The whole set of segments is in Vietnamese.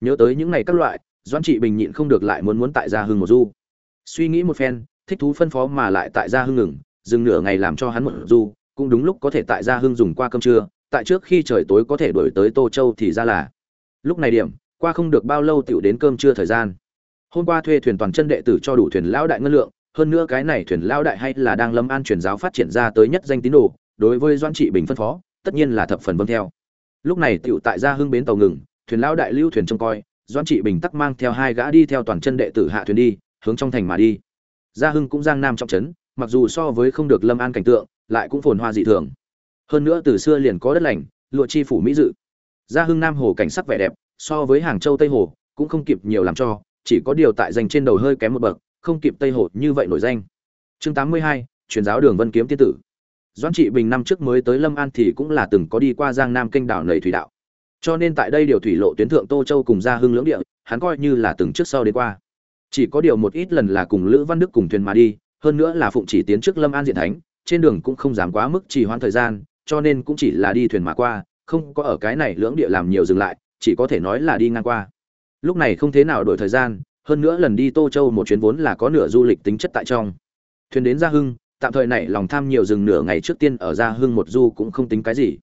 nhớ tới những ngày các loại, doãn trị bình nhịn không được lại muốn muốn tại gia hưng một du. Suy nghĩ một phen, thích thú phân phó mà lại tại gia hưng ngừng, dừng nửa ngày làm cho hắn một du, cũng đúng lúc có thể tại gia hưng dùng qua cơm trưa, tại trước khi trời tối có thể đổi tới tô châu thì ra là. Lúc này điểm, qua không được bao lâu tiểu đến cơm trưa thời gian. Hôm qua thuê thuyền toàn chân đệ tử cho đủ thuyền lão đại ngân lượng, hơn nữa cái này thuyền lão đại hay là đang lâm an truyền giáo phát triển ra tới nhất danh tín đồ, đối với doãn trị bình phân phó, tất nhiên là thập phần vâng theo. Lúc này tiểu tại gia hưng bến tàu ngừng thuyền lão đại lưu thuyền trông coi, doãn trị bình tắc mang theo hai gã đi theo toàn chân đệ tử hạ thuyền đi, hướng trong thành mà đi. Gia hưng cũng giang nam trọng trấn, mặc dù so với không được lâm an cảnh tượng, lại cũng phồn hoa dị thường. Hơn nữa từ xưa liền có đất lành, lụa chi phủ mỹ dự. Gia hưng nam hồ cảnh sắc vẻ đẹp, so với hàng châu tây hồ, cũng không kịp nhiều làm cho, chỉ có điều tại danh trên đầu hơi kém một bậc, không kịp tây hồ như vậy nổi danh. Chương tám mươi hai, truyền giáo đường vân kiếm tiên tử. Doãn trị bình năm trước mới tới lâm an thì cũng là từng có đi qua giang nam kênh đảo nầy thủy đạo cho nên tại đây điều thủy lộ tuyến thượng tô châu cùng gia hưng lưỡng địa, hắn coi như là từng trước sau đến qua. Chỉ có điều một ít lần là cùng lữ văn đức cùng thuyền mà đi, hơn nữa là phụng chỉ tiến trước lâm an diện thánh, trên đường cũng không dám quá mức trì hoãn thời gian, cho nên cũng chỉ là đi thuyền mà qua, không có ở cái này lưỡng địa làm nhiều dừng lại, chỉ có thể nói là đi ngang qua. Lúc này không thế nào đổi thời gian, hơn nữa lần đi tô châu một chuyến vốn là có nửa du lịch tính chất tại trong. Thuyền đến gia hưng, tạm thời này lòng tham nhiều dừng nửa ngày trước tiên ở gia hưng một du cũng không tính cái gì.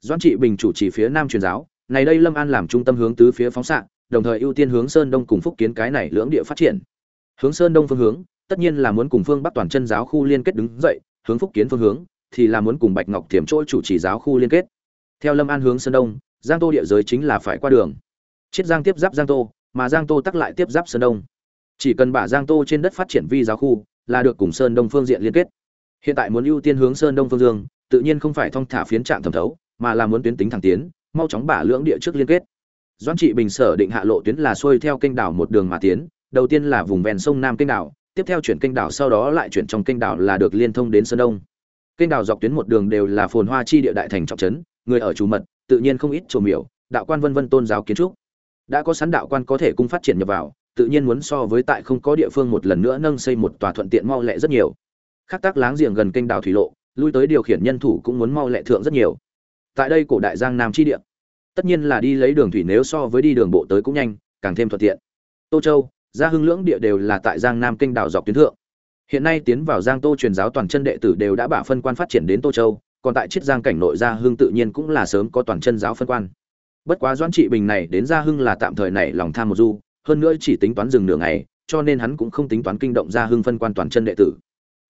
Doãn trị bình chủ trì phía nam truyền giáo này đây lâm an làm trung tâm hướng tứ phía phóng xạ, đồng thời ưu tiên hướng sơn đông cùng phúc kiến cái này lưỡng địa phát triển. Hướng sơn đông phương hướng, tất nhiên là muốn cùng phương bắc toàn chân giáo khu liên kết đứng dậy, hướng phúc kiến phương hướng, thì là muốn cùng bạch ngọc thiểm chỗ chủ trì giáo khu liên kết. Theo lâm an hướng sơn đông, giang tô địa giới chính là phải qua đường. Chiết giang tiếp giáp giang tô, mà giang tô tắc lại tiếp giáp sơn đông. Chỉ cần bả giang tô trên đất phát triển vi giáo khu, là được cùng sơn đông phương diện liên kết. Hiện tại muốn ưu tiên hướng sơn đông phương dương, tự nhiên không phải thong thả phiến trạng thẩm thấu, mà là muốn tuyến tính thẳng tiến mau chóng bả lưỡng địa trước liên kết. Doãn trị bình sở định hạ lộ tuyến là xuôi theo kênh đảo một đường mà tiến, đầu tiên là vùng ven sông nam kênh đảo, tiếp theo chuyển kênh đảo sau đó lại chuyển trong kênh đảo là được liên thông đến sơn đông. Kênh đảo dọc tuyến một đường đều là phồn hoa chi địa đại thành trọng trấn, người ở chủ mật, tự nhiên không ít trồ miểu, đạo quan vân vân tôn giáo kiến trúc. Đã có sẵn đạo quan có thể cung phát triển nhập vào, tự nhiên muốn so với tại không có địa phương một lần nữa nâng xây một tòa thuận tiện mau lẹ rất nhiều. Khác tác láng giềng gần kênh đảo thủy lộ, lui tới điều khiển nhân thủ cũng muốn mau lẹ thượng rất nhiều. Tại đây cổ đại giang nam chi địa tất nhiên là đi lấy đường thủy nếu so với đi đường bộ tới cũng nhanh, càng thêm thuận tiện. Tô châu, gia hưng lưỡng địa đều là tại giang nam kênh đảo dọc tuyến thượng. Hiện nay tiến vào giang tô truyền giáo toàn chân đệ tử đều đã bả phân quan phát triển đến tô châu, còn tại chiết giang cảnh nội gia hưng tự nhiên cũng là sớm có toàn chân giáo phân quan. Bất quá doãn trị bình này đến gia hưng là tạm thời này lòng tham một du, hơn nữa chỉ tính toán dừng nửa ngày, cho nên hắn cũng không tính toán kinh động gia hưng phân quan toàn chân đệ tử.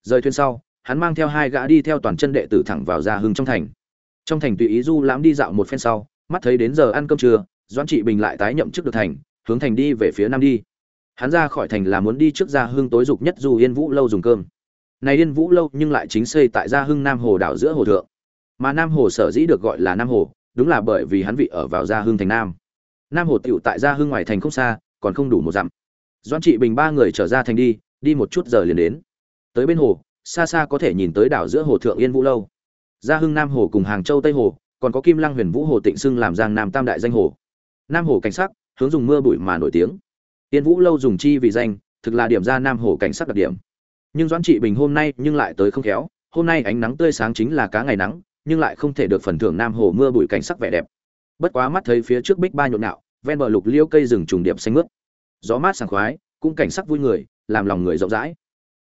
Rời thuyền sau, hắn mang theo hai gã đi theo toàn chân đệ tử thẳng vào gia hưng trong thành. Trong thành tùy ý du lãm đi dạo một phen sau mắt thấy đến giờ ăn cơm trưa, doãn trị bình lại tái nhậm chức được thành, hướng thành đi về phía nam đi. Hắn ra khỏi thành là muốn đi trước gia hưng tối dục nhất du yên vũ lâu dùng cơm. Này yên vũ lâu nhưng lại chính xây tại gia hưng nam hồ đảo giữa hồ thượng. Mà nam hồ sở dĩ được gọi là nam hồ, đúng là bởi vì hắn vị ở vào gia hưng thành nam. Nam hồ tựu tại gia hưng ngoài thành không xa, còn không đủ một dặm. Doan trị bình ba người trở ra thành đi đi một chút giờ liền đến. Tới bên hồ, xa xa có thể nhìn tới đảo giữa hồ thượng yên vũ lâu. Gia hưng nam hồ cùng hàng châu tây hồ còn có kim lăng huyền vũ hồ tịnh xưng làm giang nam tam đại danh hồ. Nam hồ cảnh sắc, hướng dùng mưa bụi mà nổi tiếng. Yên vũ lâu dùng chi vì danh, thực là điểm ra nam hồ cảnh sắc đặc điểm. Nhưng doãn trị bình hôm nay nhưng lại tới không khéo, hôm nay ánh nắng tươi sáng chính là cá ngày nắng, nhưng lại không thể được phần thưởng nam hồ mưa bụi cảnh sắc vẻ đẹp. Bất quá mắt thấy phía trước bích ba nhộn nhạo, ven bờ lục liêu cây rừng trùng điệp xanh mướt. Gió mát sảng khoái, cũng cảnh sắc vui người, làm lòng người rộng rãi.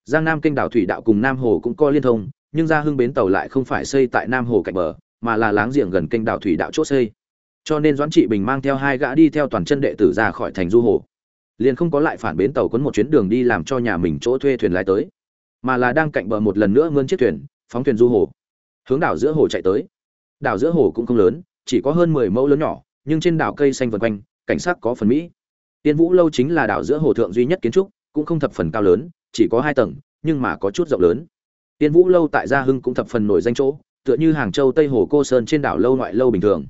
Giang nam kênh đảo thủy đạo cùng nam hồ cũng có liên thông, nhưng ra hưng bến tàu lại không phải xây tại nam hồ cạnh bờ mà là láng giềng gần kênh đảo thủy đạo chỗ xây. Cho nên doãn trị bình mang theo hai gã đi theo toàn chân đệ tử ra khỏi thành du hồ. Liền không có lại phản bến tàu quấn một chuyến đường đi làm cho nhà mình chỗ thuê thuyền lái tới, mà là đang cạnh bờ một lần nữa ngươn chiếc thuyền, phóng thuyền du hồ, hướng đảo giữa hồ chạy tới. Đảo giữa hồ cũng không lớn, chỉ có hơn mười mẫu lớn nhỏ, nhưng trên đảo cây xanh vần quanh, cảnh sát có phần mỹ. Tiên vũ lâu chính là đảo giữa hồ thượng duy nhất kiến trúc, cũng không thập phần cao lớn, chỉ có hai tầng, nhưng mà có chút rộng lớn. Tiên vũ lâu tại gia hưng cũng thập phần nổi danh chỗ tựa như hàng châu tây hồ cô sơn trên đảo lâu ngoại lâu bình thường.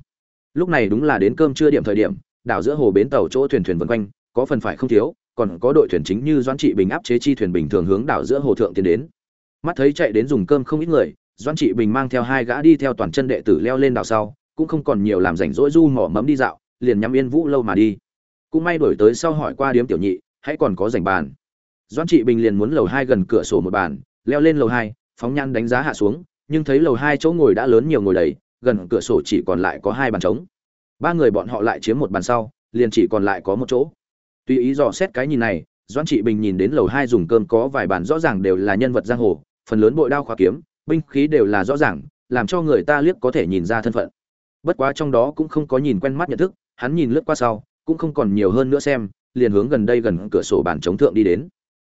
Lúc này đúng là đến cơm trưa điểm thời điểm, đảo giữa hồ bến tàu chỗ thuyền thuyền vân quanh, có phần phải không thiếu, còn có đội thuyền chính như doãn trị bình áp chế chi thuyền bình thường hướng đảo giữa hồ thượng tiến đến. Mắt thấy chạy đến dùng cơm không ít người, doãn trị bình mang theo hai gã đi theo toàn chân đệ tử leo lên đảo sau, cũng không còn nhiều làm rảnh rỗi du mỏ mẫm đi dạo, liền nhắm yên vũ lâu mà đi. Cũng may đổi tới sau hỏi qua điếm tiểu nhị, hãy còn có rảnh bàn. Doãn trị bình liền muốn lầu hai gần cửa sổ một bàn, leo lên lầu hai, phóng nhăn đánh giá hạ xuống nhưng thấy lầu hai chỗ ngồi đã lớn nhiều ngồi đầy, gần cửa sổ chỉ còn lại có hai bàn trống. Ba người bọn họ lại chiếm một bàn sau, liền chỉ còn lại có một chỗ. Tùy ý dò xét cái nhìn này, doãn trị bình nhìn đến lầu hai dùng cơm có vài bàn rõ ràng đều là nhân vật giang hồ, phần lớn bội đao khóa kiếm, binh khí đều là rõ ràng, làm cho người ta liếc có thể nhìn ra thân phận. Bất quá trong đó cũng không có nhìn quen mắt nhận thức, hắn nhìn lướt qua sau, cũng không còn nhiều hơn nữa xem, liền hướng gần đây gần cửa sổ bàn chống thượng đi đến.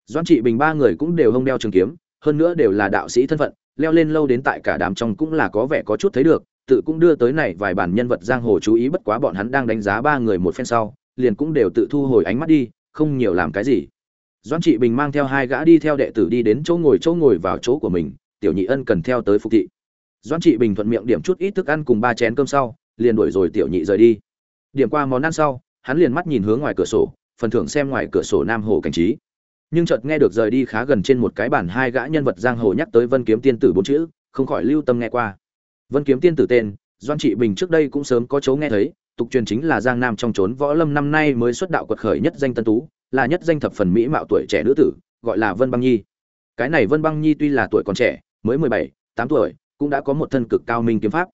Doãn trị bình ba người cũng đều hông đeo trường kiếm, hơn nữa đều là đạo sĩ thân phận leo lên lâu đến tại cả đám trong cũng là có vẻ có chút thấy được, tự cũng đưa tới này vài bản nhân vật giang hồ chú ý bất quá bọn hắn đang đánh giá ba người một phen sau, liền cũng đều tự thu hồi ánh mắt đi, không nhiều làm cái gì. Doãn trị bình mang theo hai gã đi theo đệ tử đi đến chỗ ngồi chỗ ngồi vào chỗ của mình, tiểu nhị ân cần theo tới phục thị. Doãn trị bình thuận miệng điểm chút ít thức ăn cùng ba chén cơm sau, liền đuổi rồi tiểu nhị rời đi. Điểm qua món ăn sau, hắn liền mắt nhìn hướng ngoài cửa sổ, phần thưởng xem ngoài cửa sổ nam hồ cảnh trí nhưng chợt nghe được rời đi khá gần trên một cái bản hai gã nhân vật giang hồ nhắc tới vân kiếm tiên tử bốn chữ, không khỏi lưu tâm nghe qua. Vân kiếm tiên tử tên, doan trị bình trước đây cũng sớm có chấu nghe thấy, tục truyền chính là giang nam trong trốn võ lâm năm nay mới xuất đạo quật khởi nhất danh tân tú, là nhất danh thập phần mỹ mạo tuổi trẻ nữ tử, gọi là vân băng nhi. Cái này vân băng nhi tuy là tuổi còn trẻ, mới mười bảy, tám tuổi, cũng đã có một thân cực cao minh kiếm pháp.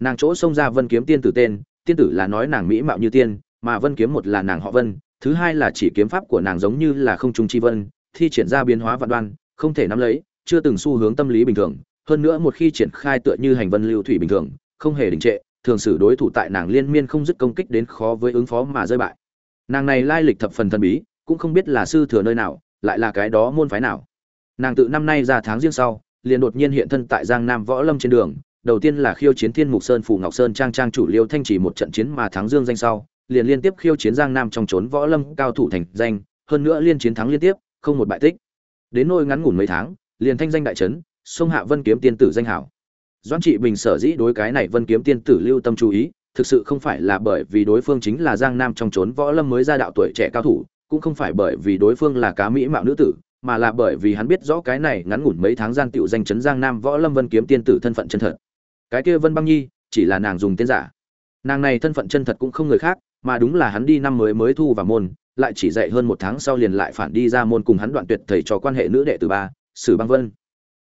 Nàng chỗ xông ra vân kiếm tiên tử tên, tiên tử là nói nàng mỹ mạo như tiên, mà vân kiếm một là nàng họ vân thứ hai là chỉ kiếm pháp của nàng giống như là không trung chi vân, thi triển ra biến hóa vạn đoan, không thể nắm lấy, chưa từng xu hướng tâm lý bình thường. Hơn nữa một khi triển khai tựa như hành vân lưu thủy bình thường, không hề đình trệ, thường xử đối thủ tại nàng liên miên không dứt công kích đến khó với ứng phó mà rơi bại. Nàng này lai lịch thập phần thần bí, cũng không biết là sư thừa nơi nào, lại là cái đó môn phái nào. Nàng tự năm nay ra tháng riêng sau, liền đột nhiên hiện thân tại giang nam võ lâm trên đường. Đầu tiên là khiêu chiến thiên mục sơn phủ ngọc sơn trang trang chủ liêu thanh chỉ một trận chiến mà thắng dương danh sau liền liên tiếp khiêu chiến giang nam trong trốn võ lâm cao thủ thành danh, hơn nữa liên chiến thắng liên tiếp, không một bại tích. Đến nôi ngắn ngủn mấy tháng, liền thanh danh đại trấn sông hạ vân kiếm tiên tử danh hảo. Doãn trị bình sở dĩ đối cái này vân kiếm tiên tử lưu tâm chú ý, thực sự không phải là bởi vì đối phương chính là giang nam trong trốn võ lâm mới ra đạo tuổi trẻ cao thủ, cũng không phải bởi vì đối phương là cá mỹ mạo nữ tử, mà là bởi vì hắn biết rõ cái này ngắn ngủn mấy tháng gian tựu danh chấn giang nam võ lâm vân kiếm tiên tử thân phận chân thật. Cái kia vân băng nhi, chỉ là nàng dùng tên giả. Nàng này thân phận chân thật cũng không người khác mà đúng là hắn đi năm mới mới thu vào môn, lại chỉ dạy hơn một tháng sau liền lại phản đi ra môn cùng hắn đoạn tuyệt thầy trò quan hệ nữ đệ tử ba, sử băng vân.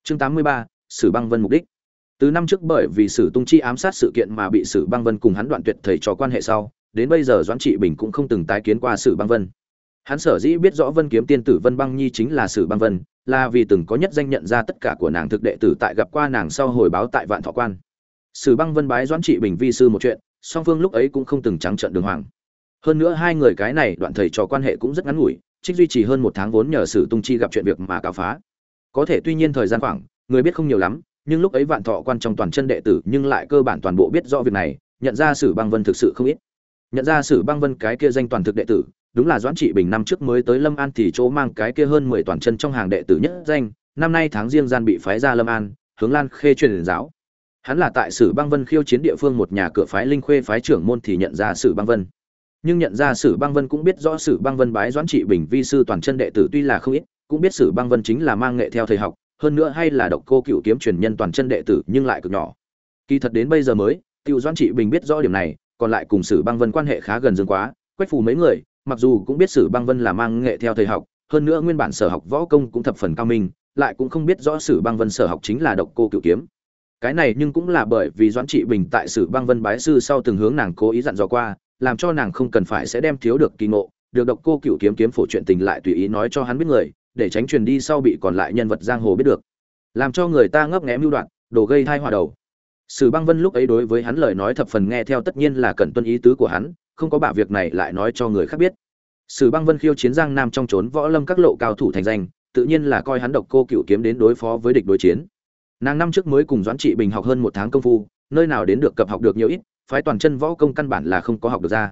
Chương tám mươi ba, sử băng vân mục đích. Từ năm trước bởi vì sử tung chi ám sát sự kiện mà bị sử băng vân cùng hắn đoạn tuyệt thầy trò quan hệ sau, đến bây giờ doãn trị bình cũng không từng tái kiến qua sử băng vân. Hắn sở dĩ biết rõ vân kiếm tiên tử vân băng nhi chính là sử băng vân, là vì từng có nhất danh nhận ra tất cả của nàng thực đệ tử tại gặp qua nàng sau hồi báo tại vạn thọ quan. Sử băng vân bái doãn trị bình vi sư một chuyện song phương lúc ấy cũng không từng trắng trợn đường hoàng. Hơn nữa hai người cái này đoạn thầy trò quan hệ cũng rất ngắn ngủi, trích duy trì hơn một tháng vốn nhờ sử tung chi gặp chuyện việc mà cáo phá. Có thể tuy nhiên thời gian khoảng, người biết không nhiều lắm, nhưng lúc ấy vạn thọ quan trong toàn chân đệ tử nhưng lại cơ bản toàn bộ biết rõ việc này, nhận ra sử băng vân thực sự không ít. Nhận ra sử băng vân cái kia danh toàn thực đệ tử, đúng là doãn trị bình năm trước mới tới lâm an thì chỗ mang cái kia hơn mười toàn chân trong hàng đệ tử nhất danh, năm nay tháng riêng gian bị phái ra lâm an, hướng lan khê truyền giáo hắn là tại sử băng vân khiêu chiến địa phương một nhà cửa phái linh khuê phái trưởng môn thì nhận ra sử băng vân. Nhưng nhận ra sử băng vân cũng biết rõ sử băng vân bái doãn trị bình vi sư toàn chân đệ tử tuy là không ít, cũng biết sử băng vân chính là mang nghệ theo thầy học, hơn nữa hay là độc cô cựu kiếm truyền nhân toàn chân đệ tử nhưng lại cực nhỏ. Kỳ thật đến bây giờ mới cựu doãn trị bình biết rõ điểm này, còn lại cùng sử băng vân quan hệ khá gần dương quá, quách phù mấy người, mặc dù cũng biết sử băng vân là mang nghệ theo thầy học, hơn nữa nguyên bản sở học võ công cũng thập phần cao minh, lại cũng không biết rõ sử băng vân sở học chính là độc cô cựu kiếm cái này nhưng cũng là bởi vì doãn trị bình tại sử băng vân bái sư sau từng hướng nàng cố ý dặn dò qua, làm cho nàng không cần phải sẽ đem thiếu được kỳ ngộ, được độc cô cựu kiếm kiếm phổ chuyện tình lại tùy ý nói cho hắn biết người, để tránh truyền đi sau bị còn lại nhân vật giang hồ biết được. Làm cho người ta ngấp nghé mưu đoạn, đồ gây thai hòa đầu. Sử băng vân lúc ấy đối với hắn lời nói thập phần nghe theo tất nhiên là cần tuân ý tứ của hắn, không có bả việc này lại nói cho người khác biết. Sử băng vân khiêu chiến giang nam trong trốn võ lâm các lộ cao thủ thành danh, tự nhiên là coi hắn độc cô cựu kiếm đến đối phó với địch đối chiến nàng năm trước mới cùng doãn trị bình học hơn một tháng công phu, nơi nào đến được cập học được nhiều ít, phái toàn chân võ công căn bản là không có học được ra.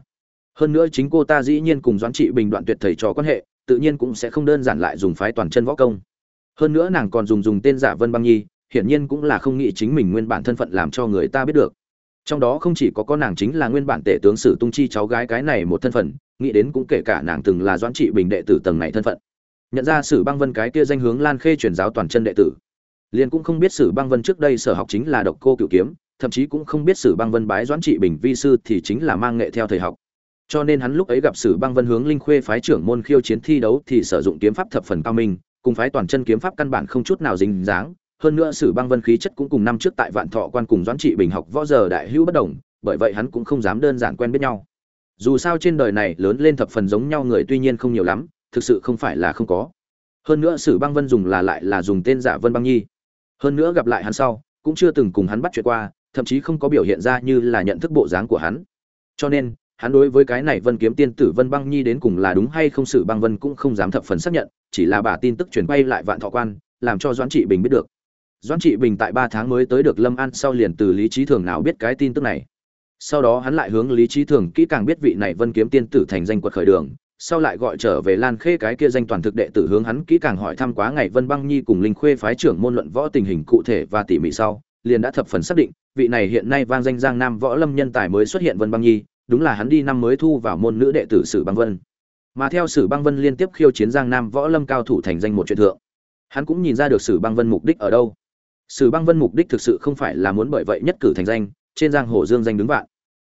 Hơn nữa chính cô ta dĩ nhiên cùng doãn trị bình đoạn tuyệt thầy trò quan hệ, tự nhiên cũng sẽ không đơn giản lại dùng phái toàn chân võ công. Hơn nữa nàng còn dùng dùng tên giả vân băng nhi, hiển nhiên cũng là không nghĩ chính mình nguyên bản thân phận làm cho người ta biết được. Trong đó không chỉ có con nàng chính là nguyên bản tể tướng sử tung chi cháu gái cái này một thân phận, nghĩ đến cũng kể cả nàng từng là doãn trị bình đệ tử tầng này thân phận. Nhận ra sử băng vân cái kia danh hướng lan khê truyền giáo toàn chân đệ tử liền cũng không biết sử băng vân trước đây sở học chính là độc cô cựu kiếm, thậm chí cũng không biết sử băng vân bái doãn trị bình vi sư thì chính là mang nghệ theo thầy học. Cho nên hắn lúc ấy gặp sử băng vân hướng linh khuê phái trưởng môn khiêu chiến thi đấu thì sử dụng kiếm pháp thập phần cao minh, cùng phái toàn chân kiếm pháp căn bản không chút nào dính dáng. Hơn nữa sử băng vân khí chất cũng cùng năm trước tại vạn thọ quan cùng doãn trị bình học võ giờ đại hữu bất đồng, bởi vậy hắn cũng không dám đơn giản quen biết nhau. Dù sao trên đời này lớn lên thập phần giống nhau người tuy nhiên không nhiều lắm, thực sự không phải là không có. Hơn nữa sử băng vân dùng là lại là dùng tên giả vân băng nhi hơn nữa gặp lại hắn sau, cũng chưa từng cùng hắn bắt chuyện qua, thậm chí không có biểu hiện ra như là nhận thức bộ dáng của hắn. Cho nên, hắn đối với cái này vân kiếm tiên tử vân băng nhi đến cùng là đúng hay không sự băng vân cũng không dám thập phần xác nhận, chỉ là bà tin tức chuyển bay lại vạn thọ quan, làm cho doãn trị bình biết được. Doãn trị bình tại ba tháng mới tới được lâm an sau liền từ lý trí thường nào biết cái tin tức này. Sau đó hắn lại hướng lý trí thường kỹ càng biết vị này vân kiếm tiên tử thành danh quật khởi đường sau lại gọi trở về lan khê cái kia danh toàn thực đệ tử hướng hắn kỹ càng hỏi thăm quá ngày vân băng nhi cùng linh khuê phái trưởng môn luận võ tình hình cụ thể và tỉ mỉ sau, liền đã thập phần xác định, vị này hiện nay vang danh giang nam võ lâm nhân tài mới xuất hiện vân băng nhi, đúng là hắn đi năm mới thu vào môn nữ đệ tử sử băng vân. Mà theo sử băng vân liên tiếp khiêu chiến giang nam võ lâm cao thủ thành danh một chuyện thượng, hắn cũng nhìn ra được sử băng vân mục đích ở đâu. Sử băng vân mục đích thực sự không phải là muốn bởi vậy nhất cử thành danh, trên giang hồ dương danh đứng vạn,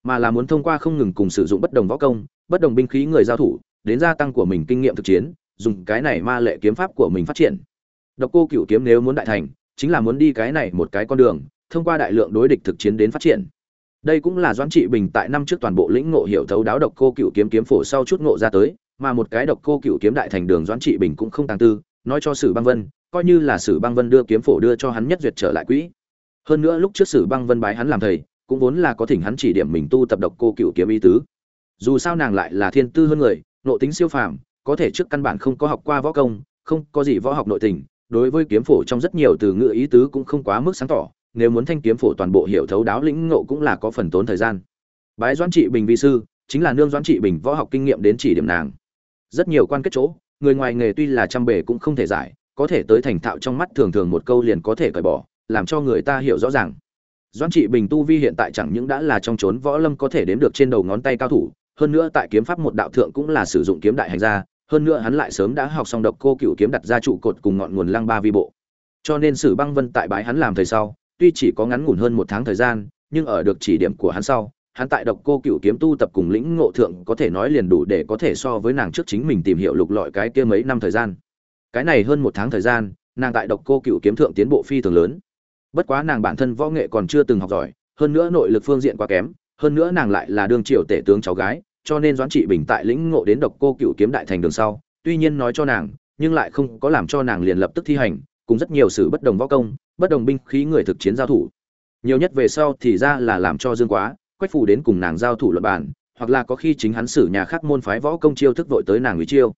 mà là muốn thông qua không ngừng cùng sử dụng bất đồng võ công, bất đồng binh khí người giao thủ đến gia tăng của mình kinh nghiệm thực chiến, dùng cái này ma lệ kiếm pháp của mình phát triển. Độc cô cựu kiếm nếu muốn đại thành, chính là muốn đi cái này một cái con đường, thông qua đại lượng đối địch thực chiến đến phát triển. Đây cũng là doãn trị bình tại năm trước toàn bộ lĩnh ngộ hiểu thấu đáo độc cô cựu kiếm kiếm phổ sau chút ngộ ra tới, mà một cái độc cô cựu kiếm đại thành đường doãn trị bình cũng không tàng tư, nói cho sử băng vân, coi như là sử băng vân đưa kiếm phổ đưa cho hắn nhất duyệt trở lại quỹ. Hơn nữa lúc trước sử băng vân bái hắn làm thầy, cũng vốn là có thỉnh hắn chỉ điểm mình tu tập độc cô cựu kiếm ý tứ. Dù sao nàng lại là thiên tư hơn người nội tính siêu phàm, có thể trước căn bản không có học qua võ công, không có gì võ học nội tình, đối với kiếm phổ trong rất nhiều từ ngữ ý tứ cũng không quá mức sáng tỏ, nếu muốn thanh kiếm phổ toàn bộ hiểu thấu đáo lĩnh ngộ cũng là có phần tốn thời gian. Bái doãn trị bình vi sư, chính là nương doãn trị bình võ học kinh nghiệm đến chỉ điểm nàng. Rất nhiều quan kết chỗ, người ngoài nghề tuy là trăm bề cũng không thể giải, có thể tới thành thạo trong mắt thường thường một câu liền có thể cởi bỏ, làm cho người ta hiểu rõ ràng. Doãn trị bình tu vi hiện tại chẳng những đã là trong chốn võ lâm có thể đếm được trên đầu ngón tay cao thủ hơn nữa tại kiếm pháp một đạo thượng cũng là sử dụng kiếm đại hành gia, hơn nữa hắn lại sớm đã học xong độc cô cựu kiếm đặt ra trụ cột cùng ngọn nguồn lăng ba vi bộ. Cho nên sử băng vân tại bái hắn làm thầy sau, tuy chỉ có ngắn ngủn hơn một tháng thời gian, nhưng ở được chỉ điểm của hắn sau, hắn tại độc cô cựu kiếm tu tập cùng lĩnh ngộ thượng có thể nói liền đủ để có thể so với nàng trước chính mình tìm hiểu lục lọi cái kia mấy năm thời gian. Cái này hơn một tháng thời gian, nàng tại độc cô cựu kiếm thượng tiến bộ phi thường lớn. Bất quá nàng bản thân võ nghệ còn chưa từng học giỏi, hơn nữa nội lực phương diện quá kém hơn nữa nàng lại là đương triều tể tướng cháu gái, cho nên doãn trị bình tại lĩnh ngộ đến độc cô cựu kiếm đại thành đường sau, tuy nhiên nói cho nàng, nhưng lại không có làm cho nàng liền lập tức thi hành, cùng rất nhiều sự bất đồng võ công, bất đồng binh khí người thực chiến giao thủ. Nhiều nhất về sau thì ra là làm cho dương quá, quách phù đến cùng nàng giao thủ luật bản hoặc là có khi chính hắn xử nhà khác môn phái võ công chiêu thức vội tới nàng ủy chiêu.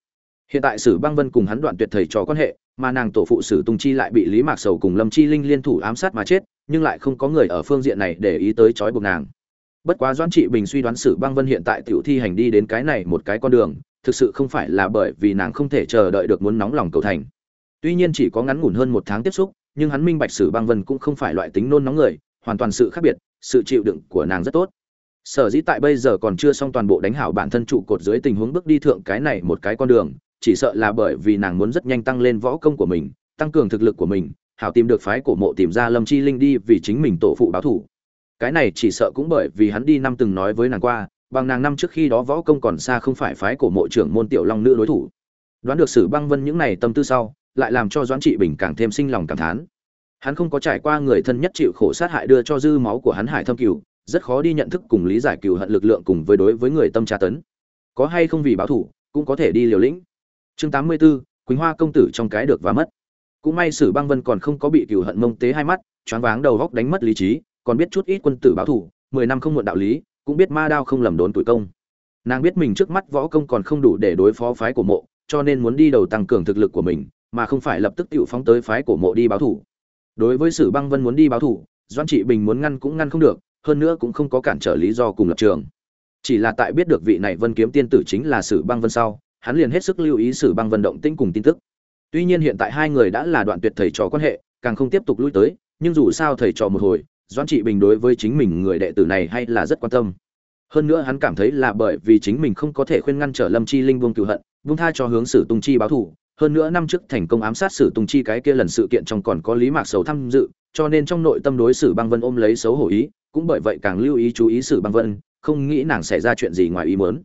Hiện tại sử băng vân cùng hắn đoạn tuyệt thầy trò quan hệ, mà nàng tổ phụ sử tung chi lại bị lý mạc sầu cùng lâm chi linh liên thủ ám sát mà chết, nhưng lại không có người ở phương diện này để ý tới trói buộc nàng bất quá doãn trị bình suy đoán sử băng vân hiện tại tiểu thi hành đi đến cái này một cái con đường, thực sự không phải là bởi vì nàng không thể chờ đợi được muốn nóng lòng cầu thành. Tuy nhiên chỉ có ngắn ngủn hơn một tháng tiếp xúc, nhưng hắn minh bạch sử băng vân cũng không phải loại tính nôn nóng người, hoàn toàn sự khác biệt, sự chịu đựng của nàng rất tốt. Sở dĩ tại bây giờ còn chưa xong toàn bộ đánh hảo bản thân trụ cột dưới tình huống bước đi thượng cái này một cái con đường, chỉ sợ là bởi vì nàng muốn rất nhanh tăng lên võ công của mình, tăng cường thực lực của mình, hảo tìm được phái cổ mộ tìm ra lâm chi linh đi vì chính mình tổ phụ báo thủ cái này chỉ sợ cũng bởi vì hắn đi năm từng nói với nàng qua bằng nàng năm trước khi đó võ công còn xa không phải phái cổ mộ trưởng môn tiểu long nữ đối thủ. Đoán được sử băng vân những này tâm tư sau lại làm cho doãn trị bình càng thêm sinh lòng cảm thán. Hắn không có trải qua người thân nhất chịu khổ sát hại đưa cho dư máu của hắn hải thâm cừu rất khó đi nhận thức cùng lý giải cừu hận lực lượng cùng với đối với người tâm tra tấn. Có hay không vì báo thủ cũng có thể đi liều lĩnh. Chương tám mươi 84, quỳnh hoa công tử trong cái được và mất. Cũng may sử băng vân còn không có bị cừu hận mông tế hai mắt choáng váng đầu góc đánh mất lý trí còn biết chút ít quân tử báo thủ mười năm không muộn đạo lý, cũng biết ma đao không lầm đốn tuổi công. Nàng biết mình trước mắt võ công còn không đủ để đối phó phái của mộ, cho nên muốn đi đầu tăng cường thực lực của mình, mà không phải lập tức tự phóng tới phái của mộ đi báo thủ đối với sử băng vân muốn đi báo thủ doan trị bình muốn ngăn cũng ngăn không được, hơn nữa cũng không có cản trở lý do cùng lập trường. Chỉ là tại biết được vị này vân kiếm tiên tử chính là sử băng vân sau, hắn liền hết sức lưu ý sử băng vân động tĩnh cùng tin tức. Tuy nhiên hiện tại hai người đã là đoạn tuyệt thầy trò quan hệ, càng không tiếp tục lui tới, nhưng dù sao thầy trò một hồi doan trị bình đối với chính mình người đệ tử này hay là rất quan tâm. Hơn nữa hắn cảm thấy là bởi vì chính mình không có thể khuyên ngăn trở lâm chi linh buông cựu hận, buông tha cho hướng sử tung chi báo thù. Hơn nữa năm trước thành công ám sát sử tung chi cái kia lần sự kiện trong còn có lý mạc sầu tham dự, cho nên trong nội tâm đối sử băng vân ôm lấy xấu hổ ý, cũng bởi vậy càng lưu ý chú ý sử băng vân, không nghĩ nàng xảy ra chuyện gì ngoài ý muốn.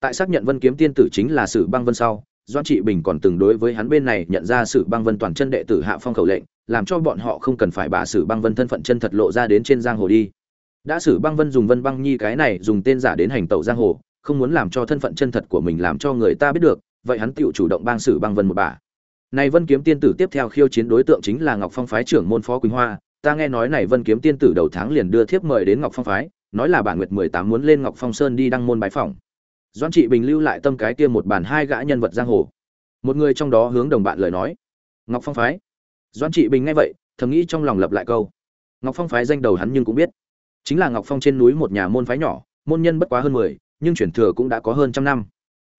Tại xác nhận vân kiếm tiên tử chính là sử băng vân sau doan trị bình còn từng đối với hắn bên này nhận ra sử băng vân toàn chân đệ tử hạ phong khẩu lệnh làm cho bọn họ không cần phải bà sử băng vân thân phận chân thật lộ ra đến trên giang hồ đi. Đã sử băng vân dùng vân băng nhi cái này dùng tên giả đến hành tẩu giang hồ, không muốn làm cho thân phận chân thật của mình làm cho người ta biết được, vậy hắn tựu chủ động bang sử băng vân một bà. Này vân kiếm tiên tử tiếp theo khiêu chiến đối tượng chính là ngọc phong phái trưởng môn phó quỳnh hoa, ta nghe nói này vân kiếm tiên tử đầu tháng liền đưa thiếp mời đến ngọc phong phái, nói là bản nguyệt mười tám muốn lên ngọc phong sơn đi đăng môn bái phỏng. Doãn trị bình lưu lại tâm cái kia một bàn hai gã nhân vật giang hồ. Một người trong đó hướng đồng bạn lời nói. Ngọc phong phái Doan trị bình nghe vậy, thầm nghĩ trong lòng lập lại câu. Ngọc phong phái danh đầu hắn nhưng cũng biết. Chính là ngọc phong trên núi một nhà môn phái nhỏ, môn nhân bất quá hơn mười, nhưng chuyển thừa cũng đã có hơn trăm năm.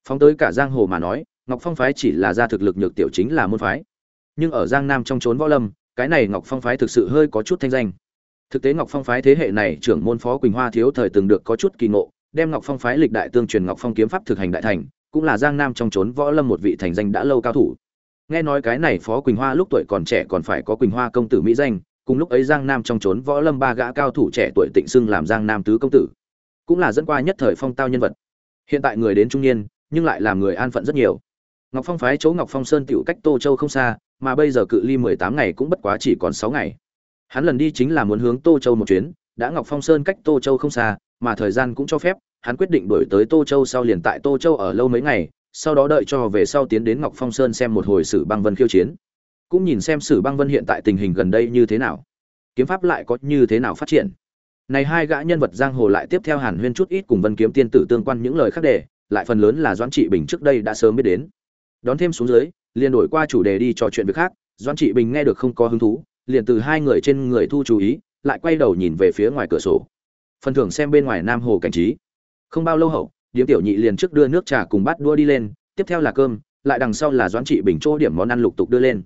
Phóng tới cả giang hồ mà nói, ngọc phong phái chỉ là ra thực lực nhược tiểu chính là môn phái. Nhưng ở giang nam trong trốn võ lâm, cái này ngọc phong phái thực sự hơi có chút thanh danh. Thực tế ngọc phong phái thế hệ này trưởng môn phó quỳnh hoa thiếu thời từng được có chút kỳ ngộ, đem ngọc phong phái lịch đại tương truyền ngọc phong kiếm pháp thực hành đại thành, cũng là giang nam trong trốn võ lâm một vị thành danh đã lâu cao thủ nghe nói cái này phó quỳnh hoa lúc tuổi còn trẻ còn phải có quỳnh hoa công tử mỹ danh, cùng lúc ấy giang nam trong trốn võ lâm ba gã cao thủ trẻ tuổi tịnh xưng làm giang nam tứ công tử, cũng là dẫn qua nhất thời phong tao nhân vật. Hiện tại người đến trung niên, nhưng lại làm người an phận rất nhiều. Ngọc phong phái chỗ ngọc phong sơn tựu cách tô châu không xa, mà bây giờ cự ly mười tám ngày cũng bất quá chỉ còn sáu ngày. Hắn lần đi chính là muốn hướng tô châu một chuyến, đã ngọc phong sơn cách tô châu không xa, mà thời gian cũng cho phép, hắn quyết định đổi tới tô châu sau liền tại tô châu ở lâu mấy ngày sau đó đợi cho về sau tiến đến ngọc phong sơn xem một hồi sử băng vân khiêu chiến. Cũng nhìn xem sử băng vân hiện tại tình hình gần đây như thế nào. Kiếm pháp lại có như thế nào phát triển. Này hai gã nhân vật giang hồ lại tiếp theo hàn huyên chút ít cùng vân kiếm tiên tử tương quan những lời khác đề lại phần lớn là doãn trị bình trước đây đã sớm biết đến. Đón thêm xuống dưới, liền đổi qua chủ đề đi trò chuyện việc khác, doãn trị bình nghe được không có hứng thú, liền từ hai người trên người thu chú ý, lại quay đầu nhìn về phía ngoài cửa sổ. Phần thưởng xem bên ngoài nam hồ cảnh trí. Không bao lâu hậu điếm tiểu nhị liền trước đưa nước trà cùng bát đua đi lên, tiếp theo là cơm, lại đằng sau là doãn trị bình chỗ điểm món ăn lục tục đưa lên.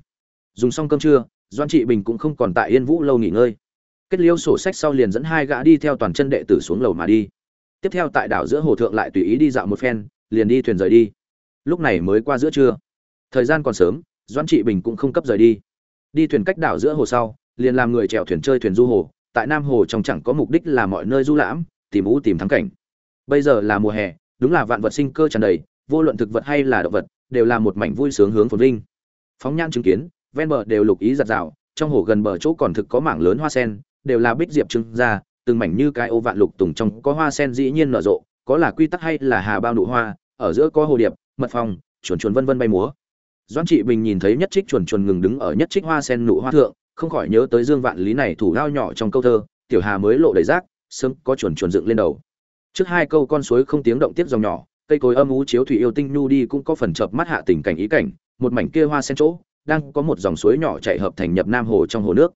Dùng xong cơm trưa, doãn trị bình cũng không còn tại yên vũ lâu nghỉ ngơi. Kết liêu sổ sách sau liền dẫn hai gã đi theo toàn chân đệ tử xuống lầu mà đi. Tiếp theo tại đảo giữa hồ thượng lại tùy ý đi dạo một phen, liền đi thuyền rời đi. Lúc này mới qua giữa trưa. Thời gian còn sớm, doãn trị bình cũng không cấp rời đi. Đi thuyền cách đảo giữa hồ sau, liền làm người chèo thuyền chơi thuyền du hồ. Tại nam hồ trong chẳng có mục đích là mọi nơi du lãm, tìm ú tìm thắng cảnh bây giờ là mùa hè, đúng là vạn vật sinh cơ tràn đầy, vô luận thực vật hay là động vật, đều là một mảnh vui sướng hướng phồn vinh. Phóng nhan chứng kiến, ven bờ đều lục ý giặt rào, trong hồ gần bờ chỗ còn thực có mảng lớn hoa sen, đều là bích diệp trưng ra, từng mảnh như cái ô vạn lục tùng trong có hoa sen dĩ nhiên nở rộ, có là quy tắc hay là hà bao nụ hoa, ở giữa có hồ điệp, mật phòng chuồn chuồn vân vân bay múa. Doãn trị bình nhìn thấy nhất trích chuồn chuồn ngừng đứng ở nhất trích hoa sen nụ hoa thượng, không khỏi nhớ tới dương vạn lý này thủ lao nhỏ trong câu thơ, tiểu hà mới lộ đầy rác, sớm có chuồn chuồn dựng lên đầu trước hai câu con suối không tiếng động tiếp dòng nhỏ, cây cối âm ú chiếu thủy yêu tinh nhu đi cũng có phần chợp mắt hạ tình cảnh ý cảnh, một mảnh kia hoa sen chỗ, đang có một dòng suối nhỏ chạy hợp thành nhập nam hồ trong hồ nước.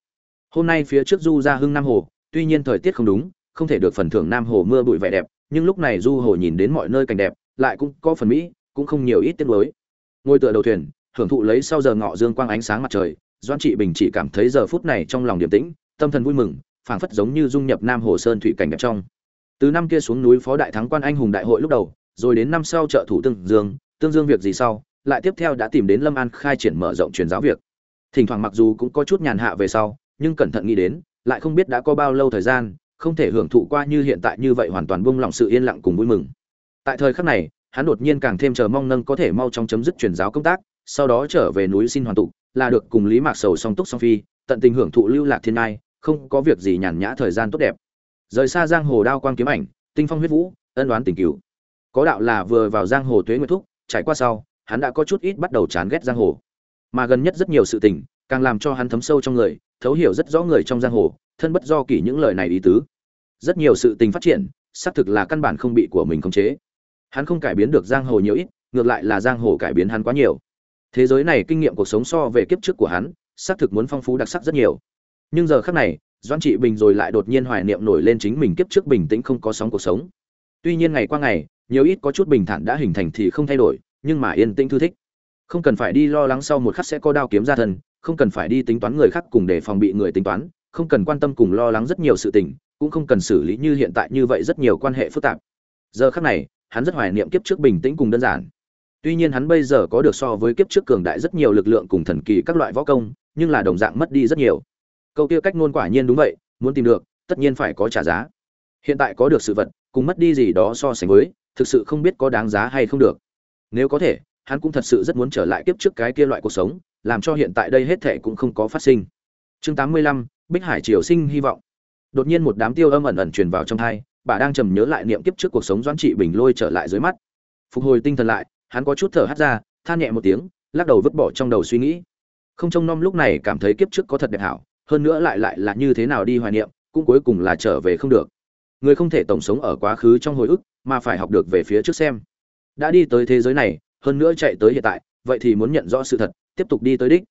Hôm nay phía trước du ra hưng nam hồ, tuy nhiên thời tiết không đúng, không thể được phần thưởng nam hồ mưa bụi vẻ đẹp, nhưng lúc này du hồ nhìn đến mọi nơi cảnh đẹp, lại cũng có phần mỹ, cũng không nhiều ít tiếc lối ngôi tựa đầu thuyền, hưởng thụ lấy sau giờ ngọ dương quang ánh sáng mặt trời doan trị bình chỉ cảm thấy giờ phút này trong lòng điềm tĩnh, tâm thần vui mừng, phảng phất giống như dung nhập nam hồ sơn thủy cảnh đẹp trong từ năm kia xuống núi phó đại thắng quan anh hùng đại hội lúc đầu, rồi đến năm sau trợ thủ tương dương tương dương việc gì sau, lại tiếp theo đã tìm đến lâm an khai triển mở rộng truyền giáo việc. Thỉnh thoảng mặc dù cũng có chút nhàn hạ về sau, nhưng cẩn thận nghĩ đến, lại không biết đã có bao lâu thời gian, không thể hưởng thụ qua như hiện tại như vậy hoàn toàn buông lỏng sự yên lặng cùng vui mừng. Tại thời khắc này, hắn đột nhiên càng thêm chờ mong nâng có thể mau chóng chấm dứt truyền giáo công tác, sau đó trở về núi xin hoàn tụ, là được cùng lý mạc sầu song túc song phi, tận tình hưởng thụ lưu lạc thiên ai không có việc gì nhàn nhã thời gian tốt đẹp rời xa giang hồ đao quang kiếm ảnh, tinh phong huyết vũ, ân đoán tình cửu. Có đạo là vừa vào giang hồ tuế nguyệt thúc, trải qua sau, hắn đã có chút ít bắt đầu chán ghét giang hồ. Mà gần nhất rất nhiều sự tình, càng làm cho hắn thấm sâu trong người, thấu hiểu rất rõ người trong giang hồ, thân bất do kỷ những lời này ý tứ. Rất nhiều sự tình phát triển, xác thực là căn bản không bị của mình khống chế. Hắn không cải biến được giang hồ nhiều ít, ngược lại là giang hồ cải biến hắn quá nhiều. Thế giới này kinh nghiệm cuộc sống so về kiếp trước của hắn, xác thực muốn phong phú đặc sắc rất nhiều. Nhưng giờ khác này doan trị bình rồi lại đột nhiên hoài niệm nổi lên chính mình kiếp trước bình tĩnh không có sóng cuộc sống. Tuy nhiên ngày qua ngày, nhiều ít có chút bình thản đã hình thành thì không thay đổi, nhưng mà yên tĩnh thư thích. Không cần phải đi lo lắng sau một khắc sẽ có đao kiếm ra thân, không cần phải đi tính toán người khác cùng để phòng bị người tính toán, không cần quan tâm cùng lo lắng rất nhiều sự tình, cũng không cần xử lý như hiện tại như vậy rất nhiều quan hệ phức tạp. Giờ khắc này, hắn rất hoài niệm kiếp trước bình tĩnh cùng đơn giản. Tuy nhiên hắn bây giờ có được so với kiếp trước cường đại rất nhiều lực lượng cùng thần kỳ các loại võ công, nhưng là đồng dạng mất đi rất nhiều câu kia cách ngôn quả nhiên đúng vậy muốn tìm được tất nhiên phải có trả giá. Hiện tại có được sự vật cùng mất đi gì đó so sánh với thực sự không biết có đáng giá hay không được. Nếu có thể hắn cũng thật sự rất muốn trở lại kiếp trước cái kia loại cuộc sống làm cho hiện tại đây hết thệ cũng không có phát sinh. Chương 85, bích hải triều sinh hy vọng. Đột nhiên một đám tiêu âm ẩn ẩn truyền vào trong thai bà đang trầm nhớ lại niệm kiếp trước cuộc sống doãn trị bình lôi trở lại dưới mắt. Phục hồi tinh thần lại hắn có chút thở hắt ra than nhẹ một tiếng lắc đầu vứt bỏ trong đầu suy nghĩ. Không trông nom lúc này cảm thấy kiếp trước có thật đẹp hảo hơn nữa lại lại là như thế nào đi hoài niệm, cũng cuối cùng là trở về không được. Người không thể tổng sống ở quá khứ trong hồi ức, mà phải học được về phía trước xem. Đã đi tới thế giới này, hơn nữa chạy tới hiện tại, vậy thì muốn nhận rõ sự thật, tiếp tục đi tới đích.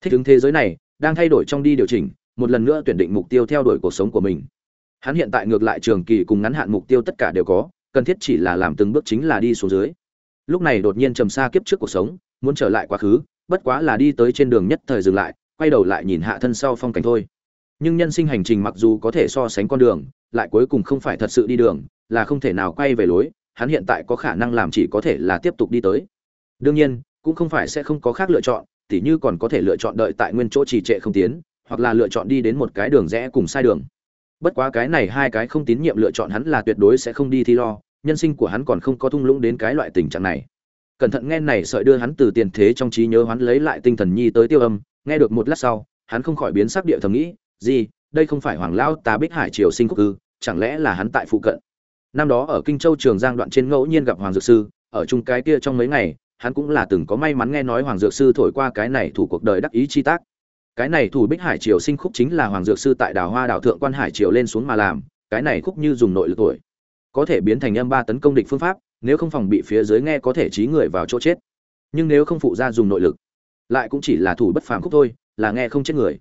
Thích ứng thế giới này, đang thay đổi trong đi điều chỉnh, một lần nữa tuyển định mục tiêu theo đuổi cuộc sống của mình. Hắn hiện tại ngược lại trường kỳ cùng ngắn hạn mục tiêu tất cả đều có, cần thiết chỉ là làm từng bước chính là đi xuống dưới. Lúc này đột nhiên trầm xa kiếp trước cuộc sống, muốn trở lại quá khứ, bất quá là đi tới trên đường nhất thời dừng lại quay đầu lại nhìn hạ thân sau phong cảnh thôi. Nhưng nhân sinh hành trình mặc dù có thể so sánh con đường, lại cuối cùng không phải thật sự đi đường, là không thể nào quay về lối, hắn hiện tại có khả năng làm chỉ có thể là tiếp tục đi tới. Đương nhiên, cũng không phải sẽ không có khác lựa chọn, tỉ như còn có thể lựa chọn đợi tại nguyên chỗ trì trệ không tiến, hoặc là lựa chọn đi đến một cái đường rẽ cùng sai đường. Bất quá cái này hai cái không tín nhiệm lựa chọn hắn là tuyệt đối sẽ không đi thi lo, nhân sinh của hắn còn không có thung lũng đến cái loại tình trạng này. Cẩn thận nghe này sợi đưa hắn từ tiền thế trong trí nhớ hắn lấy lại tinh thần nhi tới tiêu âm nghe được một lát sau, hắn không khỏi biến sắc địa thầm nghĩ, gì, đây không phải hoàng lão ta bích hải triều sinh quốc ư? Chẳng lẽ là hắn tại phụ cận? Năm đó ở kinh châu trường giang đoạn trên ngẫu nhiên gặp hoàng dược sư, ở chung cái kia trong mấy ngày, hắn cũng là từng có may mắn nghe nói hoàng dược sư thổi qua cái này thủ cuộc đời đắc ý chi tác. Cái này thủ bích hải triều sinh khúc chính là hoàng dược sư tại đào hoa đào thượng quan hải triều lên xuống mà làm, cái này khúc như dùng nội lực tuổi. Có thể biến thành âm ba tấn công địch phương pháp, nếu không phòng bị phía dưới nghe có thể trí người vào chỗ chết. Nhưng nếu không phụ ra dùng nội lực lại cũng chỉ là thủ bất phàm khúc thôi, là nghe không chết người.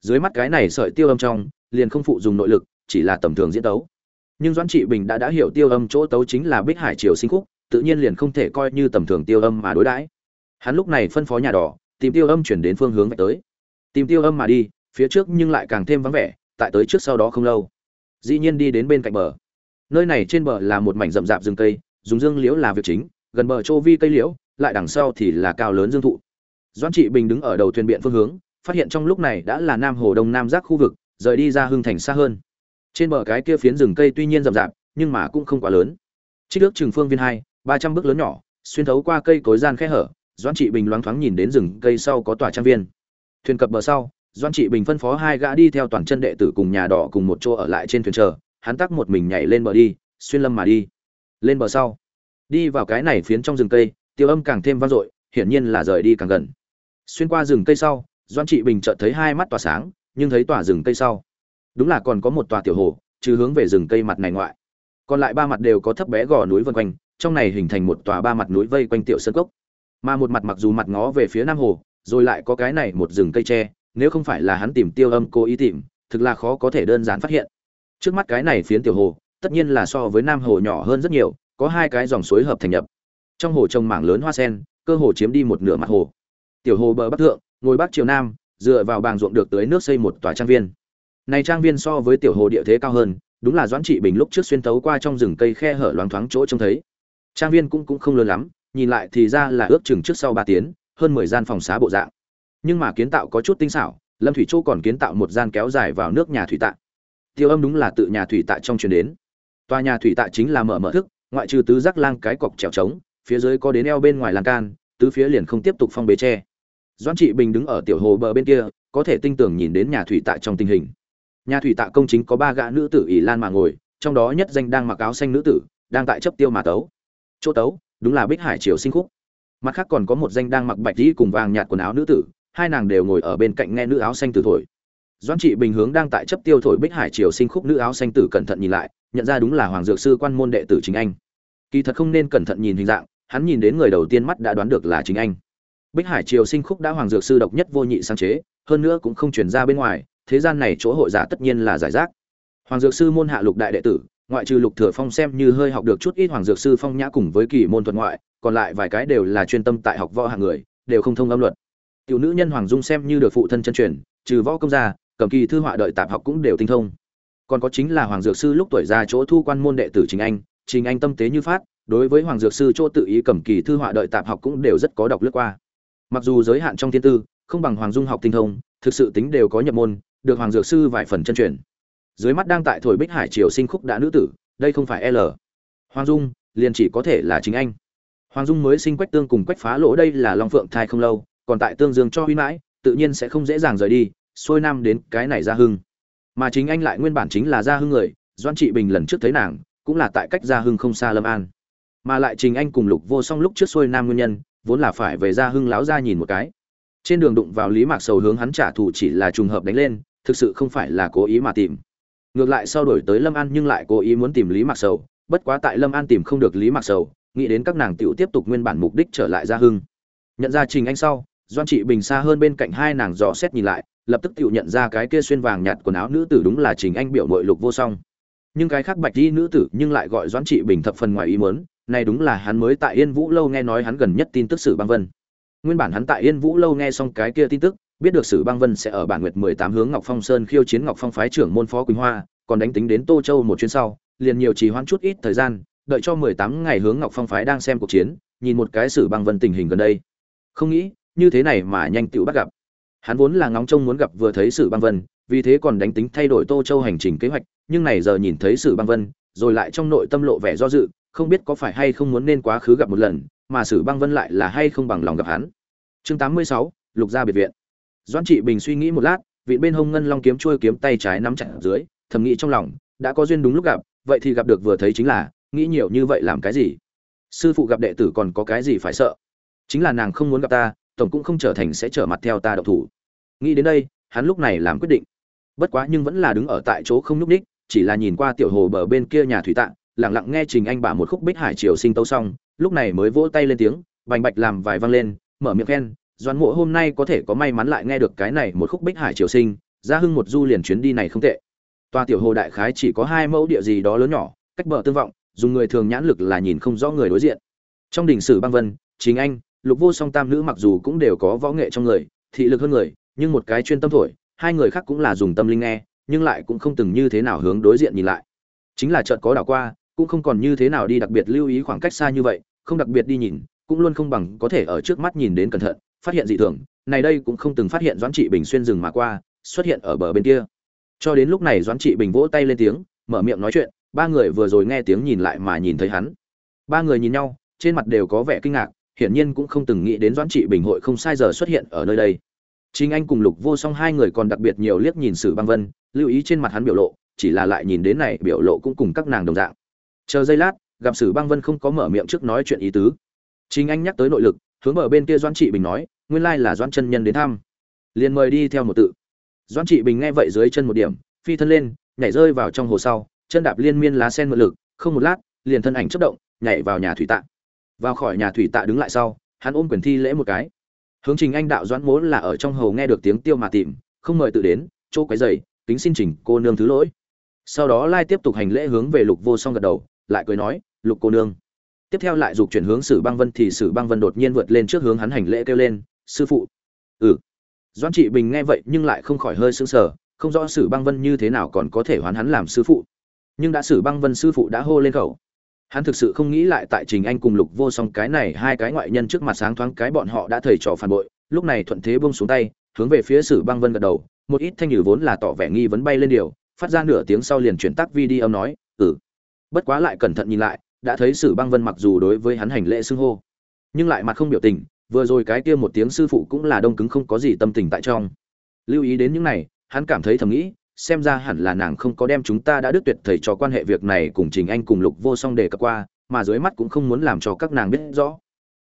Dưới mắt cái này sợi tiêu âm trong, liền không phụ dùng nội lực, chỉ là tầm thường diễn tấu. Nhưng doãn trị bình đã đã hiểu tiêu âm chỗ tấu chính là bích hải triều sinh khúc, tự nhiên liền không thể coi như tầm thường tiêu âm mà đối đãi. Hắn lúc này phân phó nhà đỏ, tìm tiêu âm chuyển đến phương hướng vạch tới. Tìm tiêu âm mà đi, phía trước nhưng lại càng thêm vắng vẻ, tại tới trước sau đó không lâu. Dĩ nhiên đi đến bên cạnh bờ. Nơi này trên bờ là một mảnh rậm rạp rừng cây, dùng dương liễu là việc chính, gần bờ châu vi cây liễu, lại đằng sau thì là cao lớn dương thụ doãn trị bình đứng ở đầu thuyền biện phương hướng, phát hiện trong lúc này đã là nam hồ đông nam giác khu vực, rời đi ra hưng thành xa hơn. Trên bờ cái kia phiến rừng cây tuy nhiên rậm rạp, nhưng mà cũng không quá lớn. Trích ước trường phương viên hai, ba trăm bước lớn nhỏ, xuyên thấu qua cây cối gian khe hở, doãn trị bình loáng thoáng nhìn đến rừng cây sau có tòa trang viên. Thuyền cập bờ sau, doãn trị bình phân phó hai gã đi theo toàn chân đệ tử cùng nhà đỏ cùng một chỗ ở lại trên thuyền chờ, hắn tắc một mình nhảy lên bờ đi, xuyên lâm mà đi. Lên bờ sau, đi vào cái này phiến trong rừng cây, tiêu âm càng thêm vang dội, hiển nhiên là rời đi càng gần xuyên qua rừng cây sau doan trị bình chợt thấy hai mắt tỏa sáng, nhưng thấy tòa rừng cây sau. Đúng là còn có một tòa tiểu hồ, trừ hướng về rừng cây mặt này ngoại. Còn lại ba mặt đều có thấp bé gò núi vân quanh, trong này hình thành một tòa ba mặt núi vây quanh tiểu sơn cốc. Mà một mặt mặc dù mặt ngó về phía nam hồ, rồi lại có cái này một rừng cây tre, nếu không phải là hắn tìm tiêu âm cố ý tìm, thực là khó có thể đơn giản phát hiện. Trước mắt cái này phiến tiểu hồ, tất nhiên là so với nam hồ nhỏ hơn rất nhiều, có hai cái dòng suối hợp thành nhập. Trong hồ trồng mảng lớn hoa sen, cơ hồ chiếm đi một nửa mặt hồ tiểu hồ bờ bắc thượng, ngồi bắc triều nam, dựa vào bàng ruộng được tưới nước xây một tòa trang viên. Này trang viên so với tiểu hồ địa thế cao hơn, đúng là doãn trị bình lúc trước xuyên tấu qua trong rừng cây khe hở loáng thoáng chỗ trông thấy. Trang viên cũng cũng không lớn lắm, nhìn lại thì ra là ước chừng trước sau ba tiếng hơn mười gian phòng xá bộ dạng. Nhưng mà kiến tạo có chút tinh xảo, lâm thủy châu còn kiến tạo một gian kéo dài vào nước nhà thủy tạ. Tiêu âm đúng là tự nhà thủy tạ trong truyền đến. Tòa nhà thủy tạ chính là mở mở thức, ngoại trừ tứ giác lang cái cọc trèo trống, phía dưới có đến eo bên ngoài lan can, tứ phía liền không tiếp tục phong bế tre doãn trị bình đứng ở tiểu hồ bờ bên kia, có thể tinh tường nhìn đến nhà thủy tạ trong tình hình. Nhà thủy tạ công chính có ba gã nữ tử ỷ lan mà ngồi, trong đó nhất danh đang mặc áo xanh nữ tử, đang tại chấp tiêu mà tấu. Chỗ tấu, đúng là bích hải triều sinh khúc. Mặt khác còn có một danh đang mặc bạch dĩ cùng vàng nhạt quần áo nữ tử, hai nàng đều ngồi ở bên cạnh nghe nữ áo xanh tử thổi. Doãn trị bình hướng đang tại chấp tiêu thổi bích hải triều sinh khúc nữ áo xanh tử cẩn thận nhìn lại, nhận ra đúng là hoàng dược sư quan môn đệ tử chính anh. Kỳ thật không nên cẩn thận nhìn hình dạng, hắn nhìn đến người đầu tiên mắt đã đoán được là chính anh bích hải triều sinh khúc đã hoàng dược sư độc nhất vô nhị sáng chế, hơn nữa cũng không truyền ra bên ngoài, thế gian này chỗ hội giả tất nhiên là giải rác. Hoàng dược sư môn hạ lục đại đệ tử, ngoại trừ lục thừa phong xem như hơi học được chút ít hoàng dược sư phong nhã cùng với kỳ môn thuật ngoại, còn lại vài cái đều là chuyên tâm tại học võ hạng người, đều không thông âm luật. Tiểu nữ nhân hoàng dung xem như được phụ thân chân truyền, trừ võ công gia cầm kỳ thư họa đợi tạp học cũng đều tinh thông. Còn có chính là hoàng dược sư lúc tuổi già chỗ thu quan môn đệ tử chính anh chính anh tâm tế như phát, đối với hoàng dược sư chỗ tự ý cầm kỳ thư họa đợi tạp học cũng đều rất có đọc lướt qua mặc dù giới hạn trong thiên tư, không bằng hoàng dung học tinh thông, thực sự tính đều có nhập môn, được hoàng dược sư vài phần chân truyền. Dưới mắt đang tại thổi bích hải triều sinh khúc đã nữ tử, đây không phải l. Hoàng dung, liền chỉ có thể là chính anh. Hoàng dung mới sinh quách tương cùng quách phá lỗ đây là long phượng thai không lâu, còn tại tương dương cho huy mãi, tự nhiên sẽ không dễ dàng rời đi, xuôi nam đến cái này ra hưng. Mà chính anh lại nguyên bản chính là gia hưng người doan trị bình lần trước thấy nàng, cũng là tại cách gia hưng không xa lâm an. Mà lại trình anh cùng lục vô song lúc trước xuôi nam nguyên nhân vốn là phải về gia hưng láo ra nhìn một cái. Trên đường đụng vào lý mạc sầu hướng hắn trả thù chỉ là trùng hợp đánh lên, thực sự không phải là cố ý mà tìm. Ngược lại sau đổi tới lâm an nhưng lại cố ý muốn tìm lý mạc sầu, bất quá tại lâm an tìm không được lý mạc sầu, nghĩ đến các nàng tiểu tiếp tục nguyên bản mục đích trở lại gia hưng. Nhận ra trình anh sau, doan trị bình xa hơn bên cạnh hai nàng dò xét nhìn lại, lập tức tiểu nhận ra cái kia xuyên vàng nhạt quần áo nữ tử đúng là trình anh biểu nội lục vô song. Nhưng cái khác bạch đi nữ tử nhưng lại gọi doãn trị bình thập phần ngoài ý muốn này đúng là hắn mới tại yên vũ lâu nghe nói hắn gần nhất tin tức sử băng vân. Nguyên bản hắn tại yên vũ lâu nghe xong cái kia tin tức, biết được sử băng vân sẽ ở bản nguyệt mười tám hướng ngọc phong sơn khiêu chiến ngọc phong phái trưởng môn phó quỳnh hoa, còn đánh tính đến tô châu một chuyến sau, liền nhiều trì hoãn chút ít thời gian, đợi cho mười tám ngày hướng ngọc phong phái đang xem cuộc chiến, nhìn một cái sử băng vân tình hình gần đây. Không nghĩ, như thế này mà nhanh tựu bắt gặp. Hắn vốn là ngóng trông muốn gặp vừa thấy sử băng vân, vì thế còn đánh tính thay đổi tô châu hành trình kế hoạch, nhưng này giờ nhìn thấy sử băng vân, rồi lại trong nội tâm lộ vẻ do dự không biết có phải hay không muốn nên quá khứ gặp một lần, mà sử băng vân lại là hay không bằng lòng gặp hắn. Chương tám mươi sáu, lục gia biệt viện. Doãn trị bình suy nghĩ một lát, vị bên hông ngân long kiếm chuôi kiếm tay trái nắm chặt dưới, thầm nghĩ trong lòng, đã có duyên đúng lúc gặp, vậy thì gặp được vừa thấy chính là, nghĩ nhiều như vậy làm cái gì? Sư phụ gặp đệ tử còn có cái gì phải sợ? Chính là nàng không muốn gặp ta, tổng cũng không trở thành sẽ trở mặt theo ta độc thủ. Nghĩ đến đây, hắn lúc này làm quyết định. Bất quá nhưng vẫn là đứng ở tại chỗ không nhúc ních chỉ là nhìn qua tiểu hồ bờ bên kia nhà thủy tạng lặng lặng nghe trình anh bả một khúc bích hải triều sinh tấu xong, lúc này mới vỗ tay lên tiếng, bành bạch làm vài vang lên, mở miệng khen doan mộ, hôm nay có thể có may mắn lại nghe được cái này một khúc bích hải triều sinh ra hưng một du liền chuyến đi này không tệ. Toa tiểu hồ đại khái chỉ có hai mẫu địa gì đó lớn nhỏ, cách bờ tương vọng, dùng người thường nhãn lực là nhìn không rõ người đối diện. Trong đình sử băng vân chính anh, lục vô song tam nữ mặc dù cũng đều có võ nghệ trong người, thị lực hơn người, nhưng một cái chuyên tâm thổi, hai người khác cũng là dùng tâm linh nghe, nhưng lại cũng không từng như thế nào hướng đối diện nhìn lại. Chính là chợt có đảo qua cũng không còn như thế nào đi đặc biệt lưu ý khoảng cách xa như vậy, không đặc biệt đi nhìn, cũng luôn không bằng có thể ở trước mắt nhìn đến cẩn thận, phát hiện dị thường. Này đây cũng không từng phát hiện doãn trị bình xuyên rừng mà qua, xuất hiện ở bờ bên kia. Cho đến lúc này doãn trị bình vỗ tay lên tiếng, mở miệng nói chuyện, ba người vừa rồi nghe tiếng nhìn lại mà nhìn thấy hắn. Ba người nhìn nhau, trên mặt đều có vẻ kinh ngạc, hiển nhiên cũng không từng nghĩ đến doãn trị bình hội không sai giờ xuất hiện ở nơi đây. Chính anh cùng lục vô song hai người còn đặc biệt nhiều liếc nhìn sử băng vân, lưu ý trên mặt hắn biểu lộ, chỉ là lại nhìn đến này biểu lộ cũng cùng các nàng đồng dạng chờ giây lát, gặp sử băng vân không có mở miệng trước nói chuyện ý tứ. Chính anh nhắc tới nội lực, hướng ở bên kia doãn trị bình nói, nguyên lai là doãn chân nhân đến thăm. Liền mời đi theo một tự. Doãn trị bình nghe vậy dưới chân một điểm, phi thân lên, nhảy rơi vào trong hồ sau, chân đạp liên miên lá sen mượn lực, không một lát, liền thân ảnh chất động, nhảy vào nhà thủy tạ. Vào khỏi nhà thủy tạ đứng lại sau, hắn ôm quyền thi lễ một cái. Hướng trình anh đạo doãn mố là ở trong hồ nghe được tiếng tiêu mà tìm, không mời tự đến, chỗ quấy dày kính xin trình cô nương thứ lỗi. Sau đó lai tiếp tục hành lễ hướng về lục vô song gật đầu lại cười nói, lục cô nương. Tiếp theo lại dục chuyển hướng sử băng vân thì sử băng vân đột nhiên vượt lên trước hướng hắn hành lễ kêu lên, sư phụ. Ừ. Doãn trị bình nghe vậy nhưng lại không khỏi hơi sững sờ, không rõ sử băng vân như thế nào còn có thể hoán hắn làm sư phụ. Nhưng đã sử băng vân sư phụ đã hô lên khẩu. Hắn thực sự không nghĩ lại tại trình anh cùng lục vô song cái này hai cái ngoại nhân trước mặt sáng thoáng cái bọn họ đã thầy trò phản bội, lúc này thuận thế buông xuống tay, hướng về phía sử băng vân gật đầu, một ít thanh nhử vốn là tỏ vẻ nghi vấn bay lên điều, phát ra nửa tiếng sau liền chuyển tắc video nói ừ bất quá lại cẩn thận nhìn lại, đã thấy sử băng vân mặc dù đối với hắn hành lễ xưng hô, nhưng lại mặt không biểu tình, vừa rồi cái kia một tiếng sư phụ cũng là đông cứng không có gì tâm tình tại trong. Lưu ý đến những này, hắn cảm thấy thầm nghĩ, xem ra hẳn là nàng không có đem chúng ta đã đứt tuyệt thầy trò quan hệ việc này cùng trình anh cùng lục vô song đề cập qua, mà dưới mắt cũng không muốn làm cho các nàng biết rõ.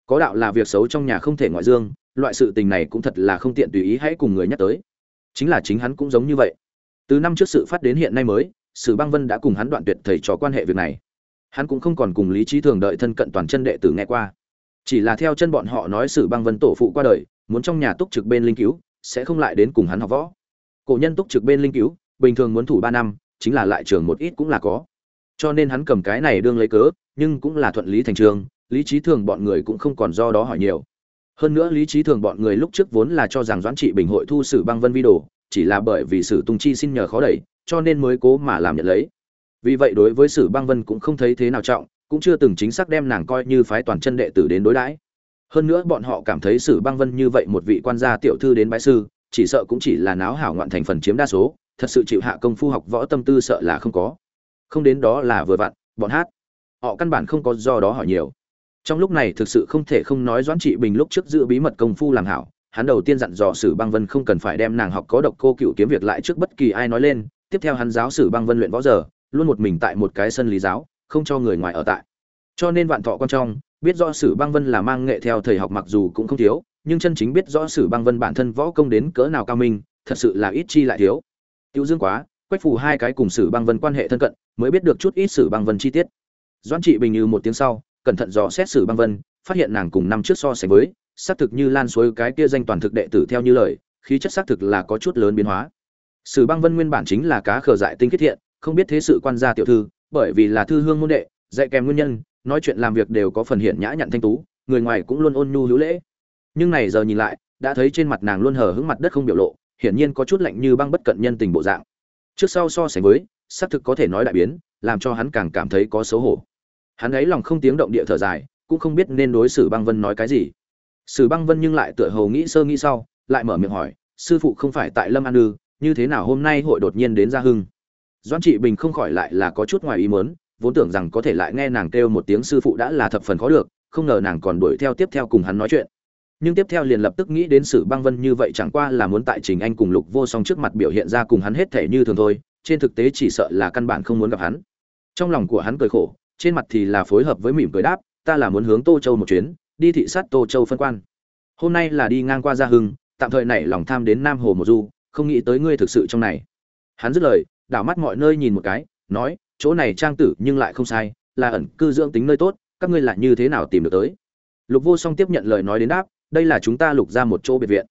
Có đạo là việc xấu trong nhà không thể ngoại dương, loại sự tình này cũng thật là không tiện tùy ý hãy cùng người nhắc tới. Chính là chính hắn cũng giống như vậy. Từ năm trước sự phát đến hiện nay mới sử băng vân đã cùng hắn đoạn tuyệt thầy trò quan hệ việc này. Hắn cũng không còn cùng lý trí thường đợi thân cận toàn chân đệ tử nghe qua. Chỉ là theo chân bọn họ nói sử băng vân tổ phụ qua đời, muốn trong nhà túc trực bên linh cứu, sẽ không lại đến cùng hắn học võ. Cổ nhân túc trực bên linh cứu, bình thường muốn thủ ba năm, chính là lại trường một ít cũng là có. Cho nên hắn cầm cái này đương lấy cớ, nhưng cũng là thuận lý thành trường, lý trí thường bọn người cũng không còn do đó hỏi nhiều. Hơn nữa lý trí thường bọn người lúc trước vốn là cho rằng doãn trị bình hội thu sử băng vân vi đồ chỉ là bởi vì sử tung chi xin nhờ khó đẩy, cho nên mới cố mà làm nhận lấy. Vì vậy đối với sử băng vân cũng không thấy thế nào trọng, cũng chưa từng chính xác đem nàng coi như phái toàn chân đệ tử đến đối đãi. Hơn nữa bọn họ cảm thấy sử băng vân như vậy một vị quan gia tiểu thư đến bãi sư, chỉ sợ cũng chỉ là náo hảo ngoạn thành phần chiếm đa số, thật sự chịu hạ công phu học võ tâm tư sợ là không có. Không đến đó là vừa vặn, bọn hát. Họ căn bản không có do đó hỏi nhiều. Trong lúc này thực sự không thể không nói doãn trị bình lúc trước giữ bí mật công phu làm hảo hắn đầu tiên dặn dò sử băng vân không cần phải đem nàng học có độc cô cựu kiếm việc lại trước bất kỳ ai nói lên, tiếp theo hắn giáo sử băng vân luyện võ giờ, luôn một mình tại một cái sân lý giáo, không cho người ngoài ở tại. Cho nên vạn thọ quan trong, biết rõ sử băng vân là mang nghệ theo thầy học mặc dù cũng không thiếu, nhưng chân chính biết rõ sử băng vân bản thân võ công đến cỡ nào cao minh, thật sự là ít chi lại thiếu. Tiêu dương quá, quách phù hai cái cùng sử băng vân quan hệ thân cận, mới biết được chút ít sử băng vân chi tiết. Doãn trị bình như một tiếng sau, cẩn thận dò xét sử băng vân, phát hiện nàng cùng năm trước so sánh với xác thực như lan suối cái kia danh toàn thực đệ tử theo như lời, khí chất xác thực là có chút lớn biến hóa. Sử băng vân nguyên bản chính là cá khờ dại tinh kết thiện, không biết thế sự quan gia tiểu thư, bởi vì là thư hương môn đệ, dạy kèm nguyên nhân, nói chuyện làm việc đều có phần hiện nhã nhặn thanh tú, người ngoài cũng luôn ôn nhu hữu lễ. Nhưng này giờ nhìn lại, đã thấy trên mặt nàng luôn hờ hững mặt đất không biểu lộ, hiển nhiên có chút lạnh như băng bất cận nhân tình bộ dạng. Trước sau so sánh với, xác thực có thể nói đại biến, làm cho hắn càng cảm thấy có xấu hổ. Hắn ấy lòng không tiếng động địa thở dài, cũng không biết nên đối xử băng vân nói cái gì sử băng vân nhưng lại tựa hồ nghĩ sơ nghĩ sau, lại mở miệng hỏi, sư phụ không phải tại lâm an ư, như thế nào hôm nay hội đột nhiên đến gia hưng? Doan trị bình không khỏi lại là có chút ngoài ý muốn, vốn tưởng rằng có thể lại nghe nàng kêu một tiếng sư phụ đã là thập phần khó được, không ngờ nàng còn đuổi theo tiếp theo cùng hắn nói chuyện. Nhưng tiếp theo liền lập tức nghĩ đến Sử băng vân như vậy chẳng qua là muốn tại trình anh cùng lục vô song trước mặt biểu hiện ra cùng hắn hết thể như thường thôi, trên thực tế chỉ sợ là căn bản không muốn gặp hắn. Trong lòng của hắn cười khổ, trên mặt thì là phối hợp với mỉm cười đáp, ta là muốn hướng tô châu một chuyến đi thị sát tô châu phân quan. Hôm nay là đi ngang qua gia hưng, tạm thời nảy lòng tham đến nam hồ một du, không nghĩ tới ngươi thực sự trong này. Hắn dứt lời, đảo mắt mọi nơi nhìn một cái, nói, chỗ này trang tử nhưng lại không sai, là ẩn cư dưỡng tính nơi tốt, các ngươi lại như thế nào tìm được tới? Lục vô song tiếp nhận lời nói đến đáp, đây là chúng ta lục ra một chỗ biệt viện.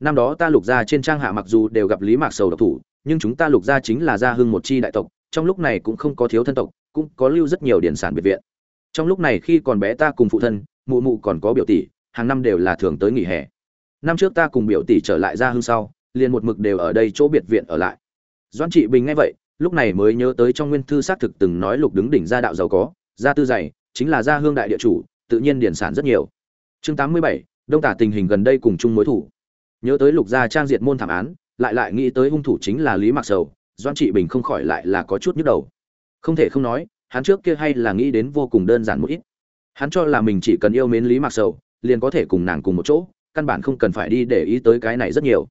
Năm đó ta lục ra trên trang hạ mặc dù đều gặp lý mạc sầu độc thủ, nhưng chúng ta lục ra chính là gia hưng một chi đại tộc, trong lúc này cũng không có thiếu thân tộc, cũng có lưu rất nhiều điển sản biệt viện. Trong lúc này khi còn bé ta cùng phụ thân mụ mụ còn có biểu tỷ, hàng năm đều là thường tới nghỉ hè. Năm trước ta cùng biểu tỷ trở lại gia hương sau, liền một mực đều ở đây chỗ biệt viện ở lại. Doan trị bình nghe vậy, lúc này mới nhớ tới trong nguyên thư xác thực từng nói lục đứng đỉnh gia đạo giàu có, gia tư dày, chính là gia hương đại địa chủ, tự nhiên điển sản rất nhiều. Chương tám mươi bảy, đông tả tình hình gần đây cùng chung mối thủ. Nhớ tới lục gia trang diệt môn thảm án, lại lại nghĩ tới hung thủ chính là lý mạc sầu doan trị bình không khỏi lại là có chút nhức đầu. Không thể không nói, hắn trước kia hay là nghĩ đến vô cùng đơn giản một ít hắn cho là mình chỉ cần yêu mến lý mạc sầu, liền có thể cùng nàng cùng một chỗ, căn bản không cần phải đi để ý tới cái này rất nhiều.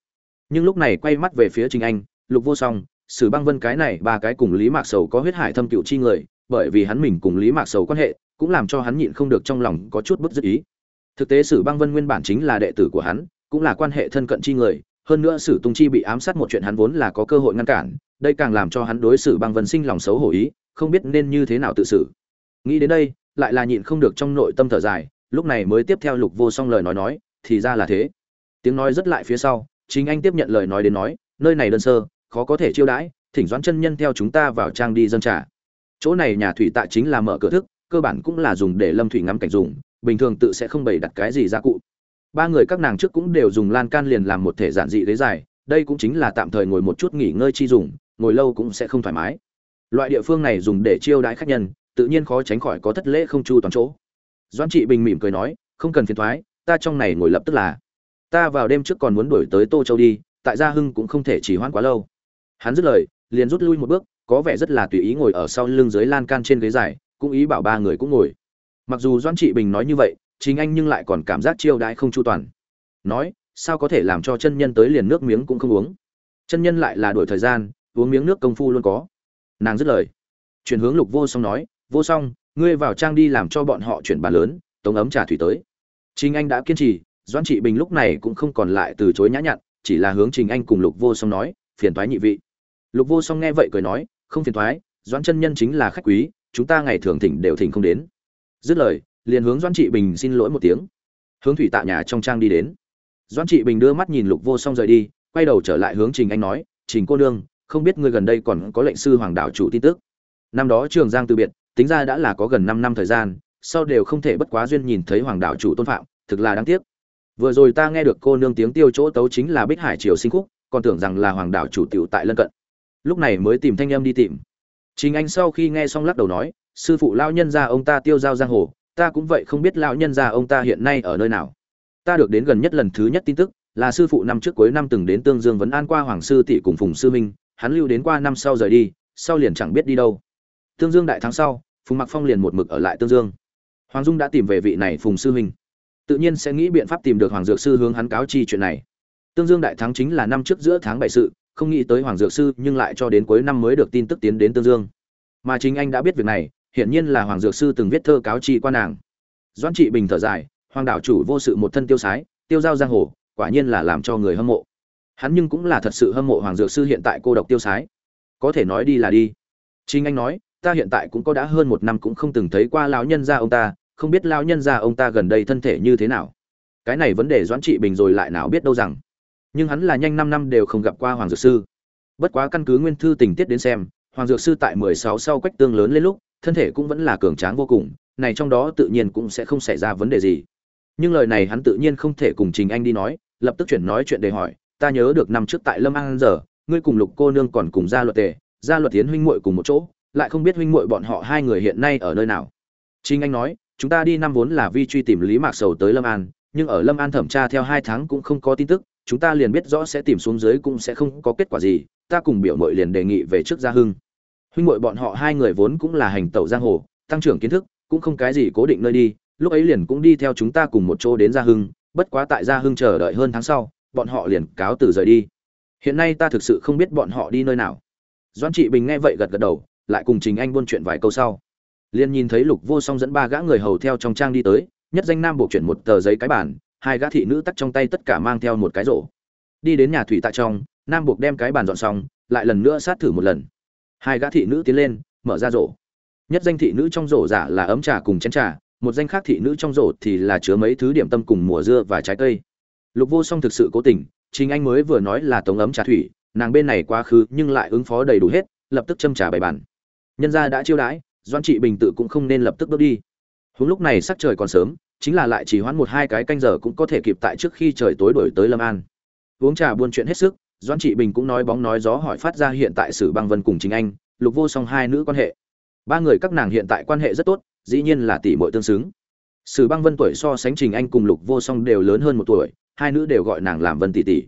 Nhưng lúc này quay mắt về phía trình anh, lục vô song, sử băng vân cái này ba cái cùng lý mạc sầu có huyết hải thâm cựu chi người, bởi vì hắn mình cùng lý mạc sầu quan hệ, cũng làm cho hắn nhịn không được trong lòng có chút bất dứt ý. Thực tế sử băng vân nguyên bản chính là đệ tử của hắn, cũng là quan hệ thân cận chi người, hơn nữa sử tung chi bị ám sát một chuyện hắn vốn là có cơ hội ngăn cản, đây càng làm cho hắn đối xử băng vân sinh lòng xấu hổ ý, không biết nên như thế nào tự xử. Nghĩ đến đây lại là nhịn không được trong nội tâm thở dài, lúc này mới tiếp theo lục vô song lời nói nói, thì ra là thế. Tiếng nói rất lại phía sau, chính anh tiếp nhận lời nói đến nói, nơi này đơn sơ, khó có thể chiêu đãi, thỉnh doãn chân nhân theo chúng ta vào trang đi dân trà. Chỗ này nhà thủy tạ chính là mở cửa thức, cơ bản cũng là dùng để lâm thủy ngắm cảnh dùng, bình thường tự sẽ không bày đặt cái gì ra cụ. Ba người các nàng trước cũng đều dùng lan can liền làm một thể giản dị ghế dài, đây cũng chính là tạm thời ngồi một chút nghỉ ngơi chi dùng, ngồi lâu cũng sẽ không thoải mái. Loại địa phương này dùng để chiêu đãi khách nhân tự nhiên khó tránh khỏi có thất lễ không chu toàn chỗ. Doan trị bình mỉm cười nói, không cần phiền thoái ta trong này ngồi lập tức là. Ta vào đêm trước còn muốn đuổi tới tô châu đi, tại gia hưng cũng không thể chỉ hoãn quá lâu. Hắn dứt lời, liền rút lui một bước, có vẻ rất là tùy ý ngồi ở sau lưng dưới lan can trên ghế dài, cũng ý bảo ba người cũng ngồi. Mặc dù doan trị bình nói như vậy, chính anh nhưng lại còn cảm giác chiêu đãi không chu toàn. Nói, sao có thể làm cho chân nhân tới liền nước miếng cũng không uống? Chân nhân lại là đổi thời gian, uống miếng nước công phu luôn có. Nàng dứt lời, chuyển hướng lục vô song nói vô song, ngươi vào trang đi làm cho bọn họ chuyển bàn lớn. Tống ấm trà thủy tới. Chính anh đã kiên trì doan trị bình lúc này cũng không còn lại từ chối nhã nhặn, chỉ là hướng trình anh cùng lục vô song nói, phiền thoái nhị vị. Lục vô song nghe vậy cười nói, không phiền thoái doan chân nhân chính là khách quý, chúng ta ngày thường thỉnh đều thỉnh không đến. Dứt lời, liền hướng doan trị bình xin lỗi một tiếng. Hướng thủy tạ nhà trong trang đi đến. Doan trị bình đưa mắt nhìn lục vô song rời đi, quay đầu trở lại hướng trình anh nói, trình cô nương, không biết ngươi gần đây còn có lệnh sư hoàng đạo chủ tin tức? Năm đó trường giang từ biệt tính ra đã là có gần năm năm thời gian, sau đều không thể bất quá duyên nhìn thấy hoàng đạo chủ tôn phạm, thực là đáng tiếc. Vừa rồi ta nghe được cô nương tiếng tiêu chỗ tấu chính là bích hải triều sinh khúc, còn tưởng rằng là hoàng đạo chủ tiểu tại lân cận. Lúc này mới tìm thanh âm đi tìm. Chính anh sau khi nghe xong lắc đầu nói, sư phụ lão nhân gia ông ta tiêu giao giang hồ, ta cũng vậy không biết lão nhân gia ông ta hiện nay ở nơi nào. Ta được đến gần nhất lần thứ nhất tin tức, là sư phụ năm trước cuối năm từng đến tương dương vấn an qua hoàng sư tỷ cùng phùng sư minh hắn lưu đến qua năm sau rời đi, sau liền chẳng biết đi đâu. Tương dương đại tháng sau phùng mặc phong liền một mực ở lại tương dương. Hoàng dung đã tìm về vị này phùng sư huynh. Tự nhiên sẽ nghĩ biện pháp tìm được hoàng dược sư hướng hắn cáo chi chuyện này. Tương dương đại thắng chính là năm trước giữa tháng bảy sự, không nghĩ tới hoàng dược sư nhưng lại cho đến cuối năm mới được tin tức tiến đến tương dương. Mà chính anh đã biết việc này, hiển nhiên là hoàng dược sư từng viết thơ cáo chi qua nàng. Doãn trị bình thở dài, hoàng đảo chủ vô sự một thân tiêu sái, tiêu giao giang hồ, quả nhiên là làm cho người hâm mộ. Hắn nhưng cũng là thật sự hâm mộ hoàng dược sư hiện tại cô độc tiêu sái. Có thể nói đi là đi. Chính anh nói ta hiện tại cũng có đã hơn một năm cũng không từng thấy qua lão nhân gia ông ta, không biết lão nhân gia ông ta gần đây thân thể như thế nào. Cái này vấn đề doãn trị bình rồi lại nào biết đâu rằng, nhưng hắn là nhanh năm năm đều không gặp qua hoàng dược sư. Bất quá căn cứ nguyên thư tình tiết đến xem, hoàng dược sư tại mười sáu sau quách tương lớn lên lúc, thân thể cũng vẫn là cường tráng vô cùng, này trong đó tự nhiên cũng sẽ không xảy ra vấn đề gì. Nhưng lời này hắn tự nhiên không thể cùng trình anh đi nói, lập tức chuyển nói chuyện để hỏi, ta nhớ được năm trước tại lâm an giờ, ngươi cùng lục cô nương còn cùng gia luật tề, gia luật tiến huynh muội cùng một chỗ lại không biết huynh muội bọn họ hai người hiện nay ở nơi nào. Trình anh nói, chúng ta đi năm vốn là vi truy tìm lý mạc sầu tới lâm an, nhưng ở lâm an thẩm tra theo hai tháng cũng không có tin tức, chúng ta liền biết rõ sẽ tìm xuống dưới cũng sẽ không có kết quả gì, ta cùng biểu muội liền đề nghị về trước gia hưng. Huynh muội bọn họ hai người vốn cũng là hành tẩu giang hồ, tăng trưởng kiến thức, cũng không cái gì cố định nơi đi, lúc ấy liền cũng đi theo chúng ta cùng một chỗ đến gia hưng, bất quá tại gia hưng chờ đợi hơn tháng sau, bọn họ liền cáo từ rời đi. Hiện nay ta thực sự không biết bọn họ đi nơi nào. Doãn trị bình nghe vậy gật gật đầu lại cùng trình anh buôn chuyện vài câu sau. Liền nhìn thấy lục vô song dẫn ba gã người hầu theo trong trang đi tới, nhất danh nam buộc chuyển một tờ giấy cái bản, hai gã thị nữ tắt trong tay tất cả mang theo một cái rổ. Đi đến nhà thủy tại trong, nam buộc đem cái bàn dọn xong, lại lần nữa sát thử một lần. Hai gã thị nữ tiến lên, mở ra rổ. Nhất danh thị nữ trong rổ giả là ấm trà cùng chén trà, một danh khác thị nữ trong rổ thì là chứa mấy thứ điểm tâm cùng mùa dưa và trái cây. Lục vô song thực sự cố tình chính anh mới vừa nói là tống ấm trà thủy, nàng bên này quá khứ nhưng lại ứng phó đầy đủ hết, lập tức châm trà bày bàn nhân gia đã chiêu đãi doan trị bình tự cũng không nên lập tức bước đi. Huống lúc này sắc trời còn sớm, chính là lại chỉ hoãn một hai cái canh giờ cũng có thể kịp tại trước khi trời tối đổi tới lâm an. Uống trà buôn chuyện hết sức doan trị bình cũng nói bóng nói gió hỏi phát ra hiện tại sử băng vân cùng chính anh, lục vô song hai nữ quan hệ. Ba người các nàng hiện tại quan hệ rất tốt, dĩ nhiên là tỷ muội tương xứng. Sử băng vân tuổi so sánh trình anh cùng lục vô song đều lớn hơn một tuổi, hai nữ đều gọi nàng làm vân tỷ tỷ.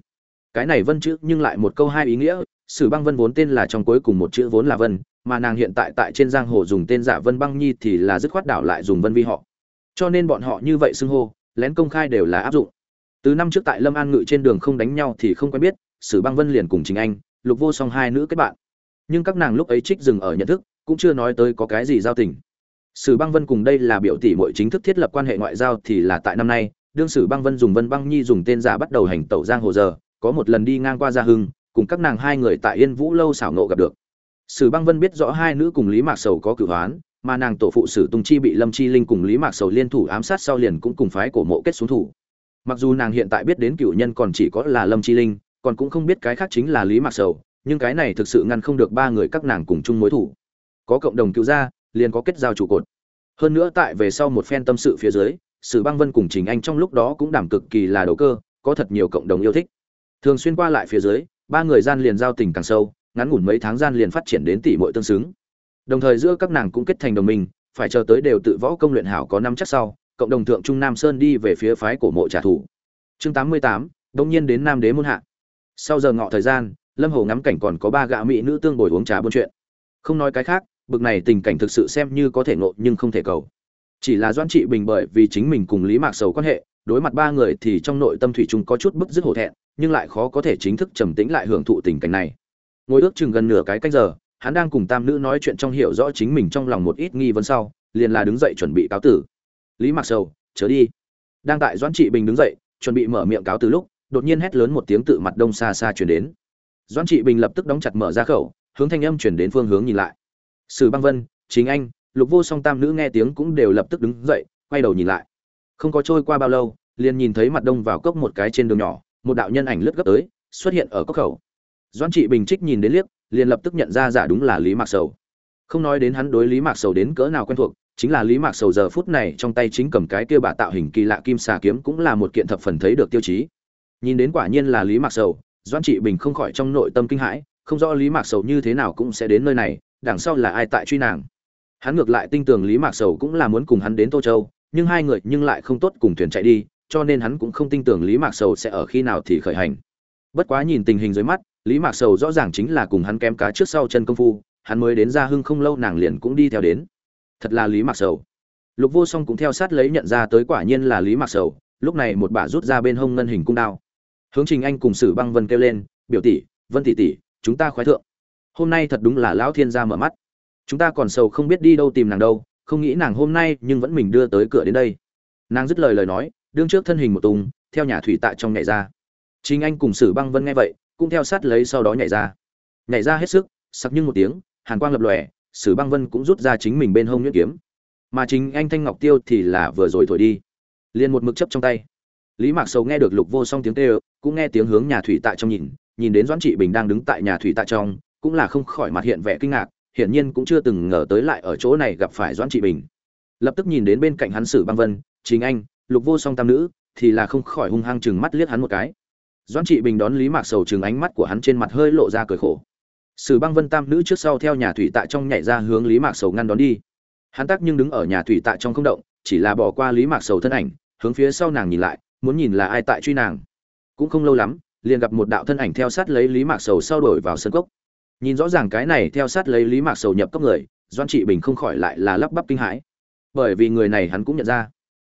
Cái này vân chữ nhưng lại một câu hai ý nghĩa sử băng vân vốn tên là trong cuối cùng một chữ vốn là vân, mà nàng hiện tại tại trên giang hồ dùng tên giả vân băng nhi thì là dứt khoát đảo lại dùng vân vi họ. Cho nên bọn họ như vậy xưng hô, lén công khai đều là áp dụng. Từ năm trước tại lâm an ngự trên đường không đánh nhau thì không quen biết, sử băng vân liền cùng chính anh, lục vô song hai nữ kết bạn. Nhưng các nàng lúc ấy trích dừng ở nhận thức, cũng chưa nói tới có cái gì giao tình. Sử băng vân cùng đây là biểu tỷ muội chính thức thiết lập quan hệ ngoại giao thì là tại năm nay, đương sử băng vân dùng vân băng nhi dùng tên giả bắt đầu hành tẩu giang hồ giờ, có một lần đi ngang qua gia hưng cùng các nàng hai người tại yên vũ lâu xảo nộ gặp được. Sử băng vân biết rõ hai nữ cùng lý mạc sầu có cửu hoán, mà nàng tổ phụ sử tùng chi bị lâm chi linh cùng lý mạc sầu liên thủ ám sát sau liền cũng cùng phái cổ mộ kết xuống thủ. Mặc dù nàng hiện tại biết đến cửu nhân còn chỉ có là lâm chi linh, còn cũng không biết cái khác chính là lý mạc sầu, nhưng cái này thực sự ngăn không được ba người các nàng cùng chung mối thủ. Có cộng đồng cứu ra liền có kết giao trụ cột. Hơn nữa tại về sau một phen tâm sự phía dưới, sử băng vân cùng trình anh trong lúc đó cũng đảm cực kỳ là đầu cơ, có thật nhiều cộng đồng yêu thích. Thường xuyên qua lại phía dưới ba người gian liền giao tình càng sâu, ngắn ngủn mấy tháng gian liền phát triển đến tỷ muội tương xứng. Đồng thời giữa các nàng cũng kết thành đồng minh, phải chờ tới đều tự võ công luyện hảo có năm chắc sau, cộng đồng thượng trung nam sơn đi về phía phái cổ mộ trả thù. Chương tám mươi tám, đông nhiên đến nam đế môn hạ. Sau giờ ngọ thời gian, lâm hồ ngắm cảnh còn có ba gã mỹ nữ tương bồi uống trà buôn chuyện. Không nói cái khác, bực này tình cảnh thực sự xem như có thể ngộ nhưng không thể cầu. Chỉ là doan trị bình bởi vì chính mình cùng lý mạc sầu quan hệ, đối mặt ba người thì trong nội tâm thủy chung có chút bức dứt hổ thẹn nhưng lại khó có thể chính thức trầm tĩnh lại hưởng thụ tình cảnh này. Ngồi ước chừng gần nửa cái canh giờ, hắn đang cùng tam nữ nói chuyện trong hiểu rõ chính mình trong lòng một ít nghi vấn sau, liền là đứng dậy chuẩn bị cáo tử. Lý Mặc sầu, chớ đi. Đang tại doãn trị bình đứng dậy, chuẩn bị mở miệng cáo từ lúc, đột nhiên hét lớn một tiếng tự mặt đông xa xa chuyển đến. Doãn trị bình lập tức đóng chặt mở ra khẩu, hướng thanh âm chuyển đến phương hướng nhìn lại. Sử băng vân, chính anh, lục vô song tam nữ nghe tiếng cũng đều lập tức đứng dậy, quay đầu nhìn lại. Không có trôi qua bao lâu, liền nhìn thấy mặt đông vào cốc một cái trên đường nhỏ một đạo nhân ảnh lướt gấp tới, xuất hiện ở cốc khẩu. Doãn trị bình trích nhìn đến liếc, liền lập tức nhận ra giả đúng là lý mạc sầu. Không nói đến hắn đối lý mạc sầu đến cỡ nào quen thuộc, chính là lý mạc sầu giờ phút này trong tay chính cầm cái kia bà tạo hình kỳ lạ kim xà kiếm cũng là một kiện thập phần thấy được tiêu chí. Nhìn đến quả nhiên là lý mạc sầu, doãn trị bình không khỏi trong nội tâm kinh hãi, không rõ lý mạc sầu như thế nào cũng sẽ đến nơi này, đằng sau là ai tại truy nàng. Hắn ngược lại tin tưởng lý mạc sầu cũng là muốn cùng hắn đến tô châu, nhưng hai người nhưng lại không tốt cùng thuyền chạy đi cho nên hắn cũng không tin tưởng lý mạc sầu sẽ ở khi nào thì khởi hành. Bất quá nhìn tình hình dưới mắt, lý mạc sầu rõ ràng chính là cùng hắn kém cá trước sau chân công phu, hắn mới đến ra hưng không lâu nàng liền cũng đi theo đến. Thật là lý mạc sầu. Lục vô song cũng theo sát lấy nhận ra tới quả nhiên là lý mạc sầu, lúc này một bà rút ra bên hông ngân hình cung đao. Hướng trình anh cùng sử băng vân kêu lên, biểu tỷ, vân tỷ tỷ, chúng ta khoái thượng. Hôm nay thật đúng là lão thiên gia mở mắt. Chúng ta còn sầu không biết đi đâu tìm nàng đâu, không nghĩ nàng hôm nay nhưng vẫn mình đưa tới cửa đến đây. Nàng dứt lời lời nói đương trước thân hình một tung, theo nhà thủy tạ trong nhảy ra. Chính anh cùng sử băng vân nghe vậy cũng theo sát lấy sau đó nhảy ra. Nhảy ra hết sức sắc nhưng một tiếng hàn quang lập lòe sử băng vân cũng rút ra chính mình bên hông nhuyễn kiếm. Mà chính anh thanh ngọc tiêu thì là vừa rồi thổi đi. Liền một mực chấp trong tay. Lý mạc sầu nghe được lục vô song tiếng tê cũng nghe tiếng hướng nhà thủy tạ trong nhìn nhìn đến doãn trị bình đang đứng tại nhà thủy tạ trong cũng là không khỏi mặt hiện vẻ kinh ngạc hiển nhiên cũng chưa từng ngờ tới lại ở chỗ này gặp phải doãn trị bình. Lập tức nhìn đến bên cạnh hắn sử băng vân chính anh lục vô song tam nữ, thì là không khỏi hung hăng chừng mắt liếc hắn một cái. Doãn trị bình đón lý mạc sầu chừng ánh mắt của hắn trên mặt hơi lộ ra cười khổ. Sử băng vân tam nữ trước sau theo nhà thủy tạ trong nhảy ra hướng lý mạc sầu ngăn đón đi. Hắn tắc nhưng đứng ở nhà thủy tạ trong không động, chỉ là bỏ qua lý mạc sầu thân ảnh, hướng phía sau nàng nhìn lại, muốn nhìn là ai tại truy nàng. Cũng không lâu lắm, liền gặp một đạo thân ảnh theo sát lấy lý mạc sầu sau đổi vào sân cốc. Nhìn rõ ràng cái này theo sát lấy lý mạc sầu nhập cốc người doan trị bình không khỏi lại là lắp bắp kinh hãi. Bởi vì người này hắn cũng nhận ra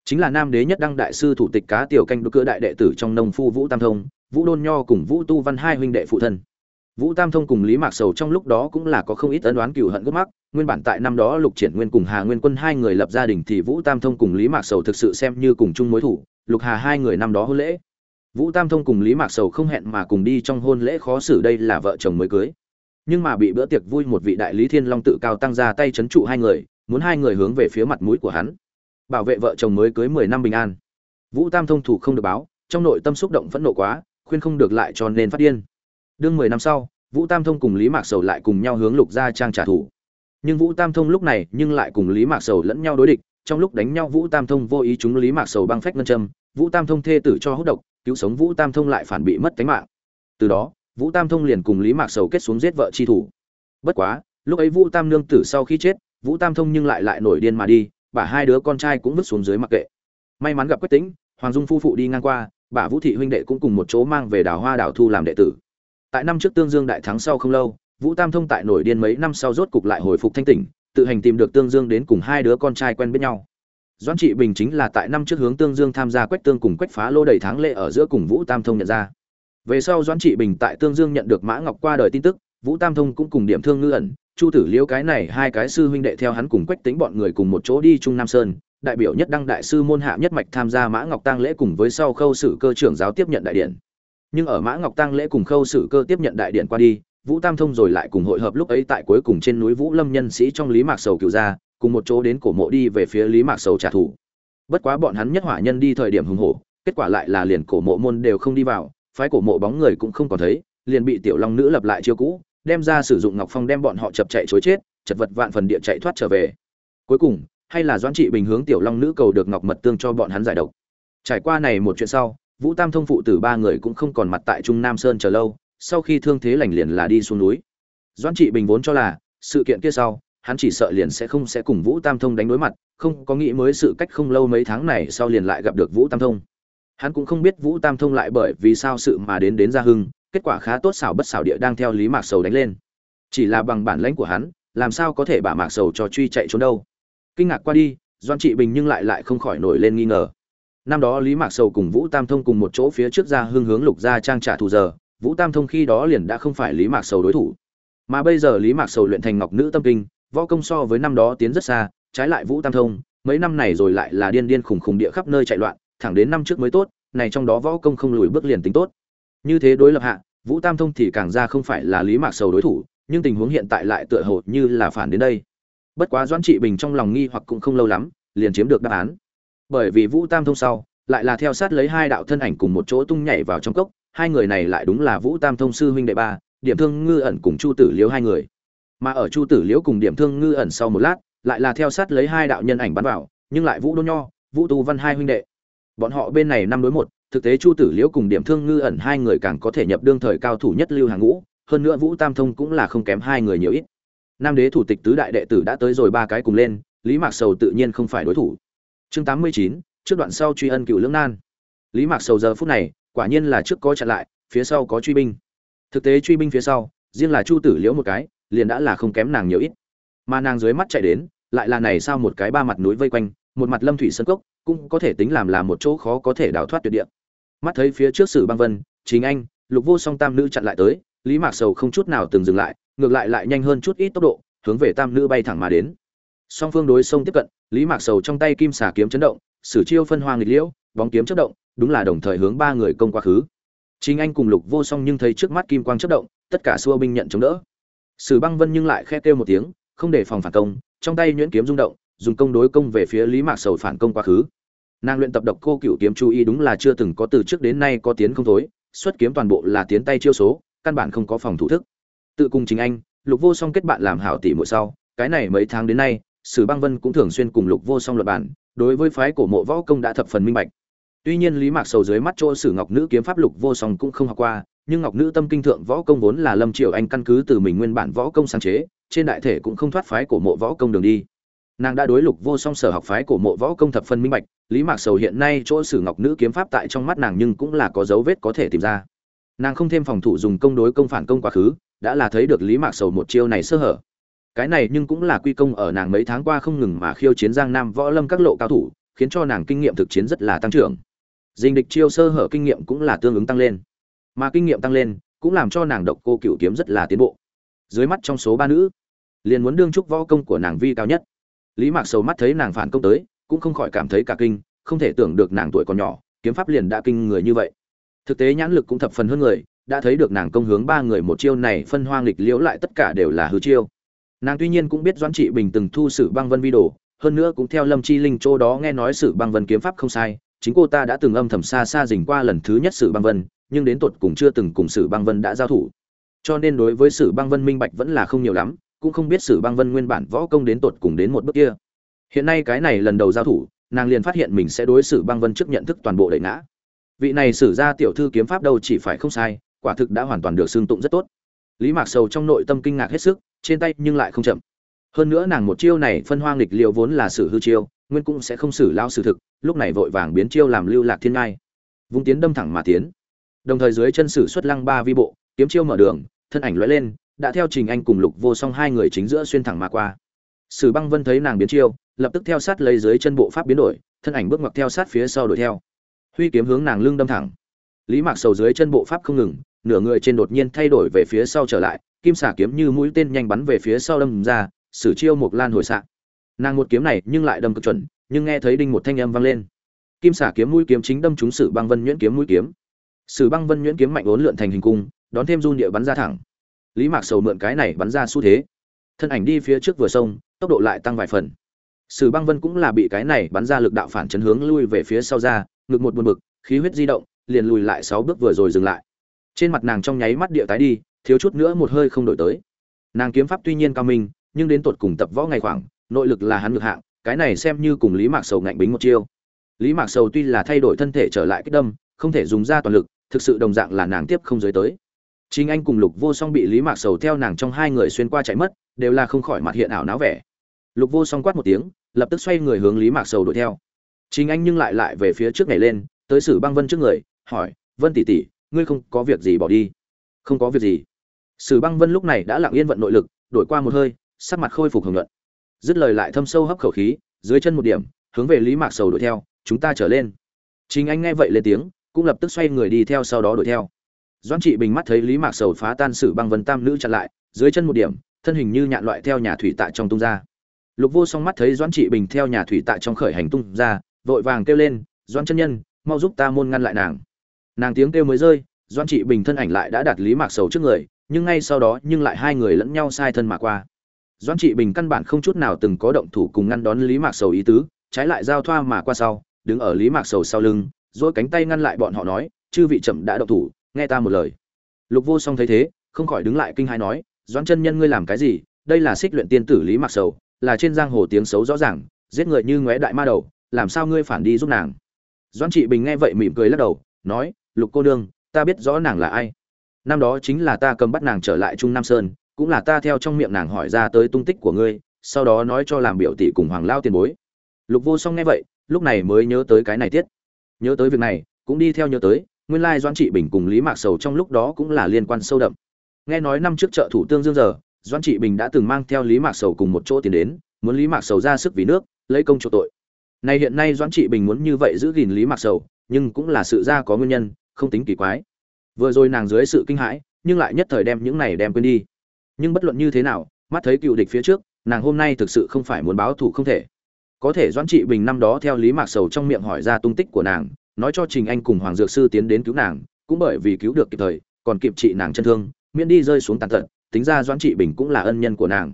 chính là nam đế nhất đăng đại sư thủ tịch cá tiểu canh đô cửa đại đệ tử trong nông phu vũ tam thông, vũ đôn nho cùng vũ tu văn hai huynh đệ phụ thân. Vũ tam thông cùng lý mạc sầu trong lúc đó cũng là có không ít ấn đoán cựu hận gốc mắc, nguyên bản tại năm đó lục triển nguyên cùng hà nguyên quân hai người lập gia đình thì vũ tam thông cùng lý mạc sầu thực sự xem như cùng chung mối thủ, lục hà hai người năm đó hôn lễ. Vũ tam thông cùng lý mạc sầu không hẹn mà cùng đi trong hôn lễ khó xử đây là vợ chồng mới cưới. Nhưng mà bị bữa tiệc vui một vị đại lý thiên long tự cao tăng ra tay chấn trụ hai người, muốn hai người hướng về phía mặt mũi của hắn bảo vệ vợ chồng mới cưới mười năm bình an. Vũ tam thông thủ không được báo, trong nội tâm xúc động phẫn nộ quá, khuyên không được lại cho nên phát điên. Đương mười năm sau, vũ tam thông cùng lý mạc sầu lại cùng nhau hướng lục gia trang trả thù. Nhưng vũ tam thông lúc này nhưng lại cùng lý mạc sầu lẫn nhau đối địch, trong lúc đánh nhau vũ tam thông vô ý chúng lý mạc sầu băng phách ngân châm, vũ tam thông thê tử cho hút độc, cứu sống vũ tam thông lại phản bị mất tính mạng. Từ đó, vũ tam thông liền cùng lý mạc sầu kết xuống giết vợ chi thủ. Bất quá, lúc ấy vũ tam nương tử sau khi chết, vũ tam thông nhưng lại lại nổi điên mà đi bà hai đứa con trai cũng vứt xuống dưới mặc kệ. May mắn gặp quách tính hoàng dung phu phụ đi ngang qua, bà vũ thị huynh đệ cũng cùng một chỗ mang về đào hoa đào thu làm đệ tử. Tại năm trước tương dương đại thắng sau không lâu, vũ tam thông tại nổi điên mấy năm sau rốt cục lại hồi phục thanh tỉnh, tự hành tìm được tương dương đến cùng hai đứa con trai quen biết nhau. Doãn trị bình chính là tại năm trước hướng tương dương tham gia quách tương cùng quách phá lô đầy tháng lệ ở giữa cùng vũ tam thông nhận ra. Về sau doãn trị bình tại tương dương nhận được mã ngọc qua đời tin tức, vũ tam thông cũng cùng điểm thương ngư ẩn chu tử liễu cái này hai cái sư huynh đệ theo hắn cùng quách tính bọn người cùng một chỗ đi trung nam sơn, đại biểu nhất đăng đại sư môn hạ nhất mạch tham gia mã ngọc tăng lễ cùng với sau khâu sử cơ trưởng giáo tiếp nhận đại điện. Nhưng ở mã ngọc tăng lễ cùng khâu sử cơ tiếp nhận đại điện qua đi, vũ tam thông rồi lại cùng hội hợp lúc ấy tại cuối cùng trên núi vũ lâm nhân sĩ trong lý mạc sầu cựu gia, cùng một chỗ đến cổ mộ đi về phía lý mạc sầu trả thù. Bất quá bọn hắn nhất hỏa nhân đi thời điểm hùng hổ, kết quả lại là liền cổ mộ môn đều không đi vào, phái cổ mộ bóng người cũng không còn thấy, liền bị tiểu long nữ lập lại chiêu cũ đem ra sử dụng ngọc phong đem bọn họ chập chạy chối chết, chật vật vạn phần địa chạy thoát trở về. Cuối cùng, hay là doãn trị bình hướng tiểu long nữ cầu được ngọc mật tương cho bọn hắn giải độc. Trải qua này một chuyện sau, vũ tam thông phụ tử ba người cũng không còn mặt tại trung nam sơn chờ lâu, sau khi thương thế lành liền là đi xuống núi. Doãn trị bình vốn cho là, sự kiện kia sau, hắn chỉ sợ liền sẽ không sẽ cùng vũ tam thông đánh đối mặt, không có nghĩ mới sự cách không lâu mấy tháng này sau liền lại gặp được vũ tam thông. Hắn cũng không biết vũ tam thông lại bởi vì sao sự mà đến đến gia hưng kết quả khá tốt xảo bất xảo địa đang theo lý mạc sầu đánh lên. Chỉ là bằng bản lãnh của hắn, làm sao có thể bả mạc sầu cho truy chạy trốn đâu? Kinh ngạc qua đi, doan trị bình nhưng lại lại không khỏi nổi lên nghi ngờ. Năm đó lý mạc sầu cùng vũ tam thông cùng một chỗ phía trước ra hương hướng lục gia trang trả thù giờ, vũ tam thông khi đó liền đã không phải lý mạc sầu đối thủ. Mà bây giờ lý mạc sầu luyện thành ngọc nữ tâm kinh, võ công so với năm đó tiến rất xa, trái lại vũ tam thông, mấy năm này rồi lại là điên điên khùng khùng địa khắp nơi chạy loạn, thẳng đến năm trước mới tốt, này trong đó võ công không lùi bước liền tính tốt như thế đối lập hạ, vũ tam thông thì càng ra không phải là lý mạc sầu đối thủ, nhưng tình huống hiện tại lại tựa hồ như là phản đến đây. Bất quá doãn trị bình trong lòng nghi hoặc cũng không lâu lắm, liền chiếm được đáp án. Bởi vì vũ tam thông sau, lại là theo sát lấy hai đạo thân ảnh cùng một chỗ tung nhảy vào trong cốc, hai người này lại đúng là vũ tam thông sư huynh đệ ba, điểm thương ngư ẩn cùng chu tử liễu hai người. Mà ở chu tử liễu cùng điểm thương ngư ẩn sau một lát, lại là theo sát lấy hai đạo nhân ảnh bắn vào, nhưng lại vũ đô nho, vũ tu văn hai huynh đệ. Bọn họ bên này năm đối một thực tế chu tử liễu cùng điểm thương ngư ẩn hai người càng có thể nhập đương thời cao thủ nhất lưu hàng ngũ, hơn nữa vũ tam thông cũng là không kém hai người nhiều ít. Nam đế thủ tịch tứ đại đệ tử đã tới rồi ba cái cùng lên, lý mạc sầu tự nhiên không phải đối thủ. Chương tám mươi chín, trước đoạn sau truy ân cựu lưỡng nan. Lý mạc sầu giờ phút này, quả nhiên là trước có chặn lại, phía sau có truy binh. Thực tế truy binh phía sau, riêng là chu tử liễu một cái, liền đã là không kém nàng nhiều ít. Mà nàng dưới mắt chạy đến, lại là này sao một cái ba mặt núi vây quanh, một mặt lâm thủy sân cốc, cũng có thể tính làm là một chỗ khó có thể đào thoát tuyệt địa mắt thấy phía trước sử băng vân chính anh, lục vô song tam nữ chặn lại tới, lý mạc sầu không chút nào từng dừng lại, ngược lại lại nhanh hơn chút ít tốc độ, hướng về tam nữ bay thẳng mà đến. Song phương đối sông tiếp cận, lý mạc sầu trong tay kim xà kiếm chấn động, sử chiêu phân hoa nghịch liễu, bóng kiếm chớp động, đúng là đồng thời hướng ba người công quá khứ. Chính anh cùng lục vô song nhưng thấy trước mắt kim quang chớp động, tất cả xua binh nhận chống đỡ. Sử băng vân nhưng lại khe kêu một tiếng, không để phòng phản công, trong tay nhuyễn kiếm rung động, dùng công đối công về phía lý mạc sầu phản công quá khứ nàng luyện tập độc cô cựu kiếm chú ý đúng là chưa từng có từ trước đến nay có tiến không thối, xuất kiếm toàn bộ là tiến tay chiêu số, căn bản không có phòng thủ thức. Tự cùng chính anh, lục vô song kết bạn làm hảo tỷ mỗi sau, cái này mấy tháng đến nay, sử băng vân cũng thường xuyên cùng lục vô song luật bản đối với phái cổ mộ võ công đã thập phần minh bạch. Tuy nhiên lý mạc sầu dưới mắt chỗ sử ngọc nữ kiếm pháp lục vô song cũng không học qua, nhưng ngọc nữ tâm kinh thượng võ công vốn là lâm triều anh căn cứ từ mình nguyên bản võ công sáng chế, trên đại thể cũng không thoát phái cổ mộ võ công đường đi nàng đã đối lục vô song sở học phái cổ mộ võ công thập phân minh bạch, lý mạc sầu hiện nay chỗ sử ngọc nữ kiếm pháp tại trong mắt nàng nhưng cũng là có dấu vết có thể tìm ra. Nàng không thêm phòng thủ dùng công đối công phản công quá khứ, đã là thấy được lý mạc sầu một chiêu này sơ hở. Cái này nhưng cũng là quy công ở nàng mấy tháng qua không ngừng mà khiêu chiến giang nam võ lâm các lộ cao thủ, khiến cho nàng kinh nghiệm thực chiến rất là tăng trưởng. Dình địch chiêu sơ hở kinh nghiệm cũng là tương ứng tăng lên. Mà kinh nghiệm tăng lên, cũng làm cho nàng độc cô cựu kiếm rất là tiến bộ. Dưới mắt trong số ba nữ, liền muốn đương chúc võ công của nàng vi cao nhất lý mạc sầu mắt thấy nàng phản công tới, cũng không khỏi cảm thấy cả kinh, không thể tưởng được nàng tuổi còn nhỏ, kiếm pháp liền đã kinh người như vậy. Thực tế nhãn lực cũng thập phần hơn người, đã thấy được nàng công hướng ba người một chiêu này phân hoang lịch liễu lại tất cả đều là hư chiêu. Nàng tuy nhiên cũng biết doãn trị bình từng thu sử băng vân vi đồ, hơn nữa cũng theo lâm chi linh châu đó nghe nói sử băng vân kiếm pháp không sai, chính cô ta đã từng âm thầm xa xa dình qua lần thứ nhất sử băng vân, nhưng đến tột cùng chưa từng cùng sử băng vân đã giao thủ. Cho nên đối với sử băng vân minh bạch vẫn là không nhiều lắm cũng không biết sử băng vân nguyên bản võ công đến tột cùng đến một bước kia. Hiện nay cái này lần đầu giao thủ, nàng liền phát hiện mình sẽ đối xử băng vân trước nhận thức toàn bộ đẩy ngã. Vị này sử ra tiểu thư kiếm pháp đâu chỉ phải không sai, quả thực đã hoàn toàn được xương tụng rất tốt. Lý mạc sầu trong nội tâm kinh ngạc hết sức, trên tay nhưng lại không chậm. Hơn nữa nàng một chiêu này phân hoang lịch liệu vốn là sử hư chiêu, nguyên cũng sẽ không xử lao sự thực, lúc này vội vàng biến chiêu làm lưu lạc thiên ngai. Vung tiến đâm thẳng mà tiến. Đồng thời dưới chân sử xuất lăng ba vi bộ, kiếm chiêu mở đường, thân ảnh lóe lên đã theo trình anh cùng lục vô song hai người chính giữa xuyên thẳng mà qua. Sử băng vân thấy nàng biến chiêu, lập tức theo sát lấy dưới chân bộ pháp biến đổi, thân ảnh bước ngoặt theo sát phía sau đuổi theo. Huy kiếm hướng nàng lưng đâm thẳng. Lý mạc sầu dưới chân bộ pháp không ngừng, nửa người trên đột nhiên thay đổi về phía sau trở lại, kim xả kiếm như mũi tên nhanh bắn về phía sau đâm ra, sử chiêu một lan hồi xạ. Nàng một kiếm này nhưng lại đâm cực chuẩn, nhưng nghe thấy đinh một thanh âm vang lên. Kim xả kiếm mũi kiếm chính đâm trúng sử băng vân nhuyễn kiếm mũi kiếm. Sử băng vân nhuyễn kiếm mạnh ốn lượn thành hình cung, đón thêm run địa bắn ra thẳng lý mạc sầu mượn cái này bắn ra xu thế. Thân ảnh đi phía trước vừa sông tốc độ lại tăng vài phần. Sử băng vân cũng là bị cái này bắn ra lực đạo phản chấn hướng lui về phía sau ra, ngực một buồn bực, khí huyết di động, liền lùi lại sáu bước vừa rồi dừng lại. Trên mặt nàng trong nháy mắt địa tái đi, thiếu chút nữa một hơi không đổi tới. Nàng kiếm pháp tuy nhiên cao minh, nhưng đến tột cùng tập võ ngày khoảng, nội lực là hắn ngược hạng, cái này xem như cùng lý mạc sầu ngạnh bính một chiêu. Lý mạc sầu tuy là thay đổi thân thể trở lại kích đâm, không thể dùng ra toàn lực, thực sự đồng dạng là nàng tiếp không giới tới chính anh cùng lục vô song bị lý mạc sầu theo nàng trong hai người xuyên qua chạy mất, đều là không khỏi mặt hiện ảo náo vẻ. Lục vô song quát một tiếng, lập tức xoay người hướng lý mạc sầu đuổi theo. Chính anh nhưng lại lại về phía trước nhảy lên, tới sử băng vân trước người, hỏi, vân tỷ tỷ, ngươi không có việc gì bỏ đi? Không có việc gì. Sử băng vân lúc này đã lặng yên vận nội lực, đổi qua một hơi, sắc mặt khôi phục hưởng luận dứt lời lại thâm sâu hấp khẩu khí, dưới chân một điểm, hướng về lý mạc sầu đuổi theo, chúng ta trở lên. Chính anh nghe vậy lên tiếng, cũng lập tức xoay người đi theo sau đó đuổi theo doãn trị bình mắt thấy lý mạc sầu phá tan sử băng vân tam nữ chặn lại, dưới chân một điểm, thân hình như nhạn loại theo nhà thủy tại trong tung ra. Lục vô song mắt thấy doãn trị bình theo nhà thủy tại trong khởi hành tung ra, vội vàng kêu lên, doãn chân nhân, mau giúp ta môn ngăn lại nàng. Nàng tiếng kêu mới rơi, doãn trị bình thân ảnh lại đã đặt lý mạc sầu trước người, nhưng ngay sau đó nhưng lại hai người lẫn nhau sai thân mà qua. Doãn trị bình căn bản không chút nào từng có động thủ cùng ngăn đón lý mạc sầu ý tứ, trái lại giao thoa mà qua sau, đứng ở lý mạc sầu sau lưng dỗi cánh tay ngăn lại bọn họ nói, chư vị chậm đã động thủ nghe ta một lời. Lục vô song thấy thế, không khỏi đứng lại kinh hãi nói, doãn chân nhân ngươi làm cái gì? Đây là xích luyện tiên tử lý mặc sầu, là trên giang hồ tiếng xấu rõ ràng, giết người như ngóe đại ma đầu, làm sao ngươi phản đi giúp nàng? Doãn trị bình nghe vậy mỉm cười lắc đầu, nói, lục cô nương, ta biết rõ nàng là ai. Năm đó chính là ta cầm bắt nàng trở lại trung nam sơn, cũng là ta theo trong miệng nàng hỏi ra tới tung tích của ngươi, sau đó nói cho làm biểu tỷ cùng hoàng lao tiền bối. Lục vô song nghe vậy, lúc này mới nhớ tới cái này tiết. Nhớ tới việc này, cũng đi theo nhớ tới nguyên lai doãn trị bình cùng lý mạc sầu trong lúc đó cũng là liên quan sâu đậm. Nghe nói năm trước trợ thủ tương dương giờ, doãn trị bình đã từng mang theo lý mạc sầu cùng một chỗ tiến đến, muốn lý mạc sầu ra sức vì nước, lấy công chỗ tội. Nay hiện nay doãn trị bình muốn như vậy giữ gìn lý mạc sầu, nhưng cũng là sự ra có nguyên nhân, không tính kỳ quái. Vừa rồi nàng dưới sự kinh hãi, nhưng lại nhất thời đem những này đem quên đi. Nhưng bất luận như thế nào, mắt thấy cựu địch phía trước, nàng hôm nay thực sự không phải muốn báo thù không thể. Có thể doãn trị bình năm đó theo lý mạc sầu trong miệng hỏi ra tung tích của nàng nói cho trình anh cùng hoàng dược sư tiến đến cứu nàng, cũng bởi vì cứu được kịp thời, còn kịp trị nàng chân thương, miễn đi rơi xuống tàn tật, tính ra doãn trị bình cũng là ân nhân của nàng.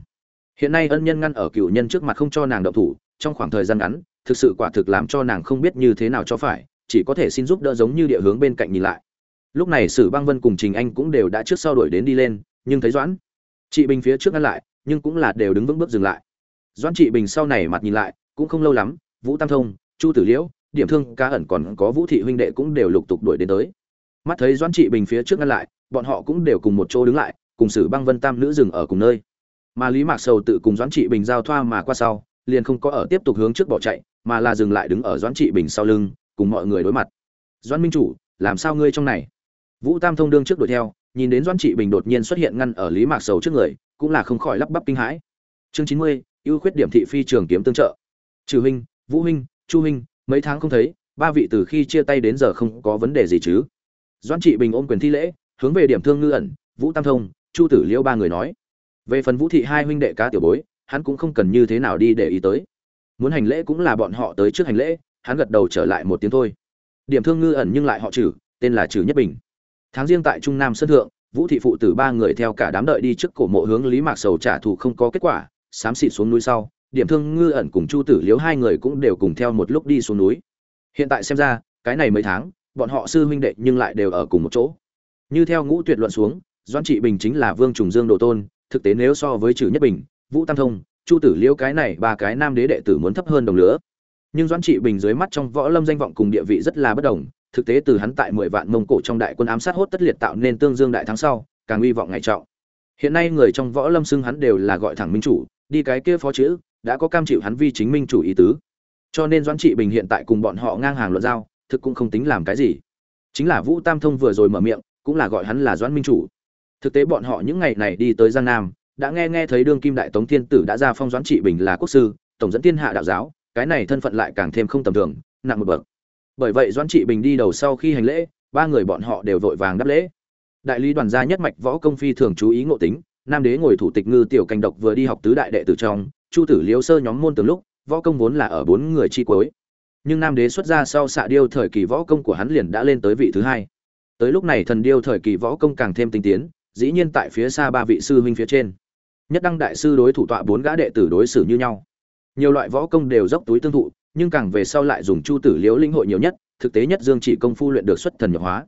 Hiện nay ân nhân ngăn ở cựu nhân trước mặt không cho nàng động thủ, trong khoảng thời gian ngắn, thực sự quả thực làm cho nàng không biết như thế nào cho phải, chỉ có thể xin giúp đỡ giống như địa hướng bên cạnh nhìn lại. Lúc này sử băng vân cùng trình anh cũng đều đã trước sau đuổi đến đi lên, nhưng thấy doãn trị bình phía trước ngăn lại, nhưng cũng là đều đứng vững bước dừng lại. Doãn trị bình sau này mặt nhìn lại, cũng không lâu lắm, vũ tam thông, chu tử liễu điểm thương cá ẩn còn có vũ thị huynh đệ cũng đều lục tục đuổi đến tới. Mắt thấy doãn trị bình phía trước ngăn lại, bọn họ cũng đều cùng một chỗ đứng lại, cùng sử băng vân tam nữ dừng ở cùng nơi. Mà lý mạc sầu tự cùng doãn trị bình giao thoa mà qua sau, liền không có ở tiếp tục hướng trước bỏ chạy, mà là dừng lại đứng ở doãn trị bình sau lưng, cùng mọi người đối mặt. Doãn minh chủ, làm sao ngươi trong này? Vũ tam thông đương trước đuổi theo, nhìn đến doãn trị bình đột nhiên xuất hiện ngăn ở lý mạc sầu trước người, cũng là không khỏi lắp bắp kinh hãi. Chương chín mươi, ưu khuyết điểm thị phi trường kiếm tương trợ. Trừ huynh, vũ huynh, chu huynh mấy tháng không thấy, ba vị từ khi chia tay đến giờ không có vấn đề gì chứ. Doãn trị bình ôm quyền thi lễ, hướng về điểm thương ngư ẩn, vũ tam thông, chu tử liễu ba người nói. Về phần vũ thị hai huynh đệ cá tiểu bối, hắn cũng không cần như thế nào đi để ý tới. Muốn hành lễ cũng là bọn họ tới trước hành lễ, hắn gật đầu trở lại một tiếng thôi. Điểm thương ngư ẩn nhưng lại họ trừ, tên là trừ nhất bình. Tháng riêng tại trung nam sân thượng, vũ thị phụ tử ba người theo cả đám đợi đi trước cổ mộ hướng lý mạc sầu trả thù không có kết quả, xám xịt xuống núi sau điểm thương ngư ẩn cùng chu tử liếu hai người cũng đều cùng theo một lúc đi xuống núi. Hiện tại xem ra, cái này mấy tháng, bọn họ sư huynh đệ nhưng lại đều ở cùng một chỗ. Như theo ngũ tuyệt luận xuống doan trị bình chính là vương trùng dương đồ tôn, thực tế nếu so với trừ nhất bình, vũ tam thông, chu tử liễu cái này ba cái nam đế đệ tử muốn thấp hơn đồng lứa nhưng doãn trị bình dưới mắt trong võ lâm danh vọng cùng địa vị rất là bất đồng, thực tế từ hắn tại mười vạn mông cổ trong đại quân ám sát hốt tất liệt tạo nên tương dương đại thắng sau, càng uy vọng ngày trọng. Hiện nay người trong võ lâm xưng hắn đều là gọi thẳng minh chủ, đi cái kia phó chữ đã có cam chịu hắn vi chính minh chủ ý tứ. Cho nên doãn trị bình hiện tại cùng bọn họ ngang hàng luận giao, thực cũng không tính làm cái gì. Chính là vũ tam thông vừa rồi mở miệng, cũng là gọi hắn là doãn minh chủ. Thực tế bọn họ những ngày này đi tới giang nam, đã nghe nghe thấy đương kim đại tống thiên tử đã ra phong doãn trị bình là quốc sư, tổng dẫn thiên hạ đạo giáo, cái này thân phận lại càng thêm không tầm thường, nặng một bậc. Bởi vậy doãn trị bình đi đầu sau khi hành lễ, ba người bọn họ đều vội vàng đáp lễ. Đại lý đoàn gia nhất mạch võ công phi thường chú ý ngộ tính, nam đế ngồi thủ tịch ngư tiểu canh độc vừa đi học tứ đại đệ tử trong chu tử liễu sơ nhóm môn từ lúc, võ công vốn là ở bốn người chi cuối. Nhưng nam đế xuất ra sau xạ điêu thời kỳ võ công của hắn liền đã lên tới vị thứ hai. Tới lúc này thần điêu thời kỳ võ công càng thêm tinh tiến, dĩ nhiên tại phía xa ba vị sư huynh phía trên. Nhất đăng đại sư đối thủ tọa bốn gã đệ tử đối xử như nhau. Nhiều loại võ công đều dốc túi tương thụ, nhưng càng về sau lại dùng chu tử liễu linh hội nhiều nhất, thực tế nhất dương chỉ công phu luyện được xuất thần nhập hóa.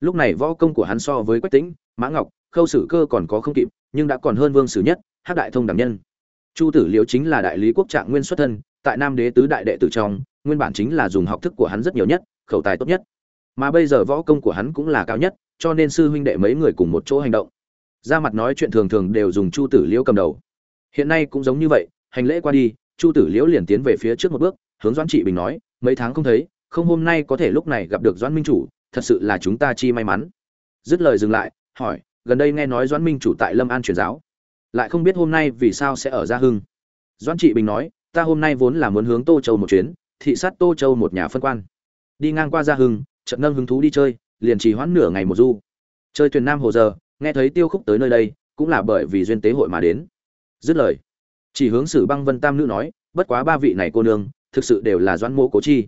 Lúc này võ công của hắn so với quách tĩnh, mã ngọc, khâu sử cơ còn có không kịp, nhưng đã còn hơn vương sử nhất hát đại thông đẳng nhân chu tử liễu chính là đại lý quốc trạng nguyên xuất thân, tại nam đế tứ đại đệ tử trong, nguyên bản chính là dùng học thức của hắn rất nhiều nhất, khẩu tài tốt nhất. Mà bây giờ võ công của hắn cũng là cao nhất, cho nên sư huynh đệ mấy người cùng một chỗ hành động. Ra mặt nói chuyện thường thường đều dùng chu tử liễu cầm đầu. Hiện nay cũng giống như vậy, hành lễ qua đi, chu tử liễu liền tiến về phía trước một bước, hướng doãn trị bình nói, mấy tháng không thấy, không hôm nay có thể lúc này gặp được doãn minh chủ, thật sự là chúng ta chi may mắn. Dứt lời dừng lại, hỏi, gần đây nghe nói doãn minh chủ tại lâm an truyền giáo lại không biết hôm nay vì sao sẽ ở gia hưng. Doãn trị bình nói, ta hôm nay vốn là muốn hướng tô châu một chuyến, thị sát tô châu một nhà phân quan. Đi ngang qua gia hưng trận nâng hứng thú đi chơi, liền trì hoãn nửa ngày một du. Chơi thuyền nam hồ giờ, nghe thấy tiêu khúc tới nơi đây, cũng là bởi vì duyên tế hội mà đến. Dứt lời, chỉ hướng sử băng vân tam nữ nói, bất quá ba vị này cô nương, thực sự đều là doãn mô cố chi.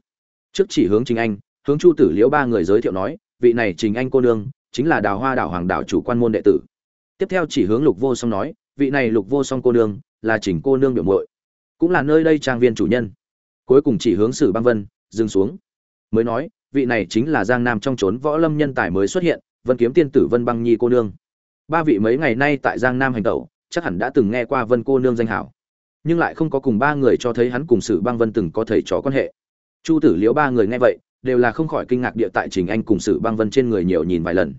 Trước chỉ hướng trình anh, hướng chu tử liễu ba người giới thiệu nói, vị này trình anh cô nương, chính là đào hoa đảo hoàng đảo chủ quan môn đệ tử. Tiếp theo chỉ hướng lục vô song nói vị này lục vô song cô nương là chỉnh cô nương biểu muội, cũng là nơi đây trang viên chủ nhân. Cuối cùng chỉ hướng sử băng vân, dừng xuống. Mới nói, vị này chính là giang nam trong trốn võ lâm nhân tài mới xuất hiện, vân kiếm tiên tử vân băng nhi cô nương. Ba vị mấy ngày nay tại giang nam hành tẩu, chắc hẳn đã từng nghe qua vân cô nương danh hảo. Nhưng lại không có cùng ba người cho thấy hắn cùng sử băng vân từng có thầy trò quan hệ. Chu tử liễu ba người nghe vậy, đều là không khỏi kinh ngạc địa tại trình anh cùng sử băng vân trên người nhiều nhìn vài lần.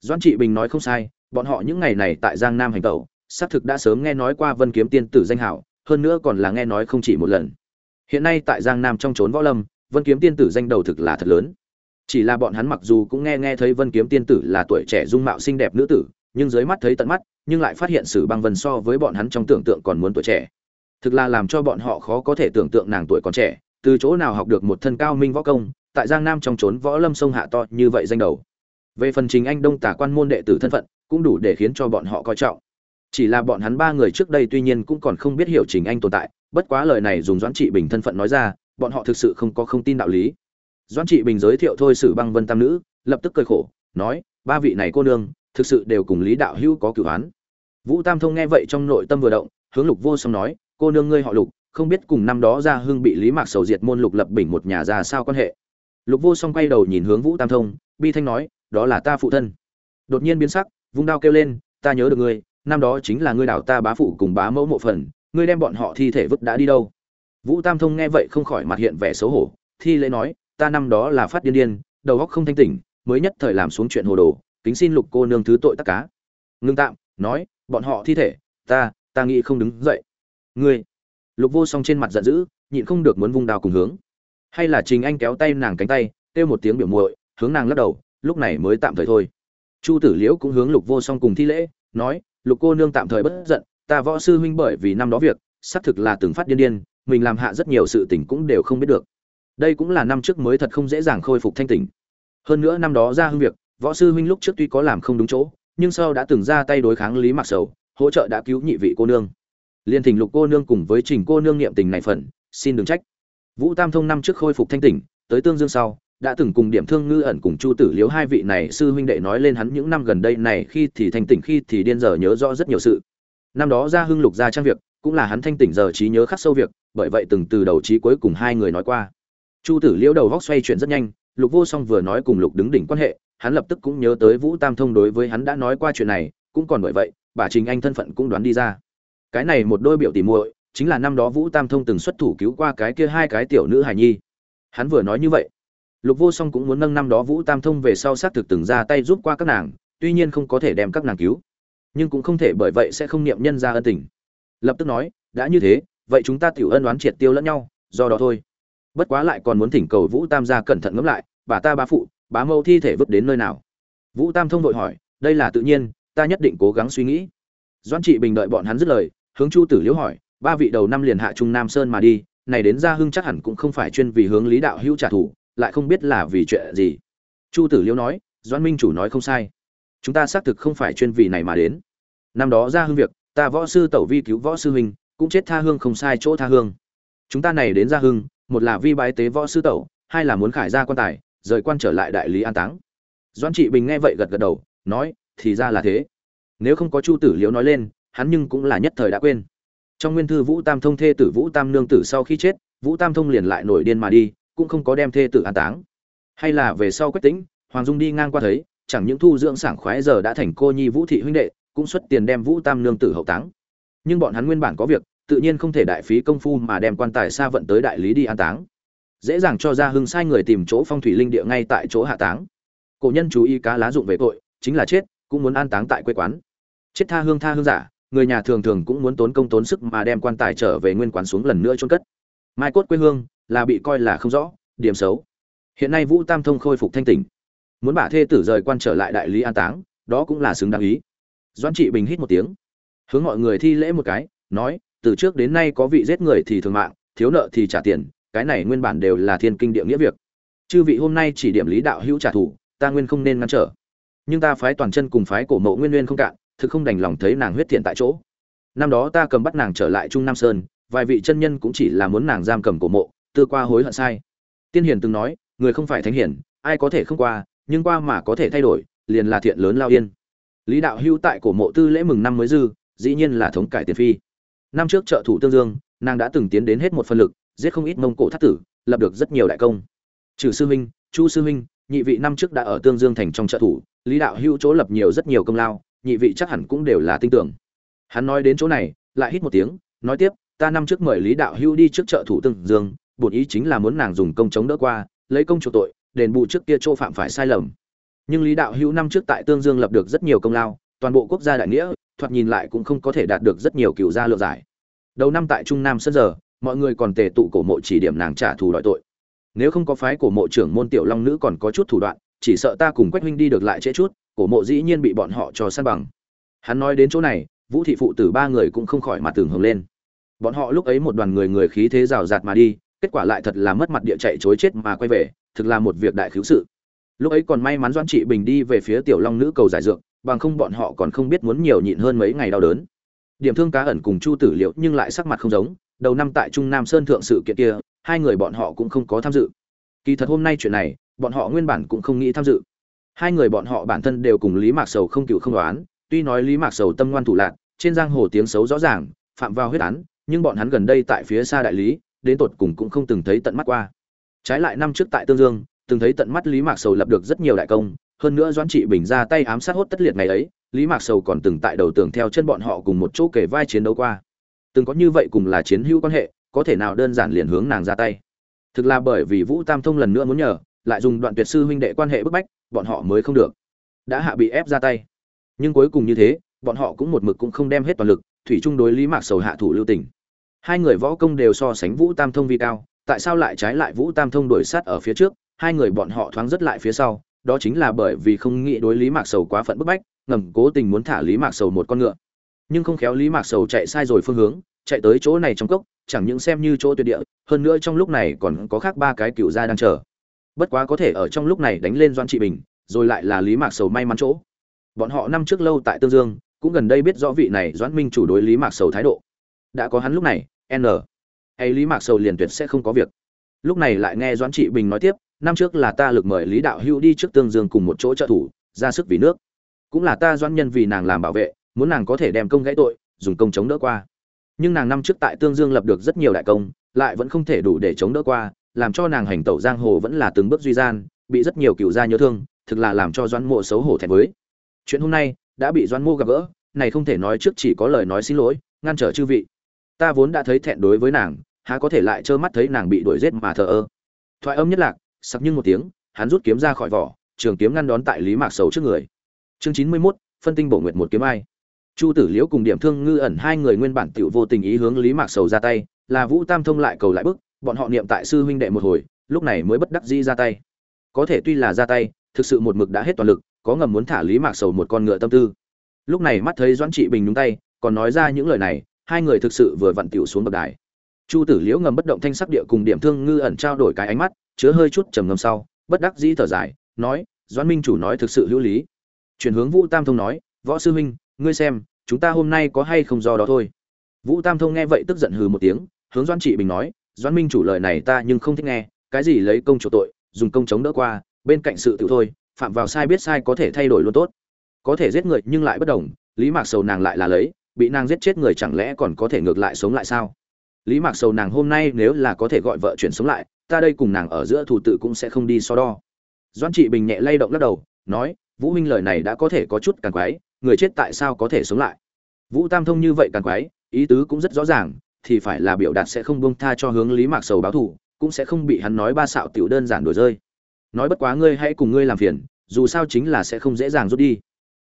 Doan trị bình nói không sai, bọn họ những ngày này tại giang nam hành tẩu xác thực đã sớm nghe nói qua vân kiếm tiên tử danh hảo, hơn nữa còn là nghe nói không chỉ một lần. Hiện nay tại giang nam trong trốn võ lâm, vân kiếm tiên tử danh đầu thực là thật lớn. Chỉ là bọn hắn mặc dù cũng nghe nghe thấy vân kiếm tiên tử là tuổi trẻ dung mạo xinh đẹp nữ tử, nhưng dưới mắt thấy tận mắt, nhưng lại phát hiện sử băng vân so với bọn hắn trong tưởng tượng còn muốn tuổi trẻ. Thực là làm cho bọn họ khó có thể tưởng tượng nàng tuổi còn trẻ, từ chỗ nào học được một thân cao minh võ công, tại giang nam trong trốn võ lâm sông hạ to như vậy danh đầu. Về phần chính anh đông tả quan môn đệ tử thân phận, cũng đủ để khiến cho bọn họ coi trọng chỉ là bọn hắn ba người trước đây tuy nhiên cũng còn không biết hiểu trình anh tồn tại, bất quá lời này dùng doãn trị bình thân phận nói ra, bọn họ thực sự không có không tin đạo lý. Doãn trị bình giới thiệu thôi sử băng vân tam nữ, lập tức cười khổ, nói, ba vị này cô nương, thực sự đều cùng lý đạo hữu có cửu án vũ tam thông nghe vậy trong nội tâm vừa động, hướng lục vô song nói, cô nương ngươi họ lục, không biết cùng năm đó ra hưng bị lý mạc sầu diệt môn lục lập bình một nhà ra sao quan hệ? Lục vô song quay đầu nhìn hướng vũ tam thông, bi thanh nói, đó là ta phụ thân. Đột nhiên biến sắc, vung đao kêu lên, ta nhớ được ngươi năm đó chính là ngươi đảo ta bá phụ cùng bá mẫu mộ phần, ngươi đem bọn họ thi thể vứt đã đi đâu? Vũ tam thông nghe vậy không khỏi mặt hiện vẻ xấu hổ, thi lễ nói, ta năm đó là phát điên điên, đầu óc không thanh tỉnh, mới nhất thời làm xuống chuyện hồ đồ, kính xin lục cô nương thứ tội tất cá. Ngưng tạm, nói, bọn họ thi thể, ta ta nghĩ không đứng dậy. Ngươi, lục vô song trên mặt giận dữ, nhịn không được muốn vung đao cùng hướng. Hay là trình anh kéo tay nàng cánh tay, kêu một tiếng biểu muội, hướng nàng lắc đầu, lúc này mới tạm thời thôi. Chu tử liễu cũng hướng lục vô song cùng thi lễ, nói lục cô nương tạm thời bất giận, ta võ sư huynh bởi vì năm đó việc, xác thực là từng phát điên điên, mình làm hạ rất nhiều sự tình cũng đều không biết được. Đây cũng là năm trước mới thật không dễ dàng khôi phục thanh tỉnh. Hơn nữa năm đó ra hưng việc, võ sư huynh lúc trước tuy có làm không đúng chỗ, nhưng sau đã từng ra tay đối kháng lý mặc sầu, hỗ trợ đã cứu nhị vị cô nương. Liên thỉnh lục cô nương cùng với trình cô nương niệm tình này phần, xin đừng trách. Vũ tam thông năm trước khôi phục thanh tỉnh, tới tương dương sau đã từng cùng điểm thương ngư ẩn cùng chu tử liếu hai vị này sư huynh đệ nói lên hắn những năm gần đây này khi thì thanh tỉnh, khi thì điên giờ nhớ rõ rất nhiều sự. Năm đó ra hưng lục ra trang việc, cũng là hắn thanh tỉnh giờ trí nhớ khắc sâu việc, bởi vậy từng từ đầu trí cuối cùng hai người nói qua. Chu tử liễu đầu góc xoay chuyển rất nhanh, lục vô song vừa nói cùng lục đứng đỉnh quan hệ, hắn lập tức cũng nhớ tới vũ tam thông đối với hắn đã nói qua chuyện này, cũng còn bởi vậy, bà trình anh thân phận cũng đoán đi ra. Cái này một đôi biểu tỉ muội, chính là năm đó vũ tam thông từng xuất thủ cứu qua cái kia hai cái tiểu nữ hài nhi. Hắn vừa nói như vậy lục vô song cũng muốn nâng năm đó vũ tam thông về sau xác thực từng ra tay giúp qua các nàng, tuy nhiên không có thể đem các nàng cứu. Nhưng cũng không thể bởi vậy sẽ không niệm nhân ra ân tình. Lập tức nói, đã như thế, vậy chúng ta tiểu ân đoán triệt tiêu lẫn nhau, do đó thôi. Bất quá lại còn muốn thỉnh cầu vũ tam gia cẩn thận ngẫm lại, bà ta bá phụ, bá mâu thi thể vứt đến nơi nào? Vũ tam thông vội hỏi, đây là tự nhiên, ta nhất định cố gắng suy nghĩ. Doan trị bình đợi bọn hắn dứt lời, hướng chu tử liễu hỏi, ba vị đầu năm liền hạ trung nam sơn mà đi, này đến ra hưng chắc hẳn cũng không phải chuyên vì hướng lý đạo hữu trả thù lại không biết là vì chuyện gì. Chu tử liễu nói doan minh chủ nói không sai. Chúng ta xác thực không phải chuyên vì này mà đến. Năm đó ra hương việc, ta võ sư tẩu vi cứu võ sư huynh, cũng chết tha hương không sai chỗ tha hương. Chúng ta này đến ra hưng một là vi bái tế võ sư tẩu, hai là muốn khải ra quan tài, rời quan trở lại đại lý an táng. Doan trị bình nghe vậy gật gật đầu, nói, thì ra là thế. Nếu không có chu tử liễu nói lên, hắn nhưng cũng là nhất thời đã quên. Trong nguyên thư vũ tam thông thê tử vũ tam nương tử sau khi chết, vũ tam thông liền lại nổi điên mà đi cũng không có đem thê tử an táng. Hay là về sau quyết tính hoàng dung đi ngang qua thấy, chẳng những thu dưỡng sảng khoái giờ đã thành cô nhi vũ thị huynh đệ, cũng xuất tiền đem vũ tam nương tử hậu táng. Nhưng bọn hắn nguyên bản có việc, tự nhiên không thể đại phí công phu mà đem quan tài xa vận tới đại lý đi an táng. Dễ dàng cho ra hưng sai người tìm chỗ phong thủy linh địa ngay tại chỗ hạ táng. Cổ nhân chú ý cá lá dụng về tội, chính là chết, cũng muốn an táng tại quê quán. Chết tha hương tha hương giả, người nhà thường thường cũng muốn tốn công tốn sức mà đem quan tài trở về nguyên quán xuống lần nữa chôn cất. Mai cốt quê hương là bị coi là không rõ, điểm xấu. Hiện nay vũ tam thông khôi phục thanh tỉnh. Muốn bả thê tử rời quan trở lại đại lý an táng, đó cũng là xứng đáng ý. Doan trị bình hít một tiếng. Hướng mọi người thi lễ một cái, nói, từ trước đến nay có vị giết người thì thường mạng, thiếu nợ thì trả tiền, cái này nguyên bản đều là thiên kinh địa nghĩa việc. Chư vị hôm nay chỉ điểm lý đạo hữu trả thù, ta nguyên không nên ngăn trở. Nhưng ta phái toàn chân cùng phái cổ mộ nguyên nguyên không cạn, thực không đành lòng thấy nàng huyết thiện tại chỗ. Năm đó ta cầm bắt nàng trở lại trung nam sơn, vài vị chân nhân cũng chỉ là muốn nàng giam cầm cổ mộ tư qua hối hận sai. Tiên hiền từng nói, người không phải thánh hiển ai có thể không qua, nhưng qua mà có thể thay đổi, liền là thiện lớn lao yên. Lý đạo hưu tại cổ mộ tư lễ mừng năm mới dư, dĩ nhiên là thống cải tiền phi. Năm trước trợ thủ tương dương, nàng đã từng tiến đến hết một phân lực, giết không ít mông cổ thất tử, lập được rất nhiều đại công. Trừ sư huynh, chu sư huynh, nhị vị năm trước đã ở tương dương thành trong trợ thủ, lý đạo hưu chỗ lập nhiều rất nhiều công lao, nhị vị chắc hẳn cũng đều là tin tưởng. Hắn nói đến chỗ này, lại hít một tiếng, nói tiếp, ta năm trước mời lý đạo hưu đi trước trợ thủ tương dương bổn ý chính là muốn nàng dùng công chống đỡ qua, lấy công chủ tội, đền bù trước kia chỗ phạm phải sai lầm. Nhưng lý đạo hưu năm trước tại tương dương lập được rất nhiều công lao, toàn bộ quốc gia đại nghĩa, thoạt nhìn lại cũng không có thể đạt được rất nhiều cựu gia lượng giải. Đầu năm tại trung nam sân giờ, mọi người còn tề tụ cổ mộ chỉ điểm nàng trả thù đòi tội. Nếu không có phái cổ mộ trưởng môn tiểu long nữ còn có chút thủ đoạn, chỉ sợ ta cùng quách huynh đi được lại trễ chút, cổ mộ dĩ nhiên bị bọn họ cho săn bằng. Hắn nói đến chỗ này, vũ thị phụ tử ba người cũng không khỏi mặt tưởng hưởng lên. Bọn họ lúc ấy một đoàn người người khí thế rào rạt mà đi kết quả lại thật là mất mặt địa chạy chối chết mà quay về, thực là một việc đại khiếu sự. Lúc ấy còn may mắn doãn trị bình đi về phía tiểu long nữ cầu giải dược, bằng không bọn họ còn không biết muốn nhiều nhịn hơn mấy ngày đau đớn. Điểm thương cá ẩn cùng chu tử liệu nhưng lại sắc mặt không giống, đầu năm tại trung nam sơn thượng sự kiện kia, hai người bọn họ cũng không có tham dự. Kỳ thật hôm nay chuyện này, bọn họ nguyên bản cũng không nghĩ tham dự. Hai người bọn họ bản thân đều cùng lý mạc sầu không cựu không đoán, tuy nói lý mạc sầu tâm ngoan thủ lạc, trên giang hồ tiếng xấu rõ ràng, phạm vào huyết án, nhưng bọn hắn gần đây tại phía xa đại lý đến tột cùng cũng không từng thấy tận mắt qua. Trái lại năm trước tại tương dương, từng thấy tận mắt lý mạc sầu lập được rất nhiều đại công, hơn nữa doãn trị bình ra tay ám sát hốt tất liệt ngày ấy, lý mạc sầu còn từng tại đầu tường theo chân bọn họ cùng một chỗ kể vai chiến đấu qua. Từng có như vậy cùng là chiến hữu quan hệ, có thể nào đơn giản liền hướng nàng ra tay. Thực là bởi vì vũ tam thông lần nữa muốn nhờ, lại dùng đoạn tuyệt sư huynh đệ quan hệ bức bách, bọn họ mới không được. Đã hạ bị ép ra tay. Nhưng cuối cùng như thế, bọn họ cũng một mực cũng không đem hết toàn lực, thủy chung đối lý mạc sầu hạ thủ lưu tình hai người võ công đều so sánh vũ tam thông vi cao, tại sao lại trái lại vũ tam thông đuổi sát ở phía trước? Hai người bọn họ thoáng rất lại phía sau, đó chính là bởi vì không nghĩ đối lý mạc sầu quá phận bức bách, ngầm cố tình muốn thả lý mạc sầu một con ngựa. Nhưng không khéo lý mạc sầu chạy sai rồi phương hướng, chạy tới chỗ này trong cốc, chẳng những xem như chỗ tuyệt địa, hơn nữa trong lúc này còn có khác ba cái cựu gia đang chờ. Bất quá có thể ở trong lúc này đánh lên doan trị bình, rồi lại là lý mạc sầu may mắn chỗ. Bọn họ năm trước lâu tại tương dương, cũng gần đây biết rõ vị này doãn minh chủ đối lý mạc sầu thái độ. Đã có hắn lúc này n. Hay lý mạc sầu liền tuyệt sẽ không có việc. Lúc này lại nghe doãn trị bình nói tiếp, năm trước là ta lực mời lý đạo hữu đi trước tương dương cùng một chỗ trợ thủ, ra sức vì nước. Cũng là ta doãn nhân vì nàng làm bảo vệ, muốn nàng có thể đem công gãy tội, dùng công chống đỡ qua. Nhưng nàng năm trước tại tương dương lập được rất nhiều đại công, lại vẫn không thể đủ để chống đỡ qua, làm cho nàng hành tẩu giang hồ vẫn là từng bước duy gian, bị rất nhiều cựu gia nhớ thương, thực là làm cho doãn mộ xấu hổ thẹn với. Chuyện hôm nay đã bị doãn mô gặp gỡ, này không thể nói trước chỉ có lời nói xin lỗi, ngăn trở chư vị ta vốn đã thấy thẹn đối với nàng, há có thể lại trơ mắt thấy nàng bị đuổi giết mà thờ ơ. Thoại âm nhất lạc, sặc nhưng một tiếng, hắn rút kiếm ra khỏi vỏ, trường kiếm ngăn đón tại lý mạc sầu trước người. Chương chín mươi mốt, phân tinh bổ nguyệt một kiếm ai. Chu tử liễu cùng điểm thương ngư ẩn hai người nguyên bản tiểu vô tình ý hướng lý mạc sầu ra tay, là vũ tam thông lại cầu lại bức, bọn họ niệm tại sư huynh đệ một hồi, lúc này mới bất đắc dĩ ra tay. Có thể tuy là ra tay, thực sự một mực đã hết toàn lực, có ngầm muốn thả lý mạc sầu một con ngựa tâm tư. Lúc này mắt thấy doãn trị bình nhúng tay, còn nói ra những lời này hai người thực sự vừa vặn tiểu xuống bậc đài. Chu tử liễu ngầm bất động thanh sắc địa cùng điểm thương ngư ẩn trao đổi cái ánh mắt, chứa hơi chút trầm ngâm sau, bất đắc dĩ thở dài, nói, doãn minh chủ nói thực sự hữu lý. Chuyển hướng vũ tam thông nói, võ sư huynh, ngươi xem, chúng ta hôm nay có hay không do đó thôi. Vũ tam thông nghe vậy tức giận hừ một tiếng, hướng doãn trị bình nói, doãn minh chủ lời này ta nhưng không thích nghe, cái gì lấy công chủ tội, dùng công chống đỡ qua, bên cạnh sự tự thôi, phạm vào sai biết sai có thể thay đổi luôn tốt. Có thể giết người nhưng lại bất đồng, lý mạc sầu nàng lại là lấy bị nàng giết chết người chẳng lẽ còn có thể ngược lại sống lại sao? Lý mạc sầu nàng hôm nay nếu là có thể gọi vợ chuyển sống lại, ta đây cùng nàng ở giữa thủ tự cũng sẽ không đi so đo. Doan trị bình nhẹ lay động lắc đầu, nói, vũ huynh lời này đã có thể có chút càng quái, người chết tại sao có thể sống lại? Vũ tam thông như vậy càng quái, ý tứ cũng rất rõ ràng, thì phải là biểu đạt sẽ không bông tha cho hướng lý mạc sầu báo thù, cũng sẽ không bị hắn nói ba xạo tiểu đơn giản đổi rơi nói bất quá ngươi hãy cùng ngươi làm phiền, dù sao chính là sẽ không dễ dàng rút đi.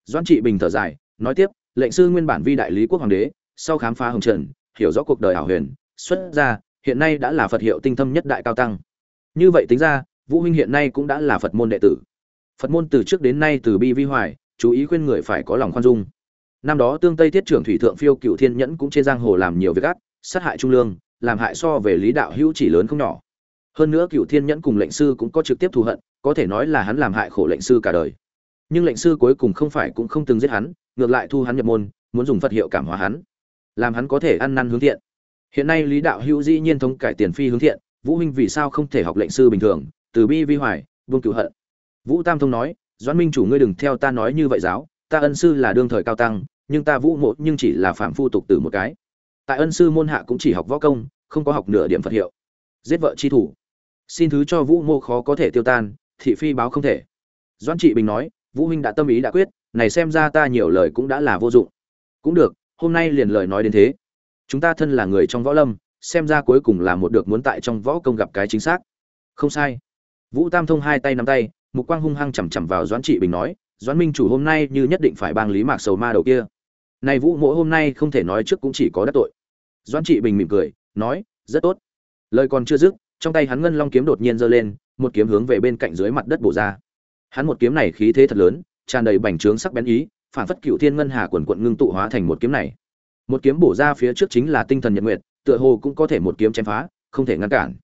Doan trị bình thở dài, nói tiếp lệnh sư nguyên bản vi đại lý quốc hoàng đế, sau khám phá hồng trần, hiểu rõ cuộc đời ảo huyền, xuất ra, hiện nay đã là phật hiệu tinh thâm nhất đại cao tăng. Như vậy tính ra, vũ huynh hiện nay cũng đã là phật môn đệ tử. Phật môn từ trước đến nay từ bi vi hoài, chú ý khuyên người phải có lòng khoan dung. Năm đó tương tây thiết trưởng thủy thượng phiêu cựu thiên nhẫn cũng trên giang hồ làm nhiều việc ác, sát hại trung lương, làm hại so về lý đạo hữu chỉ lớn không nhỏ. Hơn nữa cựu thiên nhẫn cùng lệnh sư cũng có trực tiếp thù hận, có thể nói là hắn làm hại khổ lệnh sư cả đời nhưng lệnh sư cuối cùng không phải cũng không từng giết hắn, ngược lại thu hắn nhập môn, muốn dùng phật hiệu cảm hóa hắn, làm hắn có thể ăn năn hướng thiện. Hiện nay lý đạo hữu dĩ nhiên thống cải tiền phi hướng thiện, vũ huynh vì sao không thể học lệnh sư bình thường, từ bi vi hoài, vương cựu hận. Vũ tam thông nói, doãn minh chủ ngươi đừng theo ta nói như vậy giáo, ta ân sư là đương thời cao tăng, nhưng ta vũ mộ nhưng chỉ là phạm phu tục từ một cái. Tại ân sư môn hạ cũng chỉ học võ công, không có học nửa điểm phật hiệu. Giết vợ chi thủ. Xin thứ cho vũ mô khó có thể tiêu tan, thị phi báo không thể. Doãn trị bình nói vũ huynh đã tâm ý đã quyết, này xem ra ta nhiều lời cũng đã là vô dụng. Cũng được, hôm nay liền lời nói đến thế. Chúng ta thân là người trong võ lâm, xem ra cuối cùng là một được muốn tại trong võ công gặp cái chính xác. Không sai. Vũ tam thông hai tay nắm tay, mục quang hung hăng chằm chằm vào doãn trị bình nói, doãn minh chủ hôm nay như nhất định phải bang lý mạc sầu ma đầu kia. Này vũ mỗi hôm nay không thể nói trước cũng chỉ có đắc tội. Doãn trị bình mỉm cười, nói, rất tốt. Lời còn chưa dứt, trong tay hắn ngân long kiếm đột nhiên giơ lên, một kiếm hướng về bên cạnh dưới mặt đất bổ ra hắn một kiếm này khí thế thật lớn, tràn đầy bành trướng sắc bén ý, phản phất cựu thiên ngân hà quần quận ngưng tụ hóa thành một kiếm này. Một kiếm bổ ra phía trước chính là tinh thần nhật nguyệt, tựa hồ cũng có thể một kiếm chém phá, không thể ngăn cản.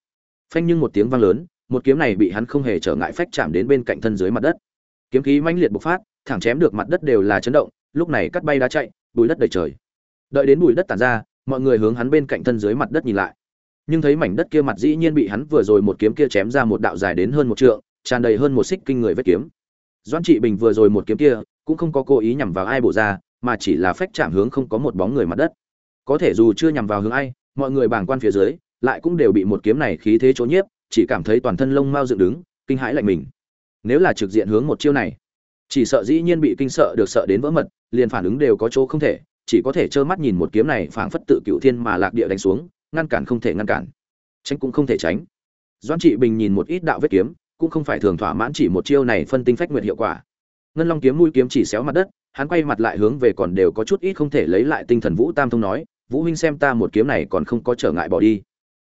Phanh nhưng một tiếng vang lớn, một kiếm này bị hắn không hề trở ngại phách chạm đến bên cạnh thân dưới mặt đất. Kiếm khí mãnh liệt bộc phát, thẳng chém được mặt đất đều là chấn động, lúc này cắt bay đá chạy, bùi đất đầy trời. Đợi đến bụi đất tản ra, mọi người hướng hắn bên cạnh thân dưới mặt đất nhìn lại. Nhưng thấy mảnh đất kia mặt dĩ nhiên bị hắn vừa rồi một kiếm kia chém ra một đạo dài đến hơn một trượng tràn đầy hơn một xích kinh người vết kiếm. Doãn trị bình vừa rồi một kiếm kia, cũng không có cố ý nhằm vào ai bổ ra, mà chỉ là phách chạm hướng không có một bóng người mặt đất. Có thể dù chưa nhằm vào hướng ai, mọi người bàng quan phía dưới, lại cũng đều bị một kiếm này khí thế chỗ nhiếp, chỉ cảm thấy toàn thân lông mau dựng đứng, kinh hãi lạnh mình. Nếu là trực diện hướng một chiêu này, chỉ sợ dĩ nhiên bị kinh sợ được sợ đến vỡ mật, liền phản ứng đều có chỗ không thể, chỉ có thể trơ mắt nhìn một kiếm này phảng phất tự cựu thiên mà lạc địa đánh xuống, ngăn cản không thể ngăn cản. Tránh cũng không thể tránh. Doan trị bình nhìn một ít đạo vết kiếm cũng không phải thường thỏa mãn chỉ một chiêu này phân tinh phách nguyệt hiệu quả. Ngân long kiếm mũi kiếm chỉ xéo mặt đất, hắn quay mặt lại hướng về còn đều có chút ít không thể lấy lại tinh thần vũ tam thông nói, vũ huynh xem ta một kiếm này còn không có trở ngại bỏ đi.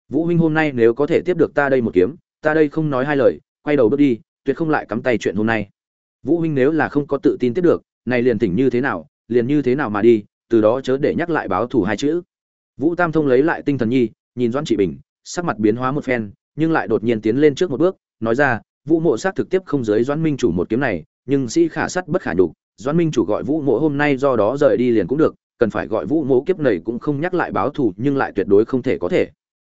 Vũ huynh hôm nay nếu có thể tiếp được ta đây một kiếm, ta đây không nói hai lời, quay đầu bước đi, tuyệt không lại cắm tay chuyện hôm nay. Vũ huynh nếu là không có tự tin tiếp được, này liền tỉnh như thế nào, liền như thế nào mà đi, từ đó chớ để nhắc lại báo thủ hai chữ. Vũ tam thông lấy lại tinh thần nhi, nhìn doãn trị bình, sắc mặt biến hóa một phen nhưng lại đột nhiên tiến lên trước một bước, nói ra, vũ mộ sát thực tiếp không giới doãn minh chủ một kiếm này, nhưng sĩ khả sắt bất khả nhục, doãn minh chủ gọi vũ mộ hôm nay do đó rời đi liền cũng được, cần phải gọi vũ mộ kiếp này cũng không nhắc lại báo thù, nhưng lại tuyệt đối không thể có thể.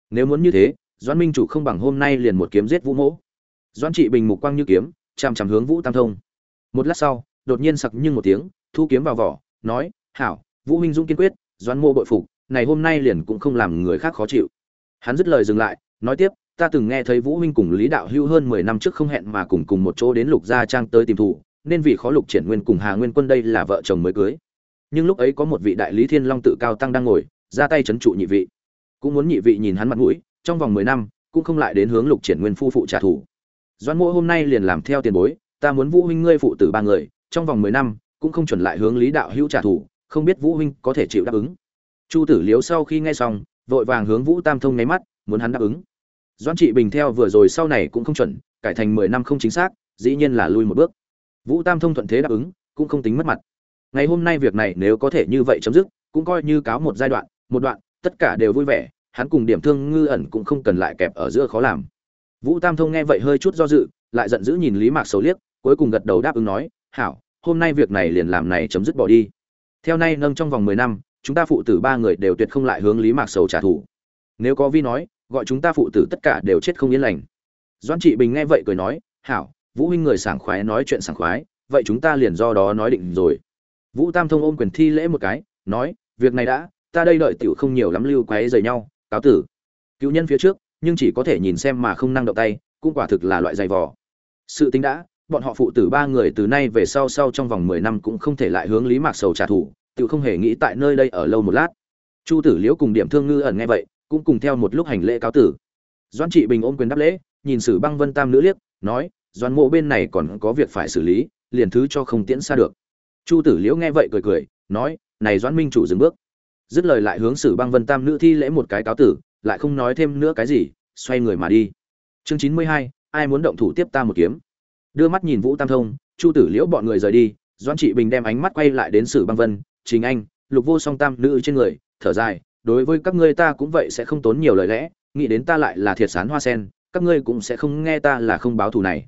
Nếu muốn như thế, doãn minh chủ không bằng hôm nay liền một kiếm giết vũ mộ. Doãn trị bình mục quang như kiếm, chằm chằm hướng vũ tam thông. Một lát sau, đột nhiên sặc nhưng một tiếng, thu kiếm vào vỏ, nói, hảo, vũ minh dũng kiên quyết, doãn mộ bội phục, này hôm nay liền cũng không làm người khác khó chịu. Hắn dứt lời dừng lại, nói tiếp ta từng nghe thấy vũ minh cùng lý đạo hưu hơn mười năm trước không hẹn mà cùng cùng một chỗ đến lục gia trang tới tìm thủ nên vì khó lục triển nguyên cùng hà nguyên quân đây là vợ chồng mới cưới. Nhưng lúc ấy có một vị đại lý thiên long tự cao tăng đang ngồi, ra tay chấn trụ nhị vị. Cũng muốn nhị vị nhìn hắn mặt mũi, trong vòng mười năm, cũng không lại đến hướng lục triển nguyên phu phụ trả thù. Doãn mỗi hôm nay liền làm theo tiền bối, ta muốn vũ huynh ngươi phụ tử ba người, trong vòng mười năm, cũng không chuẩn lại hướng lý đạo hữu trả thù, không biết vũ huynh có thể chịu đáp ứng. Chu tử liếu sau khi nghe xong, vội vàng hướng vũ tam thông nháy mắt, muốn hắn đáp ứng doãn trị bình theo vừa rồi sau này cũng không chuẩn, cải thành mười năm không chính xác, dĩ nhiên là lui một bước. Vũ tam thông thuận thế đáp ứng, cũng không tính mất mặt. Ngày hôm nay việc này nếu có thể như vậy chấm dứt, cũng coi như cáo một giai đoạn, một đoạn, tất cả đều vui vẻ, hắn cùng điểm thương ngư ẩn cũng không cần lại kẹp ở giữa khó làm. Vũ tam thông nghe vậy hơi chút do dự, lại giận dữ nhìn lý mạc xấu liếc, cuối cùng gật đầu đáp ứng nói, hảo, hôm nay việc này liền làm này chấm dứt bỏ đi. Theo nay nâng trong vòng mười năm, chúng ta phụ tử ba người đều tuyệt không lại hướng lý mạc sầu trả thù. Nếu có vi nói gọi chúng ta phụ tử tất cả đều chết không yên lành. Doan trị bình nghe vậy cười nói, hảo, vũ huynh người sảng khoái nói chuyện sảng khoái, vậy chúng ta liền do đó nói định rồi. Vũ tam thông ôm quyền thi lễ một cái, nói, việc này đã, ta đây đợi tiểu không nhiều lắm lưu quấy rời nhau, cáo tử. Cứu nhân phía trước, nhưng chỉ có thể nhìn xem mà không năng động tay, cũng quả thực là loại dày vò. Sự tính đã, bọn họ phụ tử ba người từ nay về sau sau trong vòng mười năm cũng không thể lại hướng lý mạc sầu trả thù tự không hề nghĩ tại nơi đây ở lâu một lát. Chu tử liễu cùng điểm thương ngư ẩn nghe vậy cũng cùng theo một lúc hành lễ cáo tử. Doan trị bình ôm quyền đáp lễ, nhìn sử băng vân tam nữ liếc, nói doan mộ bên này còn có việc phải xử lý, liền thứ cho không tiễn xa được. Chu tử liễu nghe vậy cười cười, nói, này doan minh chủ dừng bước. Dứt lời lại hướng sử băng vân tam nữ thi lễ một cái cáo tử, lại không nói thêm nữa cái gì, xoay người mà đi. Chương chín mươi hai, ai muốn động thủ tiếp ta một kiếm? Đưa mắt nhìn vũ tam thông, chu tử liễu bọn người rời đi doan trị bình đem ánh mắt quay lại đến sử băng vân chính anh, lục vô song tam nữ trên người, thở dài đối với các ngươi ta cũng vậy sẽ không tốn nhiều lời lẽ, nghĩ đến ta lại là thiệt sán hoa sen, các ngươi cũng sẽ không nghe ta là không báo thù này.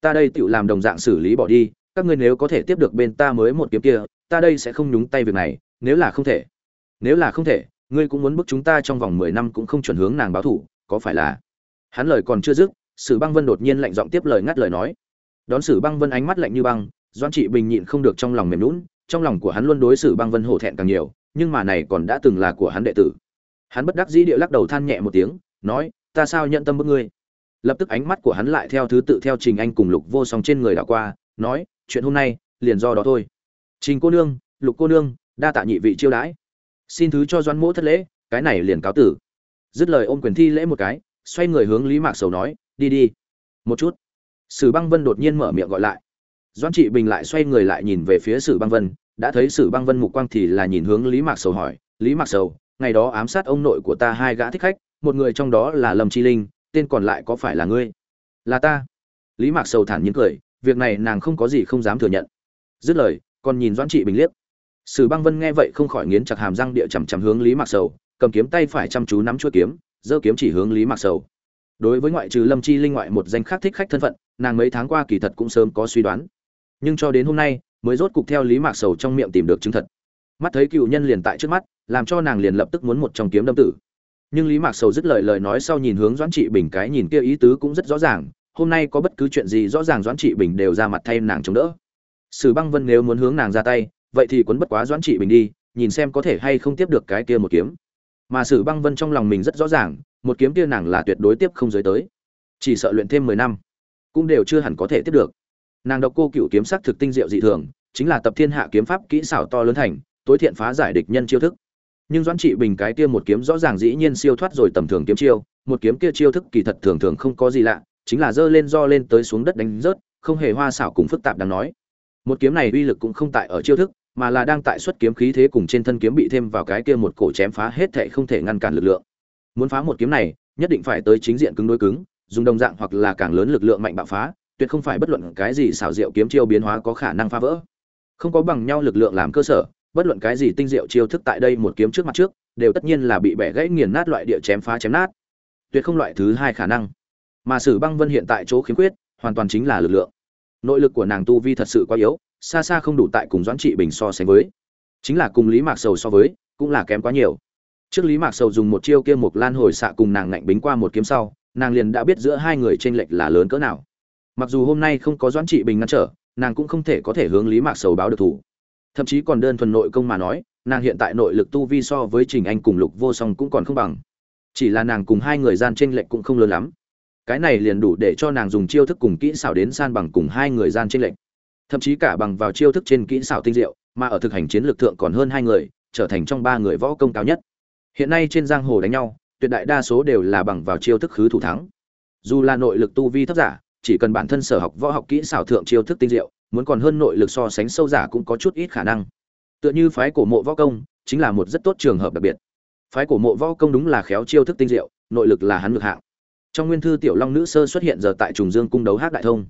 Ta đây tự làm đồng dạng xử lý bỏ đi, các ngươi nếu có thể tiếp được bên ta mới một kiếm kia, ta đây sẽ không nhúng tay việc này, nếu là không thể. Nếu là không thể, ngươi cũng muốn bức chúng ta trong vòng mười năm cũng không chuẩn hướng nàng báo thù, có phải là? Hắn lời còn chưa dứt, sử băng vân đột nhiên lạnh giọng tiếp lời ngắt lời nói. Đón sử băng vân ánh mắt lạnh như băng doan trị bình nhịn không được trong lòng mềm lún trong lòng của hắn luôn đối xử băng vân hổ thẹn càng nhiều nhưng mà này còn đã từng là của hắn đệ tử. Hắn bất đắc dĩ địa lắc đầu than nhẹ một tiếng, nói, ta sao nhận tâm bức ngươi? Lập tức ánh mắt của hắn lại theo thứ tự theo trình anh cùng lục vô song trên người đảo qua, nói, chuyện hôm nay, liền do đó thôi. Trình cô nương, lục cô nương, đa tạ nhị vị chiêu đãi. Xin thứ cho doãn mỗ thất lễ, cái này liền cáo tử. Dứt lời ôm quyền thi lễ một cái, xoay người hướng lý mạc sầu nói, đi đi. Một chút, sử băng vân đột nhiên mở miệng gọi lại. Doãn trị bình lại xoay người lại nhìn về phía sử băng vân đã thấy sử băng vân mục quang thì là nhìn hướng lý mạc sầu hỏi, lý mạc sầu, ngày đó ám sát ông nội của ta hai gã thích khách, một người trong đó là lâm chi linh, tên còn lại có phải là ngươi? Là ta. Lý mạc sầu thản nhiên cười, việc này nàng không có gì không dám thừa nhận. Dứt lời, còn nhìn doãn trị bình liếc. Sử băng vân nghe vậy không khỏi nghiến chặt hàm răng địa chằm chằm hướng lý mạc sầu, cầm kiếm tay phải chăm chú nắm chuôi kiếm, giơ kiếm chỉ hướng lý mạc sầu. Đối với ngoại trừ lâm chi linh ngoại một danh khác thích khách thân phận, nàng mấy tháng qua kỳ thật cũng sớm có suy đoán. Nhưng cho đến hôm nay mới rốt cục theo lý mạc sầu trong miệng tìm được chứng thật. Mắt thấy cựu nhân liền tại trước mắt, làm cho nàng liền lập tức muốn một trong kiếm đâm tử. Nhưng lý mạc sầu dứt lời lời nói sau nhìn hướng doãn trị bình cái nhìn kia ý tứ cũng rất rõ ràng, hôm nay có bất cứ chuyện gì rõ ràng doãn trị bình đều ra mặt thay nàng chống đỡ. Sử băng vân nếu muốn hướng nàng ra tay, vậy thì quấn bất quá doãn trị bình đi, nhìn xem có thể hay không tiếp được cái kia một kiếm. Mà sử băng vân trong lòng mình rất rõ ràng, một kiếm kia nàng là tuyệt đối tiếp không giới tới. Chỉ sợ luyện thêm mười năm, cũng đều chưa hẳn có thể tiếp được nàng độc cô cựu kiếm sắc thực tinh diệu dị thường, chính là tập thiên hạ kiếm pháp kỹ xảo to lớn thành, tối thiện phá giải địch nhân chiêu thức. Nhưng doãn trị bình cái kia một kiếm rõ ràng dĩ nhiên siêu thoát rồi tầm thường kiếm chiêu, một kiếm kia chiêu thức kỳ thật thường thường không có gì lạ, chính là giơ lên do lên tới xuống đất đánh rớt, không hề hoa xảo cùng phức tạp đáng nói. Một kiếm này uy lực cũng không tại ở chiêu thức, mà là đang tại xuất kiếm khí thế cùng trên thân kiếm bị thêm vào cái kia một cổ chém phá hết thệ không thể ngăn cản lực lượng. Muốn phá một kiếm này, nhất định phải tới chính diện cứng đối cứng, dùng đồng dạng hoặc là càng lớn lực lượng mạnh bạo phá tuyệt không phải bất luận cái gì xảo diệu kiếm chiêu biến hóa có khả năng phá vỡ. Không có bằng nhau lực lượng làm cơ sở, bất luận cái gì tinh diệu chiêu thức tại đây một kiếm trước mặt trước, đều tất nhiên là bị bẻ gãy nghiền nát loại địa chém phá chém nát. Tuyệt không loại thứ hai khả năng. Mà sử băng vân hiện tại chỗ khiếm khuyết, hoàn toàn chính là lực lượng. Nội lực của nàng tu vi thật sự quá yếu, xa xa không đủ tại cùng doãn trị bình so sánh với. Chính là cùng lý mạc sầu so với, cũng là kém quá nhiều. Trước lý mạc sầu dùng một chiêu kia một lan hồi xạ cùng nàng ngạnh bính qua một kiếm sau, nàng liền đã biết giữa hai người chênh lệch là lớn cỡ nào mặc dù hôm nay không có doãn trị bình ngăn trở, nàng cũng không thể có thể hướng lý mạc sầu báo được thủ. Thậm chí còn đơn thuần nội công mà nói, nàng hiện tại nội lực tu vi so với trình anh cùng lục vô song cũng còn không bằng. Chỉ là nàng cùng hai người gian t r ê n lệch cũng không lớn lắm. Cái này liền đủ để cho nàng dùng chiêu thức cùng kỹ xảo đến san bằng cùng hai người gian t r ê n lệch. Thậm chí cả bằng vào chiêu thức trên kỹ xảo tinh diệu, mà ở thực hành chiến lược thượng còn hơn hai người, trở thành trong ba người võ công cao nhất. Hiện nay trên giang hồ đánh nhau, tuyệt đại đa số đều là bằng vào chiêu thức khứ thủ thắng. Dù là nội lực tu vi thấp giả chỉ cần bản thân sở học võ học kỹ xảo thượng chiêu thức tinh diệu, muốn còn hơn nội lực so sánh sâu giả cũng có chút ít khả năng. Tựa như phái cổ mộ võ công, chính là một rất tốt trường hợp đặc biệt. Phái cổ mộ võ công đúng là khéo chiêu thức tinh diệu, nội lực là hắn ngược hạng. Trong nguyên thư tiểu long nữ sơ xuất hiện giờ tại trùng dương cung đấu hát đại thông.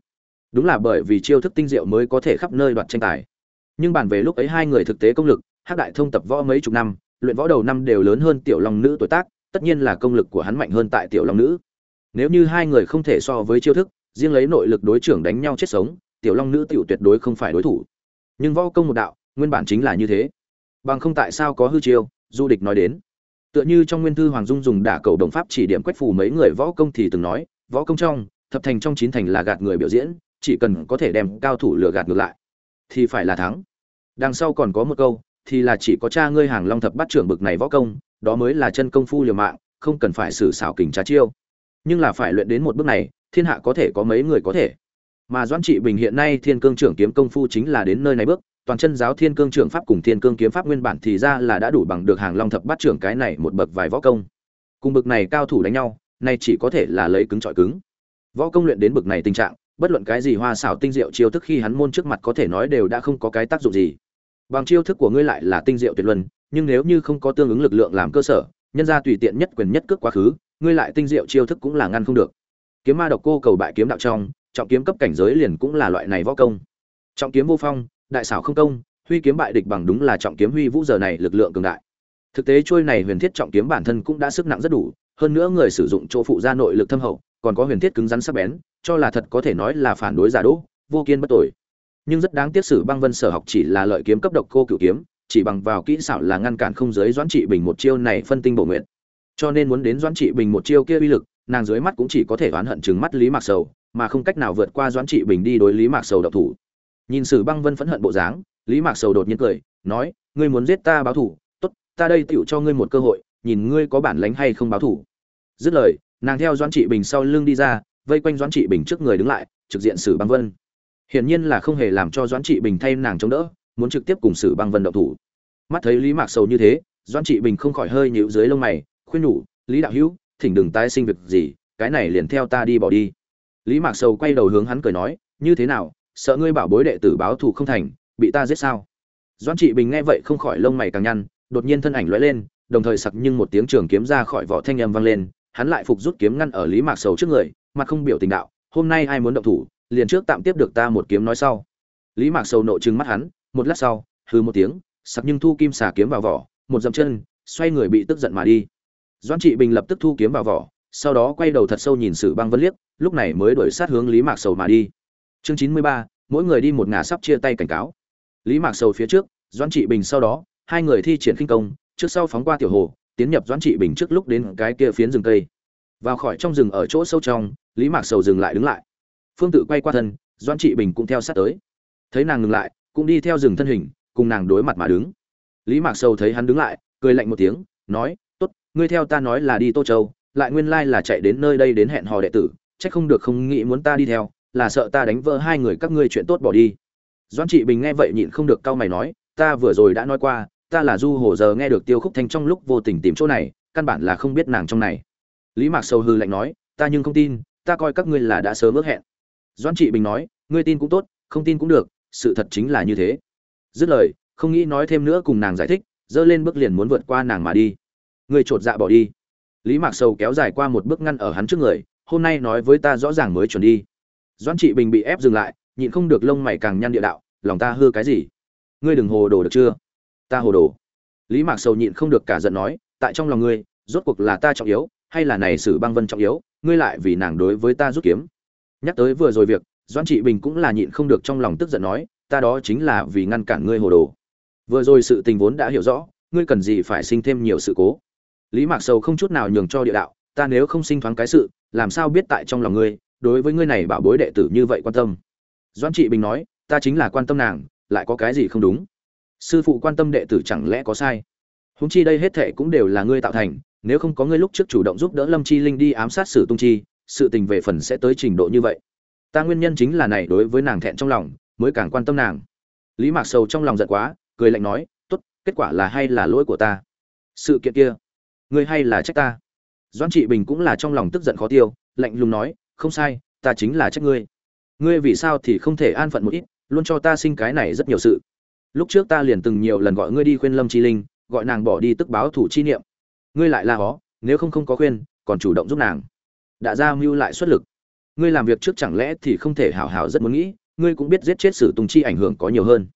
Đúng là bởi vì chiêu thức tinh diệu mới có thể khắp nơi đoạt tranh tài. Nhưng bàn về lúc ấy hai người thực tế công lực, hát đại thông tập võ mấy chục năm, luyện võ đầu năm đều lớn hơn tiểu long nữ tuổi tác, tất nhiên là công lực của hắn mạnh hơn tại tiểu long nữ. Nếu như hai người không thể so với chiêu thức riêng lấy nội lực đối trưởng đánh nhau chết sống, tiểu long nữ tiểu tuyệt đối không phải đối thủ. Nhưng võ công một đạo, nguyên bản chính là như thế. Bằng không tại sao có hư chiêu, du địch nói đến. Tựa như trong nguyên thư hoàng dung dùng đả cầu đồng pháp chỉ điểm quách phù mấy người võ công thì từng nói, võ công trong, thập thành trong chín thành là gạt người biểu diễn, chỉ cần có thể đem cao thủ lừa gạt ngược lại, thì phải là thắng. Đằng sau còn có một câu, thì là chỉ có cha ngươi hàng long thập bắt trưởng bực này võ công, đó mới là chân công phu liều mạng, không cần phải sử xảo kình trá chiêu. Nhưng là phải luyện đến một bước này thiên hạ có thể có mấy người có thể. Mà doãn trị bình hiện nay thiên cương trưởng kiếm công phu chính là đến nơi này bước, toàn chân giáo thiên cương trưởng pháp cùng thiên cương kiếm pháp nguyên bản thì ra là đã đủ bằng được hàng long thập bát trưởng cái này một bậc vài võ công. Cùng bậc này cao thủ đánh nhau, nay chỉ có thể là lấy cứng trọi cứng. Võ công luyện đến bậc này tình trạng, bất luận cái gì hoa xảo tinh diệu chiêu thức khi hắn môn trước mặt có thể nói đều đã không có cái tác dụng gì. Bằng chiêu thức của ngươi lại là tinh diệu tuyệt luân, nhưng nếu như không có tương ứng lực lượng làm cơ sở, nhân ra tùy tiện nhất quyền nhất cước quá khứ, ngươi lại tinh diệu chiêu thức cũng là ngăn không được kiếm ma độc cô cầu bại kiếm đạo trong, trọng kiếm cấp cảnh giới liền cũng là loại này võ công. Trọng kiếm vô phong, đại xảo không công, huy kiếm bại địch bằng đúng là trọng kiếm huy vũ giờ này lực lượng cường đại. Thực tế trôi này huyền thiết trọng kiếm bản thân cũng đã sức nặng rất đủ, hơn nữa người sử dụng chỗ phụ gia nội lực thâm hậu, còn có huyền thiết cứng rắn sắc bén, cho là thật có thể nói là phản đối giả đỗ, vô kiên bất tội. Nhưng rất đáng tiếc sử băng vân sở học chỉ là lợi kiếm cấp độc cô cửu kiếm, chỉ bằng vào kỹ xảo là ngăn cản không giới doãn trị bình một chiêu này phân tinh bổ nguyện. Cho nên muốn đến doãn trị bình một chiêu kia uy lực nàng dưới mắt cũng chỉ có thể oán hận chừng mắt lý mạc sầu, mà không cách nào vượt qua doãn trị bình đi đối lý mạc sầu độc thủ. Nhìn sử băng vân phẫn hận bộ dáng, lý mạc sầu đột nhiên cười, nói, ngươi muốn giết ta báo thủ tốt, ta đây tựu cho ngươi một cơ hội, nhìn ngươi có bản lánh hay không báo thủ dứt lời, nàng theo doãn trị bình sau lưng đi ra, vây quanh doãn trị bình trước người đứng lại, trực diện sử băng vân. Hiển nhiên là không hề làm cho doãn trị bình thay nàng chống đỡ, muốn trực tiếp cùng sử băng vân động thủ. Mắt thấy lý mạc sầu như thế, doãn trị bình không khỏi hơi nhíu dưới lông mày, khuyên nhủ, lý đạo hữu thỉnh đừng tái sinh việc gì, cái này liền theo ta đi bỏ đi. Lý mạc sầu quay đầu hướng hắn cười nói, như thế nào, sợ ngươi bảo bối đệ tử báo thù không thành, bị ta giết sao? Doãn trị bình nghe vậy không khỏi lông mày càng nhăn, đột nhiên thân ảnh lóe lên, đồng thời sặc nhưng một tiếng trường kiếm ra khỏi vỏ thanh âm vang lên, hắn lại phục rút kiếm ngăn ở lý mạc sầu trước người, mặt không biểu tình đạo, hôm nay ai muốn động thủ, liền trước tạm tiếp được ta một kiếm nói sau. Lý mạc sầu nộ trừng mắt hắn, một lát sau, hừ một tiếng, sặc nhưng thu kim xà kiếm vào vỏ, một dậm chân, xoay người bị tức giận mà đi doãn trị bình lập tức thu kiếm vào vỏ, sau đó quay đầu thật sâu nhìn sử băng vân liếc, lúc này mới đuổi sát hướng lý mạc sầu mà đi. Chương chín mươi ba, mỗi người đi một ngả sắp chia tay cảnh cáo. Lý mạc sầu phía trước, doãn trị bình sau đó, hai người thi triển khinh công, trước sau phóng qua tiểu hồ, tiến nhập doãn trị bình trước lúc đến cái kia phiến rừng cây. Vào khỏi trong rừng ở chỗ sâu trong, lý mạc sầu dừng lại đứng lại. Phương tự quay qua thân, doãn trị bình cũng theo sát tới. Thấy nàng ngừng lại, cũng đi theo rừng thân hình, cùng nàng đối mặt mà đứng. Lý mạc sầu thấy hắn đứng lại, cười lạnh một tiếng, nói ngươi theo ta nói là đi tô châu, lại nguyên lai là chạy đến nơi đây đến hẹn hò đệ tử trách không được không nghĩ muốn ta đi theo, là sợ ta đánh vỡ hai người các ngươi chuyện tốt bỏ đi. Doãn trị bình nghe vậy nhịn không được cau mày nói, ta vừa rồi đã nói qua, ta là du hồ giờ nghe được tiêu khúc thanh trong lúc vô tình tìm chỗ này, căn bản là không biết nàng trong này. Lý mạc sầu hư lạnh nói, ta nhưng không tin, ta coi các ngươi là đã sớm ước hẹn. Doãn trị bình nói, ngươi tin cũng tốt, không tin cũng được, sự thật chính là như thế. Dứt lời, không nghĩ nói thêm nữa cùng nàng giải thích, dơ lên bước liền muốn vượt qua nàng mà đi ngươi chột dạ bỏ đi. Lý mạc sầu kéo dài qua một bước ngăn ở hắn trước người, hôm nay nói với ta rõ ràng mới chuẩn đi. Doãn trị bình bị ép dừng lại, nhịn không được lông mày càng nhăn địa đạo, lòng ta hư cái gì? Ngươi đừng hồ đồ được chưa? Ta hồ đồ. Lý mạc sầu nhịn không được cả giận nói, tại trong lòng ngươi, rốt cuộc là ta trọng yếu, hay là này sử băng vân trọng yếu, ngươi lại vì nàng đối với ta rút kiếm. Nhắc tới vừa rồi việc, doãn trị bình cũng là nhịn không được trong lòng tức giận nói, ta đó chính là vì ngăn cản ngươi hồ đồ. Vừa rồi sự tình vốn đã hiểu rõ, ngươi cần gì phải sinh thêm nhiều sự cố? Lý mạc sầu không chút nào nhường cho địa đạo, ta nếu không sinh thoáng cái sự, làm sao biết tại trong lòng ngươi, đối với ngươi này bảo bối đệ tử như vậy quan tâm? Doãn trị bình nói, ta chính là quan tâm nàng, lại có cái gì không đúng? Sư phụ quan tâm đệ tử chẳng lẽ có sai? Húng chi đây hết thệ cũng đều là ngươi tạo thành, nếu không có ngươi lúc trước chủ động giúp đỡ lâm chi linh đi ám sát sử tung chi, sự tình về phần sẽ tới trình độ như vậy. Ta nguyên nhân chính là này đối với nàng thẹn trong lòng, mới càng quan tâm nàng. Lý mạc sầu trong lòng giận quá, cười lạnh nói, tốt, kết quả là hay là lỗi của ta? Sự kiện kia ngươi hay là trách ta? Doãn trị bình cũng là trong lòng tức giận khó tiêu, lạnh lùng nói, không sai, ta chính là trách ngươi. Ngươi vì sao thì không thể an phận một ít, luôn cho ta sinh cái này rất nhiều sự. Lúc trước ta liền từng nhiều lần gọi ngươi đi khuyên lâm chi linh, gọi nàng bỏ đi tức báo thủ chi niệm. Ngươi lại là hó nếu không không có khuyên, còn chủ động giúp nàng. Đã ra mưu lại xuất lực. Ngươi làm việc trước chẳng lẽ thì không thể hảo hảo rất muốn nghĩ, ngươi cũng biết giết chết sử tùng chi ảnh hưởng có nhiều hơn.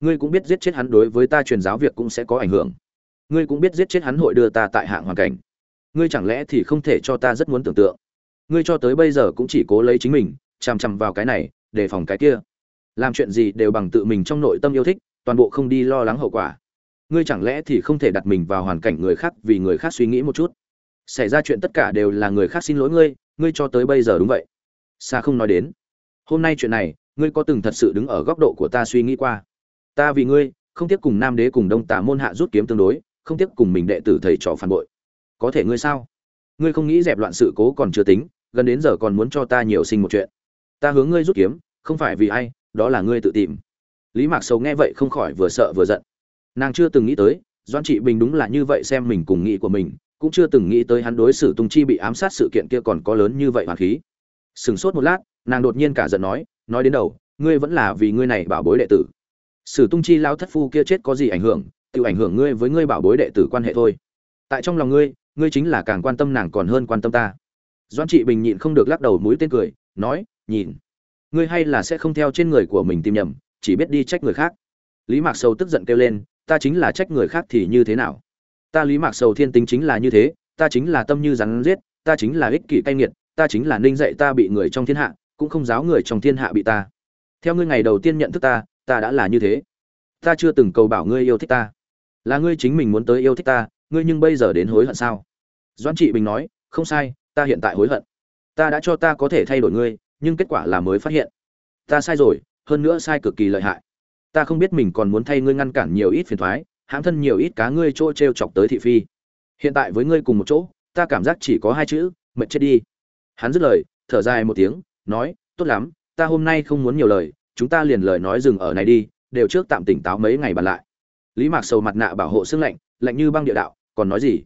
Ngươi cũng biết giết chết hắn đối với ta truyền giáo việc cũng sẽ có ảnh hưởng ngươi cũng biết giết chết hắn hội đưa ta tại hạng hoàn cảnh. Ngươi chẳng lẽ thì không thể cho ta rất muốn tưởng tượng? Ngươi cho tới bây giờ cũng chỉ cố lấy chính mình, chằm chằm vào cái này, đề phòng cái kia. Làm chuyện gì đều bằng tự mình trong nội tâm yêu thích, toàn bộ không đi lo lắng hậu quả. Ngươi chẳng lẽ thì không thể đặt mình vào hoàn cảnh người khác vì người khác suy nghĩ một chút? Xảy ra chuyện tất cả đều là người khác xin lỗi ngươi ngươi cho tới bây giờ đúng vậy. Xa không nói đến. Hôm nay chuyện này, ngươi có từng thật sự đứng ở góc độ của ta suy nghĩ qua? Ta vì ngươi, không tiếp cùng nam đế cùng đông Tả môn hạ rút kiếm tương đối không tiếp cùng mình đệ tử thầy trò phản bội. Có thể ngươi sao? Ngươi không nghĩ dẹp loạn sự cố còn chưa tính, gần đến giờ còn muốn cho ta nhiều sinh một chuyện. Ta hướng ngươi rút kiếm, không phải vì ai, đó là ngươi tự tìm. Lý mạc sầu nghe vậy không khỏi vừa sợ vừa giận. Nàng chưa từng nghĩ tới doan trị bình đúng là như vậy xem mình cùng nghĩ của mình, cũng chưa từng nghĩ tới hắn đối xử tung chi bị ám sát sự kiện kia còn có lớn như vậy hoàn khí. Sừng sốt một lát, nàng đột nhiên cả giận nói nói đến đầu, ngươi vẫn là vì ngươi này bảo bối đệ tử. Sử tung chi lao thất phu kia chết có gì ảnh hưởng tự ảnh hưởng ngươi với ngươi bảo bối đệ tử quan hệ thôi. Tại trong lòng ngươi ngươi chính là càng quan tâm nàng còn hơn quan tâm ta. Doan trị bình nhịn không được lắc đầu mũi tên cười, nói, nhìn, ngươi hay là sẽ không theo trên người của mình tìm nhầm, chỉ biết đi trách người khác. Lý mạc sầu tức giận kêu lên, ta chính là trách người khác thì như thế nào? Ta lý mạc sầu thiên tính chính là như thế, ta chính là tâm như rắn giết, ta chính là ích kỷ cay nghiệt, ta chính là ninh dạy ta bị người trong thiên hạ, cũng không giáo người trong thiên hạ bị ta. Theo ngươi ngày đầu tiên nhận thức ta ta đã là như thế. Ta chưa từng cầu bảo ngươi yêu thích ta là ngươi chính mình muốn tới yêu thích ta, ngươi nhưng bây giờ đến hối hận sao? Doãn trị bình nói, không sai, ta hiện tại hối hận. Ta đã cho ta có thể thay đổi ngươi, nhưng kết quả là mới phát hiện. Ta sai rồi, hơn nữa sai cực kỳ lợi hại. Ta không biết mình còn muốn thay ngươi ngăn cản nhiều ít phiền thoái, hãm thân nhiều ít cá ngươi chỗ t r e o chọc tới thị phi. Hiện tại với ngươi cùng một chỗ, ta cảm giác chỉ có hai chữ, mệt chết đi. Hắn dứt lời, thở dài một tiếng, nói, tốt lắm, ta hôm nay không muốn nhiều lời, chúng ta liền lời nói dừng ở này đi, đều trước tạm tỉnh táo mấy ngày bàn lại lý mạc sầu mặt nạ bảo hộ xương lạnh lạnh như băng địa đạo, còn nói gì?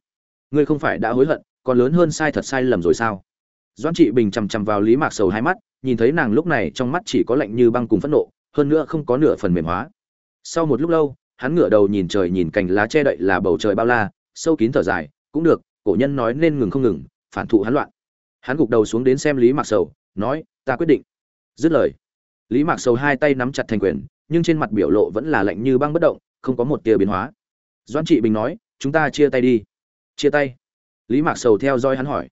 Ngươi không phải đã hối hận, còn lớn hơn sai thật sai lầm rồi sao? Doãn trị bình chằm chằm vào lý mạc sầu hai mắt, nhìn thấy nàng lúc này trong mắt chỉ có lạnh như băng cùng phẫn nộ, hơn nữa không có nửa phần mềm hóa. Sau một lúc lâu, hắn ngửa đầu nhìn trời nhìn cành lá che đậy là bầu trời bao la, sâu kín thở dài, cũng được, cổ nhân nói nên ngừng không ngừng, phản thụ hắn loạn. Hắn gục đầu xuống đến xem lý mạc sầu, nói, ta quyết định. Dứt lời, lý mạc sầu hai tay nắm chặt thành quyền, nhưng trên mặt biểu lộ vẫn là lạnh như băng bất động không có một tia biến hóa. Doãn trị bình nói, chúng ta chia tay đi. Chia tay? Lý mạc sầu theo dõi hắn hỏi.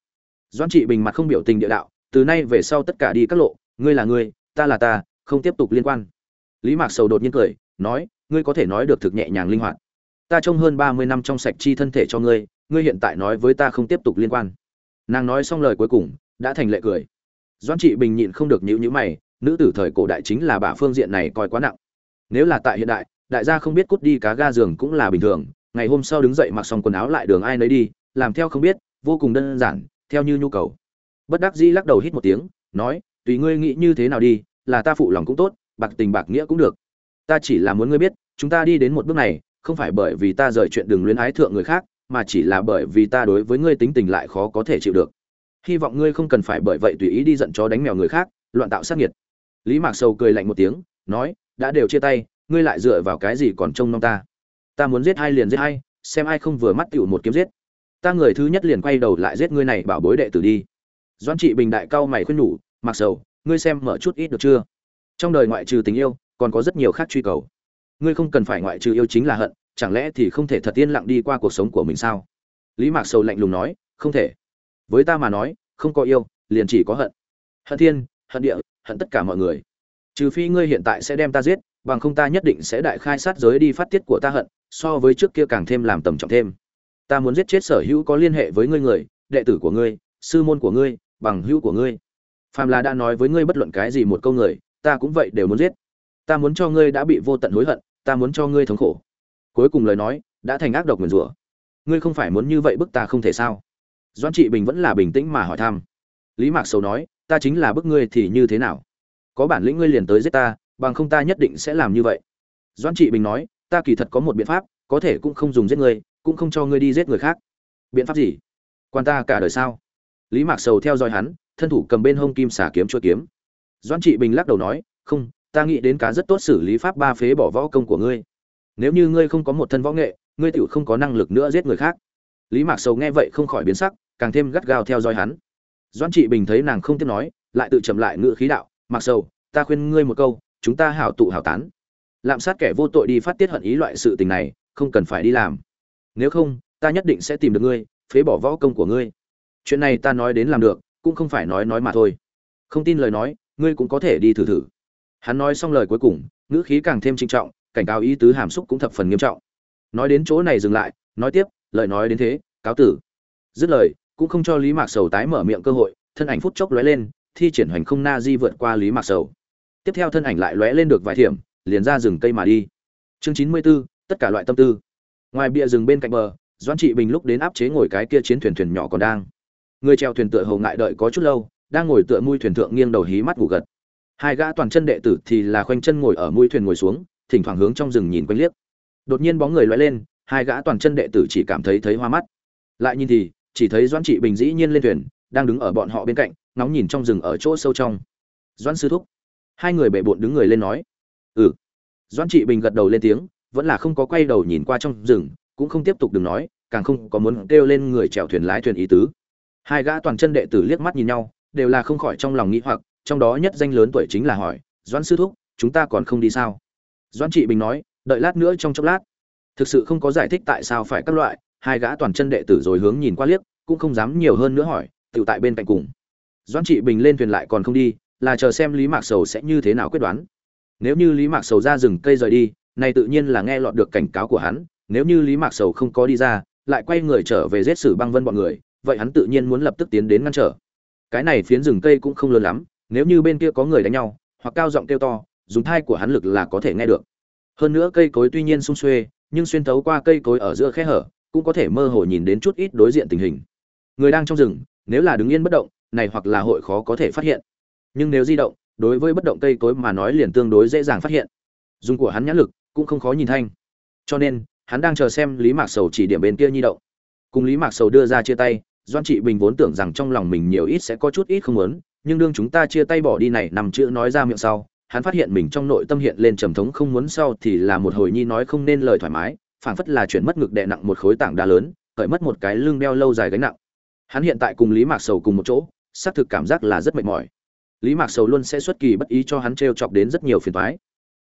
Doãn trị bình mặt không biểu tình địa đạo, từ nay về sau tất cả đi các lộ, ngươi là ngươi, ta là ta, không tiếp tục liên quan. Lý mạc sầu đột nhiên cười, nói, ngươi có thể nói được thực nhẹ nhàng linh hoạt. Ta trông hơn ba mươi năm trong sạch chi thân thể cho ngươi ngươi hiện tại nói với ta không tiếp tục liên quan. Nàng nói xong lời cuối cùng, đã thành lệ cười. Doan trị bình nhịn không được nhữ nhữ mày, nữ tử thời cổ đại chính là bà phương diện này coi quá nặng. Nếu là tại hiện đại đại gia không biết cút đi cá ga giường cũng là bình thường, ngày hôm sau đứng dậy mặc xong quần áo lại đường ai nấy đi, làm theo không biết, vô cùng đơn giản, theo như nhu cầu. Bất đắc dĩ lắc đầu hít một tiếng, nói, tùy ngươi nghĩ như thế nào đi, là ta phụ lòng cũng tốt, bạc tình bạc nghĩa cũng được. Ta chỉ là muốn ngươi biết, chúng ta đi đến một bước này, không phải bởi vì ta rời chuyện đường luyến ái thượng người khác, mà chỉ là bởi vì ta đối với ngươi tính tình lại khó có thể chịu được. Hy vọng ngươi không cần phải bởi vậy tùy ý đi giận chó đánh mèo người khác, loạn tạo sát nghiệt. Lý mạc sầu cười lạnh một tiếng, nói, đã đều chia tay ngươi lại dựa vào cái gì còn trông nom ta? Ta muốn giết hai liền giết hai xem ai không vừa mắt tựu một kiếm giết. Ta người thứ nhất liền quay đầu lại giết ngươi này bảo bối đệ tử đi. Doan trị bình đại cao mày khuyên nhủ, mặc sầu, ngươi xem mở chút ít được chưa? Trong đời ngoại trừ tình yêu, còn có rất nhiều khác truy cầu. Ngươi không cần phải ngoại trừ yêu chính là hận, chẳng lẽ thì không thể thật yên lặng đi qua cuộc sống của mình sao? Lý mạc sầu lạnh lùng nói, không thể. Với ta mà nói, không có yêu, liền chỉ có hận. Hận thiên, hận địa, hận tất cả mọi người. Trừ phi ngươi hiện tại sẽ đem ta giết bằng không ta nhất định sẽ đại khai sát giới đi phát tiết của ta hận, so với trước kia càng thêm làm tầm trọng thêm. Ta muốn giết chết sở hữu có liên hệ với ngươi người, đệ tử của ngươi, sư môn của ngươi, bằng hữu của ngươi. Phàm là đã nói với ngươi bất luận cái gì một câu người, ta cũng vậy đều muốn giết. Ta muốn cho ngươi đã bị vô tận hối hận, ta muốn cho ngươi thống khổ. Cuối cùng lời nói, đã thành ác độc nguyền rủa. Ngươi không phải muốn như vậy bức ta không thể sao? Doãn trị bình vẫn là bình tĩnh mà hỏi thăm. Lý mạc sầu nói, ta chính là bức ngươi thì như thế nào? Có bản lĩnh ngươi liền tới giết ta bằng không ta nhất định sẽ làm như vậy. Doan trị bình nói ta kỳ thật có một biện pháp có thể cũng không dùng giết người, cũng không cho ngươi đi giết người khác. Biện pháp gì? Quan ta cả đời sao? Lý mạc sầu theo dõi hắn thân thủ cầm bên hông kim xà kiếm chua kiếm. Doan trị bình lắc đầu nói không ta nghĩ đến cá rất tốt xử lý pháp ba phế bỏ võ công của ngươi. Nếu như ngươi không có một thân võ nghệ ngươi tựu không có năng lực nữa giết người khác. Lý mạc sầu nghe vậy không khỏi biến sắc càng thêm gắt gao theo dõi hắn. Doan trị bình thấy nàng không tiếp nói lại tự chậm lại ngựa khí đạo mặc sầu ta khuyên ngươi một câu chúng ta hảo tụ hảo tán. Lạm sát kẻ vô tội đi phát tiết hận ý loại sự tình này, không cần phải đi làm. Nếu không, ta nhất định sẽ tìm được ngươi, phế bỏ võ công của ngươi. Chuyện này ta nói đến làm được, cũng không phải nói nói mà thôi. Không tin lời nói, ngươi cũng có thể đi thử thử. Hắn nói xong lời cuối cùng, ngữ khí càng thêm trinh trọng, cảnh cáo ý tứ hàm xúc cũng thập phần nghiêm trọng. Nói đến chỗ này dừng lại, nói tiếp, lời nói đến thế, cáo tử. Dứt lời, cũng không cho lý mạc sầu tái mở miệng cơ hội, thân ảnh phút chốc lóe lên, thi triển hoành không na di vượt qua lý mạc sầu tiếp theo thân ảnh lại lóe lên được vài thiểm liền ra rừng cây mà đi. Chương chín mươi 94, tất cả loại tâm tư. Ngoài bìa rừng bên cạnh bờ doãn trị bình lúc đến áp chế ngồi cái kia chiến thuyền thuyền nhỏ còn đang. Người treo thuyền tựa hầu ngại đợi có chút lâu đang ngồi tựa mui thuyền thượng nghiêng đầu hí mắt ngủ gật. Hai gã toàn chân đệ tử thì là khoanh chân ngồi ở mũi thuyền ngồi xuống thỉnh thoảng hướng trong rừng nhìn quanh liếc. Đột nhiên bóng người lóe lên hai gã toàn chân đệ tử chỉ cảm thấy thấy hoa mắt. Lại nhìn thì chỉ thấy doãn trị bình dĩ nhiên lên thuyền đang đứng ở bọn họ bên cạnh ngóng nhìn trong rừng ở chỗ sâu trong. Doãn sư thúc hai người bệ bộn đứng người lên nói ừ. Doãn trị bình gật đầu lên tiếng, vẫn là không có quay đầu nhìn qua trong rừng, cũng không tiếp tục đừng nói, càng không có muốn kêu lên người chèo thuyền lái thuyền ý tứ. Hai gã toàn chân đệ tử liếc mắt nhìn nhau, đều là không khỏi trong lòng nghĩ hoặc, trong đó nhất danh lớn tuổi chính là hỏi, doãn sư thúc, chúng ta còn không đi sao? Doãn trị bình nói, đợi lát nữa trong chốc lát. Thực sự không có giải thích tại sao phải các loại, hai gã toàn chân đệ tử rồi hướng nhìn qua liếc, cũng không dám nhiều hơn nữa hỏi tự tại bên cạnh cùng. Doãn trị bình lên thuyền lại còn không đi là chờ xem lý mạc sầu sẽ như thế nào quyết đoán. Nếu như lý mạc sầu ra rừng cây rời đi, này tự nhiên là nghe lọt được cảnh cáo của hắn, nếu như lý mạc sầu không có đi ra, lại quay người trở về giết sử băng vân bọn người, vậy hắn tự nhiên muốn lập tức tiến đến ngăn trở. Cái này phiến rừng cây cũng không lớn lắm, nếu như bên kia có người đánh nhau, hoặc cao giọng kêu to, dùng thai của hắn lực là có thể nghe được. Hơn nữa cây cối tuy nhiên sung xuê, nhưng xuyên thấu qua cây cối ở giữa khe hở, cũng có thể mơ hồ nhìn đến chút ít đối diện tình hình. Người đang trong rừng, nếu là đứng yên bất động, này hoặc là hội khó có thể phát hiện nhưng nếu di động, đối với bất động cây cối mà nói liền tương đối dễ dàng phát hiện. Dùng của hắn nhãn lực cũng không khó nhìn thanh. Cho nên, hắn đang chờ xem lý mạc sầu chỉ điểm bên kia nhi động. Cùng lý mạc sầu đưa ra chia tay, doan trị bình vốn tưởng rằng trong lòng mình nhiều ít sẽ có chút ít không muốn, nhưng đương chúng ta chia tay bỏ đi này nằm chữ nói ra miệng sau, hắn phát hiện mình trong nội tâm hiện lên trầm thống không muốn sau thì là một hồi nhi nói không nên lời thoải mái, phảng phất là chuyển mất ngực đè nặng một khối tảng đá lớn, cởi mất một cái lưng đeo lâu dài gánh nặng. Hắn hiện tại cùng lý mạc sầu cùng một chỗ, xác thực cảm giác là rất mệt mỏi lý mạc sầu luôn sẽ xuất kỳ bất ý cho hắn t chọc đến rất nhiều phiền toái.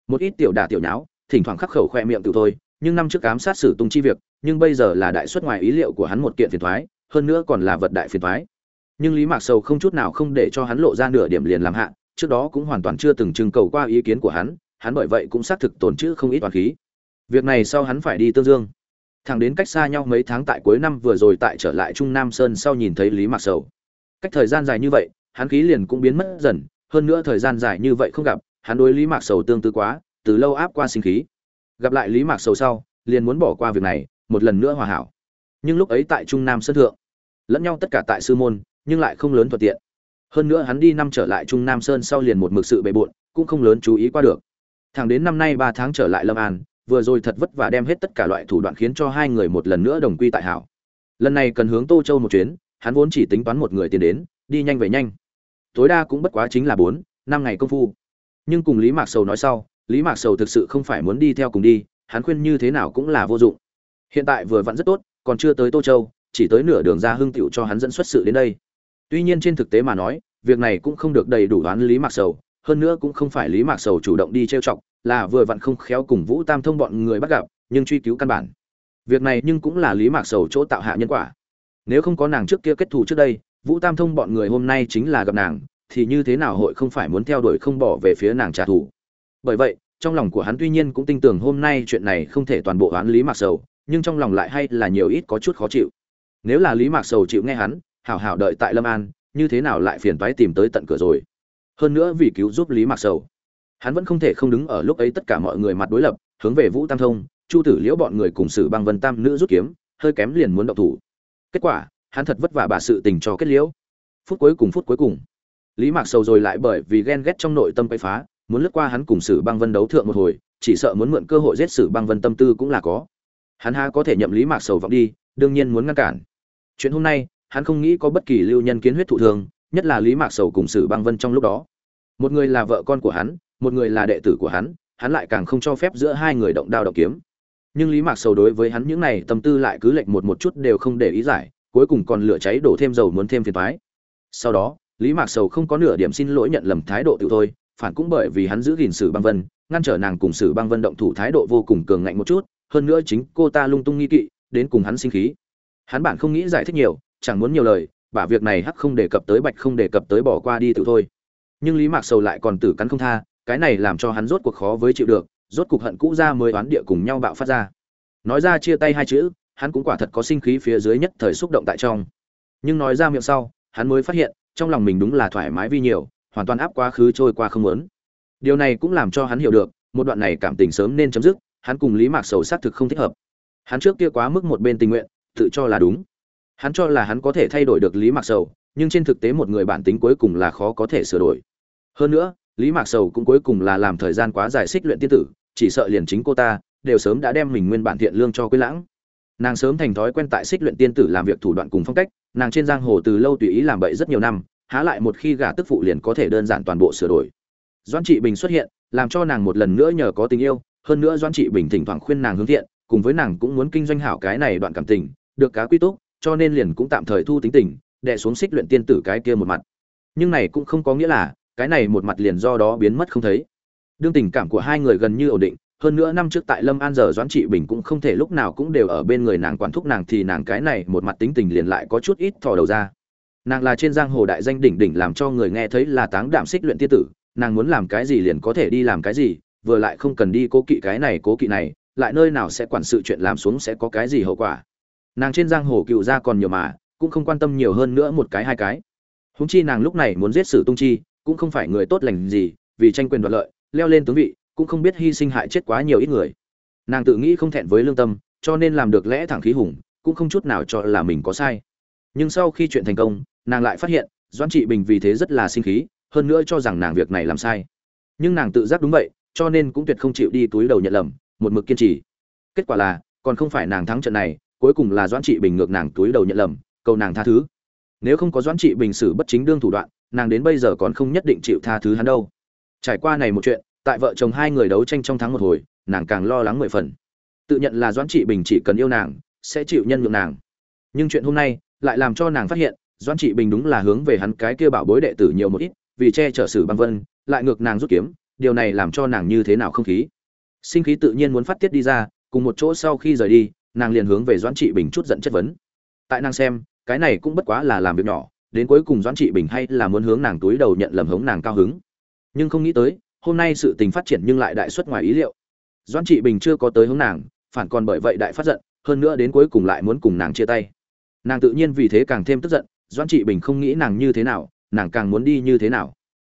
Một ít tiểu đả tiểu nháo, thỉnh thoảng khắc khẩu khoe miệng tự thôi, nhưng năm trước ám sát xử tung chi việc, nhưng bây giờ là đại xuất ngoài ý liệu của hắn một kiện phiền toái, hơn nữa còn là vật đại phiền toái. Nhưng lý mạc sầu không chút nào không để cho hắn lộ ra nửa điểm liền làm hạ, trước đó cũng hoàn toàn chưa từng trưng cầu qua ý kiến của hắn hắn bởi vậy cũng xác thực tổn chữ không ít toàn khí. Việc này sau hắn phải đi tương dương. Thằng đến cách xa nhau mấy tháng tại cuối năm vừa rồi tại trở lại trung nam sơn sau nhìn thấy lý mạc sầu. Cách thời gian dài như vậy hắn khí liền cũng biến mất dần, hơn nữa thời gian dài như vậy không gặp, hắn đối lý mạc sầu tương tư quá, từ lâu áp qua sinh khí. Gặp lại lý mạc sầu sau, liền muốn bỏ qua việc này, một lần nữa hòa hảo. Nhưng lúc ấy tại trung nam sơn thượng, lẫn nhau tất cả tại sư môn, nhưng lại không lớn thuận tiện. Hơn nữa hắn đi năm trở lại trung nam sơn sau liền một mực sự bề bộn, cũng không lớn chú ý qua được. Thẳng đến năm nay ba tháng trở lại lâm an, vừa rồi thật vất vả đem hết tất cả loại thủ đoạn khiến cho hai người một lần nữa đồng quy tại hảo. Lần này cần hướng tô châu một chuyến, hắn vốn chỉ tính toán một người tiền đến, đi nhanh về nhanh tối đa cũng bất quá chính là bốn, năm ngày công phu. Nhưng cùng lý mạc sầu nói sau, lý mạc sầu thực sự không phải muốn đi theo cùng đi, hắn khuyên như thế nào cũng là vô dụng. Hiện tại vừa vặn rất tốt, còn chưa tới tô châu, chỉ tới nửa đường ra hưng tựu cho hắn dẫn xuất sự đến đây. Tuy nhiên trên thực tế mà nói, việc này cũng không được đầy đủ đoán lý mạc sầu, hơn nữa cũng không phải lý mạc sầu chủ động đi trêu chọc, là vừa vặn không khéo cùng vũ tam thông bọn người bắt gặp, nhưng truy cứu căn bản. Việc này nhưng cũng là lý mạc sầu chỗ tạo hạ nhân quả. Nếu không có nàng trước kia kết thù trước đây vũ tam thông bọn người hôm nay chính là gặp nàng, thì như thế nào hội không phải muốn theo đuổi không bỏ về phía nàng trả thù? Bởi vậy, trong lòng của hắn tuy nhiên cũng tin tưởng hôm nay chuyện này không thể toàn bộ oán lý mạc sầu, nhưng trong lòng lại hay là nhiều ít có chút khó chịu. Nếu là lý mạc sầu chịu nghe hắn, hảo hảo đợi tại lâm an, như thế nào lại phiền toái tìm tới tận cửa rồi? Hơn nữa vì cứu giúp lý mạc sầu, hắn vẫn không thể không đứng ở lúc ấy tất cả mọi người mặt đối lập, hướng về vũ tam thông, chu tử liễu bọn người cùng xử băng vân tam nữ rút kiếm, hơi kém liền muốn động thủ. Kết quả hắn thật vất vả bà sự tình cho kết liễu. Phút cuối cùng phút cuối cùng, lý mạc sầu rồi lại bởi vì ghen ghét trong nội tâm quay phá, muốn lướt qua hắn cùng sử băng vân đấu thượng một hồi, chỉ sợ muốn mượn cơ hội giết sử băng vân tâm tư cũng là có. Hắn ha có thể nhậm lý mạc sầu vọng đi, đương nhiên muốn ngăn cản. Chuyện hôm nay, hắn không nghĩ có bất kỳ lưu nhân kiến huyết thụ thường, nhất là lý mạc sầu cùng sử băng vân trong lúc đó. Một người là vợ con của hắn, một người là đệ tử của hắn hắn lại càng không cho phép giữa hai người động đao động kiếm. Nhưng lý mạc sầu đối với hắn những này tâm tư lại cứ lệnh một một chút đều không để ý giải cuối cùng còn lửa cháy đổ thêm dầu muốn thêm phiền toái. Sau đó, lý mạc sầu không có nửa điểm xin lỗi nhận lầm thái độ tự thôi, phản cũng bởi vì hắn giữ gìn sử băng vân, ngăn trở nàng cùng sử băng vân động thủ thái độ vô cùng cường ngạnh một chút, hơn nữa chính cô ta lung tung nghi kỵ, đến cùng hắn sinh khí. Hắn bản không nghĩ giải thích nhiều, chẳng muốn nhiều lời, bả việc này hắc không đề cập tới bạch không đề cập tới bỏ qua đi tự thôi. Nhưng lý mạc sầu lại còn tử cắn không tha, cái này làm cho hắn rốt cuộc khó với chịu được, rốt cuộc hận cũ ra mới oán địa cùng nhau bạo phát ra. Nói ra chia tay hai chữ hắn cũng quả thật có sinh khí phía dưới nhất thời xúc động tại trong. Nhưng nói ra miệng sau, hắn mới phát hiện, trong lòng mình đúng là thoải mái vi nhiều, hoàn toàn áp quá khứ trôi qua không muốn. Điều này cũng làm cho hắn hiểu được, một đoạn này cảm tình sớm nên chấm dứt, hắn cùng lý mạc sầu xác thực không thích hợp. Hắn trước kia quá mức một bên tình nguyện, tự cho là đúng. Hắn cho là hắn có thể thay đổi được lý mạc sầu, nhưng trên thực tế một người bản tính cuối cùng là khó có thể sửa đổi. Hơn nữa, lý mạc sầu cũng cuối cùng là làm thời gian quá dài xích luyện tiên tử, chỉ sợ liền chính cô ta, đều sớm đã đem mình nguyên bản thiện lương cho quý lãng nàng sớm thành thói quen tại xích luyện tiên tử làm việc thủ đoạn cùng phong cách, nàng trên giang hồ từ lâu tùy ý làm bậy rất nhiều năm, há lại một khi gả tức phụ liền có thể đơn giản toàn bộ sửa đổi. Doãn trị bình xuất hiện, làm cho nàng một lần nữa nhờ có tình yêu, hơn nữa doãn trị bình thỉnh thoảng khuyên nàng hướng thiện, cùng với nàng cũng muốn kinh doanh hảo cái này đoạn cảm tình, được cá quy túc, cho nên liền cũng tạm thời thu tính tình, đè xuống xích luyện tiên tử cái kia một mặt. Nhưng này cũng không có nghĩa là, cái này một mặt liền do đó biến mất không thấy. Đương tình cảm của hai người gần như ổn định hơn nữa năm trước tại lâm an giờ doãn trị bình cũng không thể lúc nào cũng đều ở bên người nàng quản thúc nàng thì nàng cái này một mặt tính tình liền lại có chút ít thò đầu ra. Nàng là trên giang hồ đại danh đỉnh đỉnh làm cho người nghe thấy là táng đạm xích luyện tiên tử, nàng muốn làm cái gì liền có thể đi làm cái gì, vừa lại không cần đi cố kỵ cái này cố kỵ này, lại nơi nào sẽ quản sự chuyện làm xuống sẽ có cái gì hậu quả. Nàng trên giang hồ cựu ra còn nhiều mà, cũng không quan tâm nhiều hơn nữa một cái hai cái. Húng chi nàng lúc này muốn giết sử tung chi, cũng không phải người tốt lành gì, vì tranh quyền đoạt lợi, leo lên tướng vị cũng không biết hy sinh hại chết quá nhiều ít người. Nàng tự nghĩ không thẹn với lương tâm, cho nên làm được lẽ thẳng khí hùng, cũng không chút nào cho là mình có sai. Nhưng sau khi chuyện thành công, nàng lại phát hiện, doãn trị bình vì thế rất là sinh khí, hơn nữa cho rằng nàng việc này làm sai. Nhưng nàng tự giác đúng vậy, cho nên cũng tuyệt không chịu đi túi đầu nhận lầm, một mực kiên trì. Kết quả là, còn không phải nàng thắng trận này, cuối cùng là doãn trị bình ngược nàng túi đầu nhận lầm, cầu nàng tha thứ. Nếu không có doãn trị bình xử bất chính đương thủ đoạn, nàng đến bây giờ còn không nhất định chịu tha thứ hắn đâu. Trải qua này một chuyện tại vợ chồng hai người đấu tranh trong tháng một hồi, nàng càng lo lắng mười phần. Tự nhận là doãn trị bình chỉ cần yêu nàng, sẽ chịu nhân nhượng nàng. Nhưng chuyện hôm nay lại làm cho nàng phát hiện, doãn trị bình đúng là hướng về hắn cái kia bảo bối đệ tử nhiều một ít, vì che chở sử băng vân, lại ngược nàng rút kiếm, điều này làm cho nàng như thế nào không khí? Sinh khí tự nhiên muốn phát tiết đi ra, cùng một chỗ sau khi rời đi, nàng liền hướng về doãn trị bình chút giận chất vấn. Tại nàng xem, cái này cũng bất quá là làm việc nhỏ, đến cuối cùng doãn trị bình hay là muốn hướng nàng túi đầu nhận lầm hống nàng cao hứng. Nhưng không nghĩ tới hôm nay sự tình phát triển nhưng lại đại xuất ngoài ý liệu. Doãn trị bình chưa có tới hướng nàng, phản còn bởi vậy đại phát giận, hơn nữa đến cuối cùng lại muốn cùng nàng chia tay. Nàng tự nhiên vì thế càng thêm tức giận, doãn trị bình không nghĩ nàng như thế nào, nàng càng muốn đi như thế nào.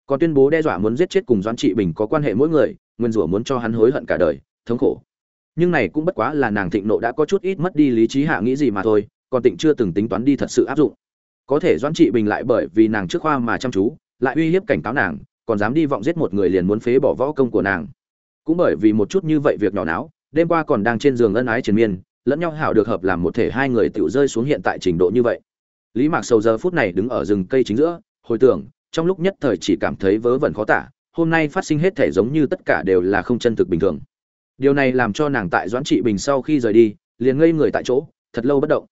Còn tuyên bố đe dọa muốn giết chết cùng doãn trị bình có quan hệ mỗi người, nguyên rủa muốn cho hắn hối hận cả đời, thống khổ. Nhưng này cũng bất quá là nàng thịnh nộ đã có chút ít mất đi lý trí hạ nghĩ gì mà thôi, còn tịnh chưa từng tính toán đi thật sự áp dụng. Có thể doãn trị bình lại bởi vì nàng trước khoa mà chăm chú, lại uy hiếp cảnh cáo nàng còn dám đi vọng giết một người liền muốn phế bỏ võ công của nàng. Cũng bởi vì một chút như vậy việc nhỏ não đêm qua còn đang trên giường ân ái triền miên, lẫn nhau hảo được hợp làm một thể hai người tự rơi xuống hiện tại trình độ như vậy. Lý mạc sầu giờ phút này đứng ở rừng cây chính giữa, hồi tưởng, trong lúc nhất thời chỉ cảm thấy vớ vẩn khó tả, hôm nay phát sinh hết thể giống như tất cả đều là không chân thực bình thường. Điều này làm cho nàng tại doãn trị bình sau khi rời đi, liền ngây người tại chỗ, thật lâu bất động.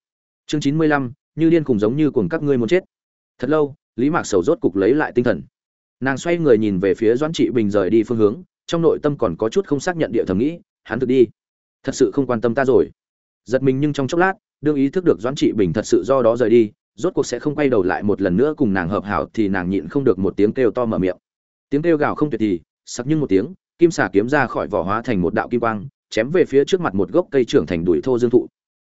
Chương chín mươi lăm, như điên cùng giống như cùng các ngươi muốn chết. Thật lâu, lý mạc sầu rốt cục lấy lại tinh thần nàng xoay người nhìn về phía doãn trị bình rời đi phương hướng, trong nội tâm còn có chút không xác nhận địa thầm nghĩ, hắn thực đi. Thật sự không quan tâm ta rồi. Giật mình nhưng trong chốc lát, đương ý thức được doãn trị bình thật sự do đó rời đi, rốt cuộc sẽ không quay đầu lại một lần nữa cùng nàng hợp hảo thì nàng nhịn không được một tiếng kêu to mở miệng. Tiếng kêu gào không tuyệt thì sắc nhưng một tiếng, kim xà kiếm ra khỏi vỏ hóa thành một đạo kim quang, chém về phía trước mặt một gốc cây trưởng thành đuổi thô dương thụ.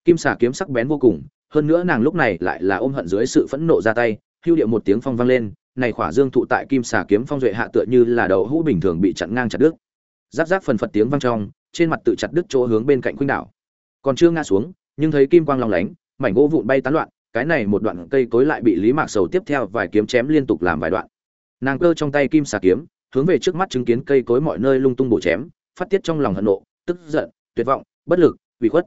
Kim xà kiếm sắc bén vô cùng, hơn nữa nàng lúc này lại là ôm hận dưới sự phẫn nộ ra tay, hưu điệu một tiếng phong vang lên này khỏa dương thụ tại kim xà kiếm phong duệ hạ tựa như là đầu hũ bình thường bị chặn ngang chặt đứt. Giáp giáp phần phật tiếng vang trong, trên mặt tự chặt đứt chỗ hướng bên cạnh khuynh đảo. Còn chưa ngã xuống, nhưng thấy kim quang long lánh, mảnh gỗ vụn bay tán loạn, cái này một đoạn cây cối lại bị lý mạc sầu tiếp theo vài kiếm chém liên tục làm vài đoạn. Nàng cơ trong tay kim xà kiếm, hướng về trước mắt chứng kiến cây cối mọi nơi lung tung bổ chém, phát tiết trong lòng hận nộ, tức giận, tuyệt vọng, bất lực, ủy khuất.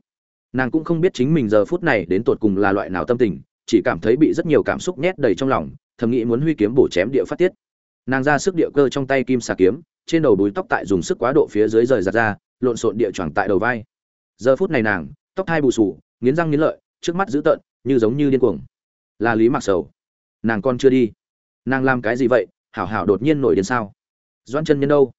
Nàng cũng không biết chính mình giờ phút này đến tột cùng là loại nào tâm tình, chỉ cảm thấy bị rất nhiều cảm xúc nhét đầy trong lòng thầm nghĩ muốn huy kiếm bổ chém địa phát tiết. Nàng ra sức địa cơ trong tay kim xà kiếm, trên đầu búi tóc tại dùng sức quá độ phía dưới rời giặt ra, lộn xộn địa choàng tại đầu vai. Giờ phút này nàng, tóc hai bù sù nghiến răng nghiến lợi, trước mắt dữ tợn, như giống như điên cuồng. Là lý mặc sầu. Nàng con chưa đi. Nàng làm cái gì vậy? Hảo hảo đột nhiên nổi điên sao? Doãn chân nhân đâu?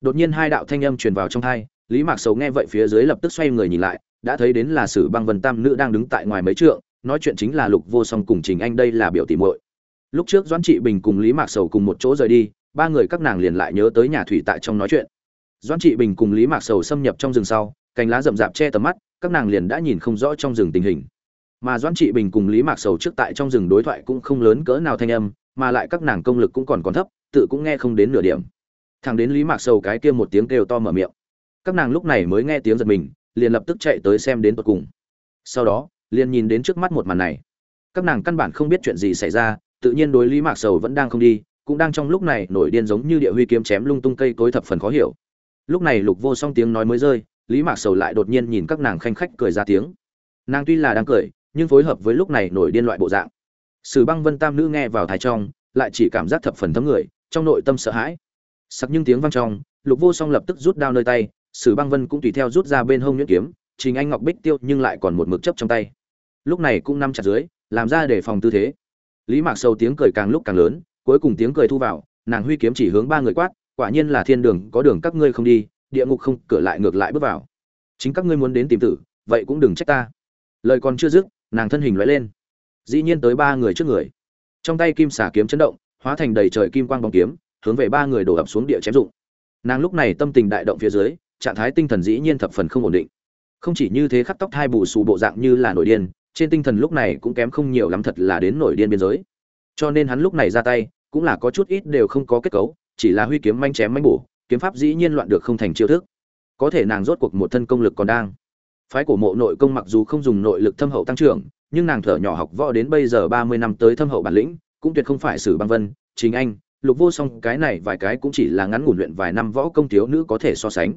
Đột nhiên hai đạo thanh âm truyền vào trong thai, lý mạc sầu nghe vậy phía dưới lập tức xoay người nhìn lại, đã thấy đến là sử băng vân tam nữ đang đứng tại ngoài mấy trượng, nói chuyện chính là lục vô song cùng trình anh, đây là biểu tỷ muội lúc trước doãn trị bình cùng lý mạc sầu cùng một chỗ rời đi, ba người các nàng liền lại nhớ tới nhà thủy tại trong nói chuyện. Doãn trị bình cùng lý mạc sầu xâm nhập trong rừng sau, cành lá rậm rạp che tầm mắt, các nàng liền đã nhìn không rõ trong rừng tình hình. Mà doãn trị bình cùng lý mạc sầu trước tại trong rừng đối thoại cũng không lớn cỡ nào thanh âm, mà lại các nàng công lực cũng còn còn thấp, tự cũng nghe không đến nửa điểm. Thằng đến lý mạc sầu cái kia một tiếng kêu to mở miệng, các nàng lúc này mới nghe tiếng giật mình, liền lập tức chạy tới xem đến tột cùng. Sau đó, liền nhìn đến trước mắt một màn này. Các nàng căn bản không biết chuyện gì xảy ra tự nhiên đối lý mạc sầu vẫn đang không đi, cũng đang trong lúc này nổi điên giống như địa huy kiếm chém lung tung cây cối thập phần khó hiểu. Lúc này lục vô song tiếng nói mới rơi, lý mạc sầu lại đột nhiên nhìn các nàng khanh khách cười ra tiếng. Nàng tuy là đang cười, nhưng phối hợp với lúc này nổi điên loại bộ dạng. Sử băng vân tam nữ nghe vào thái trong, lại chỉ cảm giác thập phần thấm người, trong nội tâm sợ hãi. Sặc nhưng tiếng vang trong, lục vô song lập tức rút đao nơi tay, sử băng vân cũng tùy theo rút ra bên hông nhuyễn kiếm, trình anh ngọc bích tiêu nhưng lại còn một mực chấp trong tay. Lúc này cũng nằm chặt dưới, làm ra để phòng tư thế lý mạc sâu tiếng cười càng lúc càng lớn, cuối cùng tiếng cười thu vào, nàng huy kiếm chỉ hướng ba người quát, quả nhiên là thiên đường, có đường các ngươi không đi, địa ngục không, cửa lại ngược lại bước vào. Chính các ngươi muốn đến tìm tử, vậy cũng đừng trách ta. Lời còn chưa dứt, nàng thân hình lóe lên. Dĩ nhiên tới ba người trước người. Trong tay kim xả kiếm chấn động, hóa thành đầy trời kim quang bóng kiếm, hướng về ba người đổ ập xuống địa chém dụng. Nàng lúc này tâm tình đại động phía dưới, trạng thái tinh thần dĩ nhiên thập phần không ổn định. Không chỉ như thế khắp tóc hai bù xù bộ dạng như là nổi điên trên tinh thần lúc này cũng kém không nhiều lắm thật là đến nổi điên biên giới. Cho nên hắn lúc này ra tay, cũng là có chút ít đều không có kết cấu, chỉ là huy kiếm manh chém manh bổ, kiếm pháp dĩ nhiên loạn được không thành chiêu thức. Có thể nàng rốt cuộc một thân công lực còn đang. Phái của mộ nội công mặc dù không dùng nội lực thâm hậu tăng trưởng, nhưng nàng thở nhỏ học võ đến bây giờ ba mươi năm tới thâm hậu bản lĩnh, cũng tuyệt không phải sử băng vân chính anh, lục vô song, cái này vài cái cũng chỉ là ngắn ngủn luyện vài năm võ công thiếu nữ có thể so sánh.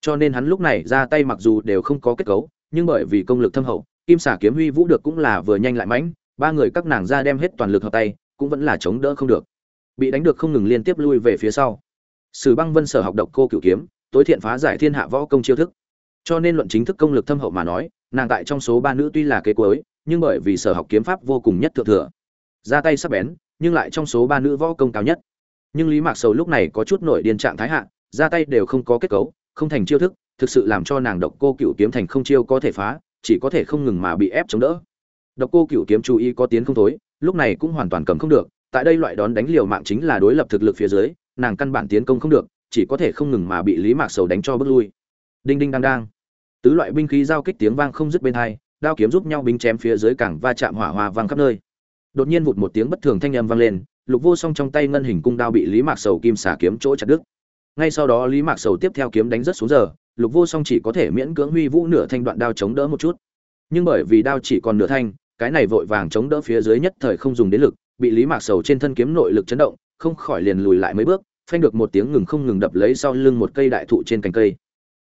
Cho nên hắn lúc này ra tay mặc dù đều không có kết cấu, nhưng bởi vì công lực thâm hậu kim xả kiếm huy vũ được cũng là vừa nhanh lại mãnh, ba người các nàng ra đem hết toàn lực hợp tay, cũng vẫn là chống đỡ không được. Bị đánh được không ngừng liên tiếp lui về phía sau. Sử băng vân sở học độc cô cửu kiếm, tối thiện phá giải thiên hạ võ công chiêu thức. Cho nên luận chính thức công lực thâm hậu mà nói, nàng tại trong số ba nữ tuy là kế cuối, nhưng bởi vì sở học kiếm pháp vô cùng nhất thượng thừa. Ra tay sắc bén, nhưng lại trong số ba nữ võ công cao nhất. Nhưng lý mạc sầu lúc này có chút nổi điên trạng thái hạ, ra tay đều không có kết cấu, không thành chiêu thức, thực sự làm cho nàng độc cô cựu kiếm thành không chiêu có thể phá chỉ có thể không ngừng mà bị ép chống đỡ. Độc cô cựu kiếm chú ý có tiến không thối, lúc này cũng hoàn toàn cầm không được, tại đây loại đón đánh liều mạng chính là đối lập thực lực phía dưới, nàng căn bản tiến công không được, chỉ có thể không ngừng mà bị lý mạc sầu đánh cho bước lui. Đinh đinh đang đang. Tứ loại binh khí giao kích tiếng vang không dứt bên hai, đao kiếm giúp nhau binh chém phía dưới cảng va chạm hỏa hoa vang khắp nơi. Đột nhiên vụt một tiếng bất thường thanh âm vang lên, lục vô song trong tay ngân hình cung đao bị lý mạc sầu kim xả kiếm chỗ chặt đứt. Ngay sau đó lý mạc sầu tiếp theo kiếm đánh rất xuống giờ lục vô song chỉ có thể miễn cưỡng huy vũ nửa thanh đoạn đao chống đỡ một chút. Nhưng bởi vì đao chỉ còn nửa thanh, cái này vội vàng chống đỡ phía dưới nhất thời không dùng đến lực, bị lý mạc sầu trên thân kiếm nội lực chấn động, không khỏi liền lùi lại mấy bước, phanh được một tiếng ngừng không ngừng đập lấy sau lưng một cây đại thụ trên cành cây.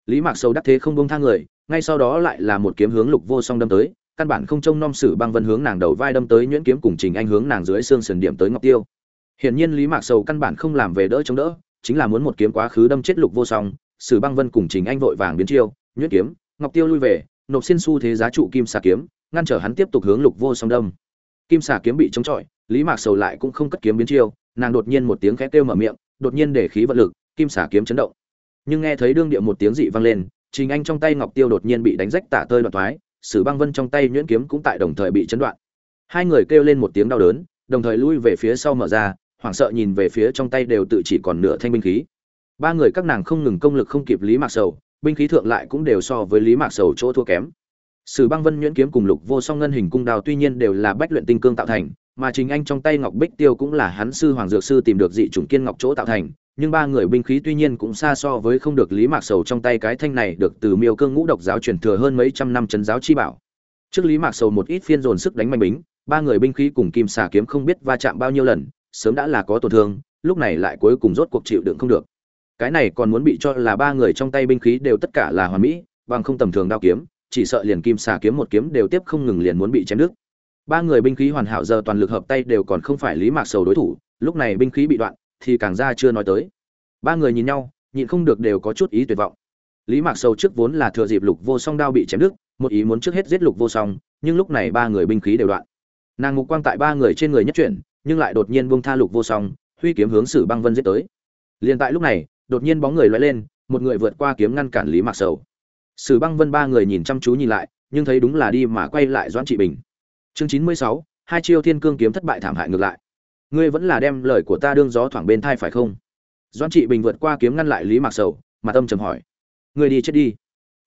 Lý mạc sầu đắc thế không bông thang người, ngay sau đó lại là một kiếm hướng lục vô song đâm tới, căn bản không trông nom sử băng vân hướng nàng đầu vai đâm tới nhuyễn kiếm cùng trình anh hướng nàng dưới xương sườn điểm tới ngọc tiêu. Hiển nhiên lý mạc sầu căn bản không làm về đỡ chống đỡ, chính là muốn một kiếm quá khứ đâm chết lục vô song sử băng vân cùng trình anh vội vàng biến chiêu, nhuyễn kiếm, ngọc tiêu lui về, nộp xin xu thế giá trụ kim xà kiếm, ngăn trở hắn tiếp tục hướng lục vô song đâm. Kim xà kiếm bị chống chọi, lý mạc sầu lại cũng không cất kiếm biến chiêu, nàng đột nhiên một tiếng khẽ kêu mở miệng, đột nhiên để khí vận lực, kim xà kiếm chấn động. Nhưng nghe thấy đương địa một tiếng dị vang lên, trình anh trong tay ngọc tiêu đột nhiên bị đánh rách tả tơi đoạn thoái, sử băng vân trong tay nhuyễn kiếm cũng tại đồng thời bị chấn đoạn. Hai người kêu lên một tiếng đau đớn, đồng thời lui về phía sau mở ra, hoảng sợ nhìn về phía trong tay đều tự chỉ còn nửa thanh binh khí ba người các nàng không ngừng công lực không kịp lý mạc sầu, binh khí thượng lại cũng đều so với lý mạc sầu chỗ thua kém. Sử băng vân nhuyễn kiếm cùng lục vô song ngân hình cung đào tuy nhiên đều là bách luyện tinh cương tạo thành, mà chính anh trong tay ngọc bích tiêu cũng là hắn sư hoàng dược sư tìm được dị chủng kiên ngọc chỗ tạo thành, nhưng ba người binh khí tuy nhiên cũng xa so với không được lý mạc sầu trong tay cái thanh này được từ miêu cương ngũ độc giáo truyền thừa hơn mấy trăm năm chấn giáo chi bảo. Trước lý mạc sầu một ít phiên dồn sức đánh manh bính, ba người binh khí cùng kim xà kiếm không biết va chạm bao nhiêu lần, sớm đã là có tổn thương, lúc này lại cuối cùng rốt cuộc chịu đựng không được cái này còn muốn bị cho là ba người trong tay binh khí đều tất cả là hoàn mỹ, bằng không tầm thường đao kiếm, chỉ sợ liền kim xà kiếm một kiếm đều tiếp không ngừng liền muốn bị chém đứt. Ba người binh khí hoàn hảo giờ toàn lực hợp tay đều còn không phải lý mạc sầu đối thủ, lúc này binh khí bị đoạn, thì càng ra chưa nói tới. Ba người nhìn nhau, nhịn không được đều có chút ý tuyệt vọng. Lý mạc sầu trước vốn là thừa dịp lục vô song đao bị chém đứt, một ý muốn trước hết giết lục vô song, nhưng lúc này ba người binh khí đều đoạn. Nàng ngục quang tại ba người trên người nhất chuyển, nhưng lại đột nhiên buông tha lục vô song, huy kiếm hướng sử băng vân giết tới. Liền tại lúc này đột nhiên bóng người lóe lên, một người vượt qua kiếm ngăn cản lý mạc sầu. Sử băng vân ba người nhìn chăm chú nhìn lại, nhưng thấy đúng là đi mà quay lại doãn trị bình. Chương chín mươi sáu, hai chiêu thiên cương kiếm thất bại thảm hại ngược lại. Ngươi vẫn là đem lời của ta đương gió thoảng bên thai phải không? Doãn trị bình vượt qua kiếm ngăn lại lý mạc sầu mà tâm trầm hỏi. Ngươi đi chết đi.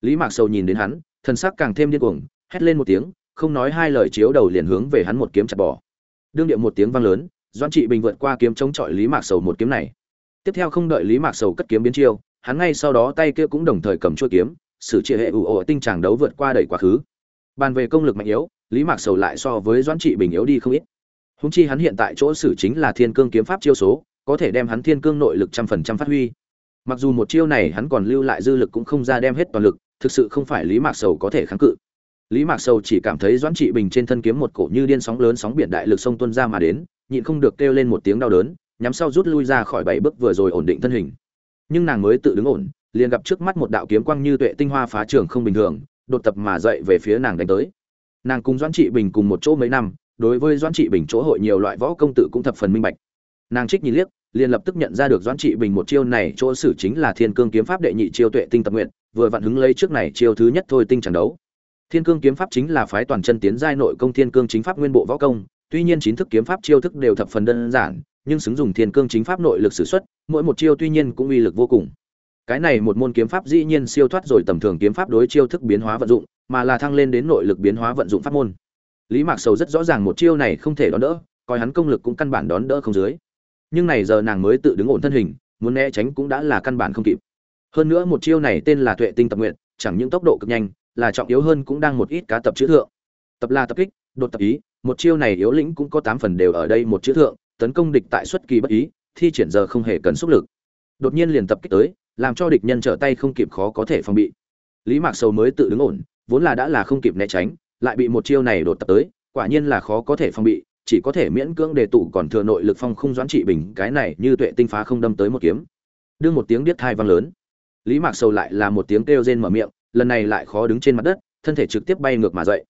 Lý mạc sầu nhìn đến hắn, thần sắc càng thêm điên cuồng, hét lên một tiếng, không nói hai lời chiếu đầu liền hướng về hắn một kiếm chặt bỏ. Đương điệu một tiếng vang lớn, doãn trị bình vượt qua kiếm chống chọi lý mạc sầu một kiếm này tiếp theo không đợi lý mạc sầu cất kiếm biến chiêu, hắn ngay sau đó tay kia cũng đồng thời cầm chuôi kiếm Sự chia hệ ủ ổ tinh tràng đấu vượt qua đẩy quá khứ. Bàn về công lực mạnh yếu, lý mạc sầu lại so với doãn trị bình yếu đi không ít. Húng chi hắn hiện tại chỗ sử chính là thiên cương kiếm pháp chiêu số, có thể đem hắn thiên cương nội lực trăm phần trăm phát huy. Mặc dù một chiêu này hắn còn lưu lại dư lực cũng không ra đem hết toàn lực, thực sự không phải lý mạc sầu có thể kháng cự. Lý mạc sầu chỉ cảm thấy doãn trị bình trên thân kiếm một cổ như điên sóng lớn sóng biển đại lực sông tuân ra mà đến, nhịn không được kêu lên một tiếng đau đớn nhắm sau rút lui ra khỏi bảy bước vừa rồi ổn định thân hình. Nhưng nàng mới tự đứng ổn, liền gặp trước mắt một đạo kiếm quang như tuệ tinh hoa phá trường không bình thường, đột tập mà dậy về phía nàng đánh tới. Nàng cùng doãn trị bình cùng một chỗ mấy năm, đối với doãn trị bình chỗ hội nhiều loại võ công tự cũng thập phần minh bạch. Nàng trích nhìn liếc, liền lập tức nhận ra được doãn trị bình một chiêu này chỗ sử chính là thiên cương kiếm pháp đệ nhị chiêu tuệ tinh tập nguyện, vừa vặn hứng lấy trước này chiêu thứ nhất thôi tinh chẳng đấu. Thiên cương kiếm pháp chính là phái toàn chân tiến giai nội công thiên cương chính pháp nguyên bộ võ công, tuy nhiên chín thức kiếm pháp chiêu thức đều thập phần đơn giản nhưng xứng dùng thiên cương chính pháp nội lực sử xuất, mỗi một chiêu tuy nhiên cũng uy lực vô cùng. Cái này một môn kiếm pháp dĩ nhiên siêu thoát rồi tầm thường kiếm pháp đối chiêu thức biến hóa vận dụng, mà là thăng lên đến nội lực biến hóa vận dụng pháp môn. Lý mạc sầu rất rõ ràng một chiêu này không thể đón đỡ, coi hắn công lực cũng căn bản đón đỡ không dưới. Nhưng này giờ nàng mới tự đứng ổn thân hình, muốn né tránh cũng đã là căn bản không kịp. Hơn nữa một chiêu này tên là tuệ tinh tập nguyện, chẳng những tốc độ cực nhanh, là trọng yếu hơn cũng đang một ít cá tập chữ thượng. Tập là tập kích, đột tập ý, một chiêu này yếu lĩnh cũng có tám phần đều ở đây một chữ thượng tấn công địch tại xuất kỳ bất ý, thi triển giờ không hề cần sức lực. Đột nhiên liền tập kích tới, làm cho địch nhân trở tay không kịp khó có thể phòng bị. Lý mạc sầu mới tự đứng ổn, vốn là đã là không kịp né tránh, lại bị một chiêu này đột tập tới, quả nhiên là khó có thể phòng bị, chỉ có thể miễn cưỡng đề tụ còn thừa nội lực phong không doãn trị bình, cái này như tuệ tinh phá không đâm tới một kiếm. Đương một tiếng điếc thai vang lớn, lý mạc sầu lại là một tiếng kêu rên mở miệng, lần này lại khó đứng trên mặt đất, thân thể trực tiếp bay ngược mà dậy.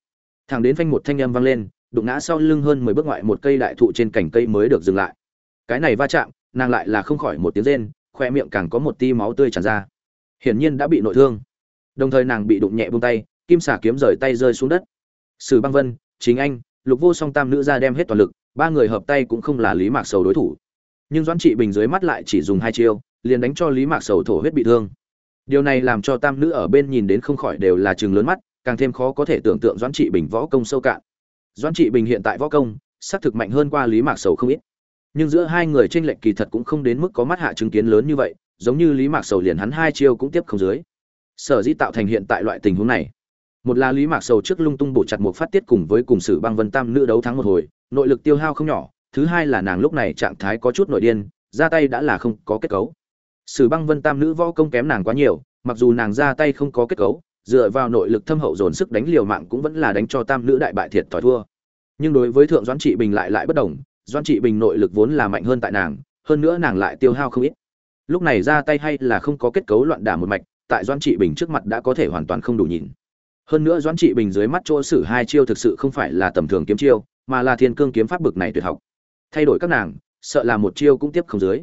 Thằng đến phanh một thanh âm vang lên đụng ngã sau lưng hơn mười bước ngoại một cây đại thụ trên cành cây mới được dừng lại. Cái này va chạm, nàng lại là không khỏi một tiếng rên, khoe miệng càng có một ti máu tươi tràn ra. Hiển nhiên đã bị nội thương. Đồng thời nàng bị đụng nhẹ buông tay, kim xả kiếm rời tay rơi xuống đất. Sử băng vân, chính anh, lục vô song tam nữ ra đem hết toàn lực, ba người hợp tay cũng không là lý mạc sầu đối thủ. Nhưng doãn trị bình dưới mắt lại chỉ dùng hai chiêu, liền đánh cho lý mạc sầu thổ huyết bị thương. Điều này làm cho tam nữ ở bên nhìn đến không khỏi đều là chừng lớn mắt, càng thêm khó có thể tưởng tượng doãn trị bình võ công sâu cạn doãn trị bình hiện tại võ công, xác thực mạnh hơn qua lý mạc sầu không ít. Nhưng giữa hai người tranh lệch kỳ thật cũng không đến mức có mắt hạ chứng kiến lớn như vậy, giống như lý mạc sầu liền hắn hai chiêu cũng tiếp không dưới. Sở dĩ tạo thành hiện tại loại tình huống này. Một là lý mạc sầu trước lung tung bổ chặt một phát tiết cùng với cùng sử băng vân tam nữ đấu thắng một hồi, nội lực tiêu hao không nhỏ, thứ hai là nàng lúc này trạng thái có chút nội điên, ra tay đã là không có kết cấu. Sử băng vân tam nữ võ công kém nàng quá nhiều, mặc dù nàng ra tay không có kết cấu dựa vào nội lực thâm hậu dồn sức đánh liều mạng cũng vẫn là đánh cho tam nữ đại bại thiệt thòi thua. Nhưng đối với thượng doãn trị bình lại lại bất đồng, doãn trị bình nội lực vốn là mạnh hơn tại nàng, hơn nữa nàng lại tiêu hao không ít. Lúc này ra tay hay là không có kết cấu loạn đả một mạch, tại doãn trị bình trước mặt đã có thể hoàn toàn không đủ nhìn. Hơn nữa doãn trị bình dưới mắt chỗ sử hai chiêu thực sự không phải là tầm thường kiếm chiêu, mà là thiên cương kiếm pháp bực này tuyệt học. Thay đổi các nàng, sợ là một chiêu cũng tiếp không dưới.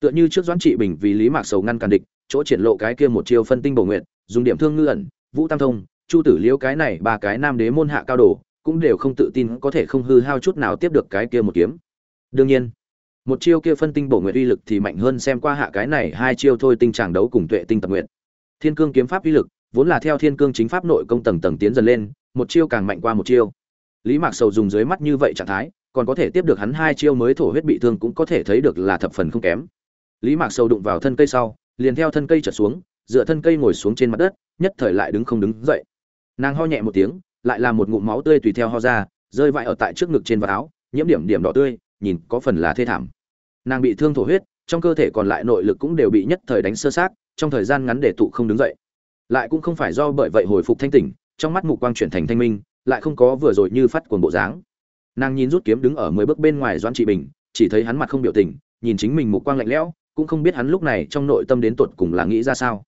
Tựa như trước doãn trị bình vì lý mạc sầu ngăn cản địch, chỗ triển lộ cái kia một chiêu phân tinh bổ nguyện dùng điểm thương ngư ẩn vũ tam thông, chu tử liễu cái này ba cái nam đế môn hạ cao đồ, cũng đều không tự tin có thể không hư hao chút nào tiếp được cái kia một kiếm. Đương nhiên, một chiêu kia phân tinh bổ nguyện uy lực thì mạnh hơn xem qua hạ cái này hai chiêu thôi tinh tràng đấu cùng tuệ tinh tập nguyện thiên cương kiếm pháp uy lực, vốn là theo thiên cương chính pháp nội công tầng tầng tiến dần lên, một chiêu càng mạnh qua một chiêu. Lý mạc sầu dùng dưới mắt như vậy trạng thái, còn có thể tiếp được hắn hai chiêu mới thổ huyết bị thương cũng có thể thấy được là thập phần không kém. Lý mạc sầu đụng vào thân cây sau, liền theo thân cây trở xuống, dựa thân cây ngồi xuống trên mặt đất nhất thời lại đứng không đứng dậy. Nàng ho nhẹ một tiếng, lại là một ngụm máu tươi tùy theo ho ra, rơi vãi ở tại trước ngực trên vạt áo, nhiễm điểm điểm đỏ tươi, nhìn có phần là thê thảm. Nàng bị thương thổ huyết, trong cơ thể còn lại nội lực cũng đều bị nhất thời đánh sơ sát trong thời gian ngắn để tụ không đứng dậy. Lại cũng không phải do bởi vậy hồi phục thanh tỉnh, trong mắt mục quang chuyển thành thanh minh, lại không có vừa rồi như phát cuồng bộ dáng. Nàng nhìn rút kiếm đứng ở mười bước bên ngoài doãn trị bình, chỉ thấy hắn mặt không biểu tình, nhìn chính mình mục quang lạnh lẽo, cũng không biết hắn lúc này trong nội tâm đến tột cùng là nghĩ ra sao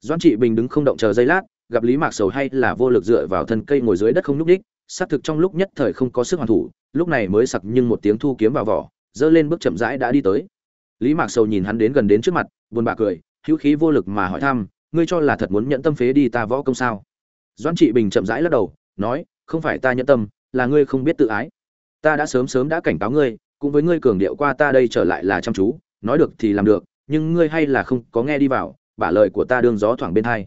doãn trị bình đứng không động chờ giây lát, gặp lý mạc sầu hay là vô lực dựa vào thân cây ngồi dưới đất không nhúc đích xác thực trong lúc nhất thời không có sức hoàn thủ, lúc này mới sặc nhưng một tiếng thu kiếm vào vỏ, giơ lên bước chậm rãi đã đi tới. Lý mạc sầu nhìn hắn đến gần đến trước mặt, buồn bã cười, hữu khí vô lực mà hỏi thăm, ngươi cho là thật muốn nhận tâm phế đi ta võ công sao? Doãn trị bình chậm rãi lắc đầu, nói, không phải ta nhẫn tâm, là ngươi không biết tự ái. Ta đã sớm sớm đã cảnh cáo ngươi, cũng với ngươi cường điệu qua ta đây trở lại là chăm chú, nói được thì làm được, nhưng ngươi hay là không có nghe đi vào bả lời của ta đương gió thoảng bên hai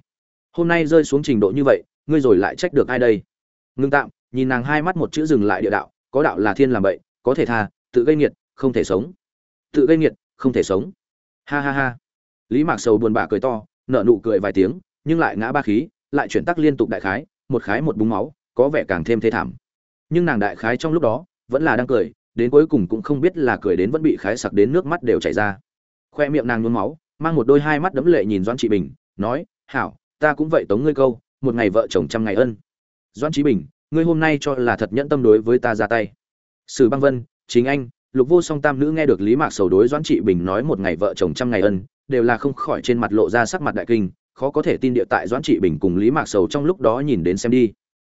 hôm nay rơi xuống trình độ như vậy, ngươi rồi lại trách được ai đây? Ngưng tạm, nhìn nàng hai mắt một chữ dừng lại địa đạo, có đạo là thiên làm vậy có thể tha, tự gây nghiệt, không thể sống. Tự gây nghiệt, không thể sống. Ha ha ha. Lý mạc sầu buồn bã cười to, nở nụ cười vài tiếng, nhưng lại ngã ba khí, lại chuyển tắc liên tục đại khái, một khái một búng máu, có vẻ càng thêm thê thảm. Nhưng nàng đại khái trong lúc đó, vẫn là đang cười, đến cuối cùng cũng không biết là cười đến vẫn bị khái sặc đến nước mắt đều chảy ra. Khoe miệng nàng nhuốm máu mang một đôi hai mắt đấm lệ nhìn doãn trị bình, nói, hảo, ta cũng vậy tống ngươi câu, một ngày vợ chồng trăm ngày ân. Doãn trí bình, ngươi hôm nay cho là thật nhẫn tâm đối với ta ra tay. Sử băng vân, chính anh, lục vô song tam nữ nghe được lý mạc sầu đối doãn trị bình nói một ngày vợ chồng trăm ngày ân, đều là không khỏi trên mặt lộ ra sắc mặt đại kinh, khó có thể tin địa tại doãn trị bình cùng lý mạc sầu trong lúc đó nhìn đến xem đi.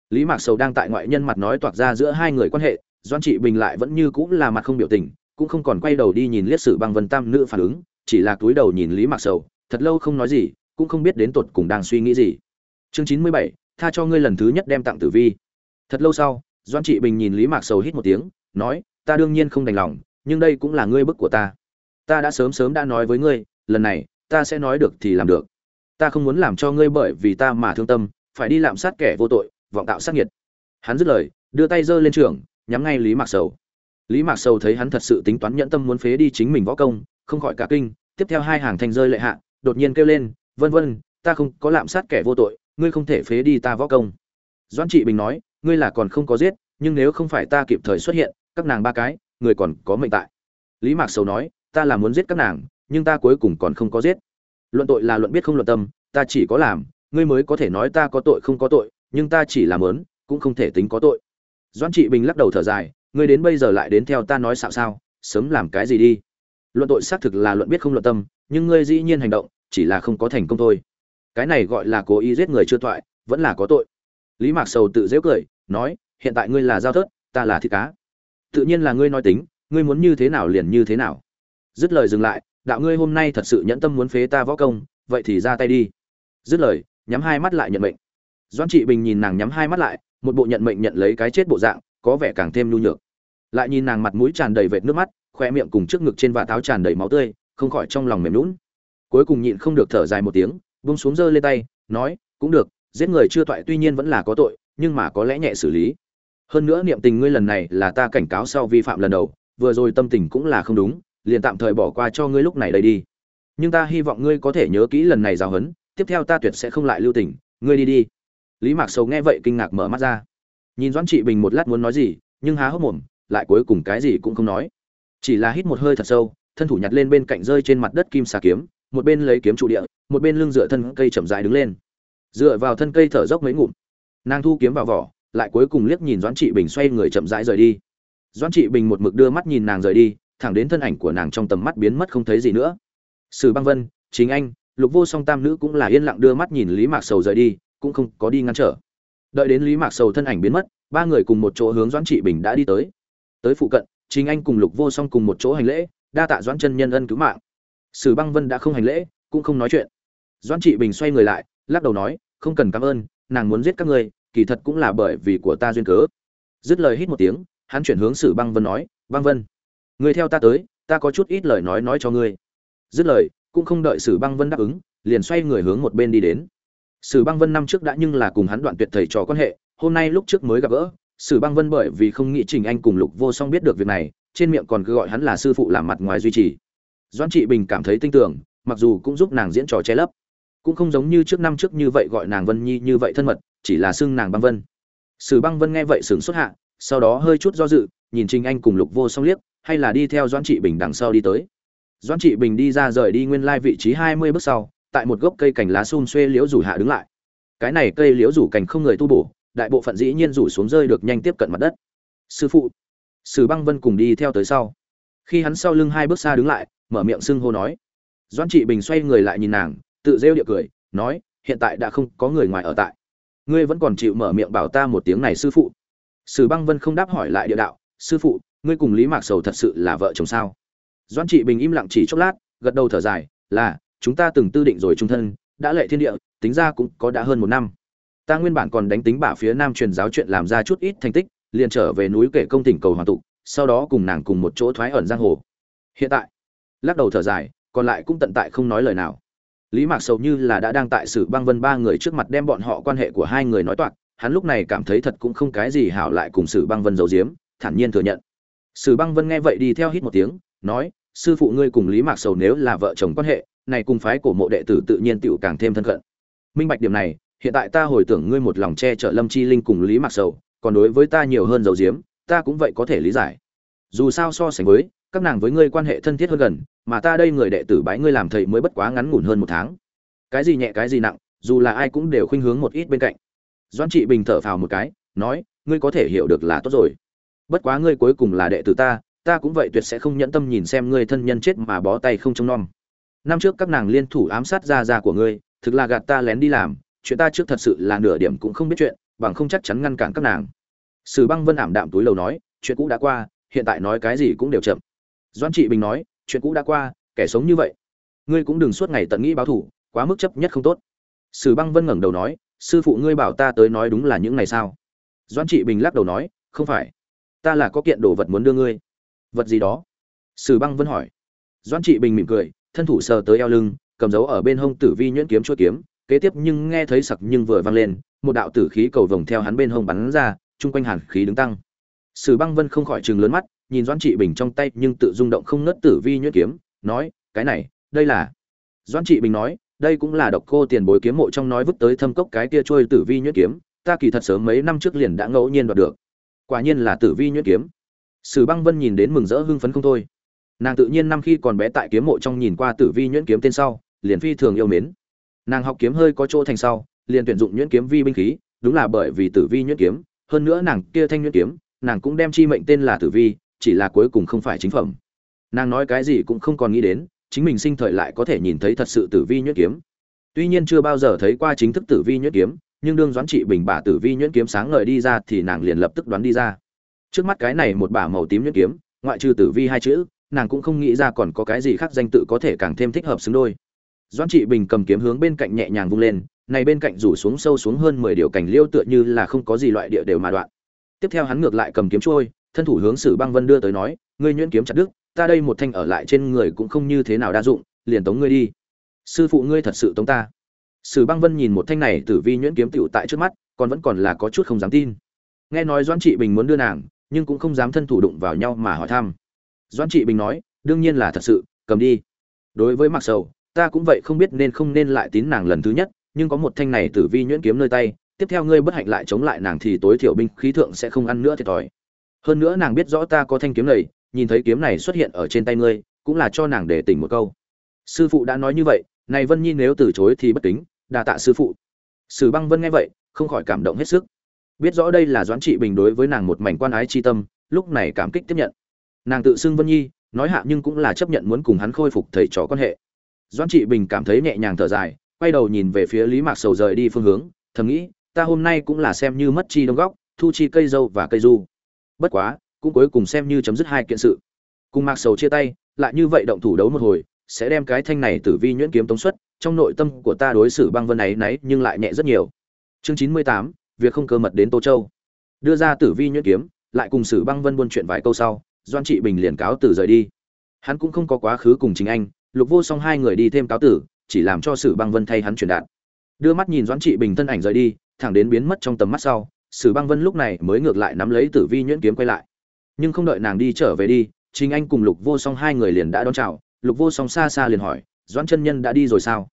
Lý mạc sầu đang tại ngoại nhân mặt nói toạc ra giữa hai người quan hệ, doãn trị bình lại vẫn như cũng là mặt không biểu tình, cũng không còn quay đầu đi nhìn liếc sử băng vân tam nữ phản ứng chỉ là túi đầu nhìn lý mạc sầu, thật lâu không nói gì, cũng không biết đến tột cùng đang suy nghĩ gì. Chương chín mươi bảy, tha cho ngươi lần thứ nhất đem tặng tử vi. Thật lâu sau doan trị bình nhìn lý mạc sầu hít một tiếng, nói, ta đương nhiên không đành lòng, nhưng đây cũng là ngươi bức của ta. Ta đã sớm sớm đã nói với ngươi, lần này, ta sẽ nói được thì làm được. Ta không muốn làm cho ngươi bởi vì ta mà thương tâm, phải đi lạm sát kẻ vô tội, vọng tạo sát nhiệt hắn dứt lời, đưa tay giơ lên trường, nhắm ngay lý mạc sầu. Lý mạc sầu thấy hắn thật sự tính toán nhẫn tâm muốn phế đi chính mình võ công không khỏi cả kinh, tiếp theo hai hàng thanh rơi lệ hạ, đột nhiên kêu lên, vân vân, ta không có lạm sát kẻ vô tội, ngươi không thể phế đi ta võ công. Doãn trị bình nói, ngươi là còn không có giết, nhưng nếu không phải ta kịp thời xuất hiện, các nàng ba cái, người còn có mệnh tại. Lý mạc sầu nói, ta là muốn giết các nàng, nhưng ta cuối cùng còn không có giết. Luận tội là luận biết không luận tâm, ta chỉ có làm, ngươi mới có thể nói ta có tội không có tội, nhưng ta chỉ làm lớn, cũng không thể tính có tội. Doãn trị bình lắc đầu thở dài, ngươi đến bây giờ lại đến theo ta nói xạo sao, sớm làm cái gì đi? Luận tội xác thực là luận biết không luận tâm, nhưng ngươi dĩ nhiên hành động, chỉ là không có thành công thôi. Cái này gọi là cố ý giết người chưa toại vẫn là có tội. Lý mạc sầu tự dễu cười, nói, hiện tại ngươi là giao thớt, ta là thịt cá. Tự nhiên là ngươi nói tính, ngươi muốn như thế nào liền như thế nào. Dứt lời dừng lại, đạo ngươi hôm nay thật sự nhẫn tâm muốn phế ta võ công, vậy thì ra tay đi. Dứt lời, nhắm hai mắt lại nhận mệnh. Doan trị bình nhìn nàng nhắm hai mắt lại, một bộ nhận mệnh nhận lấy cái chết bộ dạng, có vẻ càng thêm nhu nhược. Lại nhìn nàng mặt mũi tràn đầy vệt nước mắt khoe miệng cùng trước ngực trên và táo tràn đầy máu tươi, không khỏi trong lòng mềm lún cuối cùng nhịn không được thở dài một tiếng bung xuống giơ lên tay, nói, cũng được, giết người chưa toại tuy nhiên vẫn là có tội, nhưng mà có lẽ nhẹ xử lý. Hơn nữa niệm tình ngươi lần này là ta cảnh cáo sau vi phạm lần đầu, vừa rồi tâm tình cũng là không đúng, liền tạm thời bỏ qua cho ngươi lúc này đây đi. Nhưng ta hy vọng ngươi có thể nhớ kỹ lần này giáo huấn, tiếp theo ta tuyệt sẽ không lại lưu tình, ngươi đi đi. Lý mạc sầu nghe vậy kinh ngạc mở mắt ra. Nhìn doãn trị bình một lát muốn nói gì, nhưng há hốc mồm, lại cuối cùng cái gì cũng không nói chỉ là hít một hơi thật sâu, thân thủ nhặt lên bên cạnh rơi trên mặt đất kim xà kiếm, một bên lấy kiếm trụ địa, một bên lưng dựa thân cây chậm rãi đứng lên. Dựa vào thân cây thở dốc mấy ngụm. Nàng thu kiếm vào vỏ, lại cuối cùng liếc nhìn doãn trị bình xoay người chậm rãi rời đi. Doãn trị bình một mực đưa mắt nhìn nàng rời đi, thẳng đến thân ảnh của nàng trong tầm mắt biến mất không thấy gì nữa. Sử băng vân, chính anh, lục vô song tam nữ cũng là yên lặng đưa mắt nhìn lý mạc sầu rời đi, cũng không có đi ngăn trở. Đợi đến lý mạc sầu thân ảnh biến mất, ba người cùng một chỗ hướng doãn trị bình đã đi tới. Tới phụ cận chính anh cùng lục vô song cùng một chỗ hành lễ, đa tạ doãn chân nhân ân cứu mạng. Sử băng vân đã không hành lễ, cũng không nói chuyện. Doãn trị bình xoay người lại, lắc đầu nói, không cần cảm ơn, nàng muốn giết các ngươi, kỳ thật cũng là bởi vì của ta duyên cớ. Dứt lời hít một tiếng, hắn chuyển hướng sử băng vân nói, băng vân, người theo ta tới, ta có chút ít lời nói nói cho ngươi. Dứt lời, cũng không đợi sử băng vân đáp ứng, liền xoay người hướng một bên đi đến. Sử băng vân năm trước đã nhưng là cùng hắn đoạn tuyệt thầy trò quan hệ, hôm nay lúc trước mới gặp gỡ sử băng vân bởi vì không nghĩ trình anh cùng lục vô song biết được việc này, trên miệng còn cứ gọi hắn là sư phụ làm mặt ngoài duy trì. Doan trị bình cảm thấy tin tưởng, mặc dù cũng giúp nàng diễn trò che lấp, cũng không giống như trước năm trước như vậy gọi nàng vân nhi như vậy thân mật, chỉ là xưng nàng băng vân. Sử băng vân nghe vậy sửng xuất hạ, sau đó hơi chút do dự, nhìn trình anh cùng lục vô song liếc, hay là đi theo doan trị bình đằng sau đi tới. Doan trị bình đi ra rời đi nguyên lai vị trí hai mươi bước sau, tại một gốc cây cành lá xun xuê liễu rủ hạ đứng lại. Cái này cây liễu rủ cành không người tu bổ đại bộ phận dĩ nhiên rủ xuống rơi được nhanh tiếp cận mặt đất. Sư phụ, sử băng vân cùng đi theo tới sau. Khi hắn sau lưng hai bước xa đứng lại, mở miệng xưng hô nói. Doan trị bình xoay người lại nhìn nàng, tự rêu địa cười, nói, hiện tại đã không có người ngoài ở tại. Ngươi vẫn còn chịu mở miệng bảo ta một tiếng này sư phụ. Sử băng vân không đáp hỏi lại địa đạo, sư phụ, ngươi cùng lý mạc sầu thật sự là vợ chồng sao? Doan trị bình im lặng chỉ chốc lát, gật đầu thở dài, là, chúng ta từng tư định rồi trung thân, đã lệ thiên địa, tính ra cũng có đã hơn một năm ta nguyên bản còn đánh tính bả phía nam truyền giáo chuyện làm ra chút ít thành tích, liền trở về núi kể công tỉnh cầu hoàn tụ sau đó cùng nàng cùng một chỗ thoái ẩn giang hồ. Hiện tại, lắc đầu thở dài, còn lại cũng tận tại không nói lời nào. Lý mạc sầu như là đã đang tại sử băng vân ba người trước mặt đem bọn họ quan hệ của hai người nói toạc, hắn lúc này cảm thấy thật cũng không cái gì hảo lại cùng sử băng vân giấu giếm, thản nhiên thừa nhận. Sử băng vân nghe vậy đi theo hít một tiếng, nói, sư phụ ngươi cùng lý mạc sầu nếu là vợ chồng quan hệ, này cùng phái cổ mộ đệ tử tự nhiên tựu càng thêm thân cận. Minh bạch điểm này hiện tại ta hồi tưởng ngươi một lòng che chở lâm chi linh cùng lý mạc sầu, còn đối với ta nhiều hơn dầu diếm, ta cũng vậy có thể lý giải. Dù sao so sánh với, các nàng với ngươi quan hệ thân thiết hơn gần, mà ta đây người đệ tử bái ngươi làm thầy mới bất quá ngắn ngủn hơn một tháng. Cái gì nhẹ cái gì nặng, dù là ai cũng đều khuynh hướng một ít bên cạnh. Doan trị bình thở phào một cái, nói, ngươi có thể hiểu được là tốt rồi. Bất quá ngươi cuối cùng là đệ tử ta ta cũng vậy tuyệt sẽ không nhẫn tâm nhìn xem ngươi thân nhân chết mà bó tay không trông nom. Năm trước các nàng liên thủ ám sát ra ra của ngươi, thực là gạt ta lén đi làm chuyện ta trước thật sự là nửa điểm cũng không biết chuyện, bằng không chắc chắn ngăn cản các nàng. Sử băng vân ảm đạm túi lầu nói, chuyện cũ đã qua, hiện tại nói cái gì cũng đều chậm. Doan trị bình nói, chuyện cũ đã qua, kẻ sống như vậy. Ngươi cũng đừng suốt ngày tận nghĩ báo thủ quá mức chấp nhất không tốt. Sử băng vân ngẩng đầu nói, sư phụ ngươi bảo ta tới nói đúng là những ngày sao doan trị bình lắc đầu nói, không phải. Ta là có kiện đồ vật muốn đưa ngươi. Vật gì đó? Sử băng vân hỏi. Doan trị bình mỉm cười, thân thủ sờ tới eo lưng, cầm dấu ở bên hông tử vi nhuyễn kiếm chuỗi kiếm kế tiếp nhưng nghe thấy sặc nhưng vừa vang lên, một đạo tử khí cầu vồng theo hắn bên hông bắn ra, chung quanh hàn khí đứng tăng. Sử băng vân không khỏi trừng lớn mắt, nhìn doãn trị bình trong tay nhưng tự rung động không ngớt tử vi nhuyễn kiếm, nói, cái này, đây là doãn trị bình nói, đây cũng là độc cô tiền bối kiếm mộ trong nói vứt tới thâm cốc cái kia trôi tử vi nhuyễn kiếm, ta kỳ thật sớm mấy năm trước liền đã ngẫu nhiên đoạt được. Quả nhiên là tử vi nhuyễn kiếm. Sử băng vân nhìn đến mừng rỡ hưng phấn không thôi. Nàng tự nhiên năm khi còn bé tại kiếm mộ trong nhìn qua tử vi nhuyễn kiếm tên sau, liền phi thường yêu mến nàng học kiếm hơi có chỗ thành sau, liền tuyển dụng nhuyễn kiếm vi binh khí, đúng là bởi vì tử vi nhuyễn kiếm, hơn nữa nàng kia thanh nhuyễn kiếm, nàng cũng đem chi mệnh tên là tử vi, chỉ là cuối cùng không phải chính phẩm. Nàng nói cái gì cũng không còn nghĩ đến, chính mình sinh thời lại có thể nhìn thấy thật sự tử vi nhuyễn kiếm. Tuy nhiên chưa bao giờ thấy qua chính thức tử vi nhuyễn kiếm, nhưng đương doãn trị bình bả tử vi nhuyễn kiếm sáng ngời đi ra thì nàng liền lập tức đoán đi ra. Trước mắt cái này một bả màu tím nhuyễn kiếm, ngoại trừ tử vi hai chữ, nàng cũng không nghĩ ra còn có cái gì khác danh tự có thể càng thêm thích hợp xứng đôi doãn trị bình cầm kiếm hướng bên cạnh nhẹ nhàng vung lên, này bên cạnh rủ xuống sâu xuống hơn mười điều cảnh liêu tựa như là không có gì loại địa đều mà đoạn. Tiếp theo hắn ngược lại cầm kiếm trôi, thân thủ hướng sử băng vân đưa tới nói, ngươi nhuyễn kiếm chặt đức ta đây một thanh ở lại trên người cũng không như thế nào đa dụng, liền tống ngươi đi. Sư phụ ngươi thật sự tống ta. Sử băng vân nhìn một thanh này tử vi nhuyễn kiếm tựu tại trước mắt, còn vẫn còn là có chút không dám tin. Nghe nói doãn trị bình muốn đưa nàng, nhưng cũng không dám thân thủ đụng vào nhau mà hỏi thăm. Doãn trị bình nói, đương nhiên là thật sự, cầm đi. Đối với mặc sầu ta cũng vậy không biết nên không nên lại tín nàng lần thứ nhất, nhưng có một thanh này tử vi nhuyễn kiếm nơi tay, tiếp theo ngươi bất hạnh lại chống lại nàng thì tối thiểu binh khí thượng sẽ không ăn nữa thiệt thòi. Hơn nữa nàng biết rõ ta có thanh kiếm này, nhìn thấy kiếm này xuất hiện ở trên tay ngươi, cũng là cho nàng để tỉnh một câu. Sư phụ đã nói như vậy, này vân nhi nếu từ chối thì bất kính, đa tạ sư phụ. Sử băng vân nghe vậy, không khỏi cảm động hết sức. Biết rõ đây là doãn trị bình đối với nàng một mảnh quan ái tri tâm, lúc này cảm kích tiếp nhận. Nàng tự xưng vân nhi, nói hạ nhưng cũng là chấp nhận muốn cùng hắn khôi phục thầy trò quan hệ doãn trị bình cảm thấy nhẹ nhàng thở dài, quay đầu nhìn về phía lý mạc sầu rời đi phương hướng, thầm nghĩ, ta hôm nay cũng là xem như mất chi đông góc, thu chi cây dâu và cây du. Bất quá, cũng cuối cùng xem như chấm dứt hai kiện sự. Cùng mạc sầu chia tay, lại như vậy động thủ đấu một hồi, sẽ đem cái thanh này tử vi nhuyễn kiếm tống xuất, trong nội tâm của ta đối xử băng vân ấy nấy nhưng lại nhẹ rất nhiều. Chương chín mươi tám, việc không cơ mật đến tô châu. Đưa ra tử vi nhuyễn kiếm, lại cùng sử băng vân buôn chuyện vài câu sau doan trị bình liền cáo từ rời đi. Hắn cũng không có quá khứ cùng chính anh lục vô song hai người đi thêm cáo tử, chỉ làm cho sử băng vân thay hắn truyền đạt. Đưa mắt nhìn doãn trị bình thân ảnh rời đi, thẳng đến biến mất trong tầm mắt sau, sử băng vân lúc này mới ngược lại nắm lấy tử vi nhuyễn kiếm quay lại. Nhưng không đợi nàng đi trở về đi chính anh cùng lục vô song hai người liền đã đón chào, lục vô song xa xa liền hỏi, doãn chân nhân đã đi rồi sao?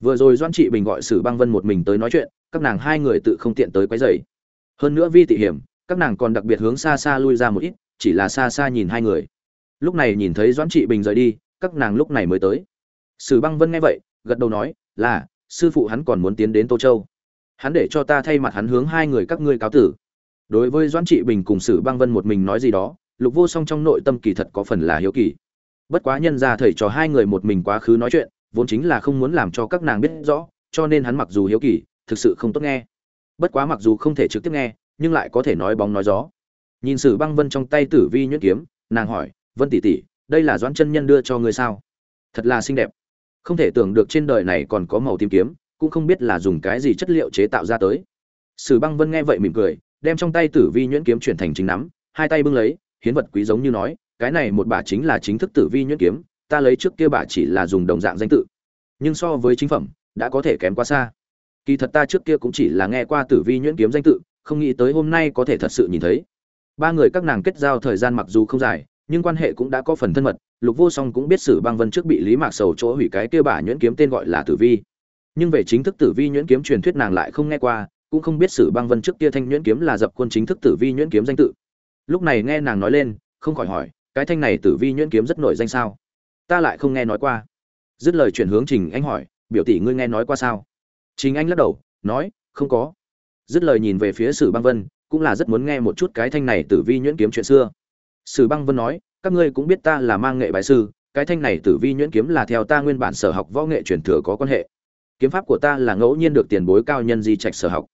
Vừa rồi doãn trị bình gọi sử băng vân một mình tới nói chuyện, các nàng hai người tự không tiện tới quấy rầy. Hơn nữa vi tị hiểm, các nàng còn đặc biệt hướng xa xa lui ra một ít, chỉ là xa xa nhìn hai người. Lúc này nhìn thấy doãn trị bình rời đi các nàng lúc này mới tới. Sử băng vân nghe vậy, gật đầu nói, là, sư phụ hắn còn muốn tiến đến tô châu. Hắn để cho ta thay mặt hắn hướng hai người các ngươi cáo tử. Đối với doãn trị bình cùng sử băng vân một mình nói gì đó, lục vô song trong nội tâm kỳ thật có phần là hiếu kỳ. Bất quá nhân ra thầy cho hai người một mình quá khứ nói chuyện, vốn chính là không muốn làm cho các nàng biết rõ, cho nên hắn mặc dù hiếu kỳ, thực sự không tốt nghe. Bất quá mặc dù không thể trực tiếp nghe, nhưng lại có thể nói bóng nói gió. Nhìn sử băng vân trong tay tử vi nhuyễn kiếm, nàng hỏi, vân tỷ tỷ đây là doãn chân nhân đưa cho ngươi sao? Thật là xinh đẹp. Không thể tưởng được trên đời này còn có màu tím kiếm, cũng không biết là dùng cái gì chất liệu chế tạo ra tới. Sử băng vân nghe vậy mỉm cười, đem trong tay tử vi nhuyễn kiếm chuyển thành chính nắm, hai tay bưng lấy, hiến vật quý giống như nói, cái này một bả chính là chính thức tử vi nhuyễn kiếm, ta lấy trước kia bả chỉ là dùng đồng dạng danh tự. Nhưng so với chính phẩm, đã có thể kém quá xa. Kỳ thật ta trước kia cũng chỉ là nghe qua tử vi nhuyễn kiếm danh tự, không nghĩ tới hôm nay có thể thật sự nhìn thấy. Ba người các nàng kết giao thời gian mặc dù không dài nhưng quan hệ cũng đã có phần thân mật, lục vô song cũng biết sử băng vân trước bị lý mạc sầu chỗ hủy cái kia bà nhuyễn kiếm tên gọi là tử vi. Nhưng về chính thức tử vi nhuyễn kiếm truyền thuyết nàng lại không nghe qua, cũng không biết sử băng vân trước kia thanh nhuyễn kiếm là dập quân chính thức tử vi nhuyễn kiếm danh tự. Lúc này nghe nàng nói lên, không khỏi hỏi, cái thanh này tử vi nhuyễn kiếm rất nổi danh sao? Ta lại không nghe nói qua. Dứt lời chuyển hướng trình anh hỏi, biểu tỷ ngươi nghe nói qua sao? Trình anh lắc đầu, nói, không có. Dứt lời nhìn về phía sử băng vân, cũng là rất muốn nghe một chút cái thanh này tử vi nhuyễn kiếm chuyện xưa sử băng vân nói, các ngươi cũng biết ta là mang nghệ bái sư, cái thanh này tử vi nhuyễn kiếm là theo ta nguyên bản sở học võ nghệ truyền thừa có quan hệ. Kiếm pháp của ta là ngẫu nhiên được tiền bối cao nhân di trạch sở học.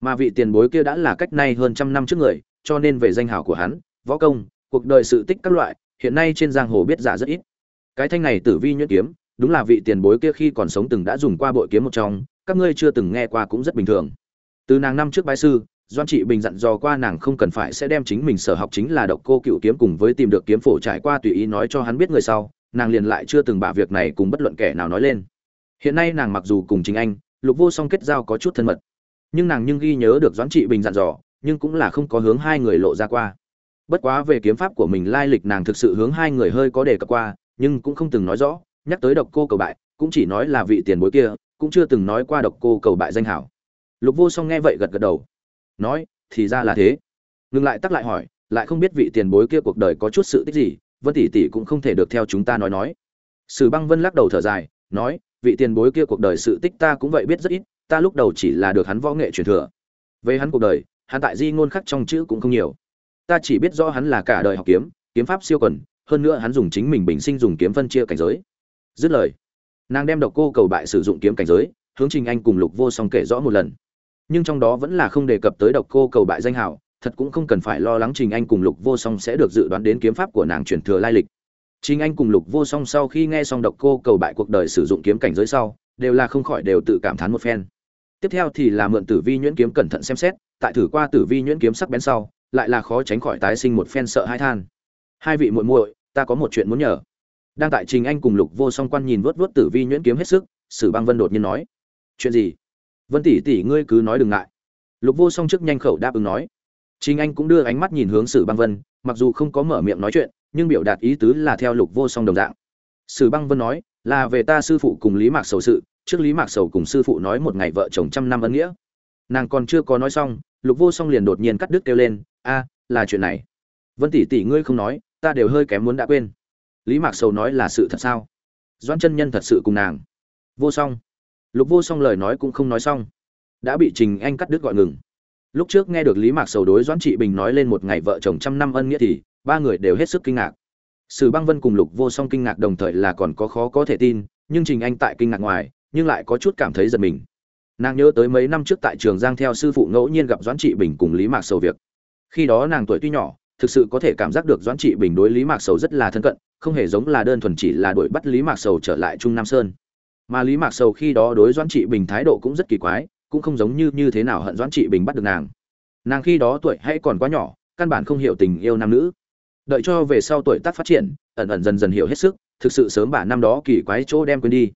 Mà vị tiền bối kia đã là cách nay hơn trăm năm trước người, cho nên về danh hào của hắn, võ công, cuộc đời sự tích các loại, hiện nay trên giang hồ biết giả rất ít. Cái thanh này tử vi nhuyễn kiếm, đúng là vị tiền bối kia khi còn sống từng đã dùng qua bội kiếm một trong, các ngươi chưa từng nghe qua cũng rất bình thường. Từ nàng năm trước bái sư doan trị bình dặn dò qua nàng không cần phải sẽ đem chính mình sở học chính là độc cô cựu kiếm cùng với tìm được kiếm phổ trải qua tùy ý nói cho hắn biết người sau, nàng liền lại chưa từng bả việc này cùng bất luận kẻ nào nói lên. Hiện nay nàng mặc dù cùng chính anh, lục vô song kết giao có chút thân mật, nhưng nàng nhưng ghi nhớ được doãn trị bình dặn dò, nhưng cũng là không có hướng hai người lộ ra qua. Bất quá về kiếm pháp của mình lai lịch nàng thực sự hướng hai người hơi có đề cập qua, nhưng cũng không từng nói rõ, nhắc tới độc cô cầu bại, cũng chỉ nói là vị tiền bối kia, cũng chưa từng nói qua độc cô cầu bại danh hảo. Lục vô song nghe vậy gật gật đầu nói, thì ra là thế. Ngừng lại tắc lại hỏi, lại không biết vị tiền bối kia cuộc đời có chút sự tích gì, vân tỷ tỷ cũng không thể được theo chúng ta nói nói. Sử băng vân lắc đầu thở dài, nói, vị tiền bối kia cuộc đời sự tích ta cũng vậy biết rất ít, ta lúc đầu chỉ là được hắn võ nghệ truyền thừa. Về hắn cuộc đời, hắn tại di ngôn khắc trong chữ cũng không nhiều. Ta chỉ biết rõ hắn là cả đời học kiếm kiếm pháp siêu quần, hơn nữa hắn dùng chính mình bình sinh dùng kiếm phân chia cảnh giới. Dứt lời, nàng đem độc cô cầu bại sử dụng kiếm cảnh giới, hướng trình anh cùng lục vô song kể rõ một lần nhưng trong đó vẫn là không đề cập tới độc cô cầu bại danh hảo, thật cũng không cần phải lo lắng trình anh cùng lục vô song sẽ được dự đoán đến kiếm pháp của nàng truyền thừa lai lịch. Trình anh cùng lục vô song sau khi nghe xong độc cô cầu bại cuộc đời sử dụng kiếm cảnh giới sau, đều là không khỏi đều tự cảm thán một phen. Tiếp theo thì là mượn tử vi nhuyễn kiếm cẩn thận xem xét, tại thử qua tử vi nhuyễn kiếm sắc bén sau, lại là khó tránh khỏi tái sinh một phen sợ hãi than. Hai vị muội muội, ta có một chuyện muốn nhờ. Đang tại trình anh cùng lục vô song quan nhìn vớt vớt tử vi nhuyễn kiếm hết sức, sử băng vân đột nhiên nói, chuyện gì? Vân tỷ tỷ ngươi cứ nói đừng ngại. Lục vô song trước nhanh khẩu đáp ứng nói. Chính anh cũng đưa ánh mắt nhìn hướng sử băng vân, mặc dù không có mở miệng nói chuyện, nhưng biểu đạt ý tứ là theo lục vô song đồng dạng. Sử băng vân nói, là về ta sư phụ cùng lý mạc sầu sự, trước lý mạc sầu cùng sư phụ nói một ngày vợ chồng trăm năm ân nghĩa. Nàng còn chưa có nói xong, lục vô song liền đột nhiên cắt đứt kêu lên, a, là chuyện này. Vân tỷ tỷ ngươi không nói, ta đều hơi kém muốn đã quên. Lý mạc sầu nói là sự thật sao? Doãn chân nhân thật sự cùng nàng. Vô song lục vô song lời nói cũng không nói xong, đã bị trình anh cắt đứt gọi ngừng. Lúc trước nghe được lý mạc sầu đối doãn trị bình nói lên một ngày vợ chồng trăm năm ân nghĩa thì ba người đều hết sức kinh ngạc. Sử băng vân cùng lục vô song kinh ngạc đồng thời là còn có khó có thể tin, nhưng trình anh tại kinh ngạc ngoài, nhưng lại có chút cảm thấy giật mình. Nàng nhớ tới mấy năm trước tại trường giang theo sư phụ ngẫu nhiên gặp doãn trị bình cùng lý mạc sầu việc. Khi đó nàng tuổi tuy nhỏ, thực sự có thể cảm giác được doãn trị bình đối lý mạc sầu rất là thân cận, không hề giống là đơn thuần chỉ là đuổi bắt lý mạc sầu trở lại trung nam sơn mà lý mạc sầu khi đó đối doãn trị bình thái độ cũng rất kỳ quái, cũng không giống như như thế nào hận doãn trị bình bắt được nàng. Nàng khi đó tuổi hay còn quá nhỏ, căn bản không hiểu tình yêu nam nữ. Đợi cho về sau tuổi tác phát triển, ẩn ẩn dần dần hiểu hết sức, thực sự sớm bà năm đó kỳ quái chỗ đem quên đi.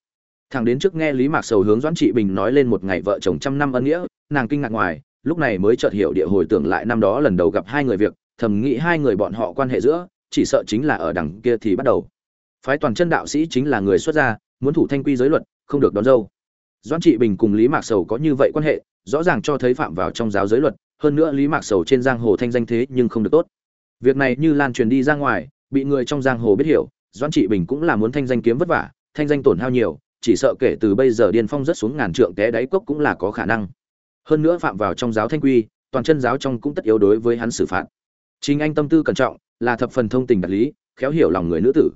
Thằng đến trước nghe lý mạc sầu hướng doãn trị bình nói lên một ngày vợ chồng trăm năm ân nghĩa, nàng kinh ngạc ngoài, lúc này mới chợt hiểu địa hồi tưởng lại năm đó lần đầu gặp hai người việc, thầm nghĩ hai người bọn họ quan hệ giữa, chỉ sợ chính là ở đằng kia thì bắt đầu. Phái toàn chân đạo sĩ chính là người xuất gia muốn thủ thanh quy giới luật, không được đón dâu. Doãn trị bình cùng lý mạc sầu có như vậy quan hệ, rõ ràng cho thấy phạm vào trong giáo giới luật, hơn nữa lý mạc sầu trên giang hồ thanh danh thế nhưng không được tốt. Việc này như lan truyền đi ra ngoài, bị người trong giang hồ biết hiểu, doãn trị bình cũng là muốn thanh danh kiếm vất vả, thanh danh tổn hao nhiều, chỉ sợ kể từ bây giờ điên phong rất xuống ngàn trượng té đáy cốc cũng là có khả năng. Hơn nữa phạm vào trong giáo thanh quy, toàn chân giáo trong cũng tất yếu đối với hắn xử phạt. Chính anh tâm tư cẩn trọng, là thập phần thông tình đạt lý, khéo hiểu lòng người nữ tử.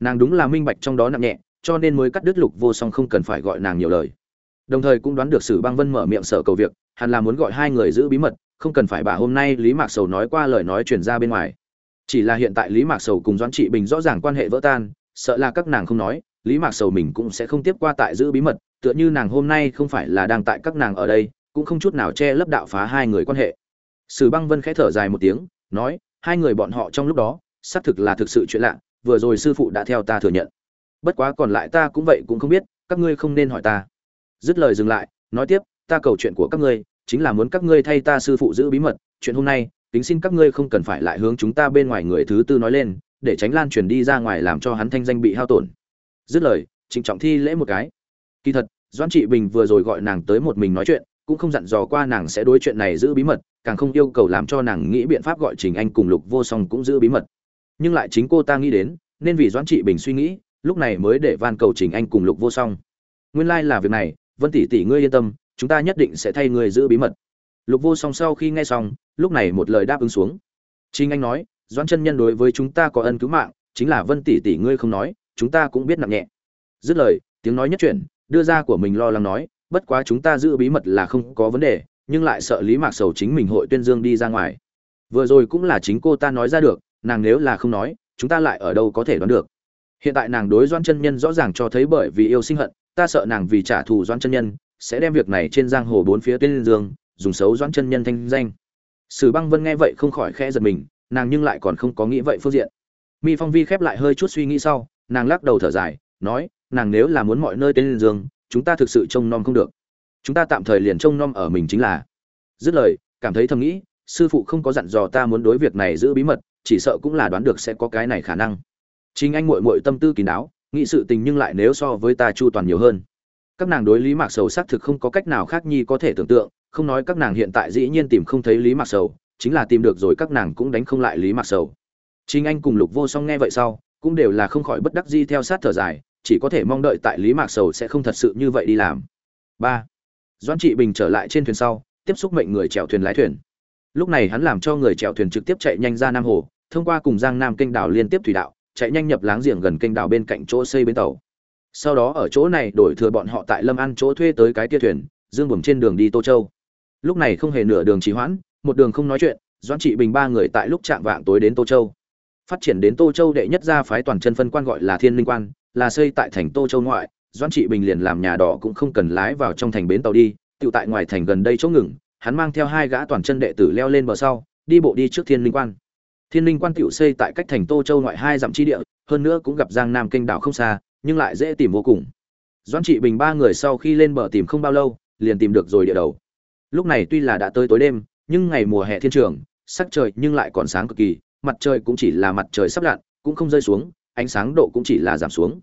Nàng đúng là minh bạch trong đó nặng nhẹ cho nên mới cắt đứt lục vô song không cần phải gọi nàng nhiều lời. Đồng thời cũng đoán được sử băng vân mở miệng sở cầu việc, hẳn là muốn gọi hai người giữ bí mật, không cần phải bà hôm nay lý mạc sầu nói qua lời nói truyền ra bên ngoài. Chỉ là hiện tại lý mạc sầu cùng doãn trị bình rõ ràng quan hệ vỡ tan, sợ là các nàng không nói, lý mạc sầu mình cũng sẽ không tiếp qua tại giữ bí mật, tựa như nàng hôm nay không phải là đang tại các nàng ở đây, cũng không chút nào che lấp đạo phá hai người quan hệ. Sử băng vân khẽ thở dài một tiếng, nói, hai người bọn họ trong lúc đó, xác thực là thực sự chuyện lạ, vừa rồi sư phụ đã theo ta thừa nhận bất quá còn lại ta cũng vậy cũng không biết, các ngươi không nên hỏi ta. Dứt lời dừng lại, nói tiếp, ta cầu chuyện của các ngươi, chính là muốn các ngươi thay ta sư phụ giữ bí mật. Chuyện hôm nay, kính xin các ngươi không cần phải lại hướng chúng ta bên ngoài người thứ tư nói lên, để tránh lan truyền đi ra ngoài làm cho hắn thanh danh bị hao tổn. Dứt lời, trịnh trọng thi lễ một cái. Kỳ thật, doãn trị bình vừa rồi gọi nàng tới một mình nói chuyện, cũng không dặn dò qua nàng sẽ đối chuyện này giữ bí mật, càng không yêu cầu làm cho nàng nghĩ biện pháp gọi trình anh cùng lục vô song cũng giữ bí mật. Nhưng lại chính cô ta nghĩ đến, nên vì doãn trị bình suy nghĩ lúc này mới để van cầu trình anh cùng lục vô song. Nguyên lai là việc này, vân tỷ tỷ ngươi yên tâm, chúng ta nhất định sẽ thay ngươi giữ bí mật. Lục vô song sau khi nghe xong, lúc này một lời đáp ứng xuống. Trình anh nói, doãn chân nhân đối với chúng ta có ân cứu mạng, chính là vân tỷ tỷ ngươi không nói, chúng ta cũng biết nặng nhẹ. Dứt lời, tiếng nói nhất chuyển, đưa ra của mình lo lắng nói, bất quá chúng ta giữ bí mật là không có vấn đề, nhưng lại sợ lý mạc sầu chính mình hội tuyên dương đi ra ngoài. Vừa rồi cũng là chính cô ta nói ra được, nàng nếu là không nói, chúng ta lại ở đâu có thể đoán được hiện tại nàng đối doan chân nhân rõ ràng cho thấy bởi vì yêu sinh hận, ta sợ nàng vì trả thù doan chân nhân, sẽ đem việc này trên giang hồ bốn phía tuyên dương, dùng xấu doan chân nhân thanh danh. Sử băng vân nghe vậy không khỏi khẽ giật mình, nàng nhưng lại còn không có nghĩ vậy phương diện. Mi phong vi khép lại hơi chút suy nghĩ sau, nàng lắc đầu thở dài, nói, nàng nếu là muốn mọi nơi tên dương, chúng ta thực sự trông nom không được. Chúng ta tạm thời liền trông nom ở mình chính là. Dứt lời, cảm thấy thầm nghĩ, sư phụ không có dặn dò ta muốn đối việc này giữ bí mật, chỉ sợ cũng là đoán được sẽ có cái này khả năng chính anh muội muội tâm tư kín đáo, nghĩ sự tình nhưng lại nếu so với ta chu toàn nhiều hơn. Các nàng đối lý mạc sầu xác thực không có cách nào khác nhi có thể tưởng tượng, không nói các nàng hiện tại dĩ nhiên tìm không thấy lý mạc sầu, chính là tìm được rồi các nàng cũng đánh không lại lý mạc sầu. Chính anh cùng lục vô song nghe vậy sau, cũng đều là không khỏi bất đắc di theo sát thở dài, chỉ có thể mong đợi tại lý mạc sầu sẽ không thật sự như vậy đi làm. Ba. Doãn trị bình trở lại trên thuyền sau, tiếp xúc mệnh người chèo thuyền lái thuyền. Lúc này hắn làm cho người chèo thuyền trực tiếp chạy nhanh ra nam hồ, thông qua cùng giang nam kênh đảo liên tiếp thủy đạo chạy nhanh nhập láng giềng gần kênh đảo bên cạnh chỗ xây bến tàu. Sau đó ở chỗ này đổi thừa bọn họ tại lâm an chỗ thuê tới cái tia thuyền, dương buồm trên đường đi tô châu. Lúc này không hề nửa đường trì hoãn, một đường không nói chuyện, doãn trị bình ba người tại lúc chạm vạng tối đến tô châu. Phát triển đến tô châu đệ nhất gia phái toàn chân phân quan gọi là thiên linh quan, là xây tại thành tô châu ngoại, doãn trị bình liền làm nhà đỏ cũng không cần lái vào trong thành bến tàu đi, tự tại ngoài thành gần đây chỗ ngừng, hắn mang theo hai gã toàn chân đệ tử leo lên bờ sau, đi bộ đi trước thiên linh quan thiên linh quan tiểu xây tại cách thành tô châu ngoại hai dặm chi địa, hơn nữa cũng gặp giang nam kênh đảo không xa, nhưng lại dễ tìm vô cùng. Doãn trị bình ba người sau khi lên bờ tìm không bao lâu, liền tìm được rồi địa đầu. Lúc này tuy là đã tới tối đêm, nhưng ngày mùa hè thiên trường, sắc trời nhưng lại còn sáng cực kỳ, mặt trời cũng chỉ là mặt trời sắp lặn, cũng không rơi xuống, ánh sáng độ cũng chỉ là giảm xuống.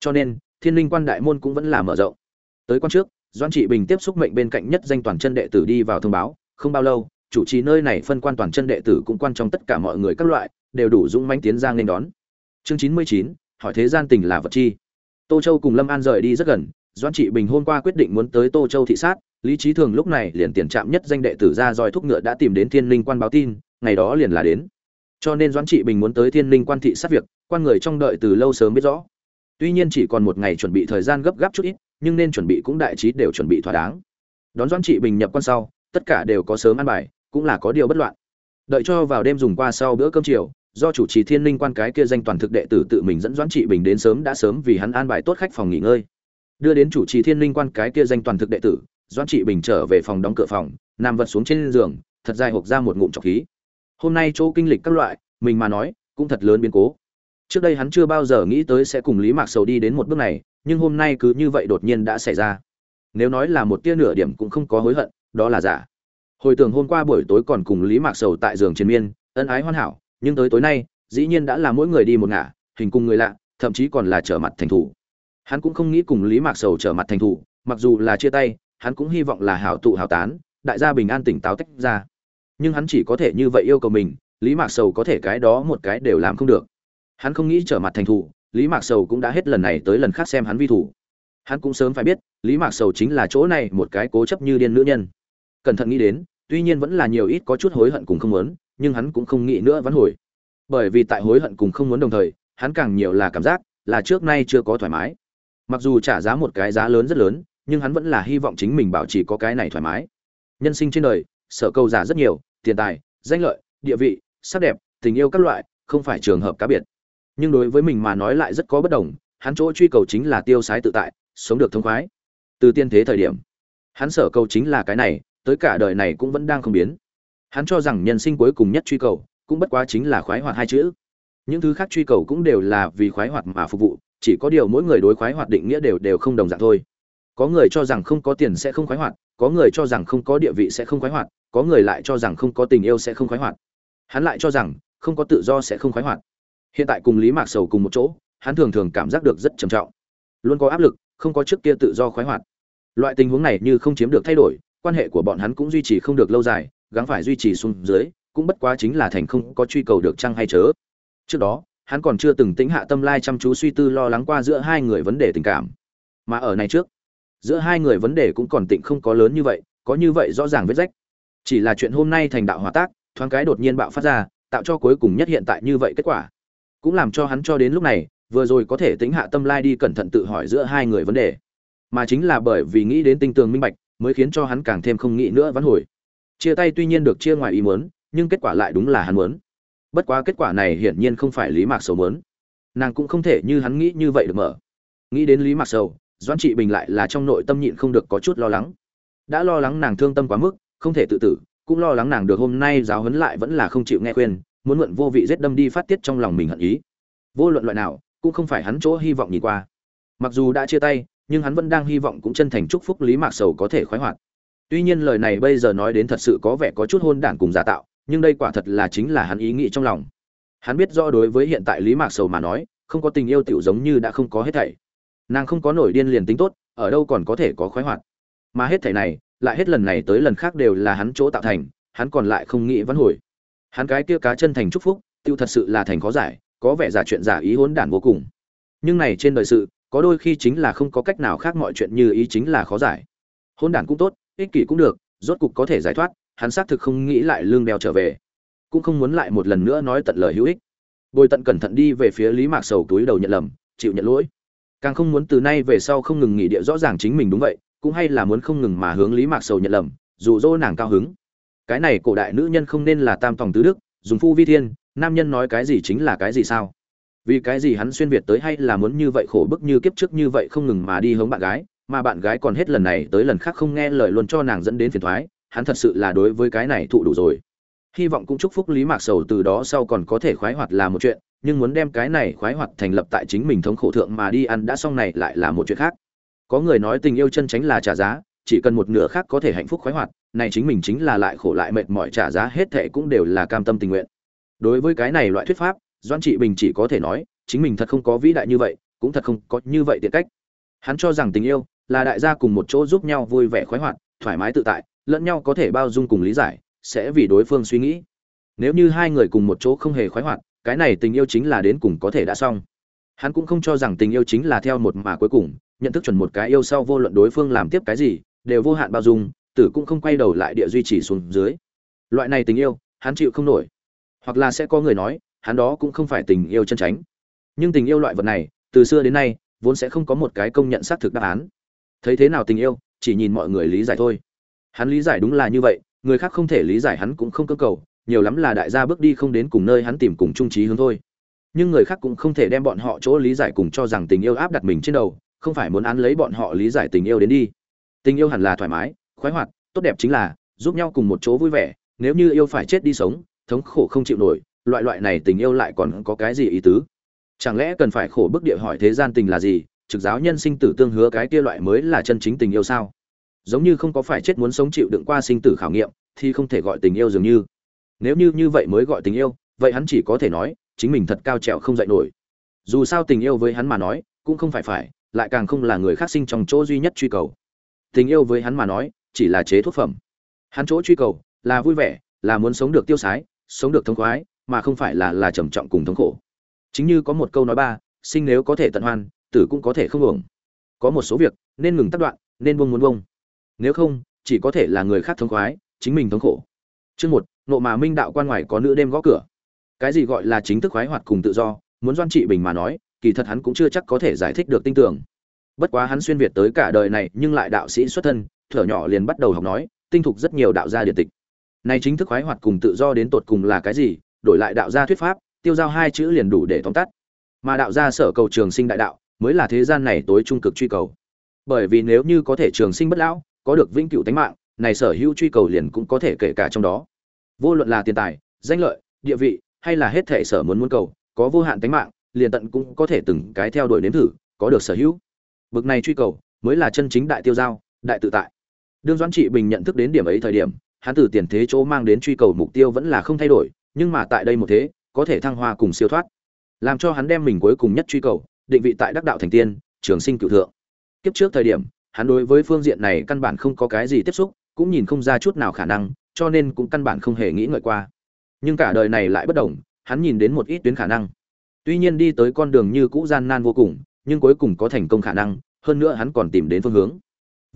Cho nên, thiên linh quan đại môn cũng vẫn là mở rộng. Tới quan trước, doãn trị bình tiếp xúc mệnh bên cạnh nhất danh toàn chân đệ tử đi vào thông báo, không bao lâu chủ trì nơi này phân quan toàn chân đệ tử cũng quan trong tất cả mọi người các loại, đều đủ dũng mãnh tiến ra nên đón. Chương chín mươi chín, hỏi thế gian tình là vật chi. Tô châu cùng lâm an rời đi rất gần, doãn trị bình hôm qua quyết định muốn tới tô châu thị sát, lý Chí thường lúc này liền tiền trạm nhất danh đệ tử ra roi thúc ngựa đã tìm đến thiên linh quan báo tin, ngày đó liền là đến. Cho nên doãn trị bình muốn tới thiên linh quan thị sát việc, quan người trong đợi từ lâu sớm biết rõ. Tuy nhiên chỉ còn một ngày chuẩn bị thời gian gấp gáp chút ít, nhưng nên chuẩn bị cũng đại trí đều chuẩn bị thỏa đáng. Đón doãn trị bình nhập quan sau, tất cả đều có sớm ăn bài cũng là có điều bất loạn. Đợi cho vào đêm dùng qua sau bữa cơm chiều, do chủ trì thiên linh quan cái kia danh toàn thực đệ tử tự mình dẫn doãn trị bình đến sớm đã sớm vì hắn an bài tốt khách phòng nghỉ ngơi. Đưa đến chủ trì thiên linh quan cái kia danh toàn thực đệ tử, doãn trị bình trở về phòng đóng cửa phòng, nằm vật xuống trên giường, thật dài hộp ra một ngụm trọc khí. Hôm nay chỗ kinh lịch các loại, mình mà nói, cũng thật lớn biến cố. Trước đây hắn chưa bao giờ nghĩ tới sẽ cùng lý mạc sầu đi đến một bước này, nhưng hôm nay cứ như vậy đột nhiên đã xảy ra. Nếu nói là một tia nửa điểm cũng không có hối hận, đó là giả hồi tưởng hôm qua buổi tối còn cùng lý mạc sầu tại giường triền miên, ân ái hoàn hảo, nhưng tới tối nay, dĩ nhiên đã là mỗi người đi một ngả, hình cùng người lạ, thậm chí còn là trở mặt thành thủ. Hắn cũng không nghĩ cùng lý mạc sầu trở mặt thành thủ, mặc dù là chia tay, hắn cũng hy vọng là hảo tụ hảo tán, đại gia bình an tỉnh táo tách ra. Nhưng hắn chỉ có thể như vậy yêu cầu mình, lý mạc sầu có thể cái đó một cái đều làm không được. Hắn không nghĩ trở mặt thành thủ, lý mạc sầu cũng đã hết lần này tới lần khác xem hắn vi thủ. Hắn cũng sớm phải biết, lý mạc sầu chính là chỗ này một cái cố chấp như điên nữ nhân cẩn thận nghĩ đến, tuy nhiên vẫn là nhiều ít có chút hối hận cùng không muốn, nhưng hắn cũng không nghĩ nữa vãn hồi. Bởi vì tại hối hận cùng không muốn đồng thời, hắn càng nhiều là cảm giác là trước nay chưa có thoải mái. Mặc dù trả giá một cái giá lớn rất lớn, nhưng hắn vẫn là hy vọng chính mình bảo trì có cái này thoải mái. Nhân sinh trên đời, sở cầu giả rất nhiều, tiền tài, danh lợi, địa vị, sắc đẹp, tình yêu các loại, không phải trường hợp cá biệt. Nhưng đối với mình mà nói lại rất có bất đồng, hắn chỗ truy cầu chính là tiêu sái tự tại, sống được thông khoái. Từ tiên thế thời điểm, hắn sở cầu chính là cái này tới cả đời này cũng vẫn đang không biến. Hắn cho rằng nhân sinh cuối cùng nhất truy cầu cũng bất quá chính là khoái hoạt hai chữ. Những thứ khác truy cầu cũng đều là vì khoái hoạt mà phục vụ, chỉ có điều mỗi người đối khoái hoạt định nghĩa đều đều không đồng dạng thôi. Có người cho rằng không có tiền sẽ không khoái hoạt, có người cho rằng không có địa vị sẽ không khoái hoạt, có người lại cho rằng không có tình yêu sẽ không khoái hoạt. Hắn lại cho rằng không có tự do sẽ không khoái hoạt. Hiện tại cùng lý mạc sầu cùng một chỗ, hắn thường thường cảm giác được rất trầm trọng. Luôn có áp lực, không có trước kia tự do khoái hoạt. Loại tình huống này như không chiếm được thay đổi quan hệ của bọn hắn cũng duy trì không được lâu dài, gắng phải duy trì xuống dưới, cũng bất quá chính là thành không có truy cầu được chăng hay chớ. Trước đó, hắn còn chưa từng tính hạ tâm lai chăm chú suy tư lo lắng qua giữa hai người vấn đề tình cảm. Mà ở này trước, giữa hai người vấn đề cũng còn tịnh không có lớn như vậy, có như vậy rõ ràng vết rách. Chỉ là chuyện hôm nay thành đạo hòa tác, thoáng cái đột nhiên bạo phát ra, tạo cho cuối cùng nhất hiện tại như vậy kết quả. Cũng làm cho hắn cho đến lúc này, vừa rồi có thể tính hạ tâm lai đi cẩn thận tự hỏi giữa hai người vấn đề. Mà chính là bởi vì nghĩ đến tinh tường minh bạch mới khiến cho hắn càng thêm không nghĩ nữa vãn hồi. Chia tay tuy nhiên được chia ngoài ý muốn, nhưng kết quả lại đúng là hắn muốn. Bất quá kết quả này hiển nhiên không phải lý mạc sầu muốn. Nàng cũng không thể như hắn nghĩ như vậy được mở. Nghĩ đến lý mạc sầu, doãn trị bình lại là trong nội tâm nhịn không được có chút lo lắng. Đã lo lắng nàng thương tâm quá mức, không thể tự tử, cũng lo lắng nàng được hôm nay giáo huấn lại vẫn là không chịu nghe khuyên, muốn mượn vô vị giết đâm đi phát tiết trong lòng mình hận ý. Vô luận loại nào, cũng không phải hắn chỗ hy vọng nhìn qua. Mặc dù đã chia tay nhưng hắn vẫn đang hy vọng cũng chân thành chúc phúc lý mạc sầu có thể khoái hoạt. Tuy nhiên lời này bây giờ nói đến thật sự có vẻ có chút hôn đản cùng giả tạo, nhưng đây quả thật là chính là hắn ý nghĩ trong lòng. Hắn biết rõ đối với hiện tại lý mạc sầu mà nói, không có tình yêu tiểu giống như đã không có hết thảy. Nàng không có nổi điên liền tính tốt, ở đâu còn có thể có khoái hoạt. Mà hết thảy này, lại hết lần này tới lần khác đều là hắn chỗ tạo thành, hắn còn lại không nghĩ vãn hồi. Hắn cái kia cá chân thành chúc phúc, tiêu thật sự là thành khó giải, có vẻ giả chuyện giả ý hỗn đản vô cùng. Nhưng này trên đời sự có đôi khi chính là không có cách nào khác mọi chuyện như ý chính là khó giải. Hôn đản cũng tốt, ích kỷ cũng được, rốt cục có thể giải thoát, hắn xác thực không nghĩ lại lương đeo trở về. Cũng không muốn lại một lần nữa nói tận lời hữu ích. Bồi tận cẩn thận đi về phía lý mạc sầu túi đầu nhận lầm, chịu nhận lỗi. Càng không muốn từ nay về sau không ngừng nghỉ địa rõ ràng chính mình đúng vậy, cũng hay là muốn không ngừng mà hướng lý mạc sầu nhận lầm, dù dỗ nàng cao hứng. Cái này cổ đại nữ nhân không nên là tam tòng tứ đức, dùng phu vi thiên, nam nhân nói cái gì chính là cái gì sao? Vì cái gì hắn xuyên việt tới hay là muốn như vậy khổ bức như kiếp trước như vậy không ngừng mà đi hướng bạn gái, mà bạn gái còn hết lần này tới lần khác không nghe lời luôn cho nàng dẫn đến phiền thoái, hắn thật sự là đối với cái này thụ đủ rồi. Hy vọng cũng chúc phúc lý mạc sầu từ đó sau còn có thể khoái hoạt là một chuyện, nhưng muốn đem cái này khoái hoạt thành lập tại chính mình thống khổ thượng mà đi ăn đã xong này lại là một chuyện khác. Có người nói tình yêu chân tránh là trả giá, chỉ cần một nửa khác có thể hạnh phúc khoái hoạt, này chính mình chính là lại khổ lại mệt mỏi trả giá hết thệ cũng đều là cam tâm tình nguyện. Đối với cái này loại thuyết pháp doan trị bình chỉ có thể nói, chính mình thật không có vĩ đại như vậy, cũng thật không có như vậy tiện cách. Hắn cho rằng tình yêu là đại gia cùng một chỗ giúp nhau vui vẻ khoái hoạt, thoải mái tự tại, lẫn nhau có thể bao dung cùng lý giải, sẽ vì đối phương suy nghĩ. Nếu như hai người cùng một chỗ không hề khoái hoạt, cái này tình yêu chính là đến cùng có thể đã xong. Hắn cũng không cho rằng tình yêu chính là theo một mà cuối cùng, nhận thức chuẩn một cái yêu sau vô luận đối phương làm tiếp cái gì, đều vô hạn bao dung, tử cũng không quay đầu lại địa duy trì xuống dưới. Loại này tình yêu, hắn chịu không nổi. Hoặc là sẽ có người nói hắn đó cũng không phải tình yêu chân tránh nhưng tình yêu loại vật này, từ xưa đến nay, vốn sẽ không có một cái công nhận xác thực đáp án. Thấy thế nào tình yêu, chỉ nhìn mọi người lý giải thôi. Hắn lý giải đúng là như vậy, người khác không thể lý giải hắn cũng không cơ cầu, nhiều lắm là đại gia bước đi không đến cùng nơi hắn tìm cùng trung trí hướng thôi. Nhưng người khác cũng không thể đem bọn họ chỗ lý giải cùng cho rằng tình yêu áp đặt mình trên đầu, không phải muốn án lấy bọn họ lý giải tình yêu đến đi. Tình yêu hẳn là thoải mái, khoái hoạt, tốt đẹp chính là, giúp nhau cùng một chỗ vui vẻ, nếu như yêu phải chết đi sống, thống khổ không chịu nổi loại loại này tình yêu lại còn có cái gì ý tứ? Chẳng lẽ cần phải khổ bức địa hỏi thế gian tình là gì? Trực giáo nhân sinh tử tương hứa cái kia loại mới là chân chính tình yêu sao? Giống như không có phải chết muốn sống chịu đựng qua sinh tử khảo nghiệm, thì không thể gọi tình yêu dường như. Nếu như như vậy mới gọi tình yêu, vậy hắn chỉ có thể nói, chính mình thật cao trèo không dạy nổi. Dù sao tình yêu với hắn mà nói, cũng không phải phải, lại càng không là người khác sinh trong chỗ duy nhất truy cầu. Tình yêu với hắn mà nói, chỉ là chế thuốc phẩm. Hắn chỗ truy cầu, là vui vẻ, là muốn sống được tiêu sái, sống được thông khoái mà không phải là là trầm trọng cùng thống khổ. Chính như có một câu nói ba, sinh nếu có thể tận hoan, tử cũng có thể không hưởng có một số việc, nên ngừng tắt đoạn, nên buông muốn buông. Nếu không, chỉ có thể là người khác thống khoái, chính mình thống khổ. Chương một, nộ mà minh đạo quan ngoài có nữ đêm gõ cửa. Cái gì gọi là chính thức khoái hoạt cùng tự do, muốn doan trị bình mà nói, kỳ thật hắn cũng chưa chắc có thể giải thích được tinh tưởng. Bất quá hắn xuyên việt tới cả đời này, nhưng lại đạo sĩ xuất thân, thở nhỏ liền bắt đầu học nói, tinh thục rất nhiều đạo gia điện tịch. Này chính thức khoái hoạt cùng tự do đến tột cùng là cái gì đổi lại đạo gia thuyết pháp, tiêu giao hai chữ liền đủ để tóm tắt. Mà đạo gia sở cầu trường sinh đại đạo, mới là thế gian này tối trung cực truy cầu. Bởi vì nếu như có thể trường sinh bất lão, có được vĩnh cửu tánh mạng, này sở hữu truy cầu liền cũng có thể kể cả trong đó. Vô luận là tiền tài, danh lợi, địa vị, hay là hết thể sở muốn muốn cầu, có vô hạn tánh mạng, liền tận cũng có thể từng cái theo đuổi nếm thử, có được sở hữu. Bực này truy cầu, mới là chân chính đại tiêu giao, đại tự tại. Đương doãn trị bình nhận thức đến điểm ấy thời điểm, hắn từ tiền thế chỗ mang đến truy cầu mục tiêu vẫn là không thay đổi nhưng mà tại đây một thế, có thể thăng hoa cùng siêu thoát. Làm cho hắn đem mình cuối cùng nhất truy cầu, định vị tại đắc đạo thành tiên, trường sinh cựu thượng. Kiếp trước thời điểm, hắn đối với phương diện này căn bản không có cái gì tiếp xúc, cũng nhìn không ra chút nào khả năng, cho nên cũng căn bản không hề nghĩ ngợi qua. Nhưng cả đời này lại bất đồng, hắn nhìn đến một ít tuyến khả năng. Tuy nhiên đi tới con đường như cũ gian nan vô cùng, nhưng cuối cùng có thành công khả năng, hơn nữa hắn còn tìm đến phương hướng.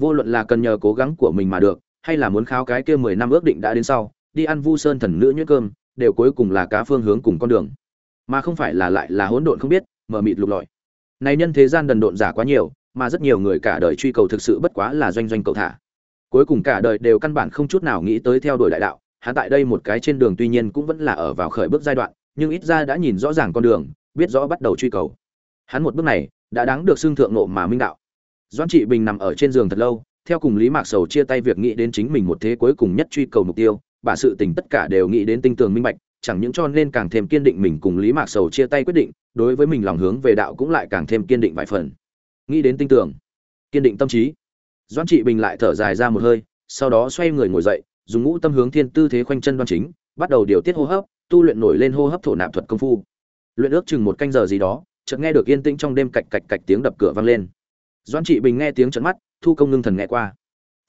Vô luận là cần nhờ cố gắng của mình mà được, hay là muốn khao cái kia mười năm ước định đã đến sau, đi ăn vu sơn thần nữ nhuyễn cơm đều cuối cùng là cá phương hướng cùng con đường. Mà không phải là lại là hỗn độn không biết, mờ mịt lục lọi. Này nhân thế gian đần độn giả quá nhiều, mà rất nhiều người cả đời truy cầu thực sự bất quá là doanh doanh cầu thả. Cuối cùng cả đời đều căn bản không chút nào nghĩ tới theo đuổi đại đạo, hắn tại đây một cái trên đường tuy nhiên cũng vẫn là ở vào khởi bước giai đoạn, nhưng ít ra đã nhìn rõ ràng con đường, biết rõ bắt đầu truy cầu. Hắn một bước này, đã đáng được xưng thượng nộ mà minh đạo. Doãn trị bình nằm ở trên giường thật lâu, theo cùng lý mạc sầu chia tay việc nghĩ đến chính mình một thế cuối cùng nhất truy cầu mục tiêu bà sự tình tất cả đều nghĩ đến tinh tường minh bạch, chẳng những cho nên càng thêm kiên định mình cùng lý mạc sầu chia tay quyết định, đối với mình lòng hướng về đạo cũng lại càng thêm kiên định vài phần. Nghĩ đến tinh tường, kiên định tâm trí. Doãn trị bình lại thở dài ra một hơi, sau đó xoay người ngồi dậy, dùng ngũ tâm hướng thiên tư thế khoanh chân đoan chính, bắt đầu điều tiết hô hấp, tu luyện nổi lên hô hấp thổ nạp thuật công phu. Luyện ước chừng một canh giờ gì đó, chợt nghe được yên tĩnh trong đêm cạch cạch cạch tiếng đập cửa vang lên. Doãn trị bình nghe tiếng trận mắt, thu công ngưng thần nghe qua.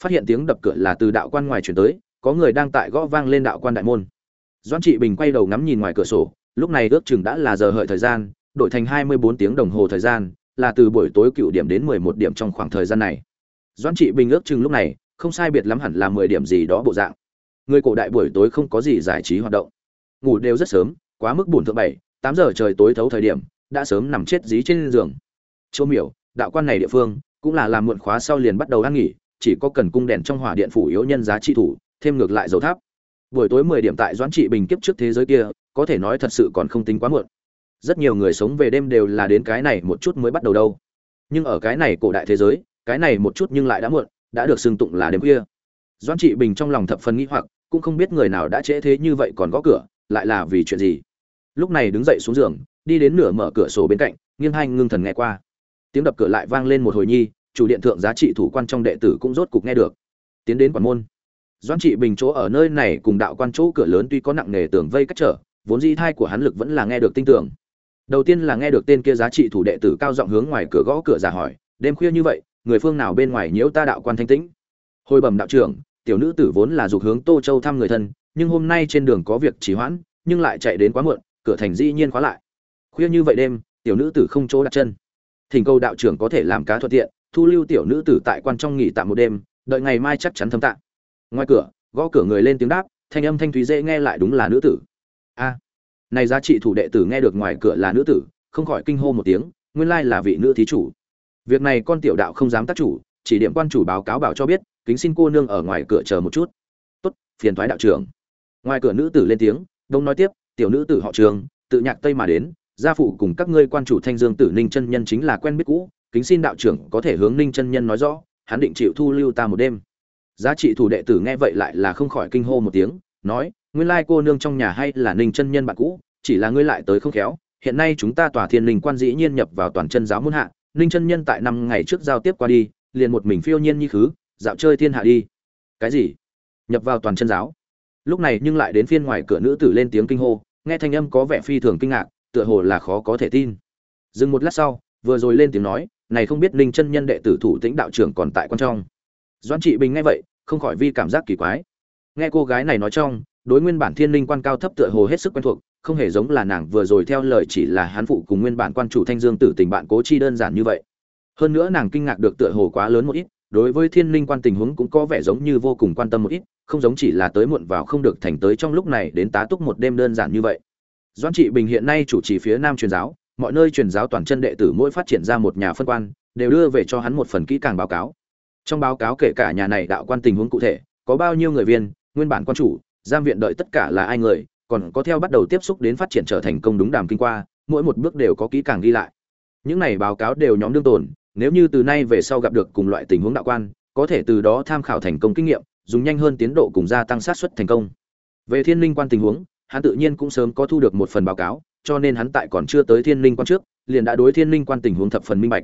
Phát hiện tiếng đập cửa là từ đạo quan ngoài chuyển tới có người đang tại gõ vang lên đạo quan đại môn. Doãn trị bình quay đầu ngắm nhìn ngoài cửa sổ, lúc này ước chừng đã là giờ hợi thời gian, đổi thành hai mươi bốn tiếng đồng hồ thời gian, là từ buổi tối cựu điểm đến mười một điểm trong khoảng thời gian này. Doãn trị bình ước chừng lúc này, không sai biệt lắm hẳn là mười điểm gì đó bộ dạng. Người cổ đại buổi tối không có gì giải trí hoạt động. Ngủ đều rất sớm, quá mức buồn thượng bảy, tám giờ trời tối thấu thời điểm, đã sớm nằm chết dí trên giường. Chô miểu, đạo quan này địa phương, cũng là làm muộn khóa sau liền bắt đầu ăn nghỉ, chỉ có cần cung đèn trong hỏa điện phủ yếu nhân giá trị thủ thêm ngược lại dầu tháp. Buổi tối mười điểm tại doãn trị bình kiếp trước thế giới kia, có thể nói thật sự còn không tính quá muộn. Rất nhiều người sống về đêm đều là đến cái này một chút mới bắt đầu đâu. Nhưng ở cái này cổ đại thế giới, cái này một chút nhưng lại đã muộn, đã được xưng tụng là đêm khuya. Doãn trị bình trong lòng thập phần nghĩ hoặc, cũng không biết người nào đã trễ thế như vậy còn gõ cửa, lại là vì chuyện gì. Lúc này đứng dậy xuống giường, đi đến nửa mở cửa sổ bên cạnh, nghiêng hai ngưng thần nghe qua. Tiếng đập cửa lại vang lên một hồi nhi, chủ điện thượng giá trị thủ quan trong đệ tử cũng rốt cục nghe được. Tiến đến quản môn doãn trị bình chỗ ở nơi này cùng đạo quan chỗ cửa lớn tuy có nặng nghề tường vây cách trở, vốn di thai của hắn lực vẫn là nghe được tin tưởng. Đầu tiên là nghe được tên kia giá trị thủ đệ tử cao giọng hướng ngoài cửa gõ cửa giả hỏi, đêm khuya như vậy, người phương nào bên ngoài nhiễu ta đạo quan thanh tĩnh? Hồi bẩm đạo trưởng, tiểu nữ tử vốn là dục hướng tô châu thăm người thân, nhưng hôm nay trên đường có việc trì hoãn, nhưng lại chạy đến quá muộn, cửa thành dĩ nhiên khóa lại. Khuya như vậy đêm, tiểu nữ tử không chỗ đặt chân. Thỉnh cầu đạo trưởng có thể làm cá thuận tiện, thu lưu tiểu nữ tử tại quan trong nghỉ tạm một đêm, đợi ngày mai chắc chắn thâm tạng ngoài cửa, gõ cửa người lên tiếng đáp, thanh âm thanh thúy dễ nghe lại đúng là nữ tử. A, này giá trị thủ đệ tử nghe được ngoài cửa là nữ tử, không khỏi kinh hô một tiếng, nguyên lai là vị nữ thí chủ. Việc này con tiểu đạo không dám tác chủ, chỉ điểm quan chủ báo cáo bảo cho biết, kính xin cô nương ở ngoài cửa chờ một chút. Tốt, phiền thoái đạo trưởng. Ngoài cửa nữ tử lên tiếng, đông nói tiếp, tiểu nữ tử họ trường, tự nhạc tây mà đến, gia phụ cùng các ngươi quan chủ thanh dương tử ninh chân nhân chính là quen biết cũ, kính xin đạo trưởng có thể hướng ninh chân nhân nói rõ, hắn định chịu thu lưu ta một đêm giá trị thủ đệ tử nghe vậy lại là không khỏi kinh hô một tiếng, nói, nguyên lai cô nương trong nhà hay là ninh chân nhân bạn cũ, chỉ là ngươi lại tới không khéo. Hiện nay chúng ta tòa thiên linh quan dĩ nhiên nhập vào toàn chân giáo muôn hạ, ninh chân nhân tại năm ngày trước giao tiếp qua đi, liền một mình phiêu nhiên như khứ, dạo chơi thiên hạ đi. Cái gì? Nhập vào toàn chân giáo. Lúc này nhưng lại đến phiên ngoài cửa nữ tử lên tiếng kinh hô, nghe thanh âm có vẻ phi thường kinh ngạc, tựa hồ là khó có thể tin. Dừng một lát sau, vừa rồi lên tiếng nói, này không biết ninh chân nhân đệ tử thủ tĩnh đạo trưởng còn tại quan trong doãn trị bình nghe vậy, không khỏi vi cảm giác kỳ quái. Nghe cô gái này nói trong, đối nguyên bản thiên linh quan cao thấp tựa hồ hết sức quen thuộc, không hề giống là nàng vừa rồi theo lời chỉ là hán phụ cùng nguyên bản quan chủ thanh dương tử tình bạn cố chi đơn giản như vậy. Hơn nữa nàng kinh ngạc được tựa hồ quá lớn một ít, đối với thiên linh quan tình huống cũng có vẻ giống như vô cùng quan tâm một ít, không giống chỉ là tới muộn vào không được thành tới trong lúc này đến tá túc một đêm đơn giản như vậy. Doãn trị bình hiện nay chủ trì phía nam truyền giáo, mọi nơi truyền giáo toàn chân đệ tử mỗi phát triển ra một nhà phân quan, đều đưa về cho hắn một phần kỹ càng báo cáo trong báo cáo kể cả nhà này đạo quan tình huống cụ thể, có bao nhiêu người viên, nguyên bản quan chủ, giam viện đợi tất cả là ai người, còn có theo bắt đầu tiếp xúc đến phát triển trở thành công đúng đàm kinh qua, mỗi một bước đều có kỹ càng ghi lại. Những này báo cáo đều nhóm đương tồn, nếu như từ nay về sau gặp được cùng loại tình huống đạo quan, có thể từ đó tham khảo thành công kinh nghiệm, dùng nhanh hơn tiến độ cùng gia tăng sát xuất thành công. Về thiên linh quan tình huống, hắn tự nhiên cũng sớm có thu được một phần báo cáo, cho nên hắn tại còn chưa tới thiên linh quan trước, liền đã đối thiên linh quan tình huống thập phần minh bạch.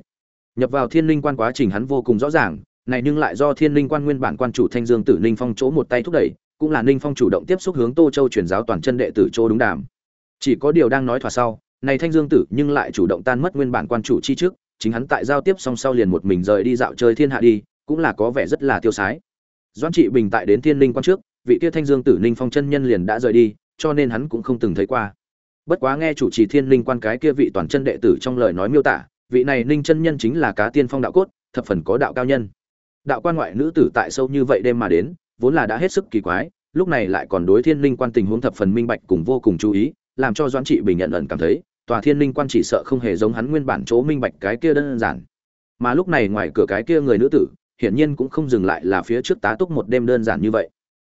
Nhập vào thiên linh quan quá trình hắn vô cùng rõ ràng này nhưng lại do thiên linh quan nguyên bản quan chủ thanh dương tử ninh phong chỗ một tay thúc đẩy, cũng là ninh phong chủ động tiếp xúc hướng tô châu truyền giáo toàn chân đệ tử chỗ đúng đàm. Chỉ có điều đang nói thỏa sau, này thanh dương tử nhưng lại chủ động tan mất nguyên bản quan chủ chi trước, chính hắn tại giao tiếp song sau liền một mình rời đi dạo chơi thiên hạ đi, cũng là có vẻ rất là tiêu sái. Doãn trị bình tại đến thiên linh quan trước, vị kia thanh dương tử ninh phong chân nhân liền đã rời đi, cho nên hắn cũng không từng thấy qua. Bất quá nghe chủ trì thiên linh quan cái kia vị toàn chân đệ tử trong lời nói miêu tả, vị này ninh chân nhân chính là cá tiên phong đạo cốt, thập phần có đạo cao nhân đạo quan ngoại nữ tử tại sâu như vậy đêm mà đến, vốn là đã hết sức kỳ quái, lúc này lại còn đối thiên linh quan tình huống thập phần minh bạch cùng vô cùng chú ý, làm cho doãn trị bình nhận ẩn cảm thấy, tòa thiên linh quan chỉ sợ không hề giống hắn nguyên bản chỗ minh bạch cái kia đơn giản. Mà lúc này ngoài cửa cái kia người nữ tử, hiển nhiên cũng không dừng lại là phía trước tá túc một đêm đơn giản như vậy.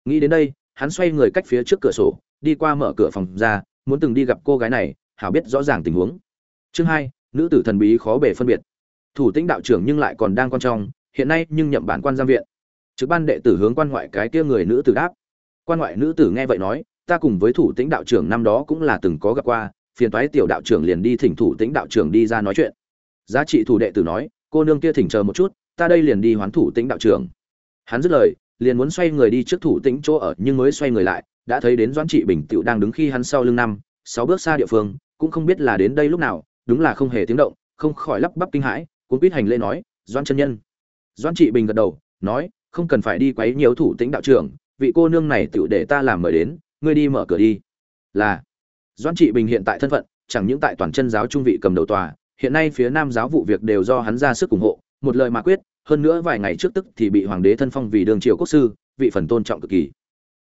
Nghĩ đến đây, hắn xoay người cách phía trước cửa sổ, đi qua mở cửa phòng ra, muốn từng đi gặp cô gái này, hảo biết rõ ràng tình huống. Chương hai, nữ tử thần bí khó bề phân biệt. Thủ tĩnh đạo trưởng nhưng lại còn đang quan trọng hiện nay nhưng nhậm bản quan giam viện. Trực ban đệ tử hướng quan ngoại cái kia người nữ tử đáp. Quan ngoại nữ tử nghe vậy nói, ta cùng với thủ tĩnh đạo trưởng năm đó cũng là từng có gặp qua, phiền toái tiểu đạo trưởng liền đi thỉnh thủ tĩnh đạo trưởng đi ra nói chuyện. Giá trị thủ đệ tử nói, cô nương kia thỉnh chờ một chút, ta đây liền đi hoán thủ tĩnh đạo trưởng. Hắn dứt lời, liền muốn xoay người đi trước thủ tĩnh chỗ ở nhưng mới xoay người lại, đã thấy đến doãn trị bình tựu đang đứng khi hắn sau lưng năm, sáu bước xa địa phương, cũng không biết là đến đây lúc nào, đúng là không hề tiếng động, không khỏi lắp bắp kinh hãi, cuốn quýt hành lễ nói, doãn chân nhân doãn trị bình gật đầu, nói, không cần phải đi quấy nhiều thủ tĩnh đạo trưởng, vị cô nương này tựu để ta làm mời đến, ngươi đi mở cửa đi. Là. Doãn trị bình hiện tại thân phận, chẳng những tại toàn chân giáo trung vị cầm đầu tòa, hiện nay phía nam giáo vụ việc đều do hắn ra sức ủng hộ, một lời mà quyết, hơn nữa vài ngày trước tức thì bị hoàng đế thân phong vì đường triều quốc sư, vị phần tôn trọng cực kỳ.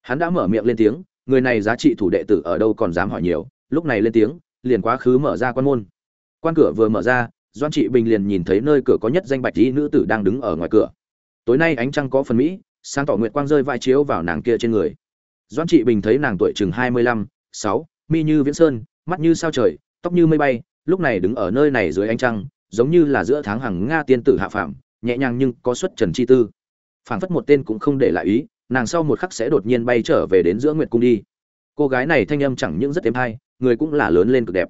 Hắn đã mở miệng lên tiếng, người này giá trị thủ đệ tử ở đâu còn dám hỏi nhiều. Lúc này lên tiếng, liền quá khứ mở ra quan môn. Quan cửa vừa mở ra doan trị bình liền nhìn thấy nơi cửa có nhất danh bạch y nữ tử đang đứng ở ngoài cửa. Tối nay ánh trăng có phần mỹ, sáng tỏ nguyệt quang rơi vai chiếu vào nàng kia trên người. Doan trị bình thấy nàng tuổi chừng hai mươi lăm, sáu, mi như viễn sơn, mắt như sao trời, tóc như mây bay, lúc này đứng ở nơi này dưới ánh trăng, giống như là giữa tháng hàng nga tiên tử hạ phạm nhẹ nhàng nhưng có xuất trần chi tư. Phảng phất một tên cũng không để lại ý, nàng sau một khắc sẽ đột nhiên bay trở về đến giữa nguyệt cung đi. Cô gái này thanh âm chẳng những rất êm hay, người cũng là lớn lên cực đẹp.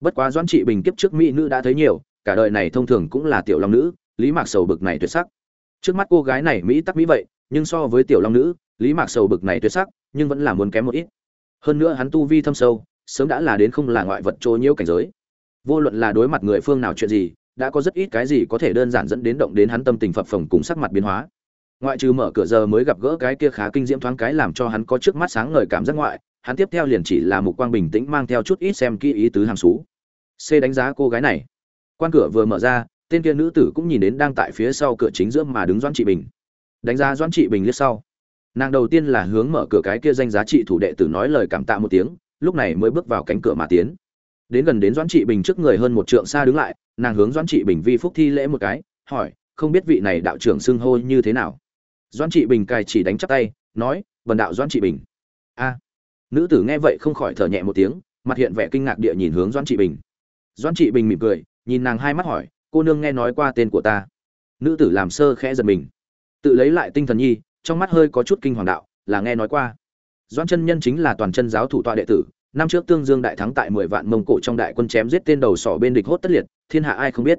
Bất quá doãn trị bình kiếp trước mỹ nữ đã thấy nhiều cả đời này thông thường cũng là tiểu long nữ, lý mạc sầu bực này tuyệt sắc. Trước mắt cô gái này mỹ tắc mỹ vậy, nhưng so với tiểu long nữ, lý mạc sầu bực này tuyệt sắc, nhưng vẫn là muốn kém một ít. Hơn nữa hắn tu vi thâm sâu, sớm đã là đến không là ngoại vật trôi nhiễu cảnh giới. Vô luận là đối mặt người phương nào chuyện gì, đã có rất ít cái gì có thể đơn giản dẫn đến động đến hắn tâm tình phập phồng cùng sắc mặt biến hóa. Ngoại trừ mở cửa giờ mới gặp gỡ cái kia khá kinh diễm thoáng cái làm cho hắn có trước mắt sáng ngời cảm giác ngoại, hắn tiếp theo liền chỉ là một quang bình tĩnh mang theo chút ít xem kỹ ý tứ hàng xú. C đánh giá cô gái này quan cửa vừa mở ra, tên kia nữ tử cũng nhìn đến đang tại phía sau cửa chính giữa mà đứng doãn trị bình. Đánh giá doãn trị bình liếc sau. Nàng đầu tiên là hướng mở cửa cái kia danh giá trị thủ đệ tử nói lời cảm tạ một tiếng, lúc này mới bước vào cánh cửa mà tiến. Đến gần đến doãn trị bình trước người hơn một trượng xa đứng lại, nàng hướng doãn trị bình vi phúc thi lễ một cái, hỏi, không biết vị này đạo trưởng xưng hô như thế nào? Doãn trị bình cài chỉ đánh chắp tay, nói vần đạo doãn trị bình. A. Nữ tử nghe vậy không khỏi thở nhẹ một tiếng, mặt hiện vẻ kinh ngạc địa nhìn hướng doãn trị bình. Doãn trị bình mỉm cười nhìn nàng hai mắt hỏi, cô nương nghe nói qua tên của ta? Nữ tử làm sơ khẽ giật mình. Tự lấy lại tinh thần nhi, trong mắt hơi có chút kinh hoàng đạo, là nghe nói qua. Doãn chân nhân chính là toàn chân giáo thủ tọa đệ tử, năm trước tương dương đại thắng tại mười vạn mông cổ trong đại quân chém giết tên đầu sỏ bên địch hốt tất liệt, thiên hạ ai không biết.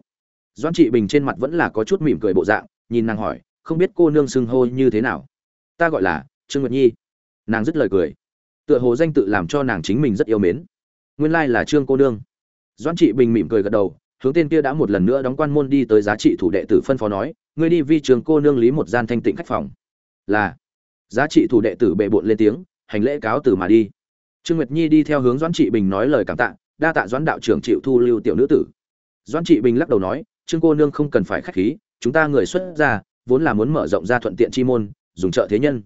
Doãn trị bình trên mặt vẫn là có chút mỉm cười bộ dạng, nhìn nàng hỏi, không biết cô nương xưng hô như thế nào? Ta gọi là trương nguyệt nhi. Nàng dứt lời cười. Tựa hồ danh tự làm cho nàng chính mình rất yêu mến. Nguyên lai là trương cô nương. Doãn trị bình mỉm cười gật đầu hướng tên kia đã một lần nữa đóng quan môn đi tới giá trị thủ đệ tử phân phó nói, ngươi đi vi trường cô nương lý một gian thanh tịnh khách phòng. Là. Giá trị thủ đệ tử bệ bộn lên tiếng, hành lễ cáo từ mà đi. Trương nguyệt nhi đi theo hướng doãn trị bình nói lời cảm tạ, đa tạ doãn đạo trưởng chịu thu lưu tiểu nữ tử. Doãn trị bình lắc đầu nói, trương cô nương không cần phải khách khí, chúng ta người xuất gia, vốn là muốn mở rộng ra thuận tiện chi môn, dùng trợ thế nhân.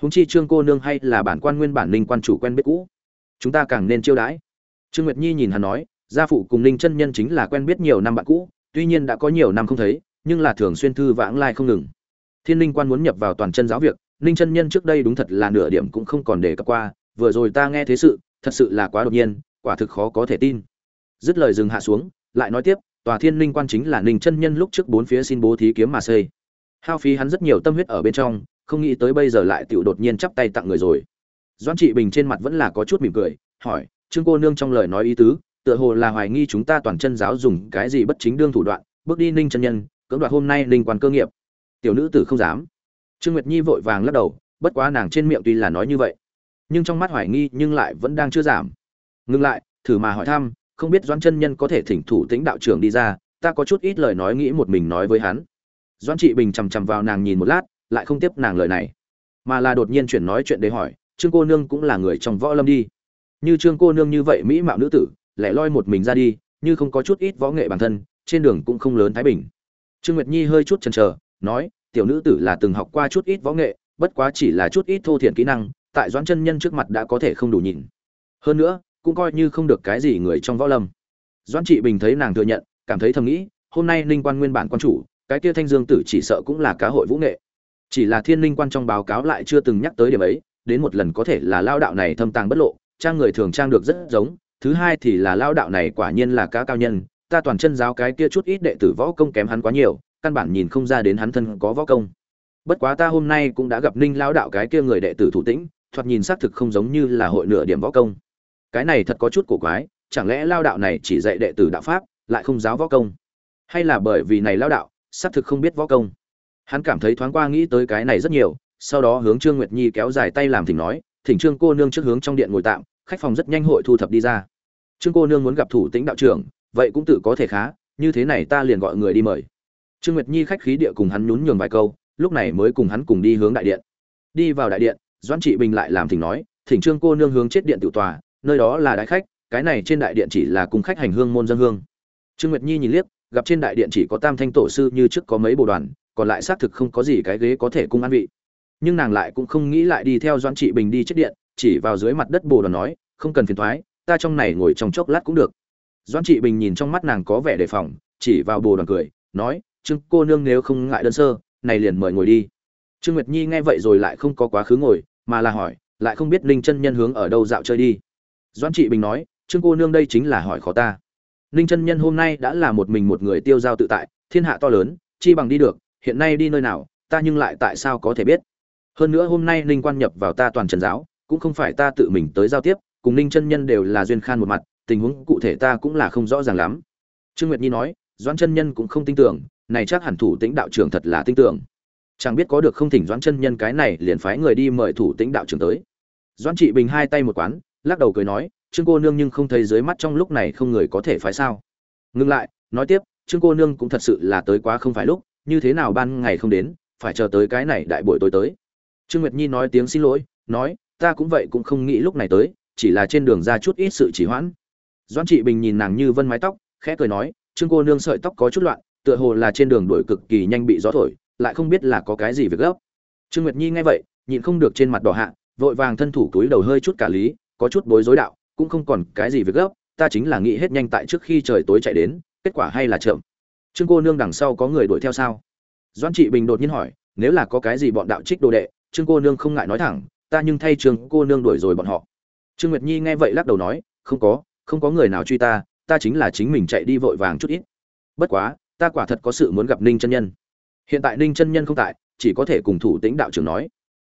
Húng chi trương cô nương hay là bản quan nguyên bản ninh quan chủ quen biết cũ, chúng ta càng nên chiêu đãi. Trương nguyệt nhi nhìn hắn nói gia phụ cùng ninh chân nhân chính là quen biết nhiều năm bạn cũ, tuy nhiên đã có nhiều năm không thấy, nhưng là thường xuyên thư vãng lai không ngừng. Thiên ninh quan muốn nhập vào toàn chân giáo việc, ninh chân nhân trước đây đúng thật là nửa điểm cũng không còn để cập qua, vừa rồi ta nghe thế sự, thật sự là quá đột nhiên, quả thực khó có thể tin. Dứt lời dừng hạ xuống, lại nói tiếp, tòa thiên ninh quan chính là ninh chân nhân lúc trước bốn phía xin bố thí kiếm mà xây. Hao phí hắn rất nhiều tâm huyết ở bên trong, không nghĩ tới bây giờ lại tựu đột nhiên chắp tay tặng người rồi. Doan trị bình trên mặt vẫn là có chút mỉm cười, hỏi, trương cô nương trong lời nói ý tứ tựa hồ là hoài nghi chúng ta toàn chân giáo dùng cái gì bất chính đương thủ đoạn, bước đi ninh chân nhân, cưỡng đoạt hôm nay ninh quan cơ nghiệp. Tiểu nữ tử không dám. Trương nguyệt nhi vội vàng lắc đầu, bất quá nàng trên miệng tuy là nói như vậy, nhưng trong mắt hoài nghi nhưng lại vẫn đang chưa giảm. Ngừng lại, thử mà hỏi thăm, không biết doãn chân nhân có thể thỉnh thủ tĩnh đạo trưởng đi ra, ta có chút ít lời nói nghĩ một mình nói với hắn. Doãn trị bình chằm chằm vào nàng nhìn một lát, lại không tiếp nàng lời này, mà là đột nhiên chuyển nói chuyện để hỏi, trương cô nương cũng là người trong võ lâm đi. Như trương cô nương như vậy mỹ mạo nữ tử lẻ loi một mình ra đi, như không có chút ít võ nghệ bản thân, trên đường cũng không lớn thái bình. Trương nguyệt nhi hơi chút chần chờ, nói, tiểu nữ tử là từng học qua chút ít võ nghệ, bất quá chỉ là chút ít thô thiển kỹ năng, tại doãn chân nhân trước mặt đã có thể không đủ nhìn. Hơn nữa, cũng coi như không được cái gì người trong võ lâm. Doãn trị bình thấy nàng thừa nhận, cảm thấy thầm nghĩ, hôm nay ninh quan nguyên bản quan chủ, cái kia thanh dương tử chỉ sợ cũng là cá hội vũ nghệ. Chỉ là thiên ninh quan trong báo cáo lại chưa từng nhắc tới điểm ấy, đến một lần có thể là lao đạo này thâm tàng bất lộ, trang người thường trang được rất giống thứ hai thì là lao đạo này quả nhiên là cá cao nhân, ta toàn chân giáo cái kia chút ít đệ tử võ công kém hắn quá nhiều, căn bản nhìn không ra đến hắn thân có võ công. Bất quá ta hôm nay cũng đã gặp ninh lao đạo cái kia người đệ tử thủ tĩnh, thoạt nhìn xác thực không giống như là hội nửa điểm võ công. Cái này thật có chút cổ quái, chẳng lẽ lao đạo này chỉ dạy đệ tử đạo pháp, lại không giáo võ công? Hay là bởi vì này lao đạo, xác thực không biết võ công? Hắn cảm thấy thoáng qua nghĩ tới cái này rất nhiều, sau đó hướng trương nguyệt nhi kéo dài tay làm thỉnh nói, thỉnh trương cô nương trước hướng trong điện ngồi tạm khách phòng rất nhanh hội thu thập đi ra. Trương cô nương muốn gặp thủ tĩnh đạo trưởng, vậy cũng tự có thể khá, như thế này ta liền gọi người đi mời. Trương nguyệt nhi khách khí địa cùng hắn nhún nhường vài câu, lúc này mới cùng hắn cùng đi hướng đại điện. Đi vào đại điện, doãn trị bình lại làm thỉnh nói, thỉnh trương cô nương hướng chết điện tự tòa, nơi đó là đại khách, cái này trên đại điện chỉ là cùng khách hành hương môn dân hương. Trương nguyệt nhi nhìn liếc, gặp trên đại điện chỉ có tam thanh tổ sư như trước có mấy bộ đoàn, còn lại xác thực không có gì cái ghế có thể cung ăn vị nhưng nàng lại cũng không nghĩ lại đi theo doãn trị bình đi chết điện, chỉ vào dưới mặt đất bồ đoàn nói, không cần phiền thoái ta trong này ngồi trong chốc lát cũng được. Doãn trị bình nhìn trong mắt nàng có vẻ đề phòng, chỉ vào bồ đoàn cười, nói, trương cô nương nếu không ngại đơn sơ, này liền mời ngồi đi. Trương nguyệt nhi nghe vậy rồi lại không có quá khứ ngồi, mà là hỏi, lại không biết ninh chân nhân hướng ở đâu dạo chơi đi? Doãn trị bình nói, trương cô nương đây chính là hỏi khó ta. Ninh chân nhân hôm nay đã là một mình một người tiêu giao tự tại, thiên hạ to lớn, chi bằng đi được, hiện nay đi nơi nào, ta nhưng lại tại sao có thể biết? Hơn nữa hôm nay ninh quan nhập vào ta toàn trần giáo, cũng không phải ta tự mình tới giao tiếp, cùng ninh chân nhân đều là duyên khan một mặt, tình huống cụ thể ta cũng là không rõ ràng lắm. Trương nguyệt nhi nói, doãn chân nhân cũng không tin tưởng, này chắc hẳn thủ tĩnh đạo trưởng thật là tin tưởng. Chẳng biết có được không thỉnh doãn chân nhân cái này liền phái người đi mời thủ tĩnh đạo trưởng tới. Doãn trị bình hai tay một quán, lắc đầu cười nói, trương cô nương nhưng không thấy dưới mắt trong lúc này không người có thể phái sao. Ngừng lại, nói tiếp, trương cô nương cũng thật sự là tới quá không phải lúc, như thế nào ban ngày không đến, phải chờ tới cái này đại buổi tối tới trương nguyệt nhi nói tiếng xin lỗi, nói, ta cũng vậy cũng không nghĩ lúc này tới, chỉ là trên đường ra chút ít sự chỉ hoãn. Doãn trị bình nhìn nàng như vân mái tóc, khẽ cười nói, trương cô nương sợi tóc có chút loạn, tựa hồ là trên đường đuổi cực kỳ nhanh bị gió thổi, lại không biết là có cái gì việc gấp. Trương nguyệt nhi nghe vậy, nhịn không được trên mặt đỏ hạ, vội vàng thân thủ túi đầu hơi chút cả lý, có chút bối rối đạo, cũng không còn cái gì việc gấp, ta chính là nghĩ hết nhanh tại trước khi trời tối chạy đến, kết quả hay là chậm. Trương cô nương đằng sau có người đuổi theo sao? Doan trị bình đột nhiên hỏi, nếu là có cái gì bọn đạo trích đồ đệ trương cô nương không ngại nói thẳng, ta nhưng thay trương cô nương đuổi rồi bọn họ. Trương nguyệt nhi nghe vậy lắc đầu nói, không có không có người nào truy ta ta chính là chính mình chạy đi vội vàng chút ít. Bất quá, ta quả thật có sự muốn gặp ninh chân nhân. Hiện tại ninh chân nhân không tại, chỉ có thể cùng thủ tĩnh đạo trưởng nói.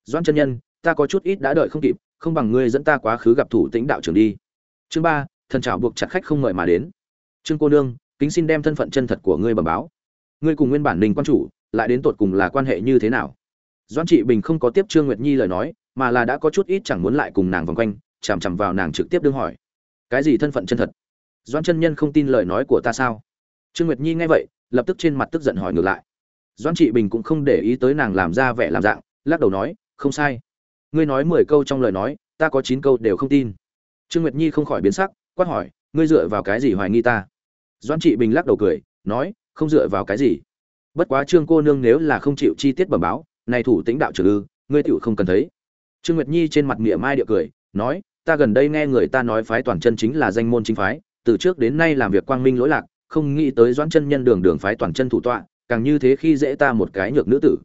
Doan chân nhân, ta có chút ít đã đợi không kịp, không bằng ngươi dẫn ta quá khứ gặp thủ tĩnh đạo trưởng đi. Chương ba, thần trào buộc chặt khách không mời mà đến. Trương cô nương, kính xin đem thân phận chân thật của ngươi bẩm báo. Ngươi cùng nguyên bản ninh quan chủ, lại đến tột cùng là quan hệ như thế nào? Doan trị bình không có tiếp trương nguyệt nhi lời nói, mà là đã có chút ít chẳng muốn lại cùng nàng vòng quanh, chằm chằm vào nàng trực tiếp đương hỏi. Cái gì thân phận chân thật? Doan chân nhân không tin lời nói của ta sao? Trương nguyệt nhi nghe vậy, lập tức trên mặt tức giận hỏi ngược lại. Doan trị bình cũng không để ý tới nàng làm ra vẻ làm dạng, lắc đầu nói, không sai. Ngươi nói mười câu trong lời nói, ta có chín câu đều không tin. Trương nguyệt nhi không khỏi biến sắc, quát hỏi, ngươi dựa vào cái gì hoài nghi ta? Doan trị bình lắc đầu cười, nói, không dựa vào cái gì. Bất quá trương cô nương nếu là không chịu chi tiết bẩm báo này thủ tĩnh đạo trưởng ư, ngươi tựu không cần thấy. Trương nguyệt nhi trên mặt mỉa mai địa cười, nói, ta gần đây nghe người ta nói phái toàn chân chính là danh môn chính phái, từ trước đến nay làm việc quang minh lỗi lạc, không nghĩ tới doãn chân nhân đường đường phái toàn chân thủ tọa, càng như thế khi dễ ta một cái nhược nữ tử.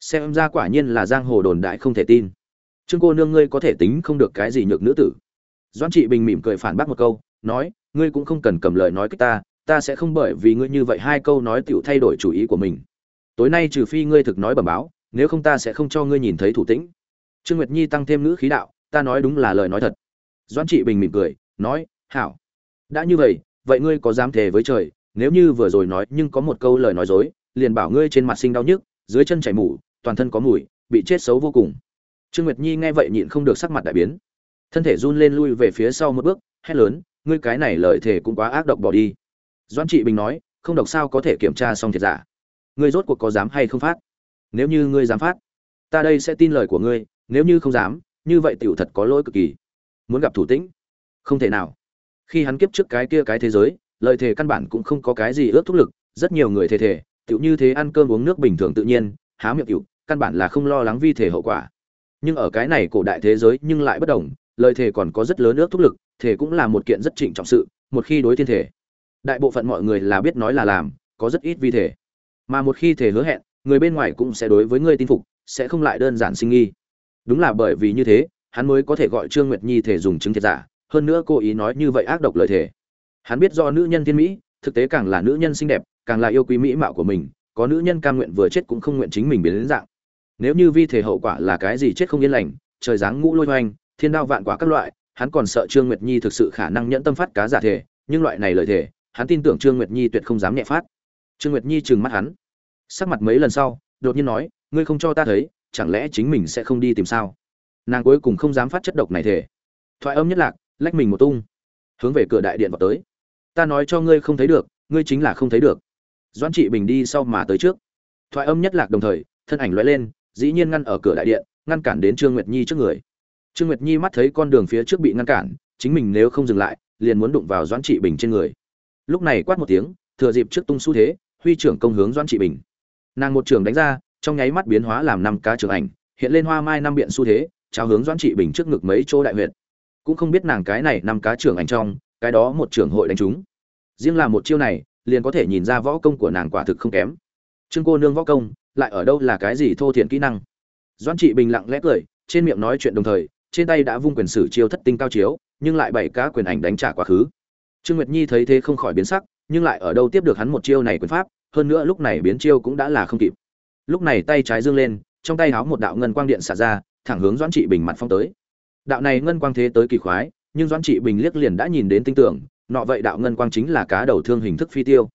Xem ra quả nhiên là giang hồ đồn đại không thể tin. Trương cô nương ngươi có thể tính không được cái gì nhược nữ tử. Doãn trị bình mỉm cười phản bác một câu, nói, ngươi cũng không cần cầm lời nói cách ta ta sẽ không bởi vì ngươi như vậy hai câu nói tựu thay đổi chủ ý của mình. Tối nay trừ phi ngươi thực nói bẩm báo nếu không ta sẽ không cho ngươi nhìn thấy thủ tĩnh. Trương nguyệt nhi tăng thêm ngữ khí đạo, ta nói đúng là lời nói thật. Doãn trị bình mỉm cười, nói, hảo. Đã như vậy vậy ngươi có dám thề với trời, nếu như vừa rồi nói nhưng có một câu lời nói dối, liền bảo ngươi trên mặt sinh đau nhức, dưới chân chảy mủ, toàn thân có mùi, bị chết xấu vô cùng. Trương nguyệt nhi nghe vậy nhịn không được sắc mặt đại biến. Thân thể run lên lui về phía sau một bước, hét lớn, ngươi cái này lời thề cũng quá ác độc bỏ đi. Doãn trị bình nói, không độc sao có thể kiểm tra xong thiệt giả? Ngươi rốt cuộc có dám hay không phát? Nếu như ngươi dám phát, ta đây sẽ tin lời của ngươi, nếu như không dám, như vậy tiểu thật có lỗi cực kỳ. Muốn gặp thủ tĩnh? Không thể nào. Khi hắn kiếp trước cái kia cái thế giới, lời thề căn bản cũng không có cái gì ước thúc lực, rất nhiều người thề thề, tiểu như thế ăn cơm uống nước bình thường tự nhiên, há miệng tiểu, căn bản là không lo lắng vi thể hậu quả. Nhưng ở cái này cổ đại thế giới nhưng lại bất đồng, lời thề còn có rất lớn ước thúc lực, thề cũng là một kiện rất trịnh trọng sự, một khi đối thiên thể đại bộ phận mọi người là biết nói là làm, có rất ít vi thể mà một khi thể hứa hẹn người bên ngoài cũng sẽ đối với ngươi tin phục, sẽ không lại đơn giản sinh nghi. Đúng là bởi vì như thế, hắn mới có thể gọi trương nguyệt nhi thể dùng chứng thiệt giả, hơn nữa cô ý nói như vậy ác độc lời thể. hắn biết do nữ nhân thiên mỹ, thực tế càng là nữ nhân xinh đẹp, càng là yêu quý mỹ mạo của mình, có nữ nhân cam nguyện vừa chết cũng không nguyện chính mình biến đến dạng. Nếu như vi thể hậu quả là cái gì chết không yên lành, trời giáng ngũ lôi hoành, thiên đao vạn quả các loại, hắn còn sợ trương nguyệt nhi thực sự khả năng nhẫn tâm phát cá giả thể, nhưng loại này lời thể hắn tin tưởng trương nguyệt nhi tuyệt không dám nhẹ phát. Trương nguyệt nhi trừng mắt hắn sắc mặt mấy lần sau, đột nhiên nói, ngươi không cho ta thấy, chẳng lẽ chính mình sẽ không đi tìm sao? Nàng cuối cùng không dám phát chất độc này thể thoại âm nhất lạc, lách mình một tung. Hướng về cửa đại điện vào tới. Ta nói cho ngươi không thấy được, ngươi chính là không thấy được. Doãn trị bình đi sau mà tới trước. Thoại âm nhất lạc đồng thời, thân ảnh lóe lên, dĩ nhiên ngăn ở cửa đại điện, ngăn cản đến trương nguyệt nhi trước người. Trương nguyệt nhi mắt thấy con đường phía trước bị ngăn cản, chính mình nếu không dừng lại, liền muốn đụng vào doãn trị bình trên người. Lúc này quát một tiếng, thừa dịp trước tung xu thế, huy trưởng công hướng doãn trị bình nàng một trường đánh ra, trong nháy mắt biến hóa làm năm cá trường ảnh, hiện lên hoa mai năm biện xu thế, trao hướng doãn trị bình trước ngực mấy chỗ đại huyệt. Cũng không biết nàng cái này năm cá trường ảnh trong, cái đó một trưởng hội đánh chúng. Riêng là một chiêu này, liền có thể nhìn ra võ công của nàng quả thực không kém. Trương cô nương võ công, lại ở đâu là cái gì thô thiện kỹ năng? Doãn trị bình lặng lẽ cười, trên miệng nói chuyện đồng thời, trên tay đã vung quyền sử chiêu thất tinh cao chiếu, nhưng lại bảy cá quyền ảnh đánh trả quá khứ. Trương nguyệt nhi thấy thế không khỏi biến sắc, nhưng lại ở đâu tiếp được hắn một chiêu này quyền pháp hơn nữa lúc này biến chiêu cũng đã là không kịp. Lúc này tay trái dương lên, trong tay háo một đạo ngân quang điện xả ra, thẳng hướng doãn trị bình mặt phong tới. Đạo này ngân quang thế tới kỳ khoái, nhưng doãn trị bình liếc liền đã nhìn đến tinh tưởng, nọ vậy đạo ngân quang chính là cá đầu thương hình thức phi tiêu.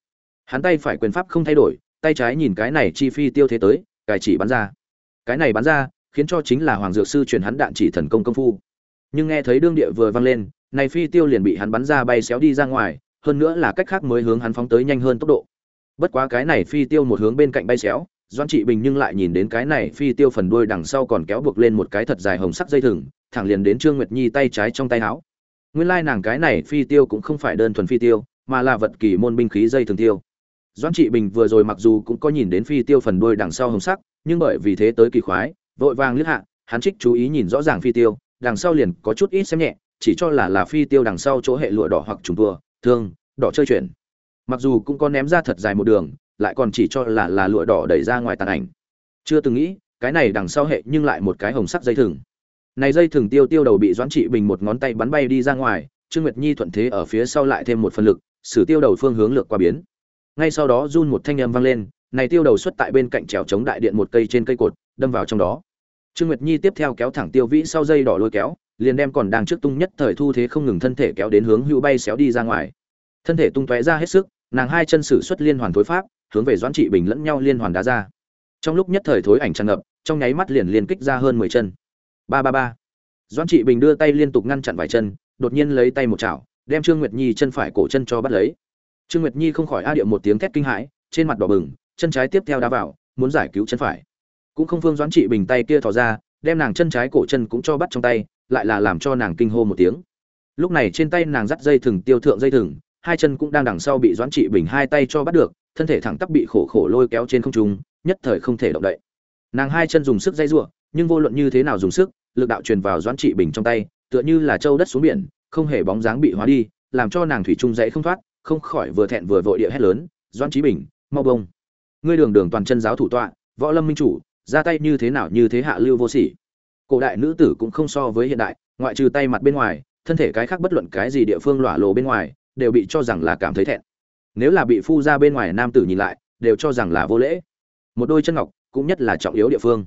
Hắn tay phải quyền pháp không thay đổi, tay trái nhìn cái này chi phi tiêu thế tới cài chỉ bắn ra. Cái này bắn ra, khiến cho chính là hoàng dược sư truyền hắn đạn chỉ thần công công phu. Nhưng nghe thấy đương địa vừa vang lên, này phi tiêu liền bị hắn bắn ra bay xéo đi ra ngoài, hơn nữa là cách khác mới hướng hắn phóng tới nhanh hơn tốc độ bất quá cái này phi tiêu một hướng bên cạnh bay xéo doan trị bình nhưng lại nhìn đến cái này phi tiêu phần đuôi đằng sau còn kéo buộc lên một cái thật dài hồng sắc dây thừng, thẳng liền đến trương nguyệt nhi tay trái trong tay áo. Nguyên lai nàng cái này phi tiêu cũng không phải đơn thuần phi tiêu, mà là vật kỳ môn binh khí dây thường tiêu. Doan trị bình vừa rồi mặc dù cũng có nhìn đến phi tiêu phần đuôi đằng sau hồng sắc, nhưng bởi vì thế tới kỳ khoái, vội vàng liếc hạ, hắn trích chú ý nhìn rõ ràng phi tiêu, đằng sau liền có chút ít xem nhẹ, chỉ cho là là phi tiêu đằng sau chỗ hệ lụa đỏ hoặc trùng tua, thương, đỏ chơi chuyển mặc dù cũng có ném ra thật dài một đường, lại còn chỉ cho là là lụa đỏ đẩy ra ngoài tàn ảnh. Chưa từng nghĩ, cái này đằng sau hệ nhưng lại một cái hồng sắc dây thừng. Này dây thừng tiêu tiêu đầu bị doãn trị bình một ngón tay bắn bay đi ra ngoài, trương nguyệt nhi thuận thế ở phía sau lại thêm một phần lực xử tiêu đầu phương hướng lược qua biến. Ngay sau đó run một thanh âm vang lên, này tiêu đầu xuất tại bên cạnh trèo chống đại điện một cây trên cây cột, đâm vào trong đó. Trương nguyệt nhi tiếp theo kéo thẳng tiêu vĩ sau dây đỏ lôi kéo, liền đem còn đang trước tung nhất thời thu thế không ngừng thân thể kéo đến hướng hữu bay xéo đi ra ngoài. Thân thể tung tóe ra hết sức nàng hai chân sử xuất liên hoàn thối pháp, hướng về doãn trị bình lẫn nhau liên hoàn đá ra. Trong lúc nhất thời thối ảnh tràn ngập, trong nháy mắt liền liên kích ra hơn mười chân. Ba ba ba. Doãn trị bình đưa tay liên tục ngăn chặn vài chân, đột nhiên lấy tay một chảo, đem trương nguyệt nhi chân phải cổ chân cho bắt lấy. Trương nguyệt nhi không khỏi a điệu một tiếng thét kinh hãi, trên mặt đỏ bừng, chân trái tiếp theo đá vào, muốn giải cứu chân phải. Cũng không phương doãn trị bình tay kia thò ra, đem nàng chân trái cổ chân cũng cho bắt trong tay, lại là làm cho nàng kinh hô một tiếng. Lúc này trên tay nàng dắt dây thừng, tiêu thượng dây thừng hai chân cũng đang đằng sau bị doãn trị bình hai tay cho bắt được, thân thể thẳng tắp bị khổ khổ lôi kéo trên không trung, nhất thời không thể động đậy. Nàng hai chân dùng sức dây giụa, nhưng vô luận như thế nào dùng sức, lực đạo truyền vào doãn trị bình trong tay, tựa như là châu đất xuống biển, không hề bóng dáng bị hóa đi, làm cho nàng thủy trung dãy không thoát, không khỏi vừa thẹn vừa vội địa hét lớn, doãn trí bình, mau bông. Ngươi đường đường toàn chân giáo thủ tọa, võ lâm minh chủ, ra tay như thế nào như thế hạ lưu vô sỉ. Cổ đại nữ tử cũng không so với hiện đại, ngoại trừ tay mặt bên ngoài, thân thể cái khác bất luận cái gì địa phương lỏa lộ bên ngoài đều bị cho rằng là cảm thấy thẹn. Nếu là bị phu ra bên ngoài nam tử nhìn lại, đều cho rằng là vô lễ. Một đôi chân ngọc, cũng nhất là trọng yếu địa phương.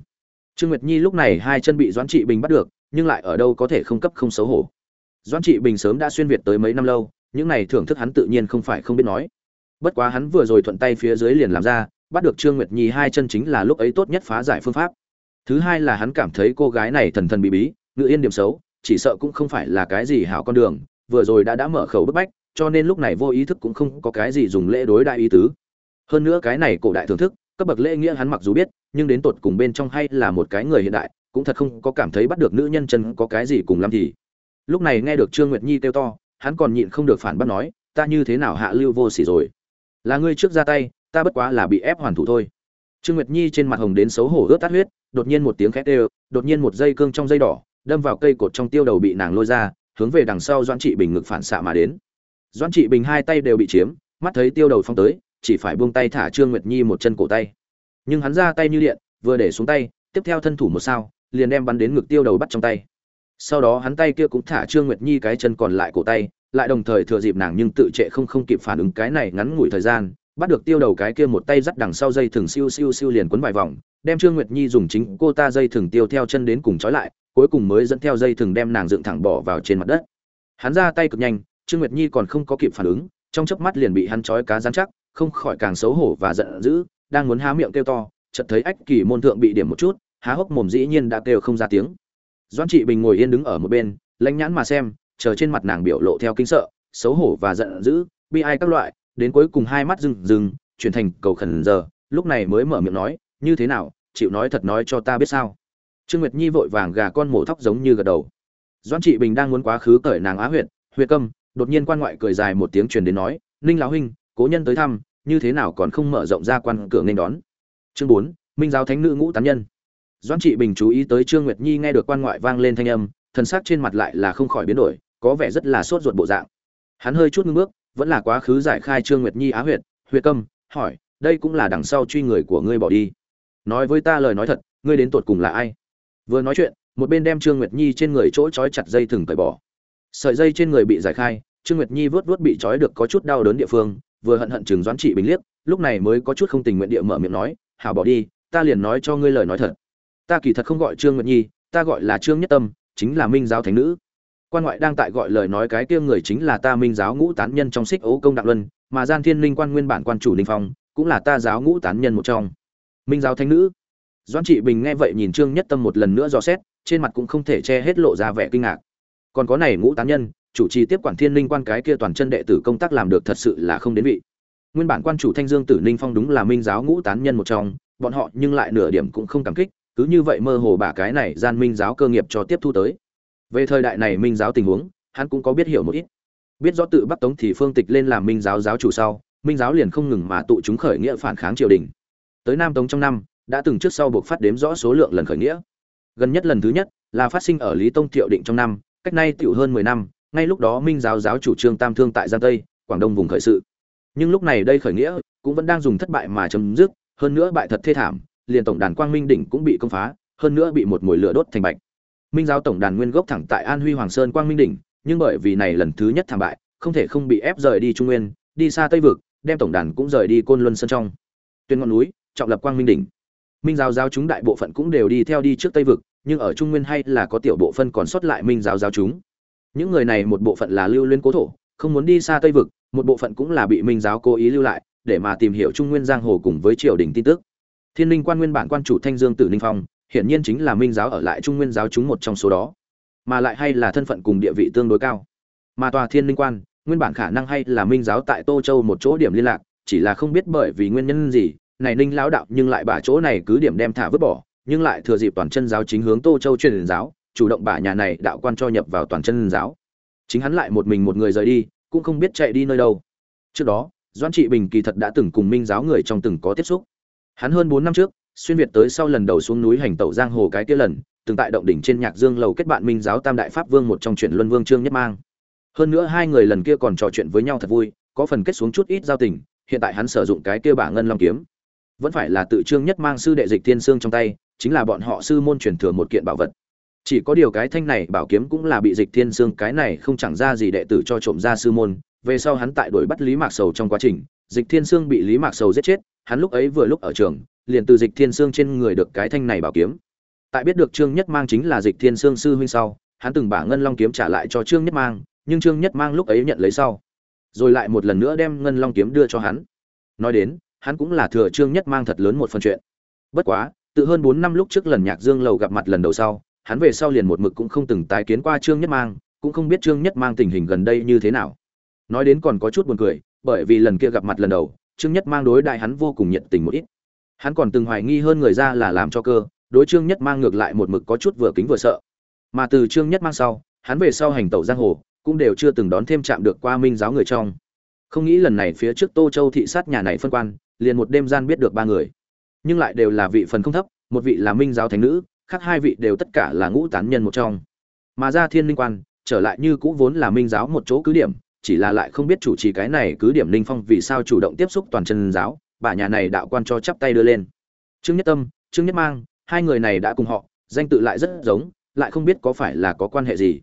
Trương nguyệt nhi lúc này hai chân bị doãn trị bình bắt được, nhưng lại ở đâu có thể không cấp không xấu hổ. Doãn trị bình sớm đã xuyên việt tới mấy năm lâu, những này thưởng thức hắn tự nhiên không phải không biết nói. Bất quá hắn vừa rồi thuận tay phía dưới liền làm ra, bắt được trương nguyệt nhi hai chân chính là lúc ấy tốt nhất phá giải phương pháp. Thứ hai là hắn cảm thấy cô gái này thần thần bí bí, ngự yên điểm xấu, chỉ sợ cũng không phải là cái gì hảo con đường, vừa rồi đã đã mở khẩu bức bách cho nên lúc này vô ý thức cũng không có cái gì dùng lễ đối đại ý tứ. Hơn nữa cái này cổ đại thưởng thức, cấp bậc lễ nghĩa hắn mặc dù biết, nhưng đến tột cùng bên trong hay là một cái người hiện đại, cũng thật không có cảm thấy bắt được nữ nhân chân có cái gì cùng lắm thì. Lúc này nghe được trương nguyệt nhi kêu to, hắn còn nhịn không được phản bác nói, ta như thế nào hạ lưu vô sỉ rồi? Là ngươi trước ra tay, ta bất quá là bị ép hoàn thủ thôi. Trương nguyệt nhi trên mặt hồng đến xấu hổ ướt tát huyết, đột nhiên một tiếng khét đều, đột nhiên một dây cương trong dây đỏ, đâm vào cây cột trong tiêu đầu bị nàng lôi ra, hướng về đằng sau doãn trị bình ngực phản xạ mà đến doãn trị bình hai tay đều bị chiếm, mắt thấy tiêu đầu phong tới, chỉ phải buông tay thả trương nguyệt nhi một chân cổ tay. Nhưng hắn ra tay như điện, vừa để xuống tay, tiếp theo thân thủ một sao, liền đem bắn đến ngực tiêu đầu bắt trong tay. Sau đó hắn tay kia cũng thả trương nguyệt nhi cái chân còn lại cổ tay, lại đồng thời thừa dịp nàng nhưng tự trệ không không kịp phản ứng cái này ngắn ngủi thời gian, bắt được tiêu đầu cái kia một tay dắt đằng sau dây thừng siêu siêu siêu liền quấn vài vòng, đem trương nguyệt nhi dùng chính cô ta dây thừng tiêu theo chân đến cùng trói lại, cuối cùng mới dẫn theo dây thừng đem nàng dựng thẳng bỏ vào trên mặt đất. Hắn ra tay cực nhanh trương nguyệt nhi còn không có kịp phản ứng, trong chớp mắt liền bị hắn trói cá rắn chắc, không khỏi càng xấu hổ và giận dữ, đang muốn há miệng kêu to, chợt thấy ách kỳ môn thượng bị điểm một chút, há hốc mồm dĩ nhiên đã kêu không ra tiếng. Doãn trị bình ngồi yên đứng ở một bên, lãnh nhãn mà xem, chờ trên mặt nàng biểu lộ theo kinh sợ, xấu hổ và giận dữ, bi ai các loại, đến cuối cùng hai mắt rừng rừng, chuyển thành cầu khẩn giờ, lúc này mới mở miệng nói, như thế nào, chịu nói thật nói cho ta biết sao? Trương nguyệt nhi vội vàng gà con mổ thóc giống như gật đầu. Doãn trị bình đang muốn quá khứ cởi nàng á huyệt huyệt câm đột nhiên quan ngoại cười dài một tiếng truyền đến nói, ninh lão huynh, cố nhân tới thăm, như thế nào còn không mở rộng ra quan cửa nên đón? Chương bốn, minh giáo thánh nữ ngũ tán nhân. Doãn trị bình chú ý tới trương nguyệt nhi nghe được quan ngoại vang lên thanh âm, thần sắc trên mặt lại là không khỏi biến đổi, có vẻ rất là sốt ruột bộ dạng. Hắn hơi chút ngưng bước, vẫn là quá khứ giải khai trương nguyệt nhi á huyệt huyệt câm, hỏi, đây cũng là đằng sau truy người của ngươi bỏ đi. Nói với ta lời nói thật, ngươi đến tột cùng là ai? Vừa nói chuyện, một bên đem trương nguyệt nhi trên người chỗ trói chặt dây thừng cởi bỏ sợi dây trên người bị giải khai, trương nguyệt nhi vớt vớt bị trói được có chút đau đớn địa phương, vừa hận hận chừng doãn trị bình liếc, lúc này mới có chút không tình nguyện địa mở miệng nói, hảo bỏ đi, ta liền nói cho ngươi lời nói thật. Ta kỳ thật không gọi trương nguyệt nhi, ta gọi là trương nhất tâm, chính là minh giáo thánh nữ. Quan ngoại đang tại gọi lời nói cái kia người chính là ta minh giáo ngũ tán nhân trong xích ấu công đạo luân, mà gian thiên linh quan nguyên bản quan chủ linh phong, cũng là ta giáo ngũ tán nhân một trong. Minh giáo thánh nữ. Doãn trị bình nghe vậy nhìn trương nhất tâm một lần nữa dò xét, trên mặt cũng không thể che hết lộ ra vẻ kinh ngạc còn có này ngũ tán nhân, chủ trì tiếp quản thiên linh quan cái kia toàn chân đệ tử công tác làm được thật sự là không đến vị. Nguyên bản quan chủ thanh dương tử ninh phong đúng là minh giáo ngũ tán nhân một trong, bọn họ nhưng lại nửa điểm cũng không cảm kích, cứ như vậy mơ hồ bà cái này gian minh giáo cơ nghiệp cho tiếp thu tới. Về thời đại này minh giáo tình huống, hắn cũng có biết hiểu một ít. Biết rõ tự bắt tống thì phương tịch lên làm minh giáo giáo chủ sau, minh giáo liền không ngừng mà tụ chúng khởi nghĩa phản kháng triều đình. Tới nam tống trong năm, đã từng trước sau buộc phát đếm rõ số lượng lần khởi nghĩa. Gần nhất lần thứ nhất là phát sinh ở lý tông thiệu định trong năm cách nay tiểu hơn mười năm, ngay lúc đó minh giáo giáo chủ trương tam thương tại giang tây, quảng đông vùng khởi sự. Nhưng lúc này đây khởi nghĩa cũng vẫn đang dùng thất bại mà chấm dứt, hơn nữa bại thật thê thảm, liền tổng đàn quang minh đỉnh cũng bị công phá, hơn nữa bị một mùi lửa đốt thành bạch. Minh giáo tổng đàn nguyên gốc thẳng tại an huy hoàng sơn quang minh đỉnh, nhưng bởi vì này lần thứ nhất thảm bại, không thể không bị ép rời đi trung nguyên, đi xa tây vực, đem tổng đàn cũng rời đi côn luân sơn trong. Tuyên ngọn núi, trọng lập quang minh đỉnh. Minh giáo giáo chúng đại bộ phận cũng đều đi theo đi trước tây vực nhưng ở trung nguyên hay là có tiểu bộ phân còn sót lại minh giáo giáo chúng. Những người này một bộ phận là lưu liên cố thổ, không muốn đi xa tây vực, một bộ phận cũng là bị minh giáo cố ý lưu lại, để mà tìm hiểu trung nguyên giang hồ cùng với triều đình tin tức. Thiên linh quan nguyên bản quan chủ thanh dương tử ninh phong, hiển nhiên chính là minh giáo ở lại trung nguyên giáo chúng một trong số đó, mà lại hay là thân phận cùng địa vị tương đối cao. Mà tòa thiên linh quan, nguyên bản khả năng hay là minh giáo tại tô châu một chỗ điểm liên lạc, chỉ là không biết bởi vì nguyên nhân gì, này ninh lão đạo nhưng lại bả chỗ này cứ điểm đem thả vứt bỏ nhưng lại thừa dịp toàn chân giáo chính hướng tô châu truyền giáo, chủ động bả nhà này đạo quan cho nhập vào toàn chân giáo. Chính hắn lại một mình một người rời đi, cũng không biết chạy đi nơi đâu. Trước đó, doãn trị bình kỳ thật đã từng cùng minh giáo người trong từng có tiếp xúc. Hắn hơn bốn năm trước, xuyên việt tới sau lần đầu xuống núi hành tẩu giang hồ cái kia lần, từng tại động đỉnh trên nhạc dương lầu kết bạn minh giáo tam đại pháp vương một trong chuyện luân vương trương nhất mang. Hơn nữa hai người lần kia còn trò chuyện với nhau thật vui, có phần kết xuống chút ít giao tình, hiện tại hắn sử dụng cái kia bả ngân long kiếm. Vẫn phải là tự trương nhất mang sư đệ dịch thiên sương trong tay chính là bọn họ sư môn truyền thừa một kiện bảo vật. Chỉ có điều cái thanh này bảo kiếm cũng là bị dịch thiên sương, cái này không chẳng ra gì đệ tử cho trộm ra sư môn. Về sau hắn tại đuổi bắt lý mạc sầu trong quá trình, dịch thiên sương bị lý mạc sầu giết chết, hắn lúc ấy vừa lúc ở trường, liền từ dịch thiên sương trên người được cái thanh này bảo kiếm. Tại biết được trương nhất mang chính là dịch thiên sương sư huynh sau, hắn từng bả ngân long kiếm trả lại cho trương nhất mang, nhưng trương nhất mang lúc ấy nhận lấy sau, rồi lại một lần nữa đem ngân long kiếm đưa cho hắn. Nói đến, hắn cũng là thừa trương nhất mang thật lớn một phần chuyện. Bất quá tự hơn bốn năm lúc trước lần nhạc dương lầu gặp mặt lần đầu sau, hắn về sau liền một mực cũng không từng tái kiến qua trương nhất mang, cũng không biết trương nhất mang tình hình gần đây như thế nào. Nói đến còn có chút buồn cười, bởi vì lần kia gặp mặt lần đầu, trương nhất mang đối đại hắn vô cùng nhiệt tình một ít. Hắn còn từng hoài nghi hơn người ra là làm cho cơ, đối trương nhất mang ngược lại một mực có chút vừa kính vừa sợ. Mà từ trương nhất mang sau, hắn về sau hành tẩu giang hồ, cũng đều chưa từng đón thêm chạm được qua minh giáo người trong. Không nghĩ lần này phía trước tô châu thị sát nhà này phân quan, liền một đêm gian biết được ba người nhưng lại đều là vị phần không thấp, một vị là minh giáo thánh nữ, khác hai vị đều tất cả là ngũ tán nhân một trong. Mà ra thiên linh quan, trở lại như cũ vốn là minh giáo một chỗ cứ điểm, chỉ là lại không biết chủ trì cái này cứ điểm linh phong vì sao chủ động tiếp xúc toàn chân giáo, bà nhà này đạo quan cho chắp tay đưa lên. Trương nhất tâm, trương nhất mang, hai người này đã cùng họ, danh tự lại rất giống, lại không biết có phải là có quan hệ gì.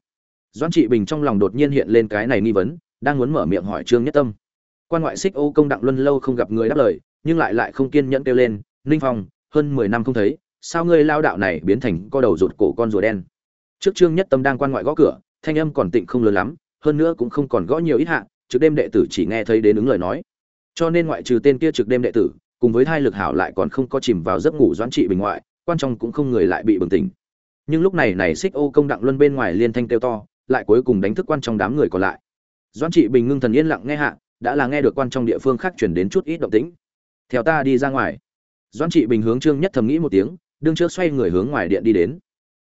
Doãn trị bình trong lòng đột nhiên hiện lên cái này nghi vấn, đang muốn mở miệng hỏi trương nhất tâm. Quan ngoại xích ô công đặng luân lâu không gặp người đáp lời, nhưng lại lại không kiên nhẫn kêu lên ninh phong, hơn mười năm không thấy, sao ngươi lao đạo này biến thành co đầu rụt cổ con rùa đen? Trước trương nhất tâm đang quan ngoại gõ cửa, thanh âm còn tịnh không lớn lắm, hơn nữa cũng không còn gõ nhiều ít hạ, trực đêm đệ tử chỉ nghe thấy đến ứng lời nói. Cho nên ngoại trừ tên kia trực đêm đệ tử, cùng với hai lực hảo lại còn không có chìm vào giấc ngủ doãn trị bình ngoại, quan trọng cũng không người lại bị bừng tỉnh. Nhưng lúc này này xích ô công đặng luân bên ngoài liên thanh kêu to, lại cuối cùng đánh thức quan trong đám người còn lại. Doãn trị bình ngưng thần yên lặng nghe hạ, đã là nghe được quan trong địa phương khác chuyển đến chút ít động tĩnh. Theo ta đi ra ngoài doãn trị bình hướng trương nhất thầm nghĩ một tiếng, đương trước xoay người hướng ngoài điện đi đến.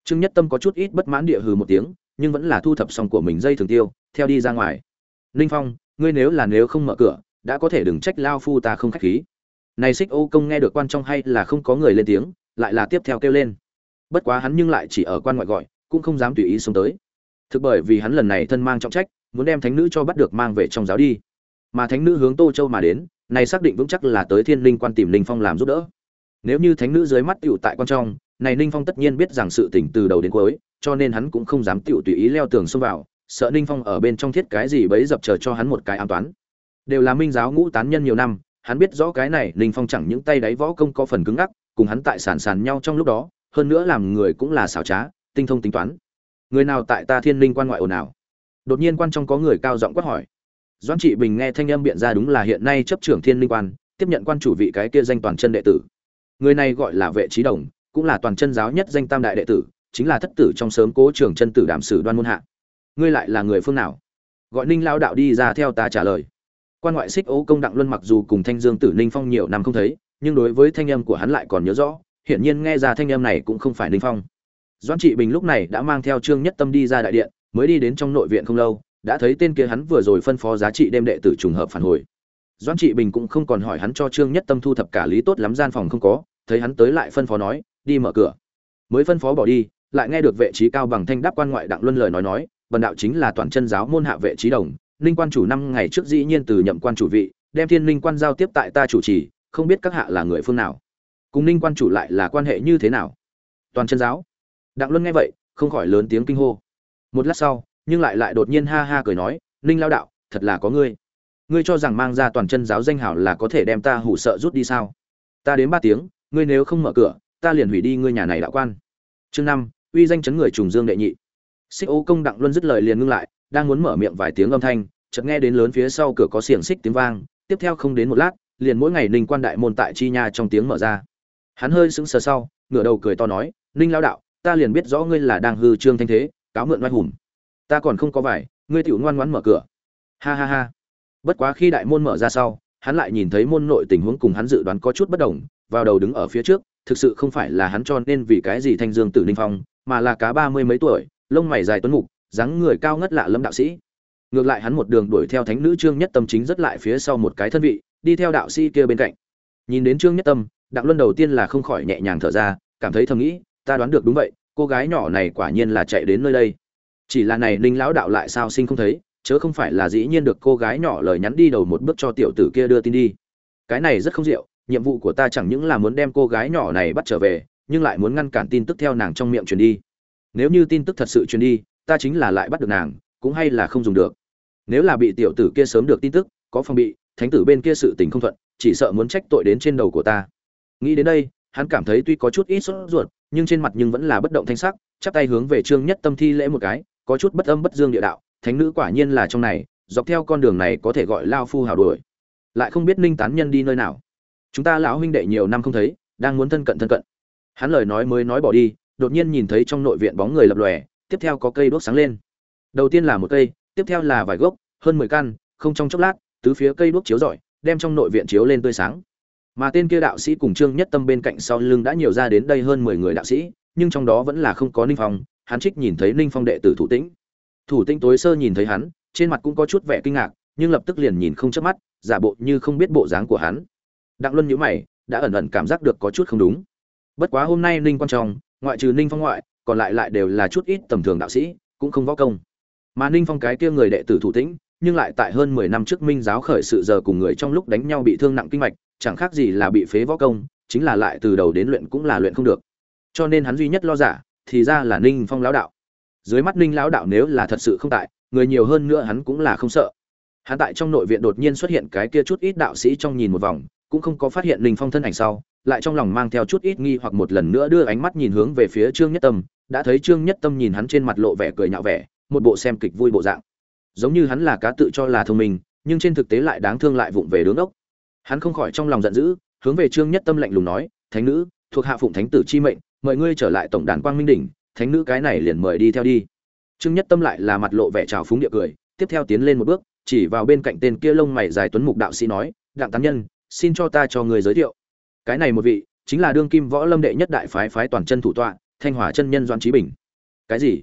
Trương nhất tâm có chút ít bất mãn địa hừ một tiếng, nhưng vẫn là thu thập xong của mình dây thường tiêu, theo đi ra ngoài. Ninh phong, ngươi nếu là nếu không mở cửa, đã có thể đừng trách lao phu ta không khách khí. Này xích ô công nghe được quan trong hay là không có người lên tiếng, lại là tiếp theo kêu lên. Bất quá hắn nhưng lại chỉ ở quan ngoại gọi, cũng không dám tùy ý xuống tới. Thực bởi vì hắn lần này thân mang trọng trách, muốn đem thánh nữ cho bắt được mang về trong giáo đi. Mà thánh nữ hướng tô châu mà đến này xác định vững chắc là tới thiên linh quan tìm linh phong làm giúp đỡ. Nếu như thánh nữ dưới mắt tựu tại quan trong, này ninh phong tất nhiên biết rằng sự tỉnh từ đầu đến cuối, cho nên hắn cũng không dám tựu tùy ý leo tường xông vào, sợ ninh phong ở bên trong thiết cái gì bấy dập chờ cho hắn một cái an toán. Đều là minh giáo ngũ tán nhân nhiều năm, hắn biết rõ cái này ninh phong chẳng những tay đáy võ công có phần cứng ngắc, cùng hắn tại sàn sàn nhau trong lúc đó, hơn nữa làm người cũng là xảo trá, tinh thông tính toán. Người nào tại ta thiên linh quan ngoại ồn ào? Đột nhiên quan trong có người cao giọng quát hỏi doãn trị bình nghe thanh âm biện ra đúng là hiện nay chấp trưởng thiên linh quan, tiếp nhận quan chủ vị cái kia danh toàn chân đệ tử. Người này gọi là vệ trí đồng, cũng là toàn chân giáo nhất danh tam đại đệ tử, chính là thất tử trong sớm cố trường chân tử đảm sử đoan môn hạ. Ngươi lại là người phương nào? Gọi ninh lao đạo đi ra theo ta trả lời. Quan ngoại xích ấu công đặng luân mặc dù cùng thanh dương tử ninh phong nhiều năm không thấy, nhưng đối với thanh âm của hắn lại còn nhớ rõ, hiển nhiên nghe ra thanh âm này cũng không phải ninh phong. Doãn trị bình lúc này đã mang theo trương nhất tâm đi ra đại điện, mới đi đến trong nội viện không lâu đã thấy tên kia hắn vừa rồi phân phó giá trị đem đệ tử trùng hợp phản hồi. Doãn trị bình cũng không còn hỏi hắn cho trương nhất tâm thu thập cả lý tốt lắm gian phòng không có, thấy hắn tới lại phân phó nói, đi mở cửa. Mới phân phó bỏ đi, lại nghe được vệ trí cao bằng thanh đáp quan ngoại đặng luân lời nói nói, bần đạo chính là toàn chân giáo môn hạ vệ trí đồng, ninh quan chủ năm ngày trước dĩ nhiên từ nhậm quan chủ vị, đem thiên ninh quan giao tiếp tại ta chủ trì, không biết các hạ là người phương nào. Cùng ninh quan chủ lại là quan hệ như thế nào? Toàn chân giáo. Đặng luân nghe vậy, không khỏi lớn tiếng kinh hô. Một lát sau nhưng lại lại đột nhiên ha ha cười nói, ninh lao đạo, thật là có ngươi. Ngươi cho rằng mang ra toàn chân giáo danh hảo là có thể đem ta hủ sợ rút đi sao? Ta đến ba tiếng, ngươi nếu không mở cửa, ta liền hủy đi ngươi nhà này đạo quan. Chương năm, uy danh chấn người trùng dương đệ nhị. Xích ô công đặng luân dứt lời liền ngưng lại, đang muốn mở miệng vài tiếng âm thanh, chợt nghe đến lớn phía sau cửa có xiềng xích tiếng vang, tiếp theo không đến một lát, liền mỗi ngày ninh quan đại môn tại chi nha trong tiếng mở ra. Hắn hơi sững sờ sau, ngửa đầu cười to nói, ninh lao đạo, ta liền biết rõ ngươi là đang hư trương thanh thế, cáo mượn oai hùng ta còn không có vải, ngươi tiểu ngoan ngoãn mở cửa. Ha ha ha. Bất quá khi đại môn mở ra sau, hắn lại nhìn thấy môn nội tình huống cùng hắn dự đoán có chút bất đồng, vào đầu đứng ở phía trước, thực sự không phải là hắn cho nên vì cái gì thanh dương tử ninh phong, mà là cá ba mươi mấy tuổi, lông mày dài tuấn mục, dáng người cao ngất lạ lâm đạo sĩ. Ngược lại hắn một đường đuổi theo thánh nữ trương nhất tâm chính rất lại phía sau một cái thân vị, đi theo đạo sĩ kia bên cạnh. Nhìn đến trương nhất tâm, đặng luân đầu tiên là không khỏi nhẹ nhàng thở ra, cảm thấy thầm nghĩ, ta đoán được đúng vậy, cô gái nhỏ này quả nhiên là chạy đến nơi đây chỉ là này ninh lão đạo lại sao sinh không thấy, chớ không phải là dĩ nhiên được cô gái nhỏ lời nhắn đi đầu một bước cho tiểu tử kia đưa tin đi. Cái này rất không diệu nhiệm vụ của ta chẳng những là muốn đem cô gái nhỏ này bắt trở về, nhưng lại muốn ngăn cản tin tức theo nàng trong miệng truyền đi. Nếu như tin tức thật sự truyền đi, ta chính là lại bắt được nàng, cũng hay là không dùng được. Nếu là bị tiểu tử kia sớm được tin tức, có phòng bị, thánh tử bên kia sự tình không thuận, chỉ sợ muốn trách tội đến trên đầu của ta. Nghĩ đến đây, hắn cảm thấy tuy có chút ít sốt ruột, nhưng trên mặt nhưng vẫn là bất động thanh sắc, chắp tay hướng về trương nhất tâm thi lễ một cái có chút bất âm bất dương địa đạo, thánh nữ quả nhiên là trong này, dọc theo con đường này có thể gọi lao phu hào đuổi. Lại không biết ninh tán nhân đi nơi nào. Chúng ta lão huynh đệ nhiều năm không thấy, đang muốn thân cận thân cận. Hắn lời nói mới nói bỏ đi, đột nhiên nhìn thấy trong nội viện bóng người lập lòe, tiếp theo có cây đuốc sáng lên. Đầu tiên là một cây, tiếp theo là vài gốc, hơn mười căn, không trong chốc lát, tứ phía cây đuốc chiếu rọi, đem trong nội viện chiếu lên tươi sáng. Mà tên kia đạo sĩ cùng trương nhất tâm bên cạnh sau lưng đã nhiều ra đến đây hơn mười người đạo sĩ, nhưng trong đó vẫn là không có ninh phong hắn trích nhìn thấy ninh phong đệ tử thủ tĩnh. Thủ tĩnh tối sơ nhìn thấy hắn, trên mặt cũng có chút vẻ kinh ngạc, nhưng lập tức liền nhìn không chớp mắt, giả bộ như không biết bộ dáng của hắn. Đặng luân nhíu mày, đã ẩn ẩn cảm giác được có chút không đúng. Bất quá hôm nay ninh quan trọng, ngoại trừ ninh phong ngoại, còn lại lại đều là chút ít tầm thường đạo sĩ, cũng không võ công. Mà ninh phong cái kia người đệ tử thủ tĩnh, nhưng lại tại hơn mười năm trước minh giáo khởi sự giờ cùng người trong lúc đánh nhau bị thương nặng kinh mạch, chẳng khác gì là bị phế võ công, chính là lại từ đầu đến luyện cũng là luyện không được. Cho nên hắn duy nhất lo giả thì ra là ninh phong lão đạo. Dưới mắt ninh lão đạo nếu là thật sự không tại, người nhiều hơn nữa hắn cũng là không sợ. Hắn tại trong nội viện đột nhiên xuất hiện cái kia chút ít đạo sĩ trong nhìn một vòng, cũng không có phát hiện ninh phong thân ảnh sau, lại trong lòng mang theo chút ít nghi hoặc một lần nữa đưa ánh mắt nhìn hướng về phía trương nhất tâm, đã thấy trương nhất tâm nhìn hắn trên mặt lộ vẻ cười nhạo vẻ, một bộ xem kịch vui bộ dạng. Giống như hắn là cá tự cho là thông minh, nhưng trên thực tế lại đáng thương lại vụng về đứng ốc hắn không khỏi trong lòng giận dữ, hướng về trương nhất tâm lạnh lùng nói, thánh nữ, thuộc hạ phụng thánh tử chi mệnh mời ngươi trở lại tổng đàn quang minh đỉnh, thánh nữ cái này liền mời đi theo đi. Trương nhất tâm lại là mặt lộ vẻ trào phúng địa cười, tiếp theo tiến lên một bước, chỉ vào bên cạnh tên kia lông mày dài tuấn mục đạo sĩ nói, đặng tán nhân, xin cho ta cho người giới thiệu. Cái này một vị, chính là đương kim võ lâm đệ nhất đại phái phái toàn chân thủ tọa, thanh hòa chân nhân doan trí bình. Cái gì?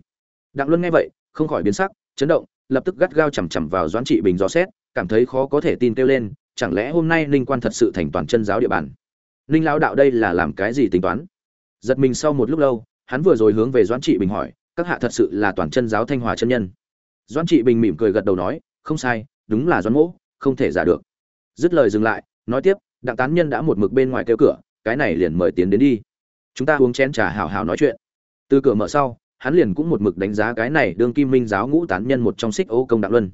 Đặng luân nghe vậy, không khỏi biến sắc, chấn động, lập tức gắt gao chằm chằm vào doãn trị bình dò xét, cảm thấy khó có thể tin kêu lên, chẳng lẽ hôm nay ninh quan thật sự thành toàn chân giáo địa bàn? Ninh lão đạo đây là làm cái gì tính toán? Giật mình sau một lúc lâu, hắn vừa rồi hướng về doãn trị bình hỏi, các hạ thật sự là toàn chân giáo thanh hòa chân nhân. Doãn trị bình mỉm cười gật đầu nói, không sai, đúng là doãn mỗ, không thể giả được. Dứt lời dừng lại, nói tiếp, đặng tán nhân đã một mực bên ngoài kêu cửa, cái này liền mời tiến đến đi. Chúng ta uống chén trà hào hào nói chuyện. Từ cửa mở sau, hắn liền cũng một mực đánh giá cái này đương kim minh giáo ngũ tán nhân một trong xích ô công đặng luân.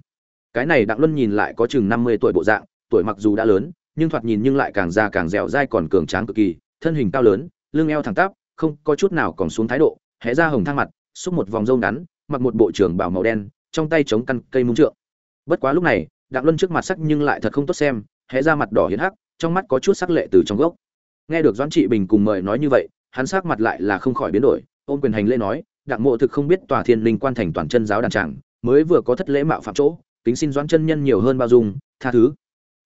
Cái này đặng luân nhìn lại có chừng năm mươi tuổi bộ dạng, tuổi mặc dù đã lớn, nhưng thoạt nhìn nhưng lại càng già càng dẻo dai còn cường tráng cực kỳ, thân hình cao lớn lưng eo thẳng tắp, không có chút nào còn xuống thái độ, hé ra hồng thang mặt, xúc một vòng râu ngắn, mặc một bộ trưởng bào màu đen, trong tay chống căn cây mung trượng. Bất quá lúc này, đặng luân trước mặt sắc nhưng lại thật không tốt xem, hé ra mặt đỏ hiến hắc, trong mắt có chút sắc lệ từ trong gốc. Nghe được doãn trị bình cùng mời nói như vậy, hắn sắc mặt lại là không khỏi biến đổi Ôn quyền hành lễ nói, đặng mộ thực không biết tòa thiên linh quan thành toàn chân giáo đàn tràng mới vừa có thất lễ mạo phạm chỗ, kính xin doãn chân nhân nhiều hơn bao dung, tha thứ.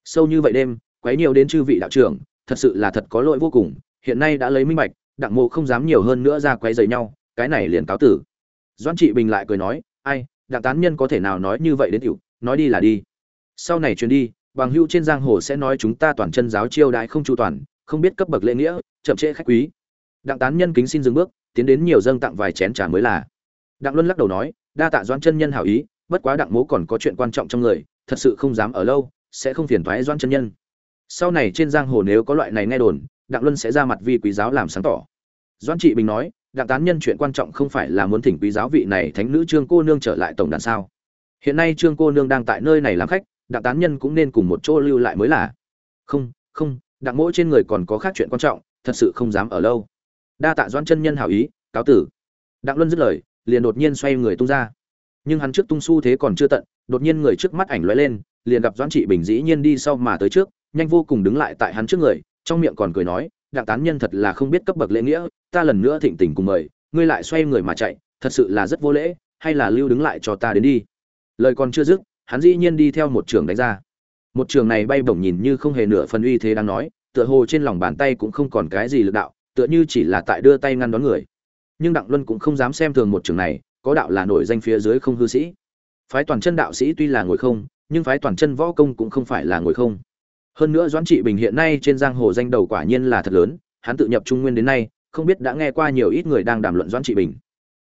Sâu như vậy đêm, quấy nhiều đến chư vị đạo trưởng, thật sự là thật có lỗi vô cùng hiện nay đã lấy minh bạch, đặng mộ không dám nhiều hơn nữa ra quấy dày nhau, cái này liền cáo tử. Doãn trị bình lại cười nói, ai, đặng tán nhân có thể nào nói như vậy đến tiểu, nói đi là đi. Sau này chuyến đi, bằng hữu trên giang hồ sẽ nói chúng ta toàn chân giáo chiêu đại không chu toàn, không biết cấp bậc lễ nghĩa, chậm trễ khách quý. Đặng tán nhân kính xin dừng bước, tiến đến nhiều dâng tặng vài chén trà mới là. Đặng luân lắc đầu nói, đa tạ doãn chân nhân hảo ý, bất quá đặng mố còn có chuyện quan trọng trong người, thật sự không dám ở lâu, sẽ không phiền thoái doãn chân nhân. Sau này trên giang hồ nếu có loại này nghe đồn đặng luân sẽ ra mặt vi quý giáo làm sáng tỏ. Doãn trị bình nói, đặng tán nhân chuyện quan trọng không phải là muốn thỉnh quý giáo vị này thánh nữ trương cô nương trở lại tổng đàn sao? Hiện nay trương cô nương đang tại nơi này làm khách, đặng tán nhân cũng nên cùng một chỗ lưu lại mới là. Không không, đặng mỗi trên người còn có khác chuyện quan trọng, thật sự không dám ở lâu. Đa tạ doãn chân nhân hảo ý, cáo tử. Đặng luân dứt lời, liền đột nhiên xoay người tung ra. Nhưng hắn trước tung xu thế còn chưa tận, đột nhiên người trước mắt ảnh lóe lên, liền gặp doãn trị bình dĩ nhiên đi sau mà tới trước, nhanh vô cùng đứng lại tại hắn trước người trong miệng còn cười nói, đặng tán nhân thật là không biết cấp bậc lễ nghĩa, ta lần nữa thịnh tình cùng mời, ngươi lại xoay người mà chạy, thật sự là rất vô lễ, hay là lưu đứng lại cho ta đến đi. Lời còn chưa dứt, hắn dĩ nhiên đi theo một trường đánh ra. Một trường này bay bổng nhìn như không hề nửa phần uy thế đang nói, tựa hồ trên lòng bàn tay cũng không còn cái gì lực đạo, tựa như chỉ là tại đưa tay ngăn đón người. Nhưng đặng luân cũng không dám xem thường một trường này, có đạo là nổi danh phía dưới không hư sĩ. Phái toàn chân đạo sĩ tuy là ngồi không, nhưng phái toàn chân võ công cũng không phải là ngồi không hơn nữa doãn trị bình hiện nay trên giang hồ danh đầu quả nhiên là thật lớn, hắn tự nhập trung nguyên đến nay, không biết đã nghe qua nhiều ít người đang đàm luận doãn trị bình.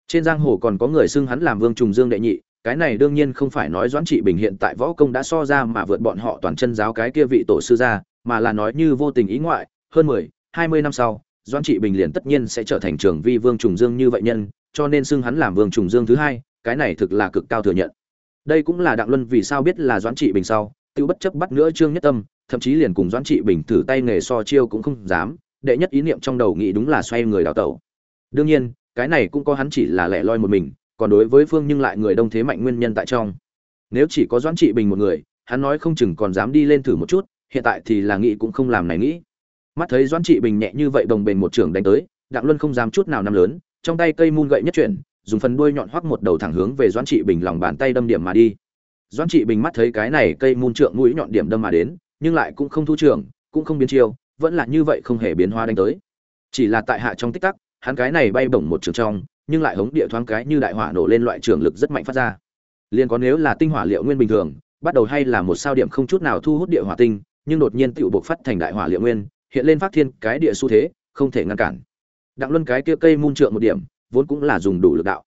Trên giang hồ còn có người xưng hắn làm vương trùng dương đệ nhị, cái này đương nhiên không phải nói doãn trị bình hiện tại võ công đã so ra mà vượt bọn họ toàn chân giáo cái kia vị tổ sư ra, mà là nói như vô tình ý ngoại, hơn mười, hai mươi năm sau, doãn trị bình liền tất nhiên sẽ trở thành trường vi vương trùng dương như vậy nhân, cho nên xưng hắn làm vương trùng dương thứ hai, cái này thực là cực cao thừa nhận. Đây cũng là đặng luân vì sao biết là doãn trị bình sau tự bất chấp bắt nữa trương nhất tâm thậm chí liền cùng doãn trị bình thử tay nghề so chiêu cũng không dám, đệ nhất ý niệm trong đầu nghĩ đúng là xoay người đào tẩu. Đương nhiên, cái này cũng có hắn chỉ là lẻ loi một mình, còn đối với phương nhưng lại người đông thế mạnh nguyên nhân tại trong. Nếu chỉ có doãn trị bình một người, hắn nói không chừng còn dám đi lên thử một chút, hiện tại thì là nghĩ cũng không làm này nghĩ. Mắt thấy doãn trị bình nhẹ như vậy đồng bền một trưởng đánh tới, đặng luân không dám chút nào năm lớn, trong tay cây mun gậy nhất chuyển, dùng phần đuôi nhọn hoắc một đầu thẳng hướng về doãn trị bình lòng bàn tay đâm điểm mà đi. Doãn trị bình mắt thấy cái này cây mun trượng mũi nhọn điểm đâm mà đến nhưng lại cũng không thu trưởng, cũng không biến chiêu, vẫn là như vậy không hề biến hóa đánh tới. Chỉ là tại hạ trong tích tắc, hắn cái này bay bổng một trường trong, nhưng lại hống địa thoáng cái như đại hỏa nổ lên loại trường lực rất mạnh phát ra. Liền có nếu là tinh hỏa liệu nguyên bình thường, bắt đầu hay là một sao điểm không chút nào thu hút địa hỏa tinh, nhưng đột nhiên tựu buộc phát thành đại hỏa liệu nguyên, hiện lên phát thiên cái địa xu thế, không thể ngăn cản. Đặng luân cái kia cây môn trượng một điểm, vốn cũng là dùng đủ lực đạo.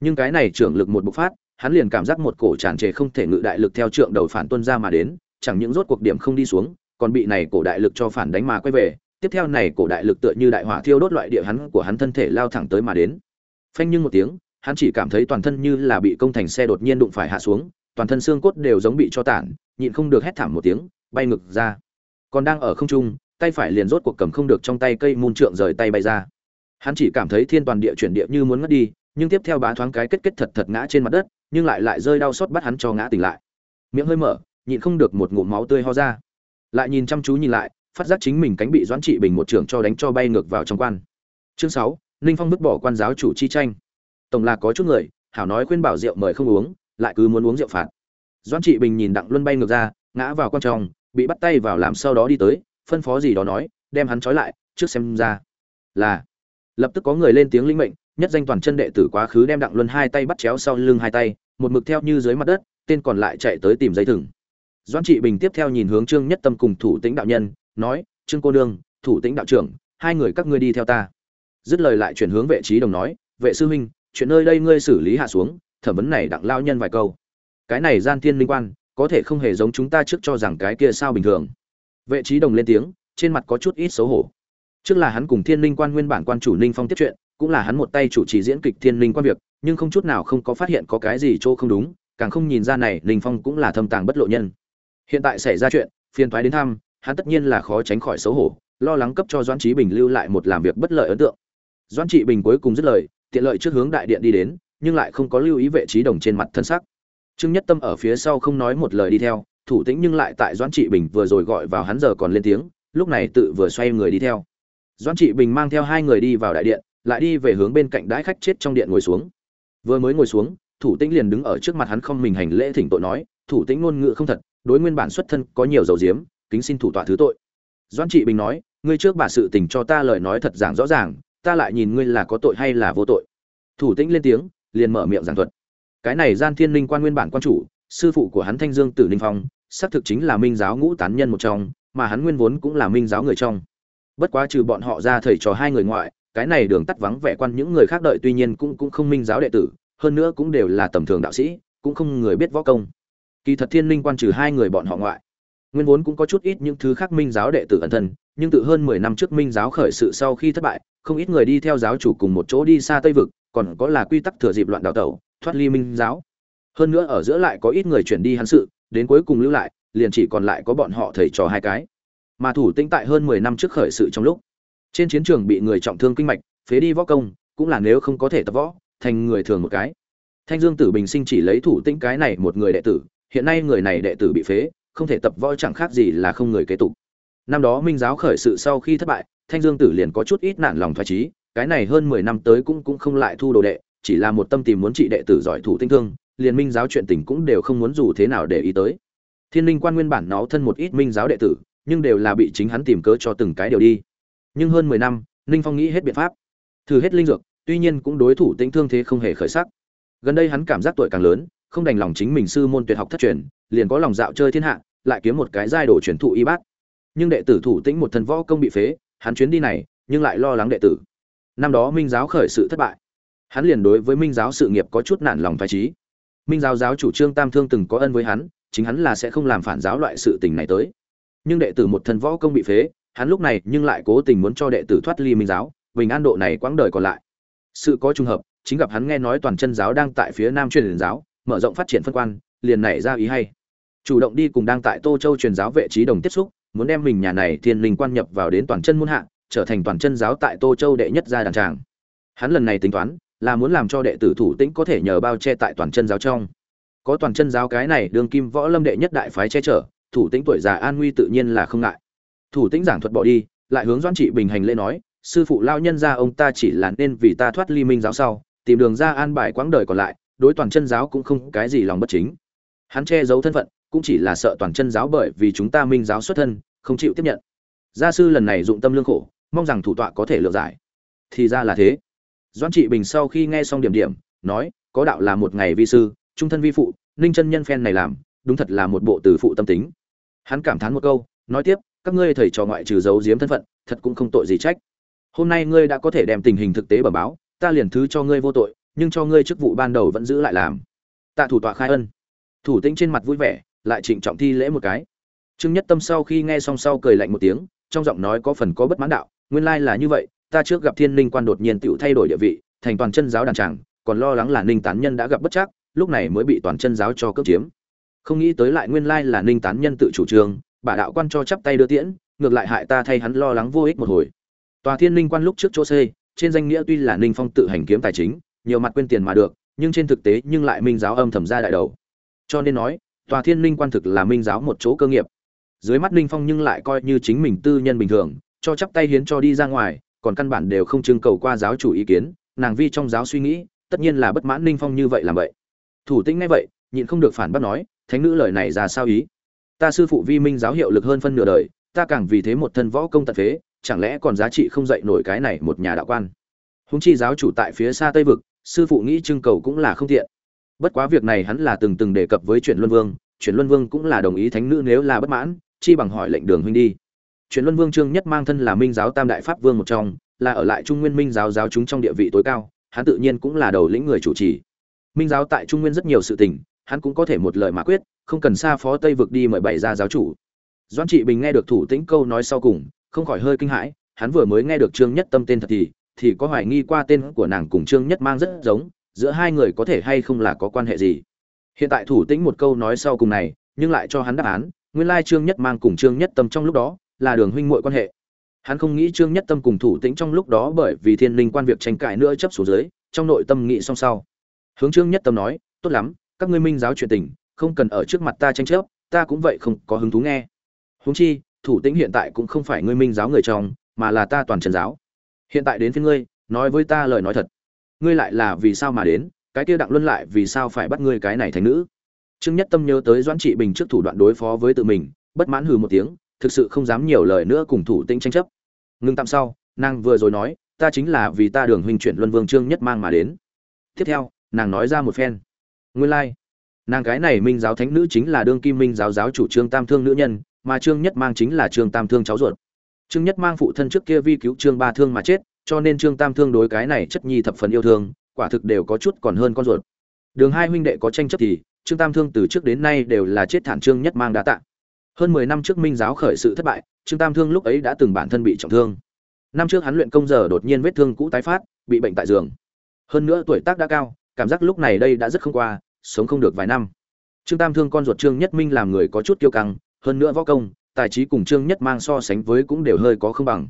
Nhưng cái này trưởng lực một bộc phát, hắn liền cảm giác một cổ tràn trề không thể ngự đại lực theo trượng đầu phản tuân ra mà đến chẳng những rốt cuộc điểm không đi xuống, còn bị này cổ đại lực cho phản đánh mà quay về, tiếp theo này cổ đại lực tựa như đại hỏa thiêu đốt loại địa hắn của hắn thân thể lao thẳng tới mà đến. Phanh nhưng một tiếng, hắn chỉ cảm thấy toàn thân như là bị công thành xe đột nhiên đụng phải hạ xuống, toàn thân xương cốt đều giống bị cho tản, nhịn không được hét thảm một tiếng, bay ngực ra. Còn đang ở không trung, tay phải liền rốt cuộc cầm không được trong tay cây môn trượng rời tay bay ra. Hắn chỉ cảm thấy thiên toàn địa chuyển địa như muốn ngất đi, nhưng tiếp theo bá thoáng cái kết kết thật thật ngã trên mặt đất, nhưng lại lại rơi đau xót bắt hắn cho ngã tỉnh lại. Miệng hơi mở nhịn không được một ngụm máu tươi ho ra. Lại nhìn chăm chú nhìn lại, phát giác chính mình cánh bị doãn trị bình một trưởng cho đánh cho bay ngược vào trong quan. Chương sáu, ninh phong vứt bỏ quan giáo chủ chi tranh. Tổng là có chút người, hảo nói khuyên bảo rượu mời không uống, lại cứ muốn uống rượu phạt. Doãn trị bình nhìn đặng luân bay ngược ra, ngã vào quan trong, bị bắt tay vào làm sau đó đi tới, phân phó gì đó nói, đem hắn trói lại, trước xem ra là lập tức có người lên tiếng linh mệnh, nhất danh toàn chân đệ tử quá khứ đem đặng luân hai tay bắt chéo sau lưng hai tay, một mực theo như dưới mặt đất, tên còn lại chạy tới tìm dây thừng doãn trị bình tiếp theo nhìn hướng trương nhất tâm cùng thủ tĩnh đạo nhân, nói, trương cô nương, thủ tĩnh đạo trưởng, hai người các ngươi đi theo ta. Dứt lời lại chuyển hướng vệ trí đồng nói, vệ sư huynh, chuyện nơi đây ngươi xử lý hạ xuống, thẩm vấn này đặng lao nhân vài câu. Cái này gian thiên linh quan, có thể không hề giống chúng ta trước cho rằng cái kia sao bình thường. Vệ trí đồng lên tiếng, trên mặt có chút ít xấu hổ. Trước là hắn cùng thiên linh quan nguyên bản quan chủ ninh phong tiếp chuyện, cũng là hắn một tay chủ trì diễn kịch thiên linh quan việc, nhưng không chút nào không có phát hiện có cái gì chỗ không đúng, càng không nhìn ra này ninh phong cũng là thâm tàng bất lộ nhân hiện tại xảy ra chuyện, phiền thoái đến thăm, hắn tất nhiên là khó tránh khỏi xấu hổ, lo lắng cấp cho doãn trí bình lưu lại một làm việc bất lợi ấn tượng. Doãn trị bình cuối cùng dứt lời, tiện lợi trước hướng đại điện đi đến, nhưng lại không có lưu ý vệ trí đồng trên mặt thân sắc. Trương nhất tâm ở phía sau không nói một lời đi theo, thủ tĩnh nhưng lại tại doãn trị bình vừa rồi gọi vào hắn giờ còn lên tiếng, lúc này tự vừa xoay người đi theo. Doãn trị bình mang theo hai người đi vào đại điện, lại đi về hướng bên cạnh đãi khách chết trong điện ngồi xuống. Vừa mới ngồi xuống, thủ tĩnh liền đứng ở trước mặt hắn không mình hành lễ thỉnh tội nói, thủ tĩnh ngôn ngữ không thật đối nguyên bản xuất thân có nhiều dầu diếm, kính xin thủ tọa thứ tội. Doãn trị bình nói, ngươi trước bà sự tình cho ta lời nói thật giảng rõ ràng, ta lại nhìn ngươi là có tội hay là vô tội. Thủ tĩnh lên tiếng, liền mở miệng giảng thuật. Cái này gian thiên linh quan nguyên bản quan chủ, sư phụ của hắn thanh dương tử ninh phong, xác thực chính là minh giáo ngũ tán nhân một trong, mà hắn nguyên vốn cũng là minh giáo người trong. Bất quá trừ bọn họ ra thầy trò hai người ngoại, cái này đường tắt vắng vẻ quan những người khác đợi tuy nhiên cũng cũng không minh giáo đệ tử, hơn nữa cũng đều là tầm thường đạo sĩ, cũng không người biết võ công kỳ thật thiên linh quan trừ hai người bọn họ ngoại, nguyên vốn cũng có chút ít những thứ khác minh giáo đệ tử ẩn thân, nhưng từ hơn mười năm trước minh giáo khởi sự sau khi thất bại, không ít người đi theo giáo chủ cùng một chỗ đi xa tây vực, còn có là quy tắc thừa dịp loạn đào tẩu, thoát ly minh giáo. Hơn nữa ở giữa lại có ít người chuyển đi hắn sự, đến cuối cùng lưu lại, liền chỉ còn lại có bọn họ thầy trò hai cái. Mà thủ tĩnh tại hơn mười năm trước khởi sự trong lúc, trên chiến trường bị người trọng thương kinh mạch, phế đi võ công, cũng là nếu không có thể tập võ, thành người thường một cái. Thanh dương tử bình sinh chỉ lấy thủ tĩnh cái này một người đệ tử hiện nay người này đệ tử bị phế, không thể tập võ chẳng khác gì là không người kế tục. Năm đó minh giáo khởi sự sau khi thất bại, thanh dương tử liền có chút ít nản lòng thoái trí cái này hơn mười năm tới cũng cũng không lại thu đồ đệ, chỉ là một tâm tìm muốn trị đệ tử giỏi thủ tinh thương, liền minh giáo chuyện tình cũng đều không muốn dù thế nào để ý tới. Thiên linh quan nguyên bản nó thân một ít minh giáo đệ tử, nhưng đều là bị chính hắn tìm cớ cho từng cái đều đi. Nhưng hơn mười năm ninh phong nghĩ hết biện pháp. Thử hết linh dược, tuy nhiên cũng đối thủ tinh thương thế không hề khởi sắc. Gần đây hắn cảm giác tuổi càng lớn không đành lòng chính mình sư môn tuyệt học thất truyền, liền có lòng dạo chơi thiên hạ, lại kiếm một cái giai đồ truyền thụ y bát. Nhưng đệ tử thủ tĩnh một thần võ công bị phế, hắn chuyến đi này, nhưng lại lo lắng đệ tử. Năm đó minh giáo khởi sự thất bại, hắn liền đối với minh giáo sự nghiệp có chút nản lòng phái trí. Minh giáo giáo chủ trương tam thương từng có ân với hắn, chính hắn là sẽ không làm phản giáo loại sự tình này tới. Nhưng đệ tử một thần võ công bị phế, hắn lúc này nhưng lại cố tình muốn cho đệ tử thoát ly minh giáo, bình an độ này quãng đời còn lại. Sự có trùng hợp, chính gặp hắn nghe nói toàn chân giáo đang tại phía nam truyền giáo mở rộng phát triển phân quan, liền nảy ra ý hay. Chủ động đi cùng đang tại tô châu truyền giáo vệ trí đồng tiếp xúc, muốn đem mình nhà này thiên linh quan nhập vào đến toàn chân môn hạ, trở thành toàn chân giáo tại tô châu đệ nhất gia đàn tràng. Hắn lần này tính toán, là muốn làm cho đệ tử thủ tĩnh có thể nhờ bao che tại toàn chân giáo trong. Có toàn chân giáo cái này đường kim võ lâm đệ nhất đại phái che chở, thủ tĩnh tuổi già an nguy tự nhiên là không ngại. Thủ tĩnh giảng thuật bỏ đi, lại hướng doãn trị bình hành lễ nói, sư phụ lao nhân ra ông ta chỉ là nên vì ta thoát ly minh giáo sau, tìm đường ra an bài quãng đời còn lại đối toàn chân giáo cũng không cái gì lòng bất chính. Hắn che giấu thân phận, cũng chỉ là sợ toàn chân giáo bởi vì chúng ta minh giáo xuất thân, không chịu tiếp nhận. Gia sư lần này dụng tâm lương khổ, mong rằng thủ tọa có thể lựa giải. Thì ra là thế. Doãn trị bình sau khi nghe xong điểm điểm, nói, có đạo là một ngày vi sư, trung thân vi phụ, ninh chân nhân phen này làm, đúng thật là một bộ từ phụ tâm tính. Hắn cảm thán một câu, nói tiếp, các ngươi thầy trò ngoại trừ giấu giếm thân phận, thật cũng không tội gì trách. Hôm nay ngươi đã có thể đem tình hình thực tế bẩm báo, ta liền thứ cho ngươi vô tội nhưng cho ngươi chức vụ ban đầu vẫn giữ lại làm. Tạ thủ tọa khai ân. Thủ tĩnh trên mặt vui vẻ, lại trịnh trọng thi lễ một cái. Trương nhất tâm sau khi nghe xong sau cười lạnh một tiếng, trong giọng nói có phần có bất mãn đạo, nguyên lai là như vậy, ta trước gặp thiên linh quan đột nhiên tựu thay đổi địa vị, thành toàn chân giáo đàn tràng còn lo lắng là ninh tán nhân đã gặp bất chắc, lúc này mới bị toàn chân giáo cho cướp chiếm. Không nghĩ tới lại nguyên lai là ninh tán nhân tự chủ trương, bà đạo quan cho chắp tay đưa tiễn, ngược lại hại ta thay hắn lo lắng vô ích một hồi. Tòa thiên linh quan lúc trước chỗ xây trên danh nghĩa tuy là ninh phong tự hành kiếm tài chính nhiều mặt quên tiền mà được, nhưng trên thực tế nhưng lại minh giáo âm thầm ra đại đầu. Cho nên nói, tòa thiên linh quan thực là minh giáo một chỗ cơ nghiệp. Dưới mắt ninh phong nhưng lại coi như chính mình tư nhân bình thường, cho chắp tay hiến cho đi ra ngoài, còn căn bản đều không trưng cầu qua giáo chủ ý kiến, nàng vi trong giáo suy nghĩ, tất nhiên là bất mãn ninh phong như vậy làm vậy. Thủ tĩnh ngay vậy, nhịn không được phản bác nói, thánh nữ lời này ra sao ý? Ta sư phụ vi minh giáo hiệu lực hơn phân nửa đời, ta càng vì thế một thân võ công tận phế, chẳng lẽ còn giá trị không dạy nổi cái này một nhà đạo quan? Húng chi giáo chủ tại phía xa tây vực sư phụ nghĩ trưng cầu cũng là không tiện. Bất quá việc này hắn là từng từng đề cập với chuyện luân vương chuyện luân vương cũng là đồng ý thánh nữ nếu là bất mãn, chi bằng hỏi lệnh đường huynh đi. Chuyện luân vương trương nhất mang thân là minh giáo tam đại pháp vương một trong, là ở lại trung nguyên minh giáo giáo chúng trong địa vị tối cao, hắn tự nhiên cũng là đầu lĩnh người chủ trì. Minh giáo tại trung nguyên rất nhiều sự tình, hắn cũng có thể một lời mà quyết, không cần xa phó tây vực đi mời bày ra giáo chủ. Doãn trị bình nghe được thủ tĩnh câu nói sau cùng, không khỏi hơi kinh hãi, hắn vừa mới nghe được trương nhất tâm tên thật thì thì có hoài nghi qua tên của nàng cùng trương nhất mang rất giống, giữa hai người có thể hay không là có quan hệ gì. Hiện tại thủ tĩnh một câu nói sau cùng này, nhưng lại cho hắn đáp án, nguyên lai trương nhất mang cùng trương nhất tâm trong lúc đó là đường huynh muội quan hệ. Hắn không nghĩ trương nhất tâm cùng thủ tĩnh trong lúc đó bởi vì thiên linh quan việc tranh cãi nữa chấp xuống dưới, trong nội tâm nghĩ song sau. Hướng trương nhất tâm nói, tốt lắm, các ngươi minh giáo chuyện tình, không cần ở trước mặt ta tranh chấp, ta cũng vậy không có hứng thú nghe. Huống chi, thủ tĩnh hiện tại cũng không phải ngươi minh giáo người trong, mà là ta toàn trần giáo hiện tại đến phía ngươi, nói với ta lời nói thật. Ngươi lại là vì sao mà đến, cái kia đặng luân lại vì sao phải bắt ngươi cái này thành nữ? Trương nhất tâm nhớ tới doãn trị bình trước thủ đoạn đối phó với tự mình, bất mãn hừ một tiếng, thực sự không dám nhiều lời nữa cùng thủ tĩnh tranh chấp. Ngưng tạm sau, nàng vừa rồi nói, ta chính là vì ta đường huynh chuyển luân vương trương nhất mang mà đến. Tiếp theo, nàng nói ra một phen. Nguyên lai、like. nàng cái này minh giáo thánh nữ chính là đương kim minh giáo giáo chủ trương tam thương nữ nhân, mà trương nhất mang chính là trương tam thương cháu ruột trương nhất mang phụ thân trước kia vi cứu trương ba thương mà chết, cho nên trương tam thương đối cái này chất nhi thập phần yêu thương, quả thực đều có chút còn hơn con ruột. Đường hai huynh đệ có tranh chấp thì, trương tam thương từ trước đến nay đều là chết thản trương nhất mang đã tạ. Hơn mười năm trước minh giáo khởi sự thất bại, trương tam thương lúc ấy đã từng bản thân bị trọng thương. Năm trước hắn luyện công giờ đột nhiên vết thương cũ tái phát, bị bệnh tại giường. Hơn nữa tuổi tác đã cao, cảm giác lúc này đây đã rất không qua, sống không được vài năm. Trương tam thương con ruột trương nhất minh làm người có chút kiêu căng, hơn nữa võ công tài trí cùng trương nhất mang so sánh với cũng đều hơi có không bằng.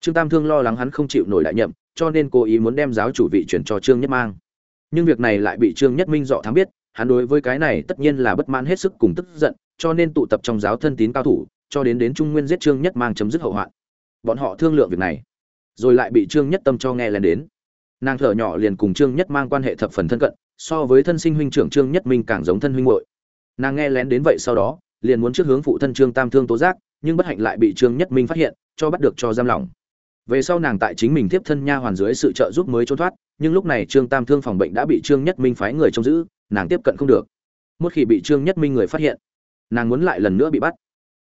Trương tam thương lo lắng hắn không chịu nổi đại nhậm, cho nên cố ý muốn đem giáo chủ vị chuyển cho trương nhất mang. Nhưng việc này lại bị trương nhất minh dọ thám biết, hắn đối với cái này tất nhiên là bất mãn hết sức cùng tức giận, cho nên tụ tập trong giáo thân tín cao thủ, cho đến đến trung nguyên giết trương nhất mang chấm dứt hậu hoạn. Bọn họ thương lượng việc này, rồi lại bị trương nhất tâm cho nghe lén đến. Nàng thở nhỏ liền cùng trương nhất mang quan hệ thập phần thân cận, so với thân sinh huynh trưởng trương nhất minh càng giống thân huynh hội nàng nghe lén đến vậy sau đó liền muốn trước hướng phụ thân trương tam thương tố giác, nhưng bất hạnh lại bị trương nhất minh phát hiện, cho bắt được cho giam lỏng. Về sau nàng tại chính mình tiếp thân nha hoàn dưới sự trợ giúp mới trốn thoát, nhưng lúc này trương tam thương phòng bệnh đã bị trương nhất minh phái người trông giữ, nàng tiếp cận không được. Một khi bị trương nhất minh người phát hiện, nàng muốn lại lần nữa bị bắt.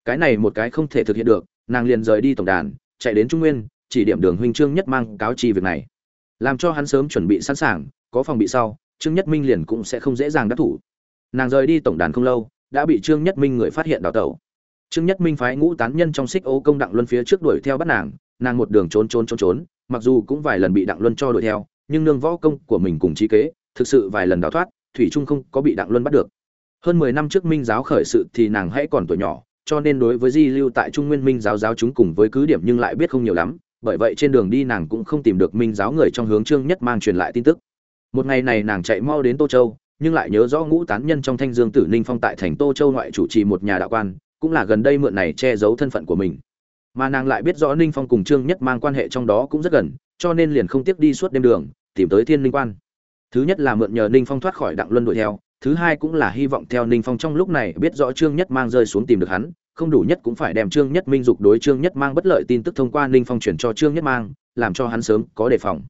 Cái này một cái không thể thực hiện được, nàng liền rời đi tổng đàn, chạy đến trung nguyên, chỉ điểm đường huynh trương nhất mang cáo chi việc này. Làm cho hắn sớm chuẩn bị sẵn sàng, có phòng bị sau, trương nhất minh liền cũng sẽ không dễ dàng đắc thủ. Nàng rời đi tổng đàn không lâu đã bị trương nhất minh người phát hiện đào tẩu. Trương nhất minh phái ngũ tán nhân trong xích ô công đặng luân phía trước đuổi theo bắt nàng nàng một đường trốn trốn trốn trốn, mặc dù cũng vài lần bị đặng luân cho đuổi theo, nhưng nương võ công của mình cùng trí kế, thực sự vài lần đào thoát, thủy trung không có bị đặng luân bắt được. Hơn mười năm trước minh giáo khởi sự thì nàng hãy còn tuổi nhỏ, cho nên đối với di lưu tại trung nguyên minh giáo giáo chúng cùng với cứ điểm nhưng lại biết không nhiều lắm, bởi vậy trên đường đi nàng cũng không tìm được minh giáo người trong hướng trương nhất mang truyền lại tin tức. Một ngày này nàng chạy mau đến tô châu nhưng lại nhớ rõ ngũ tán nhân trong thanh dương tử ninh phong tại thành tô châu ngoại chủ trì một nhà đạo quan, cũng là gần đây mượn này che giấu thân phận của mình. Mà nàng lại biết rõ ninh phong cùng trương nhất mang quan hệ trong đó cũng rất gần, cho nên liền không tiếc đi suốt đêm đường, tìm tới thiên linh quan. Thứ nhất là mượn nhờ ninh phong thoát khỏi đặng luân đuổi theo, thứ hai cũng là hy vọng theo ninh phong trong lúc này biết rõ trương nhất mang rơi xuống tìm được hắn, không đủ nhất cũng phải đem trương nhất minh dục đối trương nhất mang bất lợi tin tức thông qua ninh phong chuyển cho trương nhất mang, làm cho hắn sớm có đề phòng.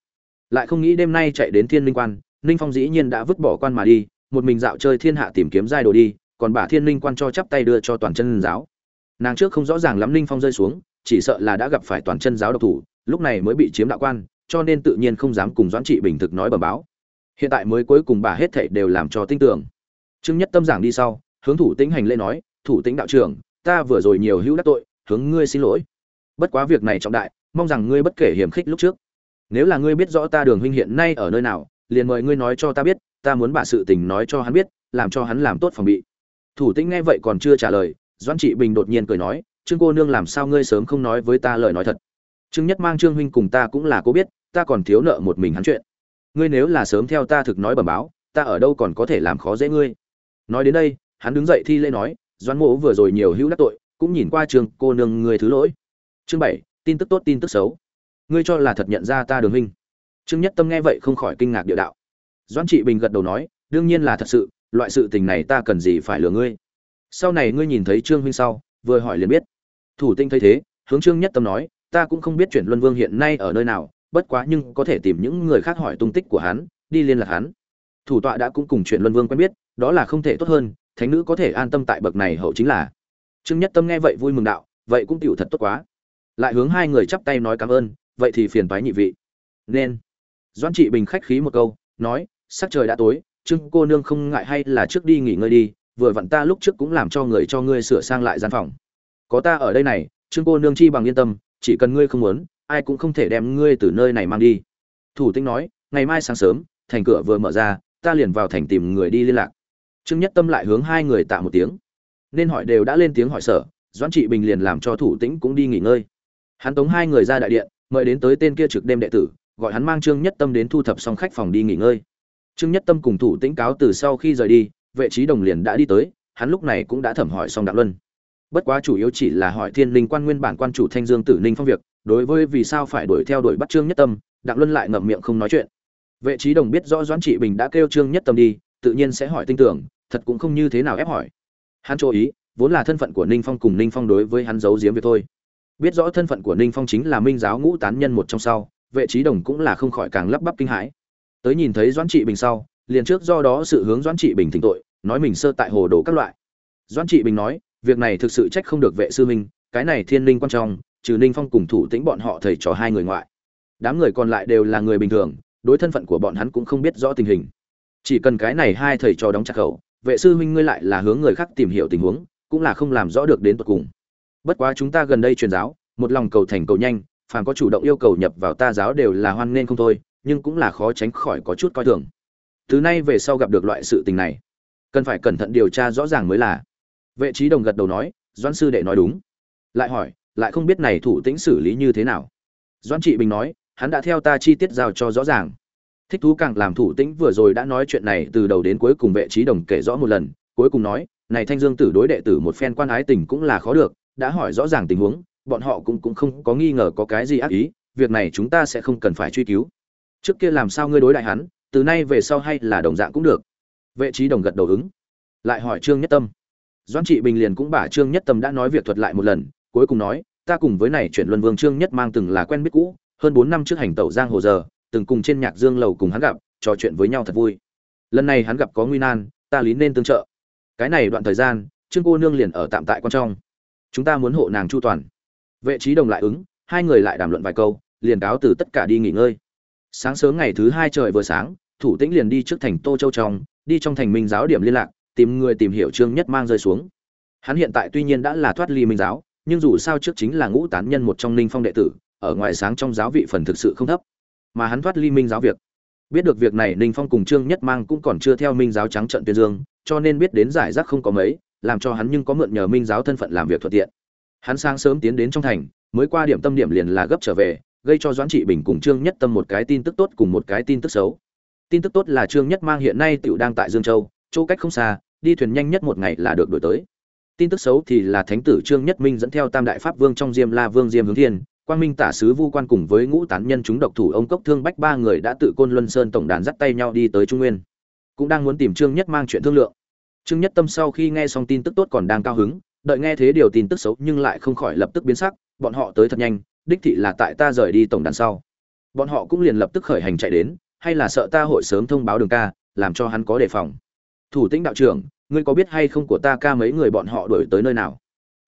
Lại không nghĩ đêm nay chạy đến thiên linh quan ninh phong dĩ nhiên đã vứt bỏ quan mà đi, một mình dạo chơi thiên hạ tìm kiếm giai đồ đi, còn bà thiên linh quan cho chắp tay đưa cho toàn chân giáo. Nàng trước không rõ ràng lắm ninh phong rơi xuống, chỉ sợ là đã gặp phải toàn chân giáo độc thủ, lúc này mới bị chiếm đạo quan, cho nên tự nhiên không dám cùng doãn trị bình thực nói bẩm báo. Hiện tại mới cuối cùng bà hết thảy đều làm cho tin tưởng. Trương nhất tâm giảng đi sau, hướng thủ tĩnh hành lễ nói, thủ tĩnh đạo trưởng, ta vừa rồi nhiều hữu đắc tội, hướng ngươi xin lỗi. Bất quá việc này trọng đại, mong rằng ngươi bất kể hiểm khích lúc trước. Nếu là ngươi biết rõ ta đường huynh hiện nay ở nơi nào liền mời ngươi nói cho ta biết, ta muốn bà sự tình nói cho hắn biết, làm cho hắn làm tốt phòng bị. Thủ tĩnh nghe vậy còn chưa trả lời, doãn trị bình đột nhiên cười nói, trương cô nương làm sao ngươi sớm không nói với ta lời nói thật? Trương nhất mang, trương huynh cùng ta cũng là cô biết, ta còn thiếu nợ một mình hắn chuyện. Ngươi nếu là sớm theo ta thực nói bẩm báo, ta ở đâu còn có thể làm khó dễ ngươi? Nói đến đây, hắn đứng dậy thi lễ nói, doãn mộ vừa rồi nhiều hữu đắc tội, cũng nhìn qua trường cô nương người thứ lỗi. Chương bảy, tin tức tốt, tin tức xấu. Ngươi cho là thật nhận ra ta đường huynh trương nhất tâm nghe vậy không khỏi kinh ngạc địa đạo. Doãn trị bình gật đầu nói, đương nhiên là thật sự, loại sự tình này ta cần gì phải lừa ngươi? Sau này ngươi nhìn thấy trương huynh sau, vừa hỏi liền biết. Thủ tinh thấy thế, hướng trương nhất tâm nói, ta cũng không biết chuyển luân vương hiện nay ở nơi nào, bất quá nhưng có thể tìm những người khác hỏi tung tích của hắn, đi liên lạc hắn. Thủ tọa đã cũng cùng chuyện luân vương quen biết, đó là không thể tốt hơn, thánh nữ có thể an tâm tại bậc này hậu chính là. Trương nhất tâm nghe vậy vui mừng đạo, vậy cũng tiểu thật tốt quá. Lại hướng hai người chắp tay nói cảm ơn, vậy thì phiền toái nhị vị. Nên doãn trị bình khách khí một câu, nói, sắc trời đã tối, trương cô nương không ngại hay là trước đi nghỉ ngơi đi, vừa vặn ta lúc trước cũng làm cho người cho ngươi sửa sang lại gian phòng. Có ta ở đây này, trương cô nương chi bằng yên tâm, chỉ cần ngươi không muốn, ai cũng không thể đem ngươi từ nơi này mang đi. Thủ tinh nói, ngày mai sáng sớm, thành cửa vừa mở ra, ta liền vào thành tìm người đi liên lạc. Trương nhất tâm lại hướng hai người tạ một tiếng. Nên hỏi đều đã lên tiếng hỏi sở, doãn trị bình liền làm cho thủ tĩnh cũng đi nghỉ ngơi. Hắn tống hai người ra đại điện, mời đến tới tên kia trực đêm đệ tử gọi hắn mang trương nhất tâm đến thu thập xong khách phòng đi nghỉ ngơi. Trương nhất tâm cùng thủ tĩnh cáo từ sau khi rời đi, vệ trí đồng liền đã đi tới, hắn lúc này cũng đã thẩm hỏi xong đặng luân. Bất quá chủ yếu chỉ là hỏi thiên linh quan nguyên bản quan chủ thanh dương tử ninh phong việc, đối với vì sao phải đuổi theo đuổi bắt trương nhất tâm, đặng luân lại ngậm miệng không nói chuyện. Vệ trí đồng biết rõ doãn trị bình đã kêu trương nhất tâm đi, tự nhiên sẽ hỏi tin tưởng, thật cũng không như thế nào ép hỏi. Hắn chú ý, vốn là thân phận của ninh phong cùng ninh phong đối với hắn giấu giếm việc thôi. Biết rõ thân phận của ninh phong chính là minh giáo ngũ tán nhân một trong sau vệ trí đồng cũng là không khỏi càng lắp bắp kinh hãi. Tới nhìn thấy doãn trị bình sau, liền trước do đó sự hướng doãn trị bình thỉnh tội, nói mình sơ tại hồ đồ các loại. Doãn trị bình nói, việc này thực sự trách không được vệ sư minh, cái này thiên linh quan trọng trừ ninh phong cùng thủ tĩnh bọn họ thầy trò hai người ngoại. Đám người còn lại đều là người bình thường, đối thân phận của bọn hắn cũng không biết rõ tình hình. Chỉ cần cái này hai thầy trò đóng chặt khẩu, vệ sư huynh ngươi lại là hướng người khác tìm hiểu tình huống, cũng là không làm rõ được đến tột cùng. Bất quá chúng ta gần đây truyền giáo, một lòng cầu thành cầu nhanh phàm có chủ động yêu cầu nhập vào ta giáo đều là hoan nên không thôi, nhưng cũng là khó tránh khỏi có chút coi thường. Từ nay về sau gặp được loại sự tình này, cần phải cẩn thận điều tra rõ ràng mới là. Vệ trí đồng gật đầu nói, doãn sư đệ nói đúng. Lại hỏi, lại không biết này thủ tĩnh xử lý như thế nào? Doãn trị bình nói, hắn đã theo ta chi tiết giao cho rõ ràng. Thích thú càng làm thủ tĩnh vừa rồi đã nói chuyện này từ đầu đến cuối cùng vệ trí đồng kể rõ một lần, cuối cùng nói, này thanh dương tử đối đệ tử một phen quan ái tình cũng là khó được, đã hỏi rõ ràng tình huống bọn họ cũng cũng không có nghi ngờ có cái gì ác ý, việc này chúng ta sẽ không cần phải truy cứu. Trước kia làm sao ngươi đối đại hắn, từ nay về sau hay là đồng dạng cũng được. Vệ trí đồng gật đầu ứng. Lại hỏi trương nhất tâm. Doãn trị bình liền cũng bả trương nhất tâm đã nói việc thuật lại một lần, cuối cùng nói, ta cùng với này chuyển luân vương trương nhất mang từng là quen biết cũ, hơn bốn năm trước hành tẩu giang hồ giờ, từng cùng trên nhạc dương lầu cùng hắn gặp, trò chuyện với nhau thật vui. Lần này hắn gặp có nguy nan, ta lý nên tương trợ. Cái này đoạn thời gian, trương cô nương liền ở tạm tại quan trong. Chúng ta muốn hộ nàng chu toàn vệ trí đồng lại ứng, hai người lại đàm luận vài câu, liền cáo từ tất cả đi nghỉ ngơi. Sáng sớm ngày thứ hai trời vừa sáng, thủ tĩnh liền đi trước thành tô châu trong, đi trong thành minh giáo điểm liên lạc, tìm người tìm hiểu trương nhất mang rơi xuống. Hắn hiện tại tuy nhiên đã là thoát ly minh giáo, nhưng dù sao trước chính là ngũ tán nhân một trong ninh phong đệ tử, ở ngoài sáng trong giáo vị phần thực sự không thấp. Mà hắn thoát ly minh giáo việc. Biết được việc này ninh phong cùng trương nhất mang cũng còn chưa theo minh giáo trắng trận tuyên dương, cho nên biết đến giải rác không có mấy, làm cho hắn nhưng có mượn nhờ minh giáo thân phận làm việc thuận tiện hắn sáng sớm tiến đến trong thành, mới qua điểm tâm điểm liền là gấp trở về, gây cho doãn trị bình cùng trương nhất tâm một cái tin tức tốt cùng một cái tin tức xấu. Tin tức tốt là trương nhất mang hiện nay tựu đang tại dương châu, chỗ cách không xa, đi thuyền nhanh nhất một ngày là được đổi tới. Tin tức xấu thì là thánh tử trương nhất minh dẫn theo tam đại pháp vương trong diêm la vương diêm hướng thiên, quang minh tả sứ vu quan cùng với ngũ tán nhân chúng độc thủ ông cốc thương bách ba người đã tự côn luân sơn tổng đàn dắt tay nhau đi tới trung nguyên. Cũng đang muốn tìm trương nhất mang chuyện thương lượng. Trương nhất tâm sau khi nghe xong tin tức tốt còn đang cao hứng đợi nghe thế điều tin tức xấu nhưng lại không khỏi lập tức biến sắc, bọn họ tới thật nhanh, đích thị là tại ta rời đi tổng đàn sau. Bọn họ cũng liền lập tức khởi hành chạy đến, hay là sợ ta hội sớm thông báo đường ca, làm cho hắn có đề phòng. Thủ tĩnh đạo trưởng, ngươi có biết hay không của ta ca mấy người bọn họ đuổi tới nơi nào?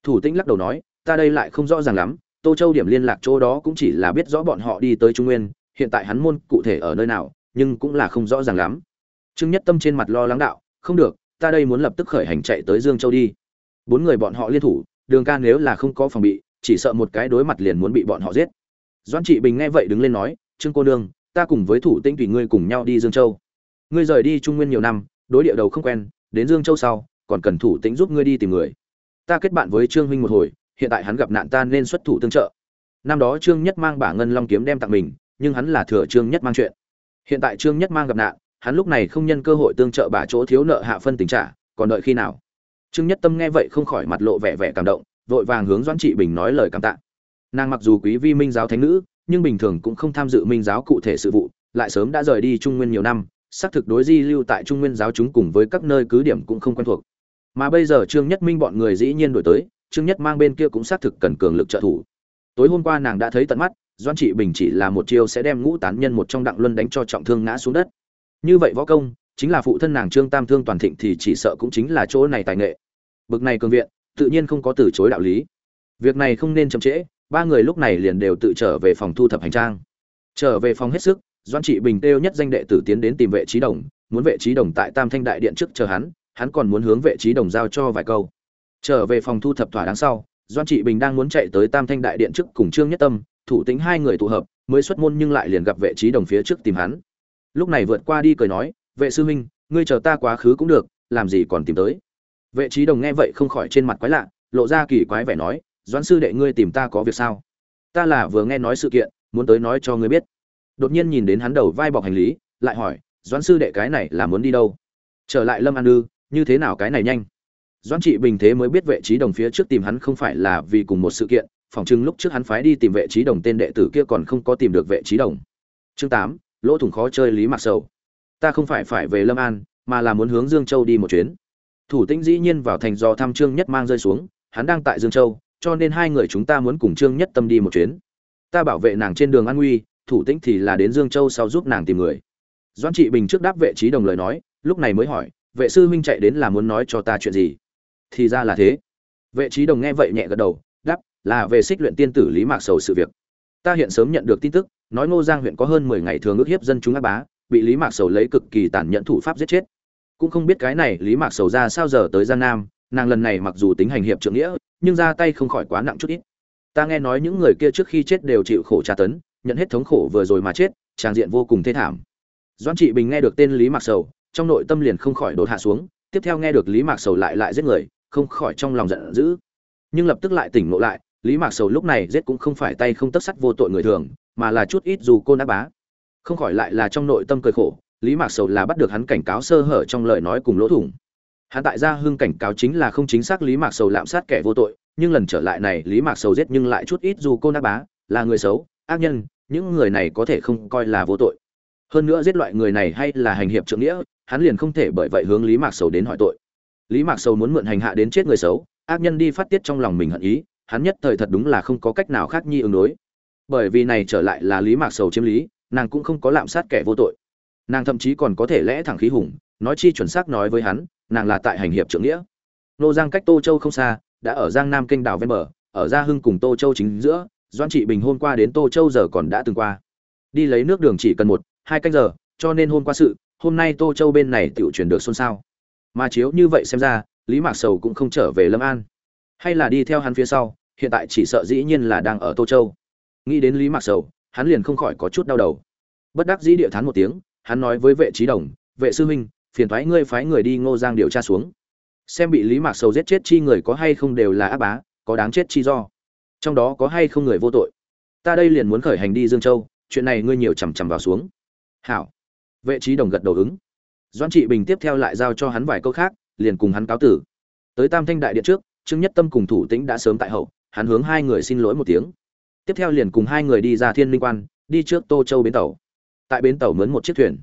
Thủ tĩnh lắc đầu nói, ta đây lại không rõ ràng lắm, tô châu điểm liên lạc chỗ đó cũng chỉ là biết rõ bọn họ đi tới trung nguyên, hiện tại hắn môn cụ thể ở nơi nào, nhưng cũng là không rõ ràng lắm. Trương nhất tâm trên mặt lo lắng đạo, không được, ta đây muốn lập tức khởi hành chạy tới dương châu đi bốn người bọn họ liên thủ, đường ca nếu là không có phòng bị, chỉ sợ một cái đối mặt liền muốn bị bọn họ giết. Doãn trị bình nghe vậy đứng lên nói, trương cô nương, ta cùng với thủ tinh tùy ngươi cùng nhau đi dương châu. Ngươi rời đi trung nguyên nhiều năm, đối địa đầu không quen, đến dương châu sau, còn cần thủ tĩnh giúp ngươi đi tìm người. Ta kết bạn với trương huynh một hồi, hiện tại hắn gặp nạn ta nên xuất thủ tương trợ. Năm đó trương nhất mang bả ngân long kiếm đem tặng mình, nhưng hắn là thừa trương nhất mang chuyện. Hiện tại trương nhất mang gặp nạn, hắn lúc này không nhân cơ hội tương trợ bả chỗ thiếu nợ hạ phân tình trả, còn đợi khi nào? Trương nhất tâm nghe vậy không khỏi mặt lộ vẻ vẻ cảm động, vội vàng hướng doãn trị bình nói lời cảm tạ. Nàng mặc dù quý vi minh giáo thánh nữ, nhưng bình thường cũng không tham dự minh giáo cụ thể sự vụ, lại sớm đã rời đi trung nguyên nhiều năm, xác thực đối di lưu tại trung nguyên giáo chúng cùng với các nơi cứ điểm cũng không quen thuộc. Mà bây giờ trương nhất minh bọn người dĩ nhiên đổi tới, trương nhất mang bên kia cũng xác thực cần cường lực trợ thủ. Tối hôm qua nàng đã thấy tận mắt doan trị bình chỉ là một chiêu sẽ đem ngũ tán nhân một trong đặng luân đánh cho trọng thương ngã xuống đất. Như vậy võ công, chính là phụ thân nàng trương tam thương toàn thịnh thì chỉ sợ cũng chính là chỗ này tài nghệ bực này cường viện, tự nhiên không có từ chối đạo lý. Việc này không nên chậm trễ, ba người lúc này liền đều tự trở về phòng thu thập hành trang. Trở về phòng hết sức doan trị bình kêu nhất danh đệ tử tiến đến tìm vệ trí đồng, muốn vệ trí đồng tại tam thanh đại điện trước chờ hắn hắn còn muốn hướng vệ trí đồng giao cho vài câu. Trở về phòng thu thập thỏa đáng sau doan trị bình đang muốn chạy tới tam thanh đại điện trước cùng trương nhất tâm, thủ tính hai người tụ hợp, mới xuất môn nhưng lại liền gặp vệ trí đồng phía trước tìm hắn. Lúc này vượt qua đi cười nói, vệ sư huynh, ngươi chờ ta quá khứ cũng được, làm gì còn tìm tới? Vệ trí đồng nghe vậy không khỏi trên mặt quái lạ, lộ ra kỳ quái vẻ nói, doãn sư đệ ngươi tìm ta có việc sao? Ta là vừa nghe nói sự kiện, muốn tới nói cho ngươi biết. Đột nhiên nhìn đến hắn đầu vai bọc hành lý, lại hỏi, doãn sư đệ cái này là muốn đi đâu? Trở lại lâm an ư, như thế nào cái này nhanh? Doãn trị bình thế mới biết vệ trí đồng phía trước tìm hắn không phải là vì cùng một sự kiện, phỏng chừng lúc trước hắn phái đi tìm vệ trí đồng tên đệ tử kia còn không có tìm được vệ trí đồng. Chương tám, lỗ thủng khó chơi lý mạc sầu. Ta không phải phải về lâm an, mà là muốn hướng dương châu đi một chuyến thủ tĩnh dĩ nhiên vào thành do thăm trương nhất mang rơi xuống, hắn đang tại dương châu, cho nên hai người chúng ta muốn cùng trương nhất tâm đi một chuyến. Ta bảo vệ nàng trên đường an nguy, thủ tĩnh thì là đến dương châu sau giúp nàng tìm người. Doãn trị bình trước đáp vệ trí đồng lời nói, lúc này mới hỏi, vệ sư huynh chạy đến là muốn nói cho ta chuyện gì? Thì ra là thế. Vệ trí đồng nghe vậy nhẹ gật đầu, đáp, là về xích luyện tiên tử lý mạc sầu sự việc. Ta hiện sớm nhận được tin tức, nói ngô giang huyện có hơn mười ngày thường ước hiếp dân chúng ác bá, bị lý mạc sầu lấy cực kỳ tàn nhẫn thủ pháp giết chết cũng không biết cái này lý mạc sầu ra sao giờ tới giang nam, nàng lần này mặc dù tính hành hiệp trượng nghĩa, nhưng ra tay không khỏi quá nặng chút ít. Ta nghe nói những người kia trước khi chết đều chịu khổ tra tấn, nhận hết thống khổ vừa rồi mà chết, tràng diện vô cùng thê thảm. Doãn trị bình nghe được tên lý mạc sầu, trong nội tâm liền không khỏi đột hạ xuống, tiếp theo nghe được lý mạc sầu lại lại giết người, không khỏi trong lòng giận dữ. Nhưng lập tức lại tỉnh ngộ lại, lý mạc sầu lúc này giết cũng không phải tay không tất sắt vô tội người thường, mà là chút ít dù cô đã bá. Không khỏi lại là trong nội tâm cười khổ lý mạc sầu là bắt được hắn cảnh cáo sơ hở trong lời nói cùng lỗ thủng. Hắn tại gia hưng cảnh cáo chính là không chính xác lý mạc sầu lạm sát kẻ vô tội, nhưng lần trở lại này lý mạc sầu giết nhưng lại chút ít dù cô nát bá, là người xấu, ác nhân, những người này có thể không coi là vô tội. Hơn nữa giết loại người này hay là hành hiệp trượng nghĩa, hắn liền không thể bởi vậy hướng lý mạc sầu đến hỏi tội. Lý mạc sầu muốn mượn hành hạ đến chết người xấu, ác nhân đi phát tiết trong lòng mình hận ý, hắn nhất thời thật đúng là không có cách nào khác nhi ứng đối. Bởi vì này trở lại là lý mạc sầu chiếm lý, nàng cũng không có lạm sát kẻ vô tội nàng thậm chí còn có thể lẽ thẳng khí hùng, nói chi chuẩn xác nói với hắn, nàng là tại hành hiệp trưởng nghĩa. Nô giang cách tô châu không xa, đã ở giang nam kinh đảo ven bờ, ở gia hưng cùng tô châu chính giữa doan trị bình hôm qua đến tô châu giờ còn đã từng qua. Đi lấy nước đường chỉ cần một, hai canh giờ, cho nên hôm qua sự, hôm nay tô châu bên này tự chuyển được xôn xao. Mà chiếu như vậy xem ra, lý mạc sầu cũng không trở về lâm an. Hay là đi theo hắn phía sau, hiện tại chỉ sợ dĩ nhiên là đang ở tô châu. Nghĩ đến lý mạc sầu, hắn liền không khỏi có chút đau đầu. Bất đắc dĩ địa thán một tiếng hắn nói với vệ trí đồng, vệ sư huynh, phiền thoái ngươi phái người đi ngô giang điều tra xuống. Xem bị lý mạc sầu giết chết chi người có hay không đều là áp bá, có đáng chết chi do. Trong đó có hay không người vô tội. Ta đây liền muốn khởi hành đi dương châu, chuyện này ngươi nhiều chằm chằm vào xuống. Hảo. Vệ trí đồng gật đầu ứng. Doan trị bình tiếp theo lại giao cho hắn vài câu khác, liền cùng hắn cáo tử. Tới tam thanh đại điện trước, trương nhất tâm cùng thủ tĩnh đã sớm tại hậu, hắn hướng hai người xin lỗi một tiếng. Tiếp theo liền cùng hai người đi ra thiên linh quan, đi trước tô châu bến tàu tại bến tàu mướn một chiếc thuyền.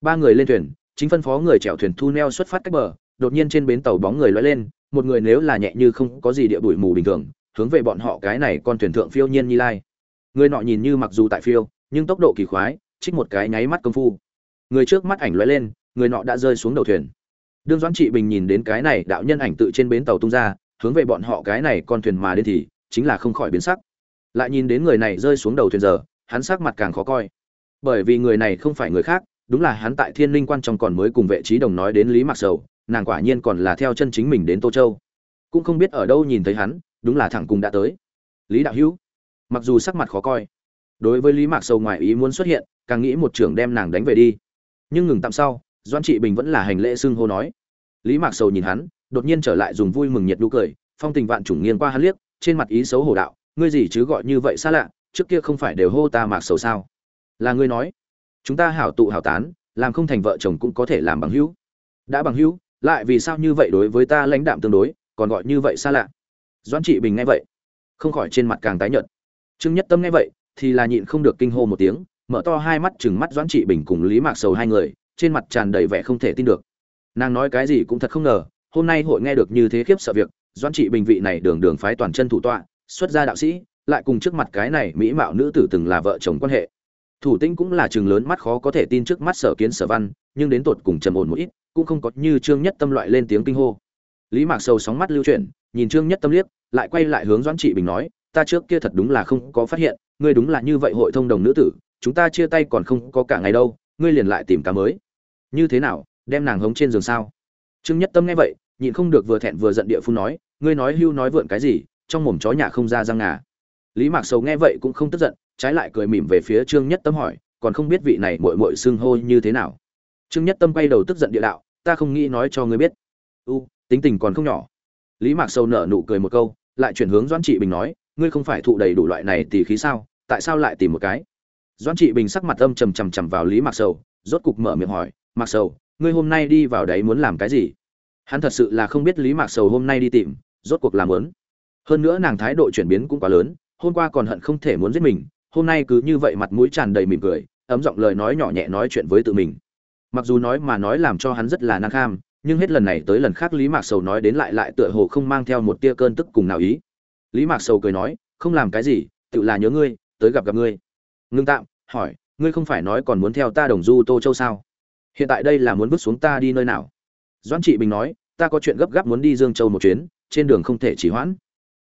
Ba người lên thuyền, chính phân phó người chèo thuyền thu neo xuất phát cách bờ, đột nhiên trên bến tàu bóng người lóe lên, một người nếu là nhẹ như không có gì địa bụi mù bình thường, hướng về bọn họ cái này con thuyền thượng phiêu nhiên như lai. Người nọ nhìn như mặc dù tại phiêu, nhưng tốc độ kỳ khoái, trích một cái nháy mắt công phu. Người trước mắt ảnh lóe lên, người nọ đã rơi xuống đầu thuyền. Đương doãn trị bình nhìn đến cái này đạo nhân ảnh tự trên bến tàu tung ra, hướng về bọn họ cái này con thuyền mà đến thì, chính là không khỏi biến sắc. Lại nhìn đến người này rơi xuống đầu thuyền giờ, hắn sắc mặt càng khó coi bởi vì người này không phải người khác, đúng là hắn tại thiên linh quan trọng còn mới cùng vệ trí đồng nói đến lý mạc sầu, nàng quả nhiên còn là theo chân chính mình đến tô châu. Cũng không biết ở đâu nhìn thấy hắn, đúng là thẳng cùng đã tới. Lý đạo hữu, mặc dù sắc mặt khó coi, đối với lý mạc sầu ngoài ý muốn xuất hiện, càng nghĩ một trưởng đem nàng đánh về đi. Nhưng ngừng tạm sau doan trị bình vẫn là hành lễ xưng hô nói. Lý mạc sầu nhìn hắn, đột nhiên trở lại dùng vui mừng nhiệt đu cười, phong tình vạn chủng nghiêng qua hắn liếc, trên mặt ý xấu hổ đạo, ngươi gì chứ gọi như vậy xa lạ, trước kia không phải đều hô ta mạc sầu sao? Là ngươi nói. Chúng ta hảo tụ hảo tán, làm không thành vợ chồng cũng có thể làm bằng hữu. Đã bằng hữu, lại vì sao như vậy đối với ta lãnh đạm tương đối, còn gọi như vậy xa lạ? Doãn trị bình nghe vậy, không khỏi trên mặt càng tái nhợt. Trương nhất tâm nghe vậy, thì là nhịn không được kinh hô một tiếng, mở to hai mắt chừng mắt doãn trị bình cùng lý mạc sầu hai người, trên mặt tràn đầy vẻ không thể tin được. Nàng nói cái gì cũng thật không ngờ, hôm nay hội nghe được như thế khiếp sợ việc, doãn trị bình vị này đường đường phái toàn chân thủ tọa, xuất gia đạo sĩ, lại cùng trước mặt cái này mỹ mạo nữ tử từng là vợ chồng quan hệ thủ tinh cũng là chừng lớn mắt khó có thể tin trước mắt sở kiến sở văn, nhưng đến tột cùng trầm ổn một ít, cũng không có như trương nhất tâm loại lên tiếng kinh hô. Lý mạc sầu sóng mắt lưu chuyển, nhìn trương nhất tâm liếc, lại quay lại hướng doãn trị bình nói, ta trước kia thật đúng là không có phát hiện, ngươi đúng là như vậy hội thông đồng nữ tử, chúng ta chia tay còn không có cả ngày đâu, ngươi liền lại tìm cá mới. Như thế nào, đem nàng hống trên giường sao? Trương nhất tâm nghe vậy, nhịn không được vừa thẹn vừa giận địa phương nói, ngươi nói hưu nói vượn cái gì, trong mồm chó nhà không ra răng ngà lý mạc sầu nghe vậy cũng không tức giận, trái lại cười mỉm về phía trương nhất tâm hỏi, còn không biết vị này mội mội xưng hô như thế nào? Trương nhất tâm quay đầu tức giận địa đạo, ta không nghĩ nói cho ngươi biết. U, tính tình còn không nhỏ. Lý mạc sầu nở nụ cười một câu, lại chuyển hướng doãn trị bình nói, ngươi không phải thụ đầy đủ loại này tỉ khí sao, tại sao lại tìm một cái? Doãn trị bình sắc mặt âm trầm trầm trầm vào lý mạc sầu, rốt cục mở miệng hỏi, mạc sầu, ngươi hôm nay đi vào đấy muốn làm cái gì? Hắn thật sự là không biết lý mạc sầu hôm nay đi tìm, rốt cuộc làm lớn hơn nữa nàng thái độ chuyển biến cũng quá lớn hôm qua còn hận không thể muốn giết mình, hôm nay cứ như vậy mặt mũi tràn đầy mỉm cười, ấm giọng lời nói nhỏ nhẹ nói chuyện với tự mình. Mặc dù nói mà nói làm cho hắn rất là năng kham, nhưng hết lần này tới lần khác lý mạc sầu nói đến lại lại tựa hồ không mang theo một tia cơn tức cùng nào ý. Lý mạc sầu cười nói, không làm cái gì, tự là nhớ ngươi, tới gặp gặp ngươi. Ngưng tạm, hỏi, ngươi không phải nói còn muốn theo ta đồng du tô châu sao? Hiện tại đây là muốn vứt xuống ta đi nơi nào? Doãn trị bình nói, ta có chuyện gấp gáp muốn đi dương châu một chuyến, trên đường không thể chỉ hoãn.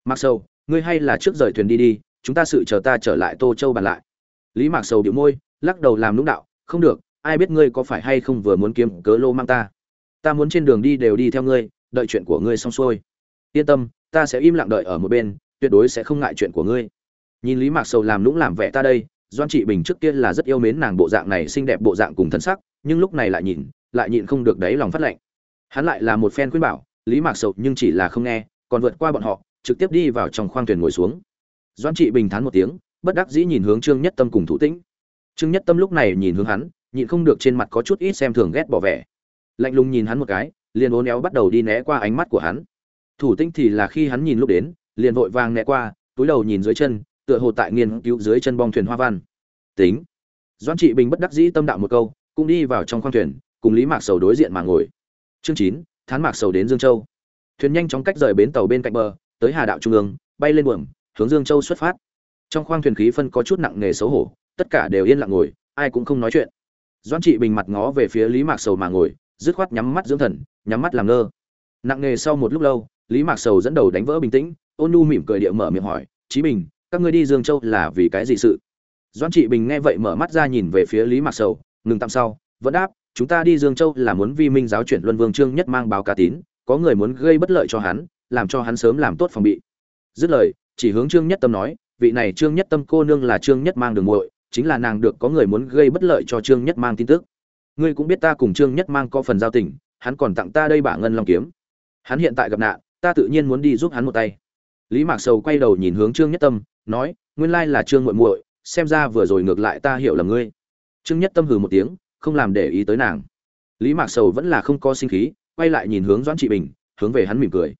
Mặc sầu ngươi hay là trước rời thuyền đi đi, chúng ta sự chờ ta trở lại tô châu bàn lại. Lý mạc sầu điệu môi, lắc đầu làm lũng đạo, không được, ai biết ngươi có phải hay không vừa muốn kiếm cớ lô mang ta. Ta muốn trên đường đi đều đi theo ngươi, đợi chuyện của ngươi xong xuôi. Yên tâm, ta sẽ im lặng đợi ở một bên, tuyệt đối sẽ không ngại chuyện của ngươi. Nhìn lý mạc sầu làm lũng làm vẻ ta đây, doan trị bình trước kia là rất yêu mến nàng bộ dạng này, xinh đẹp bộ dạng cùng thân sắc, nhưng lúc này lại nhìn, lại nhịn không được đấy lòng phát lạnh. hắn lại là một phen khuyên bảo, lý mạc sầu nhưng chỉ là không nghe, còn vượt qua bọn họ trực tiếp đi vào trong khoang thuyền ngồi xuống. Doan trị bình thán một tiếng, bất đắc dĩ nhìn hướng trương nhất tâm cùng thủ tĩnh. Trương nhất tâm lúc này nhìn hướng hắn, nhịn không được trên mặt có chút ít xem thường ghét bỏ vẻ. Lạnh lùng nhìn hắn một cái, liền uốn éo bắt đầu đi né qua ánh mắt của hắn. Thủ tĩnh thì là khi hắn nhìn lúc đến, liền vội vàng né qua, túi đầu nhìn dưới chân, tựa hồ tại nghiên cứu dưới chân bong thuyền hoa văn. Tính. Doan trị bình bất đắc dĩ tâm đạo một câu, cũng đi vào trong khoang thuyền, cùng lý mạc sầu đối diện mà ngồi. Chương chín, thán mạc sầu đến dương châu. Thuyền nhanh chóng cách rời bến tàu bên cạnh bờ tới hà đạo trung ương, bay lên buồm, hướng dương châu xuất phát. Trong khoang thuyền khí phân có chút nặng nề xấu hổ, tất cả đều yên lặng ngồi, ai cũng không nói chuyện. Doãn trị bình mặt ngó về phía lý mạc sầu mà ngồi, dứt khoát nhắm mắt dưỡng thần, nhắm mắt làm ngơ. Nặng nề sau một lúc lâu, lý mạc sầu dẫn đầu đánh vỡ bình tĩnh, ôn nhu mỉm cười địa mở miệng hỏi, chí bình, các ngươi đi dương châu là vì cái gì sự? Doãn trị bình nghe vậy mở mắt ra nhìn về phía lý mạc sầu, ngừng tạm sau, vẫn đáp, chúng ta đi dương châu là muốn vi minh giáo chuyển luân vương trương nhất mang báo cá tín, có người muốn gây bất lợi cho hắn làm cho hắn sớm làm tốt phòng bị. Dứt lời, chỉ hướng trương nhất tâm nói, vị này trương nhất tâm cô nương là trương nhất mang đường muội, chính là nàng được có người muốn gây bất lợi cho trương nhất mang tin tức. Ngươi cũng biết ta cùng trương nhất mang có phần giao tình, hắn còn tặng ta đây bả ngân long kiếm. Hắn hiện tại gặp nạn, ta tự nhiên muốn đi giúp hắn một tay. Lý mạc sầu quay đầu nhìn hướng trương nhất tâm, nói, nguyên lai là trương muội muội, xem ra vừa rồi ngược lại ta hiểu là ngươi. Trương nhất tâm hừ một tiếng, không làm để ý tới nàng. Lý mạc sầu vẫn là không có sinh khí, quay lại nhìn hướng doãn trị bình, hướng về hắn mỉm cười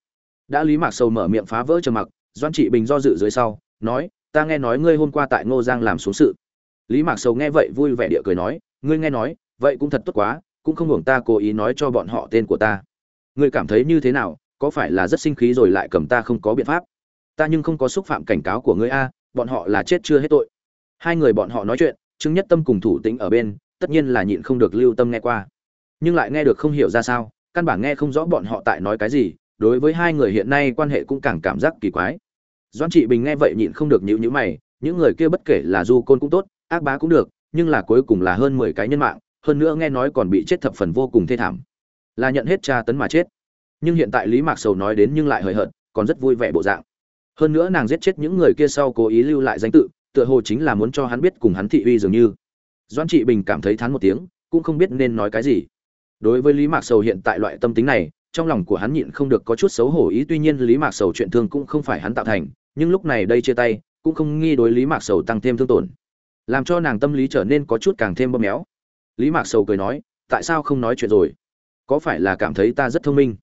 đã lý mạc sầu mở miệng phá vỡ trầm mặc, doãn trị bình do dự dưới sau, nói, ta nghe nói ngươi hôm qua tại ngô giang làm xuống sự. Lý mạc sầu nghe vậy vui vẻ địa cười nói, ngươi nghe nói, vậy cũng thật tốt quá, cũng không hưởng ta cố ý nói cho bọn họ tên của ta. Ngươi cảm thấy như thế nào, có phải là rất sinh khí rồi lại cầm ta không có biện pháp? Ta nhưng không có xúc phạm cảnh cáo của ngươi a, bọn họ là chết chưa hết tội. Hai người bọn họ nói chuyện chứng nhất tâm cùng thủ tĩnh ở bên, tất nhiên là nhịn không được lưu tâm nghe qua. Nhưng lại nghe được không hiểu ra sao, căn bản nghe không rõ bọn họ tại nói cái gì đối với hai người hiện nay quan hệ cũng càng cảm giác kỳ quái. Doan trị bình nghe vậy nhịn không được nhịu nhữ mày, những người kia bất kể là du côn cũng tốt, ác bá cũng được, nhưng là cuối cùng là hơn mười cái nhân mạng, hơn nữa nghe nói còn bị chết thập phần vô cùng thê thảm. Là nhận hết tra tấn mà chết. Nhưng hiện tại lý mạc sầu nói đến nhưng lại hời hợt, còn rất vui vẻ bộ dạng. Hơn nữa nàng giết chết những người kia sau cố ý lưu lại danh tự, tựa hồ chính là muốn cho hắn biết cùng hắn thị uy dường như. Doan trị bình cảm thấy thán một tiếng, cũng không biết nên nói cái gì. Đối với lý mạc sầu hiện tại loại tâm tính này trong lòng của hắn nhịn không được có chút xấu hổ ý, tuy nhiên lý mạc sầu chuyện thương cũng không phải hắn tạo thành, nhưng lúc này đây chia tay, cũng không nghi đối lý mạc sầu tăng thêm thương tổn, làm cho nàng tâm lý trở nên có chút càng thêm bơm méo. Lý mạc sầu cười nói, tại sao không nói chuyện rồi? Có phải là cảm thấy ta rất thông minh?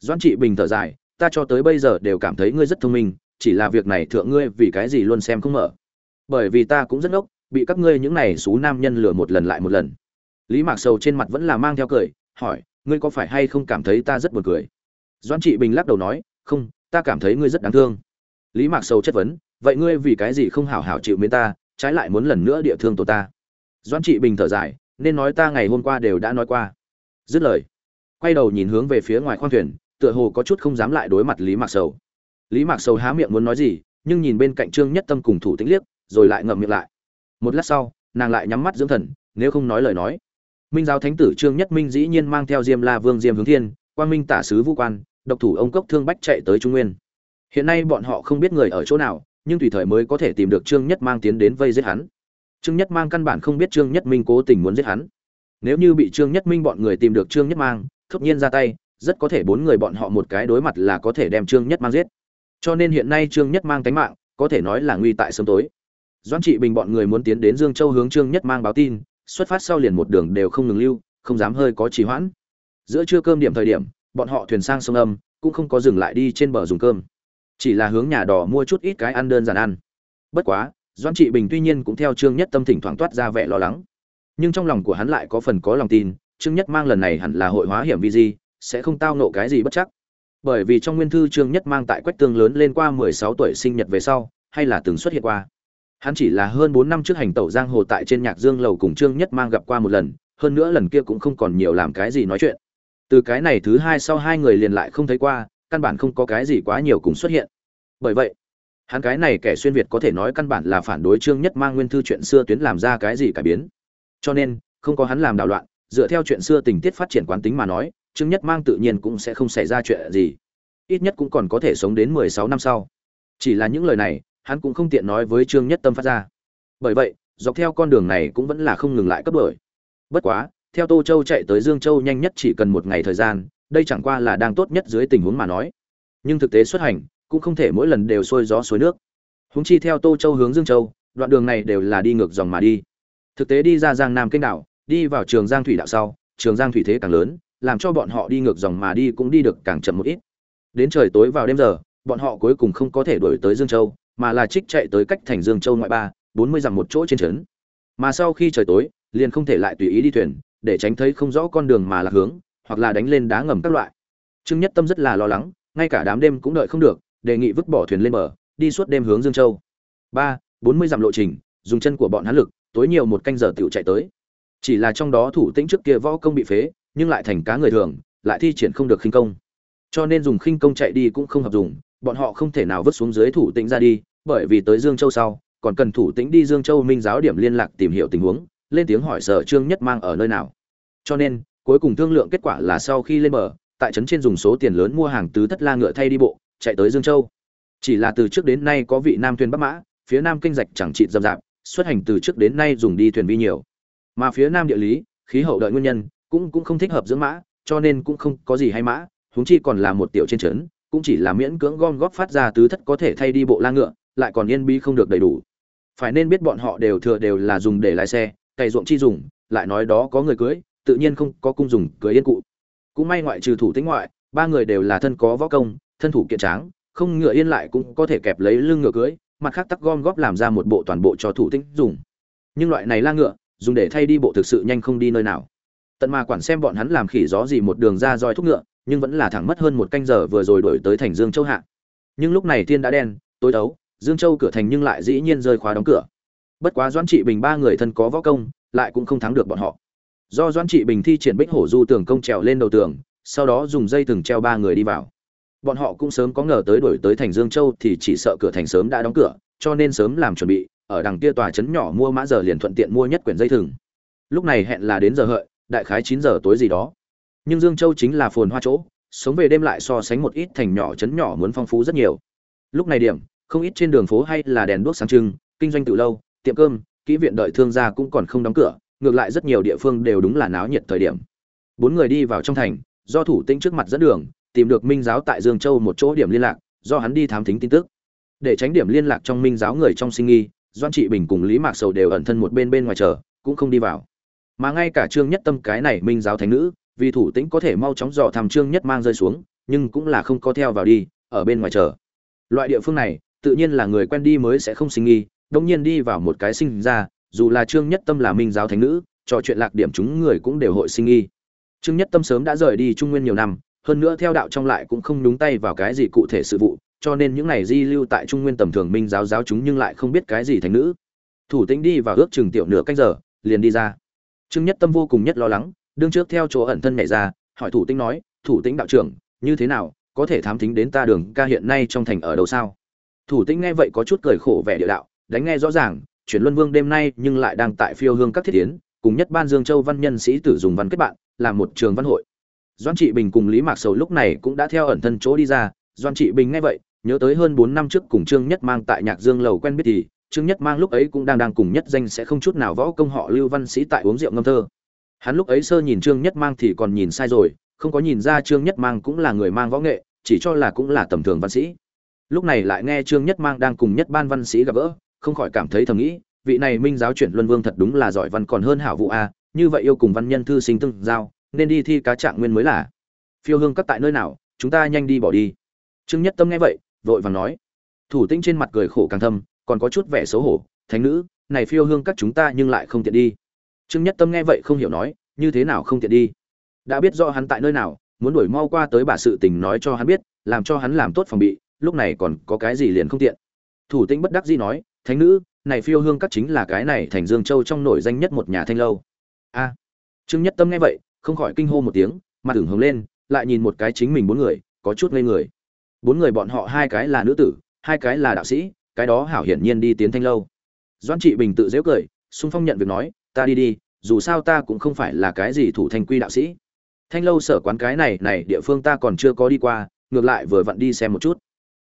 Doan trị bình thở dài, ta cho tới bây giờ đều cảm thấy ngươi rất thông minh, chỉ là việc này thượng ngươi vì cái gì luôn xem không mở. Bởi vì ta cũng rất ngốc, bị các ngươi những này xú nam nhân lừa một lần lại một lần. Lý mạc sầu trên mặt vẫn là mang theo cười, hỏi ngươi có phải hay không cảm thấy ta rất buồn cười? Doan trị bình lắc đầu nói, không, ta cảm thấy ngươi rất đáng thương. Lý mạc sầu chất vấn, vậy ngươi vì cái gì không hảo hảo chịu mến ta, trái lại muốn lần nữa địa thương tổ ta? Doan trị bình thở dài, nên nói ta ngày hôm qua đều đã nói qua. Dứt lời, quay đầu nhìn hướng về phía ngoài khoang thuyền, tựa hồ có chút không dám lại đối mặt lý mạc sầu. Lý mạc sầu há miệng muốn nói gì, nhưng nhìn bên cạnh trương nhất tâm cùng thủ tĩnh liếc, rồi lại ngậm miệng lại. Một lát sau, nàng lại nhắm mắt dưỡng thần, nếu không nói lời nói minh giáo thánh tử trương nhất minh dĩ nhiên mang theo diêm la vương, diêm hướng thiên quan minh tả sứ vũ quan, độc thủ ông cốc thương bách chạy tới trung nguyên. Hiện nay bọn họ không biết người ở chỗ nào, nhưng tùy thời mới có thể tìm được trương nhất mang tiến đến vây giết hắn. Trương nhất mang căn bản không biết trương nhất minh cố tình muốn giết hắn. Nếu như bị trương nhất minh bọn người tìm được trương nhất mang, thốt nhiên ra tay, rất có thể bốn người bọn họ một cái đối mặt là có thể đem trương nhất mang giết. Cho nên hiện nay trương nhất mang tánh mạng, có thể nói là nguy tại sớm tối. Doãn trị bình bọn người muốn tiến đến dương châu hướng trương nhất mang báo tin xuất phát sau liền một đường đều không ngừng lưu, không dám hơi có trì hoãn. Giữa trưa cơm điểm thời điểm, bọn họ thuyền sang sông âm, cũng không có dừng lại đi trên bờ dùng cơm. Chỉ là hướng nhà đỏ mua chút ít cái ăn đơn giản ăn. Bất quá doan trị bình tuy nhiên cũng theo trương nhất tâm thỉnh thoảng toát ra vẻ lo lắng. Nhưng trong lòng của hắn lại có phần có lòng tin, trương nhất mang lần này hẳn là hội hóa hiểm vi di, sẽ không tao nộ cái gì bất chắc. Bởi vì trong nguyên thư trương nhất mang tại quách tương lớn lên qua mười sáu tuổi sinh nhật về sau, hay là từng xuất hiện qua hắn chỉ là hơn bốn năm trước hành tẩu giang hồ tại trên nhạc dương lầu cùng trương nhất mang gặp qua một lần, hơn nữa lần kia cũng không còn nhiều làm cái gì nói chuyện. Từ cái này thứ hai sau hai người liền lại không thấy qua, căn bản không có cái gì quá nhiều cùng xuất hiện. Bởi vậy, hắn cái này kẻ xuyên việt có thể nói căn bản là phản đối trương nhất mang nguyên thư chuyện xưa tuyến làm ra cái gì cải biến. Cho nên, không có hắn làm đảo loạn, dựa theo chuyện xưa tình tiết phát triển quán tính mà nói, trương nhất mang tự nhiên cũng sẽ không xảy ra chuyện gì. Ít nhất cũng còn có thể sống đến mười sáu năm sau. Chỉ là những lời này hắn cũng không tiện nói với trương nhất tâm phát ra. Bởi vậy, dọc theo con đường này cũng vẫn là không ngừng lại cấp đổi. Bất quá, theo tô châu chạy tới dương châu nhanh nhất chỉ cần một ngày thời gian, đây chẳng qua là đang tốt nhất dưới tình huống mà nói. Nhưng thực tế xuất hành, cũng không thể mỗi lần đều sôi gió suối nước. Húng chi theo tô châu hướng dương châu, đoạn đường này đều là đi ngược dòng mà đi. Thực tế đi ra giang nam kênh đảo, đi vào trường giang thủy đạo sau, trường giang thủy thế càng lớn, làm cho bọn họ đi ngược dòng mà đi cũng đi được càng chậm một ít. Đến trời tối vào đêm giờ, bọn họ cuối cùng không có thể đuổi tới dương châu mà là trích chạy tới cách thành dương châu ngoại ba, bốn mươi dặm một chỗ trên trấn. Mà sau khi trời tối, liền không thể lại tùy ý đi thuyền, để tránh thấy không rõ con đường mà là hướng, hoặc là đánh lên đá ngầm các loại. Trương nhất tâm rất là lo lắng, ngay cả đám đêm cũng đợi không được, đề nghị vứt bỏ thuyền lên bờ, đi suốt đêm hướng dương châu. Ba, bốn mươi dặm lộ trình, dùng chân của bọn hắn lực, tối nhiều một canh giờ tiểu chạy tới. Chỉ là trong đó thủ tĩnh trước kia võ công bị phế, nhưng lại thành cá người thường, lại thi triển không được khinh công. Cho nên dùng khinh công chạy đi cũng không hợp dùng, bọn họ không thể nào vứt xuống dưới thủ tĩnh ra đi bởi vì tới dương châu sau, còn cần thủ tĩnh đi dương châu minh giáo điểm liên lạc tìm hiểu tình huống, lên tiếng hỏi sở trương nhất mang ở nơi nào. Cho nên, cuối cùng thương lượng kết quả là sau khi lên bờ, tại trấn trên dùng số tiền lớn mua hàng tứ thất la ngựa thay đi bộ, chạy tới dương châu. Chỉ là từ trước đến nay có vị nam thuyền bắc mã, phía nam kinh dạch chẳng trị dầm dạp, xuất hành từ trước đến nay dùng đi thuyền vi nhiều. Mà phía nam địa lý, khí hậu đợi nguyên nhân, cũng cũng không thích hợp dưỡng mã, cho nên cũng không có gì hay mã, huống chi còn là một tiểu trên trấn, cũng chỉ là miễn cưỡng gom góp phát ra tứ thất có thể thay đi bộ la ngựa lại còn yên bi không được đầy đủ. Phải nên biết bọn họ đều thừa đều là dùng để lái xe, cày ruộng chi dùng, lại nói đó có người cưới, tự nhiên không có cung dùng cưới yên cụ. Cũng may ngoại trừ thủ tính ngoại, ba người đều là thân có võ công, thân thủ kiện tráng, không ngựa yên lại cũng có thể kẹp lấy lưng ngựa cưới, mặt khác tắc gom góp làm ra một bộ toàn bộ cho thủ tính dùng. Nhưng loại này la ngựa, dùng để thay đi bộ thực sự nhanh không đi nơi nào. Tận mà quản xem bọn hắn làm khỉ gió gì một đường ra roi thúc ngựa, nhưng vẫn là thẳng mất hơn một canh giờ vừa rồi đổi tới thành dương châu hạ. Nhưng lúc này thiên đã đen, tối đấu dương châu cửa thành nhưng lại dĩ nhiên rơi khóa đóng cửa. Bất quá doãn trị bình ba người thân có võ công, lại cũng không thắng được bọn họ. Do doãn trị bình thi triển bích hổ du tường công trèo lên đầu tường, sau đó dùng dây thừng treo ba người đi vào. Bọn họ cũng sớm có ngờ tới đổi tới thành dương châu thì chỉ sợ cửa thành sớm đã đóng cửa, cho nên sớm làm chuẩn bị, ở đằng kia tòa trấn nhỏ mua mã giờ liền thuận tiện mua nhất quyển dây thừng. Lúc này hẹn là đến giờ hợi, đại khái chín giờ tối gì đó. Nhưng dương châu chính là phồn hoa chỗ, sống về đêm lại so sánh một ít thành nhỏ trấn nhỏ muốn phong phú rất nhiều. Lúc này điểm không ít trên đường phố hay là đèn đuốc sáng trưng, kinh doanh từ lâu, tiệm cơm, kỹ viện đợi thương gia cũng còn không đóng cửa, ngược lại rất nhiều địa phương đều đúng là náo nhiệt thời điểm. Bốn người đi vào trong thành, do thủ tĩnh trước mặt dẫn đường, tìm được minh giáo tại dương châu một chỗ điểm liên lạc, do hắn đi thám thính tin tức. Để tránh điểm liên lạc trong minh giáo người trong sinh nghi, doan trị bình cùng lý mạc sầu đều ẩn thân một bên bên ngoài chờ, cũng không đi vào. Mà ngay cả trương nhất tâm cái này minh giáo thánh nữ, vì thủ tĩnh có thể mau chóng dò thăm trương nhất mang rơi xuống, nhưng cũng là không có theo vào đi, ở bên ngoài chờ. Loại địa phương này tự nhiên là người quen đi mới sẽ không sinh nghi đông nhiên đi vào một cái sinh ra, dù là trương nhất tâm là minh giáo thánh nữ, trò chuyện lạc điểm chúng người cũng đều hội sinh nghi. Trương nhất tâm sớm đã rời đi trung nguyên nhiều năm, hơn nữa theo đạo trong lại cũng không đúng tay vào cái gì cụ thể sự vụ, cho nên những này di lưu tại trung nguyên tầm thường minh giáo giáo chúng nhưng lại không biết cái gì thánh nữ. Thủ tĩnh đi và ước chừng tiểu nửa canh giờ, liền đi ra. Trương nhất tâm vô cùng nhất lo lắng, đương trước theo chỗ ẩn thân nhảy ra, hỏi thủ tĩnh nói, thủ tĩnh đạo trưởng, như thế nào, có thể thám thính đến ta đường ca hiện nay trong thành ở đâu sao? Thủ tĩnh nghe vậy có chút cười khổ vẻ địa đạo, đánh nghe rõ ràng, chuyển luân vương đêm nay nhưng lại đang tại phiêu hương các thiết tiến cùng nhất ban dương châu văn nhân sĩ tử dùng văn kết bạn, làm một trường văn hội. Doan trị bình cùng lý mạc sầu lúc này cũng đã theo ẩn thân chỗ đi ra. Doan trị bình nghe vậy, nhớ tới hơn bốn năm trước cùng trương nhất mang tại nhạc dương lầu quen biết thì, trương nhất mang lúc ấy cũng đang đang cùng nhất danh sẽ không chút nào võ công họ lưu văn sĩ tại uống rượu ngâm thơ. Hắn lúc ấy sơ nhìn trương nhất mang thì còn nhìn sai rồi, không có nhìn ra trương nhất mang cũng là người mang võ nghệ, chỉ cho là cũng là tầm thường văn sĩ lúc này lại nghe trương nhất mang đang cùng nhất ban văn sĩ gặp gỡ, không khỏi cảm thấy thầm nghĩ, vị này minh giáo chuyển luân vương thật đúng là giỏi văn còn hơn hảo vụ a, như vậy yêu cùng văn nhân thư sinh tương giao, nên đi thi cá trạng nguyên mới là. Phiêu hương các tại nơi nào, chúng ta nhanh đi bỏ đi. Trương nhất tâm nghe vậy, vội vàng nói. Thủ tĩnh trên mặt cười khổ càng thâm, còn có chút vẻ xấu hổ, thánh nữ, này phiêu hương các chúng ta nhưng lại không tiện đi. Trương nhất tâm nghe vậy không hiểu nói, như thế nào không tiện đi? Đã biết rõ hắn tại nơi nào, muốn đuổi mau qua tới bà sự tình nói cho hắn biết, làm cho hắn làm tốt phòng bị lúc này còn có cái gì liền không tiện. Thủ tĩnh bất đắc dĩ nói, thánh nữ, này phiêu hương các chính là cái này thành dương châu trong nổi danh nhất một nhà thanh lâu. A. Trương nhất tâm nghe vậy, không khỏi kinh hô một tiếng, mặt ửng hồng lên, lại nhìn một cái chính mình bốn người, có chút ngây người. Bốn người bọn họ hai cái là nữ tử, hai cái là đạo sĩ, cái đó hảo hiển nhiên đi tiến thanh lâu. Doãn trị bình tự dễu cười, xung phong nhận việc nói, ta đi đi, dù sao ta cũng không phải là cái gì thủ thanh quy đạo sĩ. Thanh lâu sở quán cái này này địa phương ta còn chưa có đi qua, ngược lại vừa vặn đi xem một chút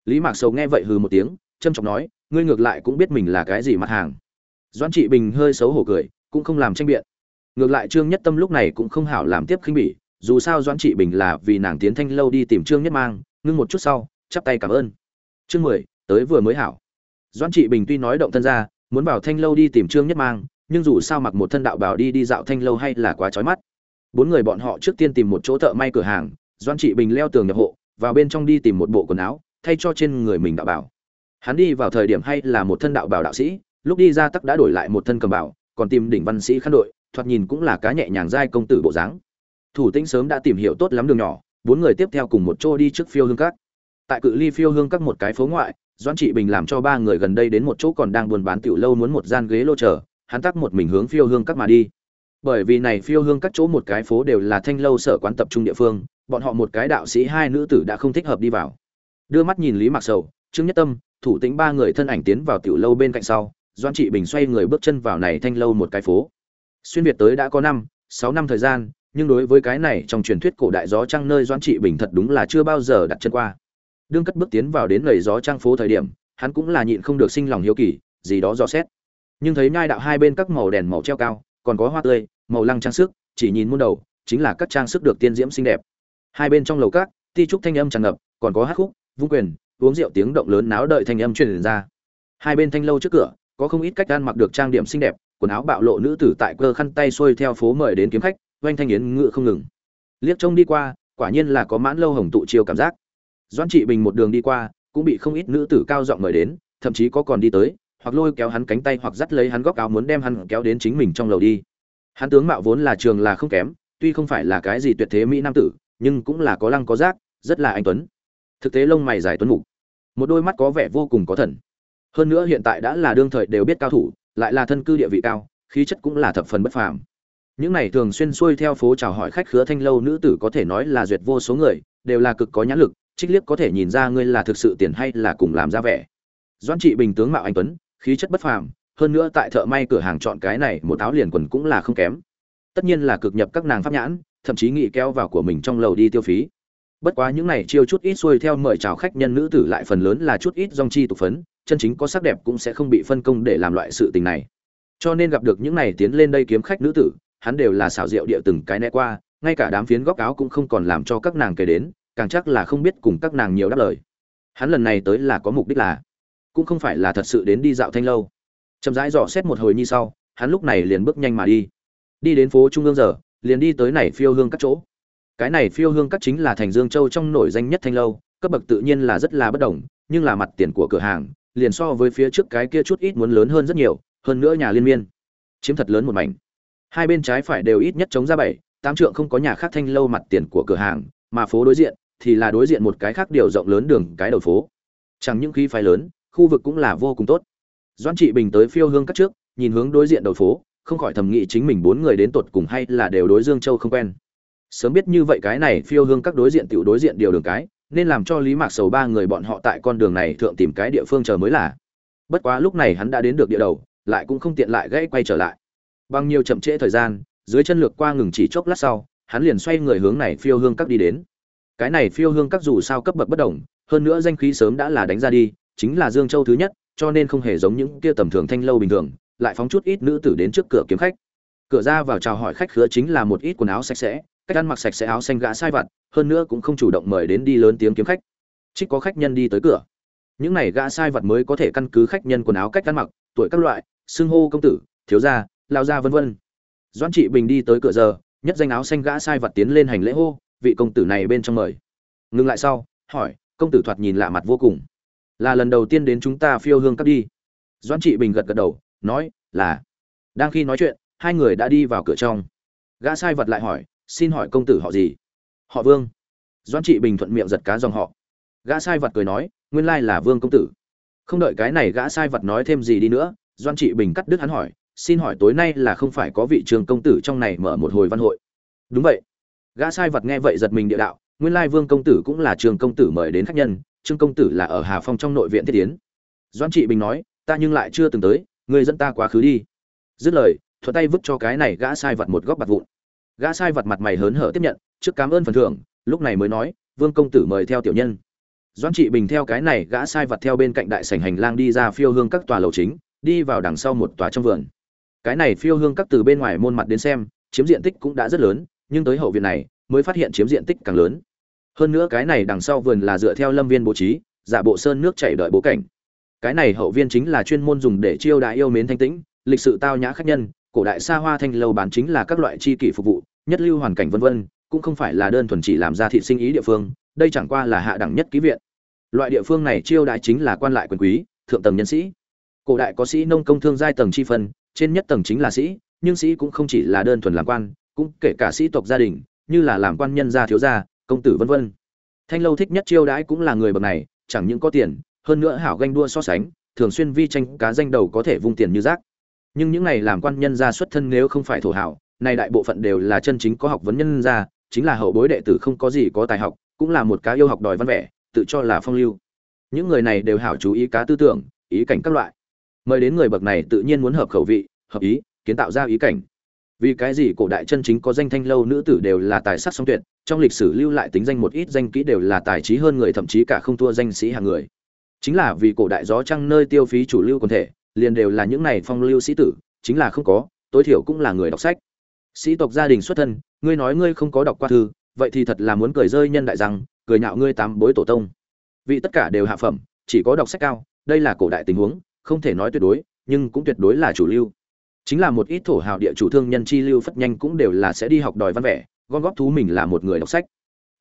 lý mạc sầu nghe vậy hừ một tiếng, trâm trọng nói, ngươi ngược lại cũng biết mình là cái gì mặt hàng. Doãn trị bình hơi xấu hổ cười, cũng không làm tranh biện. Ngược lại trương nhất tâm lúc này cũng không hảo làm tiếp khinh bỉ, dù sao doãn trị bình là vì nàng tiến thanh lâu đi tìm trương nhất mang, ngưng một chút sau, chắp tay cảm ơn. Chương mười, tới vừa mới hảo. Doãn trị bình tuy nói động thân ra, muốn vào thanh lâu đi tìm trương nhất mang, nhưng dù sao mặc một thân đạo bảo đi đi dạo thanh lâu hay là quá trói mắt. Bốn người bọn họ trước tiên tìm một chỗ thợ may cửa hàng, doãn trị bình leo tường nhập hộ, vào bên trong đi tìm một bộ quần áo thay cho trên người mình đạo bảo. Hắn đi vào thời điểm hay là một thân đạo bảo đạo sĩ, lúc đi ra tắc đã đổi lại một thân cầm bảo, còn tìm đỉnh văn sĩ khăn đội, thoạt nhìn cũng là cá nhẹ nhàng giai công tử bộ dáng. Thủ tĩnh sớm đã tìm hiểu tốt lắm đường nhỏ, bốn người tiếp theo cùng một chỗ đi trước phiêu hương các. Tại cự ly phiêu hương các một cái phố ngoại, doãn trị bình làm cho ba người gần đây đến một chỗ còn đang buôn bán tiểu lâu muốn một gian ghế lô chờ, hắn tắc một mình hướng phiêu hương các mà đi. Bởi vì này phiêu hương các chỗ một cái phố đều là thanh lâu sở quán tập trung địa phương, bọn họ một cái đạo sĩ hai nữ tử đã không thích hợp đi vào đưa mắt nhìn lý mặc sầu, trương nhất tâm, thủ tĩnh ba người thân ảnh tiến vào tiểu lâu bên cạnh sau doan trị bình xoay người bước chân vào này thanh lâu một cái phố. Xuyên việt tới đã có năm, sáu năm thời gian, nhưng đối với cái này trong truyền thuyết cổ đại gió trăng nơi doan trị bình thật đúng là chưa bao giờ đặt chân qua. Đương cất bước tiến vào đến lầy gió trăng phố thời điểm, hắn cũng là nhịn không được sinh lòng hiếu kỳ, gì đó dò xét. Nhưng thấy nhai đạo hai bên các màu đèn màu treo cao, còn có hoa tươi, màu lăng trang sức, chỉ nhìn muôn đầu, chính là các trang sức được tiên diễm xinh đẹp. Hai bên trong lầu các, ti trúc thanh âm tràn ngập, còn có hát khúc vung quyền, uống rượu tiếng động lớn náo đợi thanh âm truyền ra. Hai bên thanh lâu trước cửa, có không ít cách ăn mặc được trang điểm xinh đẹp, quần áo bạo lộ nữ tử tại cơ khăn tay xuôi theo phố mời đến kiếm khách, oanh thanh yến ngựa không ngừng. Liếc trông đi qua, quả nhiên là có mãn lâu hồng tụ chiêu cảm giác. Doãn trị bình một đường đi qua, cũng bị không ít nữ tử cao giọng mời đến, thậm chí có còn đi tới, hoặc lôi kéo hắn cánh tay hoặc dắt lấy hắn góc áo muốn đem hắn kéo đến chính mình trong lầu đi. Hắn tướng mạo vốn là trường là không kém, tuy không phải là cái gì tuyệt thế mỹ nam tử, nhưng cũng là có lăng có giác, rất là anh tuấn thực tế lông mày dài tuấn mục. Một đôi mắt có vẻ vô cùng có thần. Hơn nữa hiện tại đã là đương thời đều biết cao thủ, lại là thân cư địa vị cao, khí chất cũng là thập phần bất phàm. Những này thường xuyên xuôi theo phố chào hỏi khách khứa thanh lâu nữ tử có thể nói là duyệt vô số người, đều là cực có nhãn lực, trích liếc có thể nhìn ra ngươi là thực sự tiền hay là cùng làm ra vẻ. Doan trị bình tướng mạo anh tuấn, khí chất bất phàm, hơn nữa tại thợ may cửa hàng chọn cái này một áo liền quần cũng là không kém. Tất nhiên là cực nhập các nàng pháp nhãn, thậm chí nghĩ kéo vào của mình trong lầu đi tiêu phí bất quá những này chiêu chút ít xuôi theo mời chào khách nhân nữ tử lại phần lớn là chút ít dòng chi tục phấn, chân chính có sắc đẹp cũng sẽ không bị phân công để làm loại sự tình này. Cho nên gặp được những này tiến lên đây kiếm khách nữ tử, hắn đều là xảo diệu địa từng cái né qua, ngay cả đám phiến góc áo cũng không còn làm cho các nàng kể đến, càng chắc là không biết cùng các nàng nhiều đáp lời. Hắn lần này tới là có mục đích là, cũng không phải là thật sự đến đi dạo thanh lâu. Chậm rãi dò xét một hồi như sau, hắn lúc này liền bước nhanh mà đi. Đi đến phố trung ương giờ, liền đi tới này phiêu hương các chỗ cái này phiêu hương các chính là thành dương châu trong nổi danh nhất thanh lâu, cấp bậc tự nhiên là rất là bất đồng, nhưng là mặt tiền của cửa hàng, liền so với phía trước cái kia chút ít muốn lớn hơn rất nhiều, hơn nữa nhà liên miên. Chiếm thật lớn một mảnh. Hai bên trái phải đều ít nhất chống ra bảy, tám trượng không có nhà khác thanh lâu mặt tiền của cửa hàng, mà phố đối diện thì là đối diện một cái khác điều rộng lớn đường, cái đầu phố. Chẳng những khí phái lớn, khu vực cũng là vô cùng tốt. Doãn trị bình tới phiêu hương các trước, nhìn hướng đối diện đầu phố, không khỏi thầm nghĩ chính mình bốn người đến tột cùng hay là đều đối dương châu không quen sớm biết như vậy cái này phiêu hương các đối diện tiểu đối diện điều đường cái, nên làm cho lý mạc sầu ba người bọn họ tại con đường này thượng tìm cái địa phương chờ mới là. Bất quá lúc này hắn đã đến được địa đầu, lại cũng không tiện lại gãy quay trở lại. Bằng nhiều chậm trễ thời gian, dưới chân lược qua ngừng chỉ chốc lát sau, hắn liền xoay người hướng này phiêu hương các đi đến. Cái này phiêu hương các dù sao cấp bậc bất đồng, hơn nữa danh khí sớm đã là đánh ra đi, chính là dương châu thứ nhất, cho nên không hề giống những kia tầm thường thanh lâu bình thường, lại phóng chút ít nữ tử đến trước cửa kiếm khách. Cửa ra vào chào hỏi khách khứa chính là một ít quần áo sạch sẽ cách ăn mặc sạch sẽ áo xanh gã sai vặt, hơn nữa cũng không chủ động mời đến đi lớn tiếng kiếm khách. Trích có khách nhân đi tới cửa. Những này gã sai vặt mới có thể căn cứ khách nhân quần áo cách ăn mặc, tuổi các loại, xưng hô công tử, thiếu gia lao gia vân vân. Doãn trị bình đi tới cửa giờ, nhất danh áo xanh gã sai vặt tiến lên hành lễ hô, vị công tử này bên trong mời. Ngừng lại sau, hỏi, công tử thoạt nhìn lạ mặt vô cùng. Là lần đầu tiên đến chúng ta phiêu hương cắt đi. Doãn trị bình gật gật đầu, nói, là. Đang khi nói chuyện, hai người đã đi vào cửa trong. Gã sai vật lại hỏi xin hỏi công tử họ gì? Họ vương. Doãn trị bình thuận miệng giật cá dòng họ. Gã sai vật cười nói, nguyên lai là vương công tử. Không đợi cái này gã sai vật nói thêm gì đi nữa, doãn trị bình cắt đứt hắn hỏi, xin hỏi tối nay là không phải có vị trường công tử trong này mở một hồi văn hội? Đúng vậy. Gã sai vật nghe vậy giật mình địa đạo, nguyên lai vương công tử cũng là trường công tử mời đến khách nhân trương công tử là ở hà phong trong nội viện thiết tiến doãn trị bình nói, ta nhưng lại chưa từng tới, người dẫn ta quá khứ đi. Dứt lời, thuận tay vứt cho cái này gã sai vật một góc bạc vụn gã sai vật mặt mày hớn hở tiếp nhận, trước cảm ơn phần thưởng, lúc này mới nói, vương công tử mời theo tiểu nhân. Doãn trị bình theo cái này, gã sai vật theo bên cạnh đại sảnh hành lang đi ra phiêu hương các tòa lầu chính, đi vào đằng sau một tòa trong vườn. Cái này phiêu hương các từ bên ngoài môn mặt đến xem, chiếm diện tích cũng đã rất lớn, nhưng tới hậu viện này, mới phát hiện chiếm diện tích càng lớn. Hơn nữa cái này đằng sau vườn là dựa theo lâm viên bố trí, giả bộ sơn nước chảy đợi bố cảnh. Cái này hậu viên chính là chuyên môn dùng để chiêu đại yêu mến thanh tĩnh, lịch sự tao nhã khách nhân cổ đại xa hoa thanh lâu bán chính là các loại chi kỷ phục vụ, nhất lưu hoàn cảnh vân vân, cũng không phải là đơn thuần chỉ làm ra thị sinh ý địa phương, đây chẳng qua là hạ đẳng nhất ký viện. Loại địa phương này chiêu đại chính là quan lại quyền quý, thượng tầng nhân sĩ. Cổ đại có sĩ nông công thương giai tầng chi phân, trên nhất tầng chính là sĩ, nhưng sĩ cũng không chỉ là đơn thuần làm quan, cũng kể cả sĩ tộc gia đình, như là làm quan nhân gia thiếu gia, công tử vân vân. Thanh lâu thích nhất chiêu đãi cũng là người bậc này, chẳng những có tiền, hơn nữa hảo ganh đua so sánh, thường xuyên vi tranh cá danh đầu có thể vung tiền như rác nhưng những này làm quan nhân gia xuất thân nếu không phải thổ hảo này đại bộ phận đều là chân chính có học vấn nhân gia, chính là hậu bối đệ tử không có gì có tài học, cũng là một cá yêu học đòi văn vẻ, tự cho là phong lưu. Những người này đều hảo chú ý cá tư tưởng, ý cảnh các loại. Mời đến người bậc này tự nhiên muốn hợp khẩu vị, hợp ý, kiến tạo ra ý cảnh. Vì cái gì cổ đại chân chính có danh thanh lâu nữ tử đều là tài sắc song tuyệt, trong lịch sử lưu lại tính danh một ít danh kỹ đều là tài trí hơn người, thậm chí cả không thua danh sĩ hàng người. Chính là vì cổ đại gió trăng nơi tiêu phí chủ lưu quần thể liền đều là những này phong lưu sĩ tử, chính là không có, tối thiểu cũng là người đọc sách. Sĩ tộc gia đình xuất thân, ngươi nói ngươi không có đọc qua thư, vậy thì thật là muốn cười rơi nhân đại rằng, cười nhạo ngươi tám bối tổ tông. Vì tất cả đều hạ phẩm, chỉ có đọc sách cao, đây là cổ đại tình huống, không thể nói tuyệt đối, nhưng cũng tuyệt đối là chủ lưu. Chính là một ít thổ hào địa chủ thương nhân chi lưu phất nhanh cũng đều là sẽ đi học đòi văn vẻ, gom góp thú mình là một người đọc sách.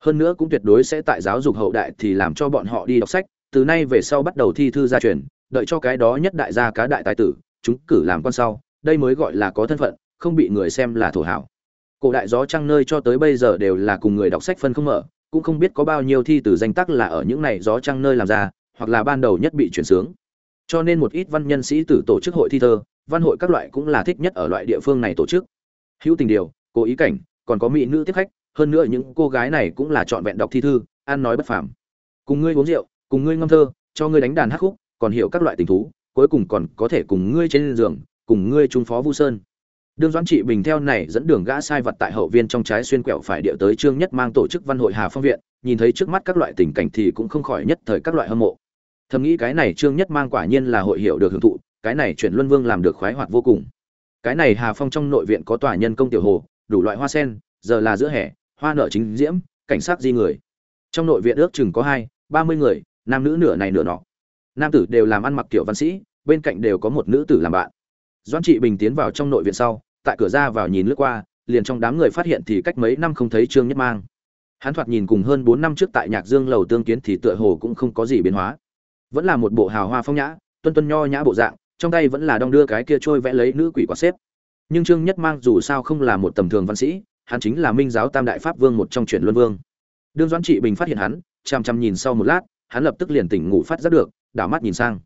Hơn nữa cũng tuyệt đối sẽ tại giáo dục hậu đại thì làm cho bọn họ đi đọc sách, từ nay về sau bắt đầu thi thư gia truyền đợi cho cái đó nhất đại gia cá đại tài tử, chúng cử làm con sau, đây mới gọi là có thân phận, không bị người xem là thổ hảo. Cổ đại gió trăng nơi cho tới bây giờ đều là cùng người đọc sách phân không mở, cũng không biết có bao nhiêu thi từ danh tác là ở những này gió trăng nơi làm ra, hoặc là ban đầu nhất bị chuyển sướng. Cho nên một ít văn nhân sĩ tử tổ chức hội thi thơ, văn hội các loại cũng là thích nhất ở loại địa phương này tổ chức. Hữu tình điều, cố ý cảnh, còn có mỹ nữ tiếp khách, hơn nữa những cô gái này cũng là trọn vẹn đọc thi thư, ăn nói bất phàm. Cùng ngươi uống rượu, cùng ngươi ngâm thơ, cho ngươi đánh đàn hát khúc còn hiểu các loại tình thú, cuối cùng còn có thể cùng ngươi trên giường, cùng ngươi trung phó vu sơn. Đương doãn trị bình theo này dẫn đường gã sai vật tại hậu viên trong trái xuyên quẹo phải địa tới trương nhất mang tổ chức văn hội hà phong viện, nhìn thấy trước mắt các loại tình cảnh thì cũng không khỏi nhất thời các loại hâm mộ. Thầm nghĩ cái này trương nhất mang quả nhiên là hội hiểu được hưởng thụ, cái này chuyển luân vương làm được khoái hoạt vô cùng. Cái này hà phong trong nội viện có tòa nhân công tiểu hồ, đủ loại hoa sen, giờ là giữa hè, hoa nở chính diễm, cảnh sát di người. Trong nội viện ước chừng có hai, ba mươi người, nam nữ nửa này nửa nọ nam tử đều làm ăn mặc kiểu văn sĩ, bên cạnh đều có một nữ tử làm bạn. Doãn trị bình tiến vào trong nội viện sau, tại cửa ra vào nhìn lướt qua, liền trong đám người phát hiện thì cách mấy năm không thấy trương nhất mang. Hắn thoạt nhìn cùng hơn bốn năm trước tại nhạc dương lầu tương kiến thì tựa hồ cũng không có gì biến hóa. Vẫn là một bộ hào hoa phong nhã, tuân tuân nho nhã bộ dạng, trong tay vẫn là đong đưa cái kia trôi vẽ lấy nữ quỷ quả xếp. Nhưng trương nhất mang dù sao không là một tầm thường văn sĩ, hắn chính là minh giáo tam đại pháp vương một trong truyền luân vương. Đương doãn trị bình phát hiện hắn chằm chằm nhìn sau một lát, hắn lập tức liền tỉnh ngủ phát giác được đảo mắt nhìn sang.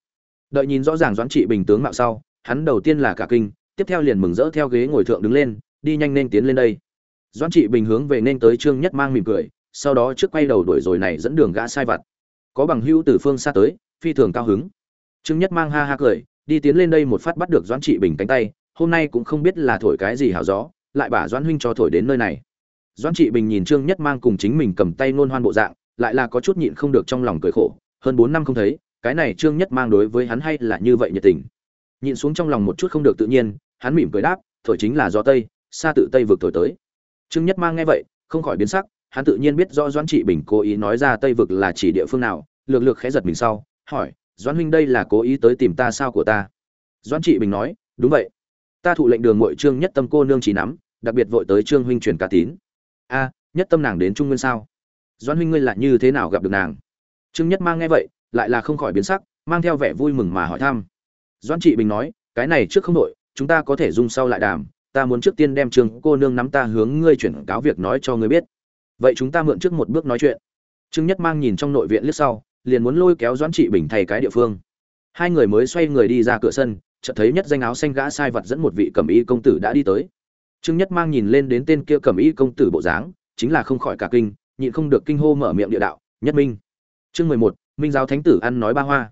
Đợi nhìn rõ ràng doãn trị bình tướng mạo sau, hắn đầu tiên là cả kinh, tiếp theo liền mừng rỡ theo ghế ngồi thượng đứng lên, đi nhanh nên tiến lên đây. Doãn trị bình hướng về nên tới trương nhất mang mỉm cười, sau đó trước quay đầu đuổi rồi này dẫn đường gã sai vặt. Có bằng hữu từ phương xa tới, phi thường cao hứng. Trương nhất mang ha ha cười, đi tiến lên đây một phát bắt được doãn trị bình cánh tay, hôm nay cũng không biết là thổi cái gì hảo gió, lại bả doãn huynh cho thổi đến nơi này. Doãn trị bình nhìn trương nhất mang cùng chính mình cầm tay nôn hoan bộ dạng, lại là có chút nhịn không được trong lòng cười khổ, hơn bốn năm không thấy cái này trương nhất mang đối với hắn hay là như vậy nhiệt tình? Nhìn xuống trong lòng một chút không được tự nhiên, hắn mỉm cười đáp, thổi chính là gió tây xa tự tây vực thổi tới. Trương nhất mang nghe vậy, không khỏi biến sắc, hắn tự nhiên biết rõ doãn trị bình cố ý nói ra tây vực là chỉ địa phương nào, lược lược khẽ giật mình sau, hỏi, doãn huynh đây là cố ý tới tìm ta sao của ta? Doãn trị bình nói, đúng vậy. Ta thụ lệnh đường ngội trương nhất tâm cô nương chỉ nắm, đặc biệt vội tới trương huynh truyền cá tín. A, nhất tâm nàng đến trung nguyên sao? Doãn huynh ngươi lại như thế nào gặp được nàng? Trương nhất mang nghe vậy lại là không khỏi biến sắc, mang theo vẻ vui mừng mà hỏi thăm. Doãn trị bình nói, cái này trước không đội chúng ta có thể dung sau lại đàm, ta muốn trước tiên đem trường cô nương nắm ta hướng ngươi chuyển cáo việc nói cho ngươi biết. Vậy chúng ta mượn trước một bước nói chuyện. Trương nhất mang nhìn trong nội viện liếc sau, liền muốn lôi kéo doãn trị bình thay cái địa phương. Hai người mới xoay người đi ra cửa sân, chợt thấy nhất danh áo xanh gã sai vật dẫn một vị cẩm y công tử đã đi tới. Trương nhất mang nhìn lên đến tên kia cẩm y công tử bộ dáng, chính là không khỏi cả kinh, nhịn không được kinh hô mở miệng địa đạo, nhất minh. Chương mười một minh giáo thánh tử ăn nói ba hoa.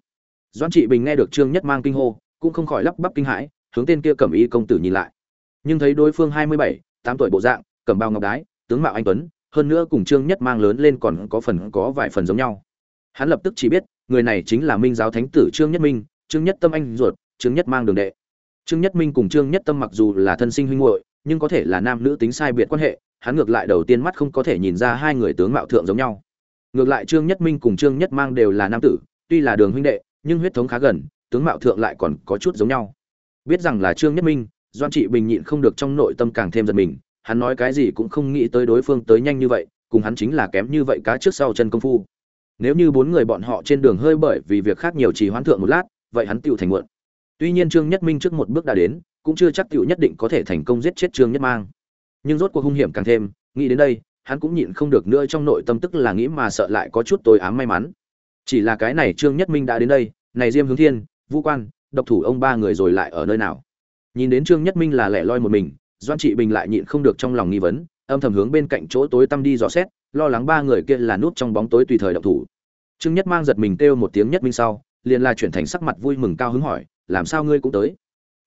Doãn trị bình nghe được trương nhất mang kinh hô, cũng không khỏi lắp bắp kinh hãi, hướng tên kia cẩm y công tử nhìn lại. Nhưng thấy đối phương hai mươi bảy, tám tuổi bộ dạng, cầm bao ngọc đái, tướng mạo anh tuấn, hơn nữa cùng trương nhất mang lớn lên còn có phần có vài phần giống nhau. Hắn lập tức chỉ biết, người này chính là minh giáo thánh tử trương nhất minh, trương nhất tâm anh ruột, trương nhất mang đường đệ. Trương nhất minh cùng trương nhất tâm mặc dù là thân sinh huynh hội nhưng có thể là nam nữ tính sai biệt quan hệ, hắn ngược lại đầu tiên mắt không có thể nhìn ra hai người tướng mạo thượng giống nhau ngược lại trương nhất minh cùng trương nhất mang đều là nam tử, tuy là đường huynh đệ, nhưng huyết thống khá gần, tướng mạo thượng lại còn có chút giống nhau. Biết rằng là trương nhất minh, doan trị bình nhịn không được trong nội tâm càng thêm giật mình, hắn nói cái gì cũng không nghĩ tới đối phương tới nhanh như vậy, cùng hắn chính là kém như vậy cá trước sau chân công phu. Nếu như bốn người bọn họ trên đường hơi bởi vì việc khác nhiều trì hoãn thượng một lát, vậy hắn tựu thành muộn. Tuy nhiên trương nhất minh trước một bước đã đến, cũng chưa chắc tựu nhất định có thể thành công giết chết trương nhất mang. Nhưng rốt cuộc hung hiểm càng thêm, nghĩ đến đây hắn cũng nhịn không được nữa trong nội tâm tức là nghĩ mà sợ lại có chút tối ám may mắn. Chỉ là cái này trương nhất minh đã đến đây, này diêm hướng thiên, vũ quan, độc thủ ông ba người rồi lại ở nơi nào? Nhìn đến trương nhất minh là lẻ loi một mình doan trị bình lại nhịn không được trong lòng nghi vấn, âm thầm hướng bên cạnh chỗ tối tăm đi dò xét, lo lắng ba người kia là núp trong bóng tối tùy thời độc thủ. Trương nhất mang giật mình kêu một tiếng nhất minh sau, liền là chuyển thành sắc mặt vui mừng cao hứng hỏi, làm sao ngươi cũng tới?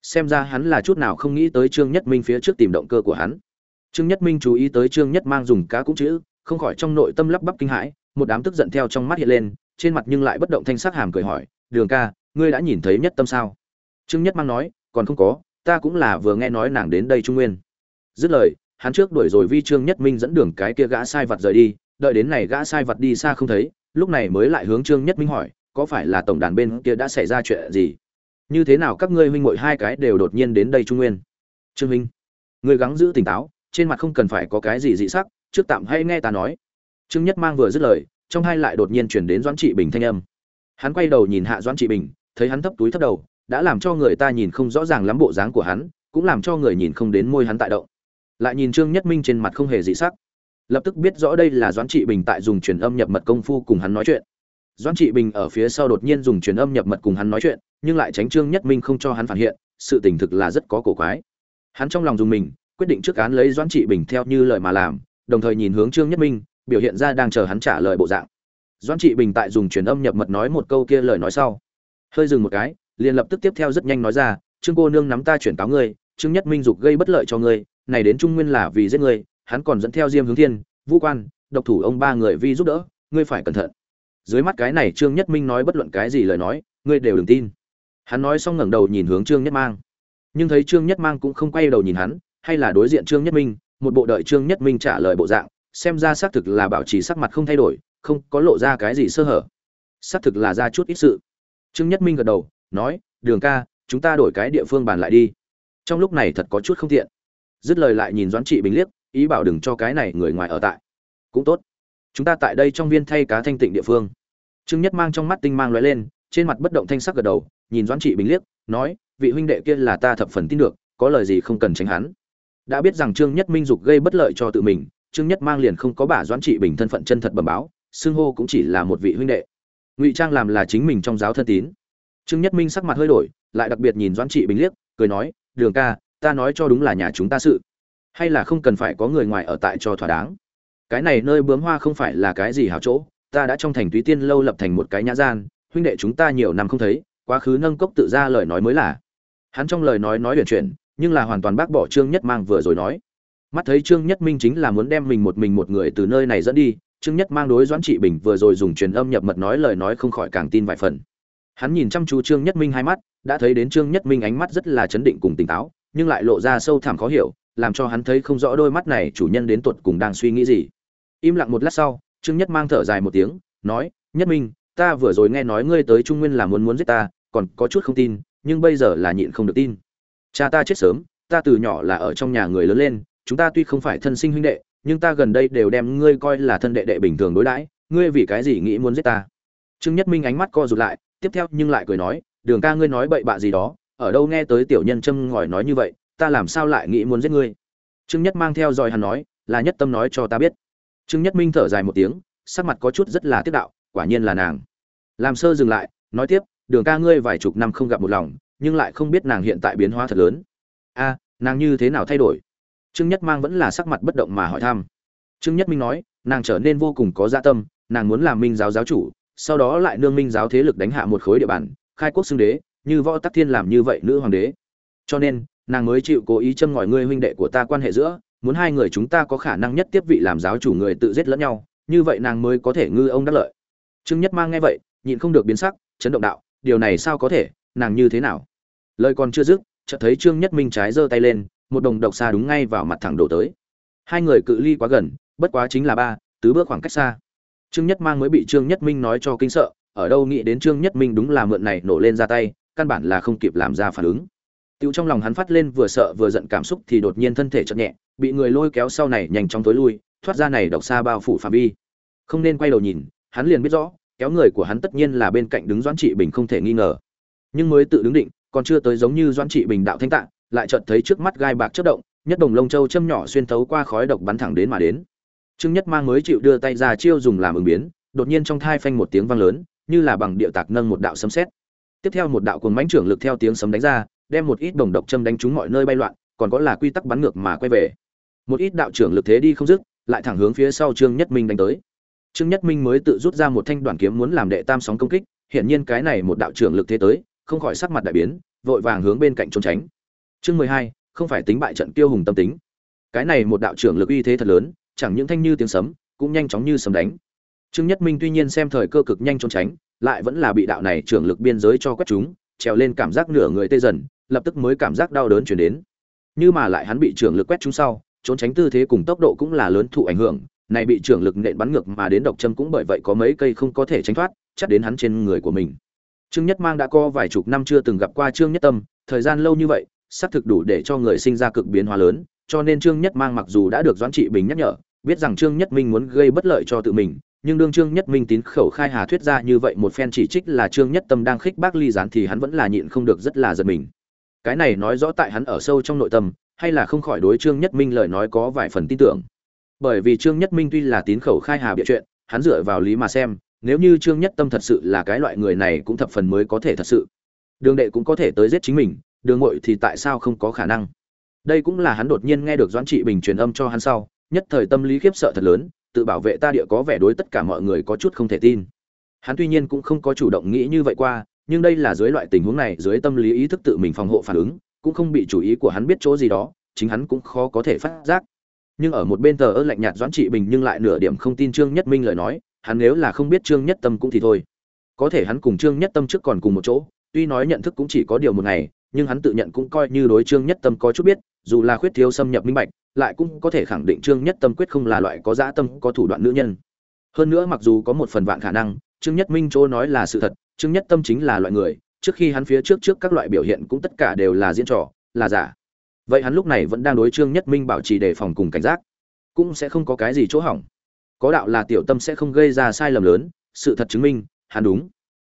Xem ra hắn là chút nào không nghĩ tới trương nhất minh phía trước tìm động cơ của hắn trương nhất minh chú ý tới trương nhất mang dùng cá cũng chữ, không khỏi trong nội tâm lắp bắp kinh hãi, một đám tức giận theo trong mắt hiện lên, trên mặt nhưng lại bất động thanh sắc hàm cười hỏi, đường ca, ngươi đã nhìn thấy nhất tâm sao? Trương nhất mang nói, còn không có, ta cũng là vừa nghe nói nàng đến đây trung nguyên. Dứt lời, hắn trước đuổi rồi vi trương nhất minh dẫn đường cái kia gã sai vật rời đi, đợi đến này gã sai vật đi xa không thấy, lúc này mới lại hướng trương nhất minh hỏi, có phải là tổng đàn bên kia đã xảy ra chuyện gì? Như thế nào các ngươi huynh muội hai cái đều đột nhiên đến đây trung nguyên? Trương minh ngươi gắng giữ tỉnh táo trên mặt không cần phải có cái gì dị sắc, trước tạm hay nghe ta nói. Trương nhất mang vừa dứt lời, trong hai lại đột nhiên chuyển đến doãn trị bình thanh âm. Hắn quay đầu nhìn hạ doãn trị bình, thấy hắn thấp túi thấp đầu, đã làm cho người ta nhìn không rõ ràng lắm bộ dáng của hắn, cũng làm cho người nhìn không đến môi hắn tại động. Lại nhìn trương nhất minh trên mặt không hề dị sắc. Lập tức biết rõ đây là doãn trị bình tại dùng truyền âm nhập mật công phu cùng hắn nói chuyện. Doãn trị bình ở phía sau đột nhiên dùng truyền âm nhập mật cùng hắn nói chuyện, nhưng lại tránh trương nhất minh không cho hắn phản hiện, sự tình thực là rất có cổ quái. Hắn trong lòng dùng mình quyết định trước án lấy doãn trị bình theo như lời mà làm, đồng thời nhìn hướng trương nhất minh, biểu hiện ra đang chờ hắn trả lời bộ dạng. Doãn trị bình tại dùng truyền âm nhập mật nói một câu kia lời nói sau. Hơi dừng một cái, liền lập tức tiếp theo rất nhanh nói ra, trương cô nương nắm ta chuyển cáo ngươi, trương nhất minh dục gây bất lợi cho ngươi, này đến trung nguyên là vì giết ngươi, hắn còn dẫn theo diêm hướng thiên, vũ quan, độc thủ ông ba người vi giúp đỡ, ngươi phải cẩn thận. Dưới mắt cái này trương nhất minh nói bất luận cái gì lời nói, ngươi đều đừng tin. Hắn nói xong ngẩng đầu nhìn hướng trương nhất mang. Nhưng thấy trương nhất mang cũng không quay đầu nhìn hắn hay là đối diện trương nhất minh, một bộ đợi trương nhất minh trả lời bộ dạng, xem ra xác thực là bảo trì sắc mặt không thay đổi, không có lộ ra cái gì sơ hở. Xác thực là ra chút ít sự. Trương nhất minh gật đầu, nói, đường ca, chúng ta đổi cái địa phương bàn lại đi. Trong lúc này thật có chút không tiện. Dứt lời lại nhìn doãn trị bình liếc, ý bảo đừng cho cái này người ngoài ở tại. Cũng tốt. Chúng ta tại đây trong viên thay cá thanh tịnh địa phương. Trương nhất mang trong mắt tinh mang lóe lên, trên mặt bất động thanh sắc gật đầu, nhìn doãn trị bình liếc, nói, vị huynh đệ kia là ta thập phần tin được, có lời gì không cần tránh hắn đã biết rằng trương nhất minh dục gây bất lợi cho tự mình, trương nhất mang liền không có bả doãn trị bình thân phận chân thật bẩm báo, xưng hô cũng chỉ là một vị huynh đệ. Ngụy trang làm là chính mình trong giáo thân tín. Trương nhất minh sắc mặt hơi đổi, lại đặc biệt nhìn doãn trị bình liếc, cười nói, đường ca, ta nói cho đúng là nhà chúng ta sự. Hay là không cần phải có người ngoài ở tại cho thỏa đáng. Cái này nơi bướm hoa không phải là cái gì hảo chỗ, ta đã trong thành túy tiên lâu lập thành một cái nhã gian, huynh đệ chúng ta nhiều năm không thấy, quá khứ nâng cốc tự ra lời nói mới là. Hắn trong lời nói nói huyền chuyển nhưng là hoàn toàn bác bỏ trương nhất mang vừa rồi nói. Mắt thấy trương nhất minh chính là muốn đem mình một mình một người từ nơi này dẫn đi, trương nhất mang đối doãn trị bình vừa rồi dùng truyền âm nhập mật nói lời nói không khỏi càng tin vài phần. Hắn nhìn chăm chú trương nhất minh hai mắt, đã thấy đến trương nhất minh ánh mắt rất là chấn định cùng tỉnh táo, nhưng lại lộ ra sâu thẳm khó hiểu, làm cho hắn thấy không rõ đôi mắt này chủ nhân đến tuột cùng đang suy nghĩ gì. Im lặng một lát sau, trương nhất mang thở dài một tiếng, nói, nhất minh, ta vừa rồi nghe nói ngươi tới trung nguyên là muốn muốn giết ta, còn có chút không tin, nhưng bây giờ là nhịn không được tin cha ta chết sớm, ta từ nhỏ là ở trong nhà người lớn lên, chúng ta tuy không phải thân sinh huynh đệ, nhưng ta gần đây đều đem ngươi coi là thân đệ đệ bình thường đối đãi, ngươi vì cái gì nghĩ muốn giết ta? Trương nhất minh ánh mắt co rụt lại, tiếp theo nhưng lại cười nói, đường ca ngươi nói bậy bạ gì đó, ở đâu nghe tới tiểu nhân châm ngòi nói như vậy, ta làm sao lại nghĩ muốn giết ngươi? Trương nhất mang theo dòi hắn nói, là nhất tâm nói cho ta biết. Trương nhất minh thở dài một tiếng, sắc mặt có chút rất là tiếc đạo, quả nhiên là nàng. Làm sơ dừng lại, nói tiếp, đường ca ngươi vài chục năm không gặp một lòng nhưng lại không biết nàng hiện tại biến hóa thật lớn. A, nàng như thế nào thay đổi? Trương nhất mang vẫn là sắc mặt bất động mà hỏi thăm. Trương nhất minh nói, nàng trở nên vô cùng có dạ tâm, nàng muốn làm minh giáo giáo chủ, sau đó lại nương minh giáo thế lực đánh hạ một khối địa bàn, khai quốc xưng đế, như võ tắc thiên làm như vậy nữ hoàng đế. Cho nên, nàng mới chịu cố ý châm ngòi ngươi huynh đệ của ta quan hệ giữa, muốn hai người chúng ta có khả năng nhất tiếp vị làm giáo chủ người tự giết lẫn nhau, như vậy nàng mới có thể ngư ông đắc lợi. Trương nhất mang nghe vậy, nhịn không được biến sắc, chấn động đạo, điều này sao có thể, nàng như thế nào? Lời còn chưa dứt chợt thấy trương nhất minh trái giơ tay lên một đồng độc xa đúng ngay vào mặt thẳng đổ tới hai người cự ly quá gần bất quá chính là ba tứ bước khoảng cách xa trương nhất mang mới bị trương nhất minh nói cho kinh sợ ở đâu nghĩ đến trương nhất minh đúng là mượn này nổ lên ra tay căn bản là không kịp làm ra phản ứng Tiêu trong lòng hắn phát lên vừa sợ vừa giận cảm xúc thì đột nhiên thân thể chợt nhẹ, bị người lôi kéo sau này nhanh chóng tối lui, thoát ra này độc xa bao phủ phạm vi. Không nên quay đầu nhìn, hắn liền biết rõ, kéo người của hắn tất nhiên là bên cạnh đứng Doãn Trị Bình không thể nghi ngờ. Nhưng mới tự đứng định, còn chưa tới giống như Doãn Trị Bình đạo thanh tạng, lại chợt thấy trước mắt gai bạc chớp động, nhất đồng lông châu châm nhỏ xuyên thấu qua khói độc bắn thẳng đến mà đến. Trương Nhất Mang mới chịu đưa tay ra chiêu dùng làm ứng biến, đột nhiên trong thai phanh một tiếng vang lớn, như là bằng điệu tạc nâng một đạo sấm sét. Tiếp theo một đạo cuồng mãnh trưởng lực theo tiếng sấm đánh ra, đem một ít đồng độc châm đánh trúng mọi nơi bay loạn, còn có là quy tắc bắn ngược mà quay về. Một ít đạo trưởng lực thế đi không dứt, lại thẳng hướng phía sau Trương Nhất Minh đánh tới. Trương Nhất Minh mới tự rút ra một thanh đoạn kiếm muốn làm đệ tam sóng công kích, hiển nhiên cái này một đạo trưởng lực thế tới, không khỏi sắc mặt đại biến, vội vàng hướng bên cạnh trốn tránh. Chương mười hai không phải tính bại trận tiêu hùng tâm tính. Cái này một đạo trưởng lực uy thế thật lớn, chẳng những thanh như tiếng sấm, cũng nhanh chóng như sấm đánh. Trương Nhất Minh tuy nhiên xem thời cơ cực nhanh trốn tránh, lại vẫn là bị đạo này trưởng lực biên giới cho quét chúng, trèo lên cảm giác nửa người tê dần, lập tức mới cảm giác đau đớn chuyển đến như mà lại hắn bị trưởng lực quét trúng sau trốn tránh tư thế cùng tốc độ cũng là lớn thụ ảnh hưởng này bị trưởng lực nện bắn ngược mà đến độc châm cũng bởi vậy có mấy cây không có thể tránh thoát chắc đến hắn trên người của mình trương nhất mang đã co vài chục năm chưa từng gặp qua trương nhất tâm, thời gian lâu như vậy, xác thực đủ để cho người sinh ra cực biến hóa lớn, cho nên trương nhất mang mặc dù đã được doãn trị bình nhắc nhở, biết rằng trương nhất minh muốn gây bất lợi cho tự mình, nhưng đương trương nhất minh tín khẩu khai hà thuyết ra như vậy một phen chỉ trích là trương nhất tâm đang khích bác ly gián thì hắn vẫn là nhịn không được rất là giật mình. Cái này nói rõ tại hắn ở sâu trong nội tâm, hay là không khỏi đối trương nhất minh lời nói có vài phần tin tưởng. Bởi vì trương nhất minh tuy là tín khẩu khai hà bịa chuyện, hắn dựa vào lý mà xem nếu như trương nhất tâm thật sự là cái loại người này cũng thập phần mới có thể thật sự. Đường đệ cũng có thể tới giết chính mình, đường ngội thì tại sao không có khả năng? Đây cũng là hắn đột nhiên nghe được doãn trị bình truyền âm cho hắn sau, nhất thời tâm lý khiếp sợ thật lớn, tự bảo vệ ta địa có vẻ đối tất cả mọi người có chút không thể tin. Hắn tuy nhiên cũng không có chủ động nghĩ như vậy qua, nhưng đây là dưới loại tình huống này, dưới tâm lý ý thức tự mình phòng hộ phản ứng, cũng không bị chủ ý của hắn biết chỗ gì đó, chính hắn cũng khó có thể phát giác. Nhưng ở một bên tờ ơ lạnh nhạt doãn trị bình nhưng lại nửa điểm không tin trương nhất minh lời nói hắn nếu là không biết trương nhất tâm cũng thì thôi. Có thể hắn cùng trương nhất tâm trước còn cùng một chỗ, tuy nói nhận thức cũng chỉ có điều một ngày, nhưng hắn tự nhận cũng coi như đối trương nhất tâm có chút biết, dù là khuyết thiếu xâm nhập minh bạch, lại cũng có thể khẳng định trương nhất tâm quyết không là loại có dã tâm, có thủ đoạn nữ nhân. Hơn nữa mặc dù có một phần vạn khả năng, trương nhất minh chỗ nói là sự thật, trương nhất tâm chính là loại người, trước khi hắn phía trước trước các loại biểu hiện cũng tất cả đều là diễn trò, là giả. Vậy hắn lúc này vẫn đang đối trương nhất minh bảo trì đề phòng cùng cảnh giác, cũng sẽ không có cái gì chỗ hỏng có đạo là tiểu tâm sẽ không gây ra sai lầm lớn, sự thật chứng minh, hắn đúng.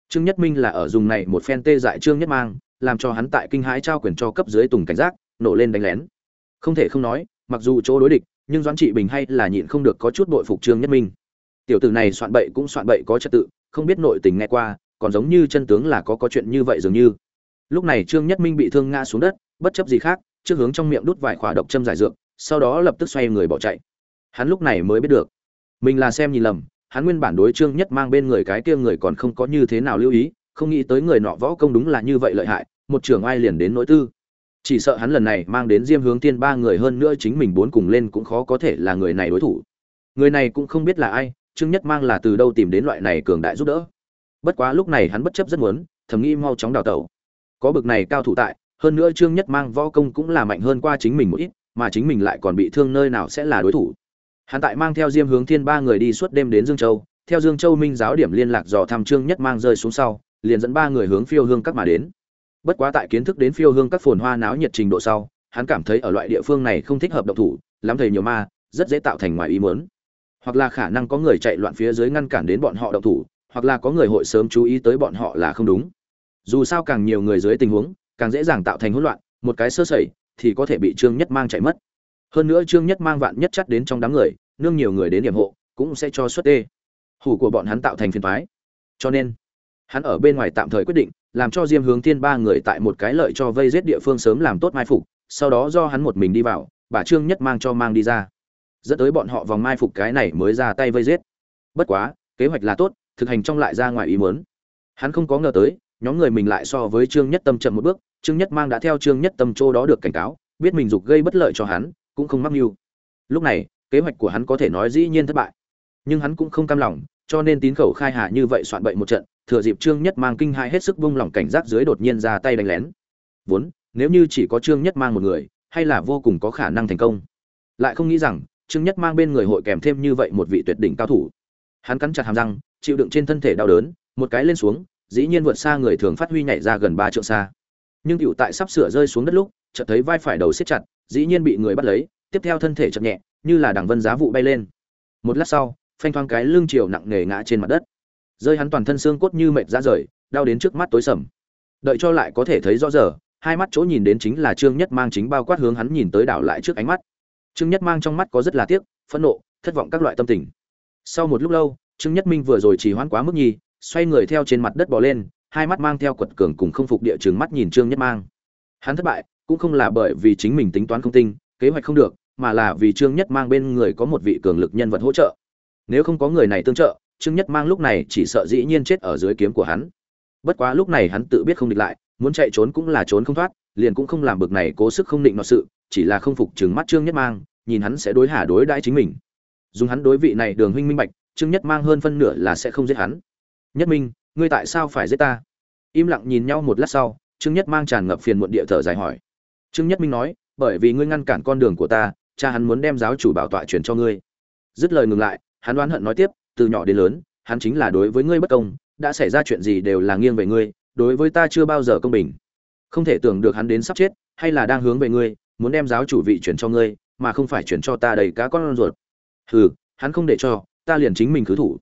Trương nhất minh là ở dùng này một phen tê dại trương nhất mang, làm cho hắn tại kinh hãi trao quyền cho cấp dưới tùng cảnh giác, nổ lên đánh lén. Không thể không nói, mặc dù chỗ đối địch, nhưng doãn trị bình hay là nhịn không được có chút bội phục trương nhất minh. Tiểu tử này soạn bậy cũng soạn bậy có trật tự, không biết nội tình nghe qua, còn giống như chân tướng là có có chuyện như vậy dường như. Lúc này trương nhất minh bị thương ngã xuống đất, bất chấp gì khác, trước hướng trong miệng đút vài khỏa độc châm giải dược, sau đó lập tức xoay người bỏ chạy. Hắn lúc này mới biết được mình là xem nhìn lầm, hắn nguyên bản đối trương nhất mang bên người cái kia người còn không có như thế nào lưu ý, không nghĩ tới người nọ võ công đúng là như vậy lợi hại, một trưởng ai liền đến nỗi tư. Chỉ sợ hắn lần này mang đến diêm hướng tiên ba người hơn nữa chính mình bốn cùng lên cũng khó có thể là người này đối thủ. Người này cũng không biết là ai, trương nhất mang là từ đâu tìm đến loại này cường đại giúp đỡ. Bất quá lúc này hắn bất chấp rất muốn, thầm nghĩ mau chóng đào tẩu. Có bực này cao thủ tại, hơn nữa trương nhất mang võ công cũng là mạnh hơn qua chính mình một ít, mà chính mình lại còn bị thương nơi nào sẽ là đối thủ hắn tại mang theo diêm hướng thiên ba người đi suốt đêm đến dương châu, theo dương châu minh giáo điểm liên lạc dò thăm trương nhất mang rơi xuống sau, liền dẫn ba người hướng phiêu hương các mà đến. Bất quá tại kiến thức đến phiêu hương các phồn hoa náo nhiệt trình độ sau, hắn cảm thấy ở loại địa phương này không thích hợp động thủ, lắm thầy nhiều ma, rất dễ tạo thành ngoài ý muốn. Hoặc là khả năng có người chạy loạn phía dưới ngăn cản đến bọn họ động thủ, hoặc là có người hội sớm chú ý tới bọn họ là không đúng. Dù sao càng nhiều người dưới tình huống, càng dễ dàng tạo thành hỗn loạn, một cái sơ sẩy, thì có thể bị trương nhất mang chạy mất hơn nữa trương nhất mang vạn nhất chắt đến trong đám người, nương nhiều người đến điểm hộ, cũng sẽ cho xuất tê. Hủ của bọn hắn tạo thành phiền toái. Cho nên, hắn ở bên ngoài tạm thời quyết định, làm cho diêm hướng thiên ba người tại một cái lợi cho vây giết địa phương sớm làm tốt mai phục, sau đó do hắn một mình đi vào, bà trương nhất mang cho mang đi ra. Dẫn tới bọn họ vòng mai phục cái này mới ra tay vây giết. Bất quá, kế hoạch là tốt, thực hành trong lại ra ngoài ý muốn. Hắn không có ngờ tới, nhóm người mình lại so với trương nhất tâm chậm một bước, trương nhất mang đã theo trương nhất tâm chỗ đó được cảnh cáo, biết mình dục gây bất lợi cho hắn cũng không mắc mưu. Lúc này, kế hoạch của hắn có thể nói dĩ nhiên thất bại. Nhưng hắn cũng không cam lòng, cho nên tín khẩu khai hạ như vậy soạn bậy một trận, thừa dịp trương nhất mang kinh hai hết sức vung lòng cảnh giác dưới đột nhiên ra tay đánh lén. Vốn, nếu như chỉ có trương nhất mang một người, hay là vô cùng có khả năng thành công. Lại không nghĩ rằng, trương nhất mang bên người hội kèm thêm như vậy một vị tuyệt đỉnh cao thủ. Hắn cắn chặt hàm răng, chịu đựng trên thân thể đau đớn, một cái lên xuống, dĩ nhiên vượt xa người thường phát huy nhảy ra gần ba trượng xa. Nhưng cựu tại sắp sửa rơi xuống đất lúc, chợt thấy vai phải đầu siết chặt dĩ nhiên bị người bắt lấy, tiếp theo thân thể chậm nhẹ, như là đằng vân giá vụ bay lên. Một lát sau, phanh thoang cái lưng chiều nặng nề ngã trên mặt đất. Rơi hắn toàn thân xương cốt như mệt ra rời, đau đến trước mắt tối sầm. Đợi cho lại có thể thấy rõ giờ, hai mắt chỗ nhìn đến chính là trương nhất mang chính bao quát hướng hắn nhìn tới đảo lại trước ánh mắt. Trương nhất mang trong mắt có rất là tiếc, phẫn nộ, thất vọng các loại tâm tình. Sau một lúc lâu, trương nhất minh vừa rồi chỉ hoãn quá mức nhi xoay người theo trên mặt đất bò lên, hai mắt mang theo quật cường cùng không phục địa trường mắt nhìn trương nhất mang. Hắn thất bại cũng không là bởi vì chính mình tính toán không tinh, kế hoạch không được, mà là vì trương nhất mang bên người có một vị cường lực nhân vật hỗ trợ. Nếu không có người này tương trợ, trương nhất mang lúc này chỉ sợ dĩ nhiên chết ở dưới kiếm của hắn. Bất quá lúc này hắn tự biết không địch lại, muốn chạy trốn cũng là trốn không thoát, liền cũng không làm bực này cố sức không định nọ sự, chỉ là không phục chừng mắt trương nhất mang, nhìn hắn sẽ đối hà đối đãi chính mình. Dùng hắn đối vị này đường huynh minh bạch, trương nhất mang hơn phân nửa là sẽ không giết hắn. Nhất minh, ngươi tại sao phải giết ta? Im lặng nhìn nhau một lát sau, trương nhất mang tràn ngập phiền muộn địa thở dài hỏi trương nhất minh nói, bởi vì ngươi ngăn cản con đường của ta, cha hắn muốn đem giáo chủ bảo tọa truyền cho ngươi. Dứt lời ngừng lại, hắn oán hận nói tiếp, từ nhỏ đến lớn, hắn chính là đối với ngươi bất công, đã xảy ra chuyện gì đều là nghiêng về ngươi, đối với ta chưa bao giờ công bình. Không thể tưởng được hắn đến sắp chết, hay là đang hướng về ngươi, muốn đem giáo chủ vị chuyển cho ngươi, mà không phải chuyển cho ta đầy cá con ruột. Hừ, hắn không để cho, ta liền chính mình cứ thủ.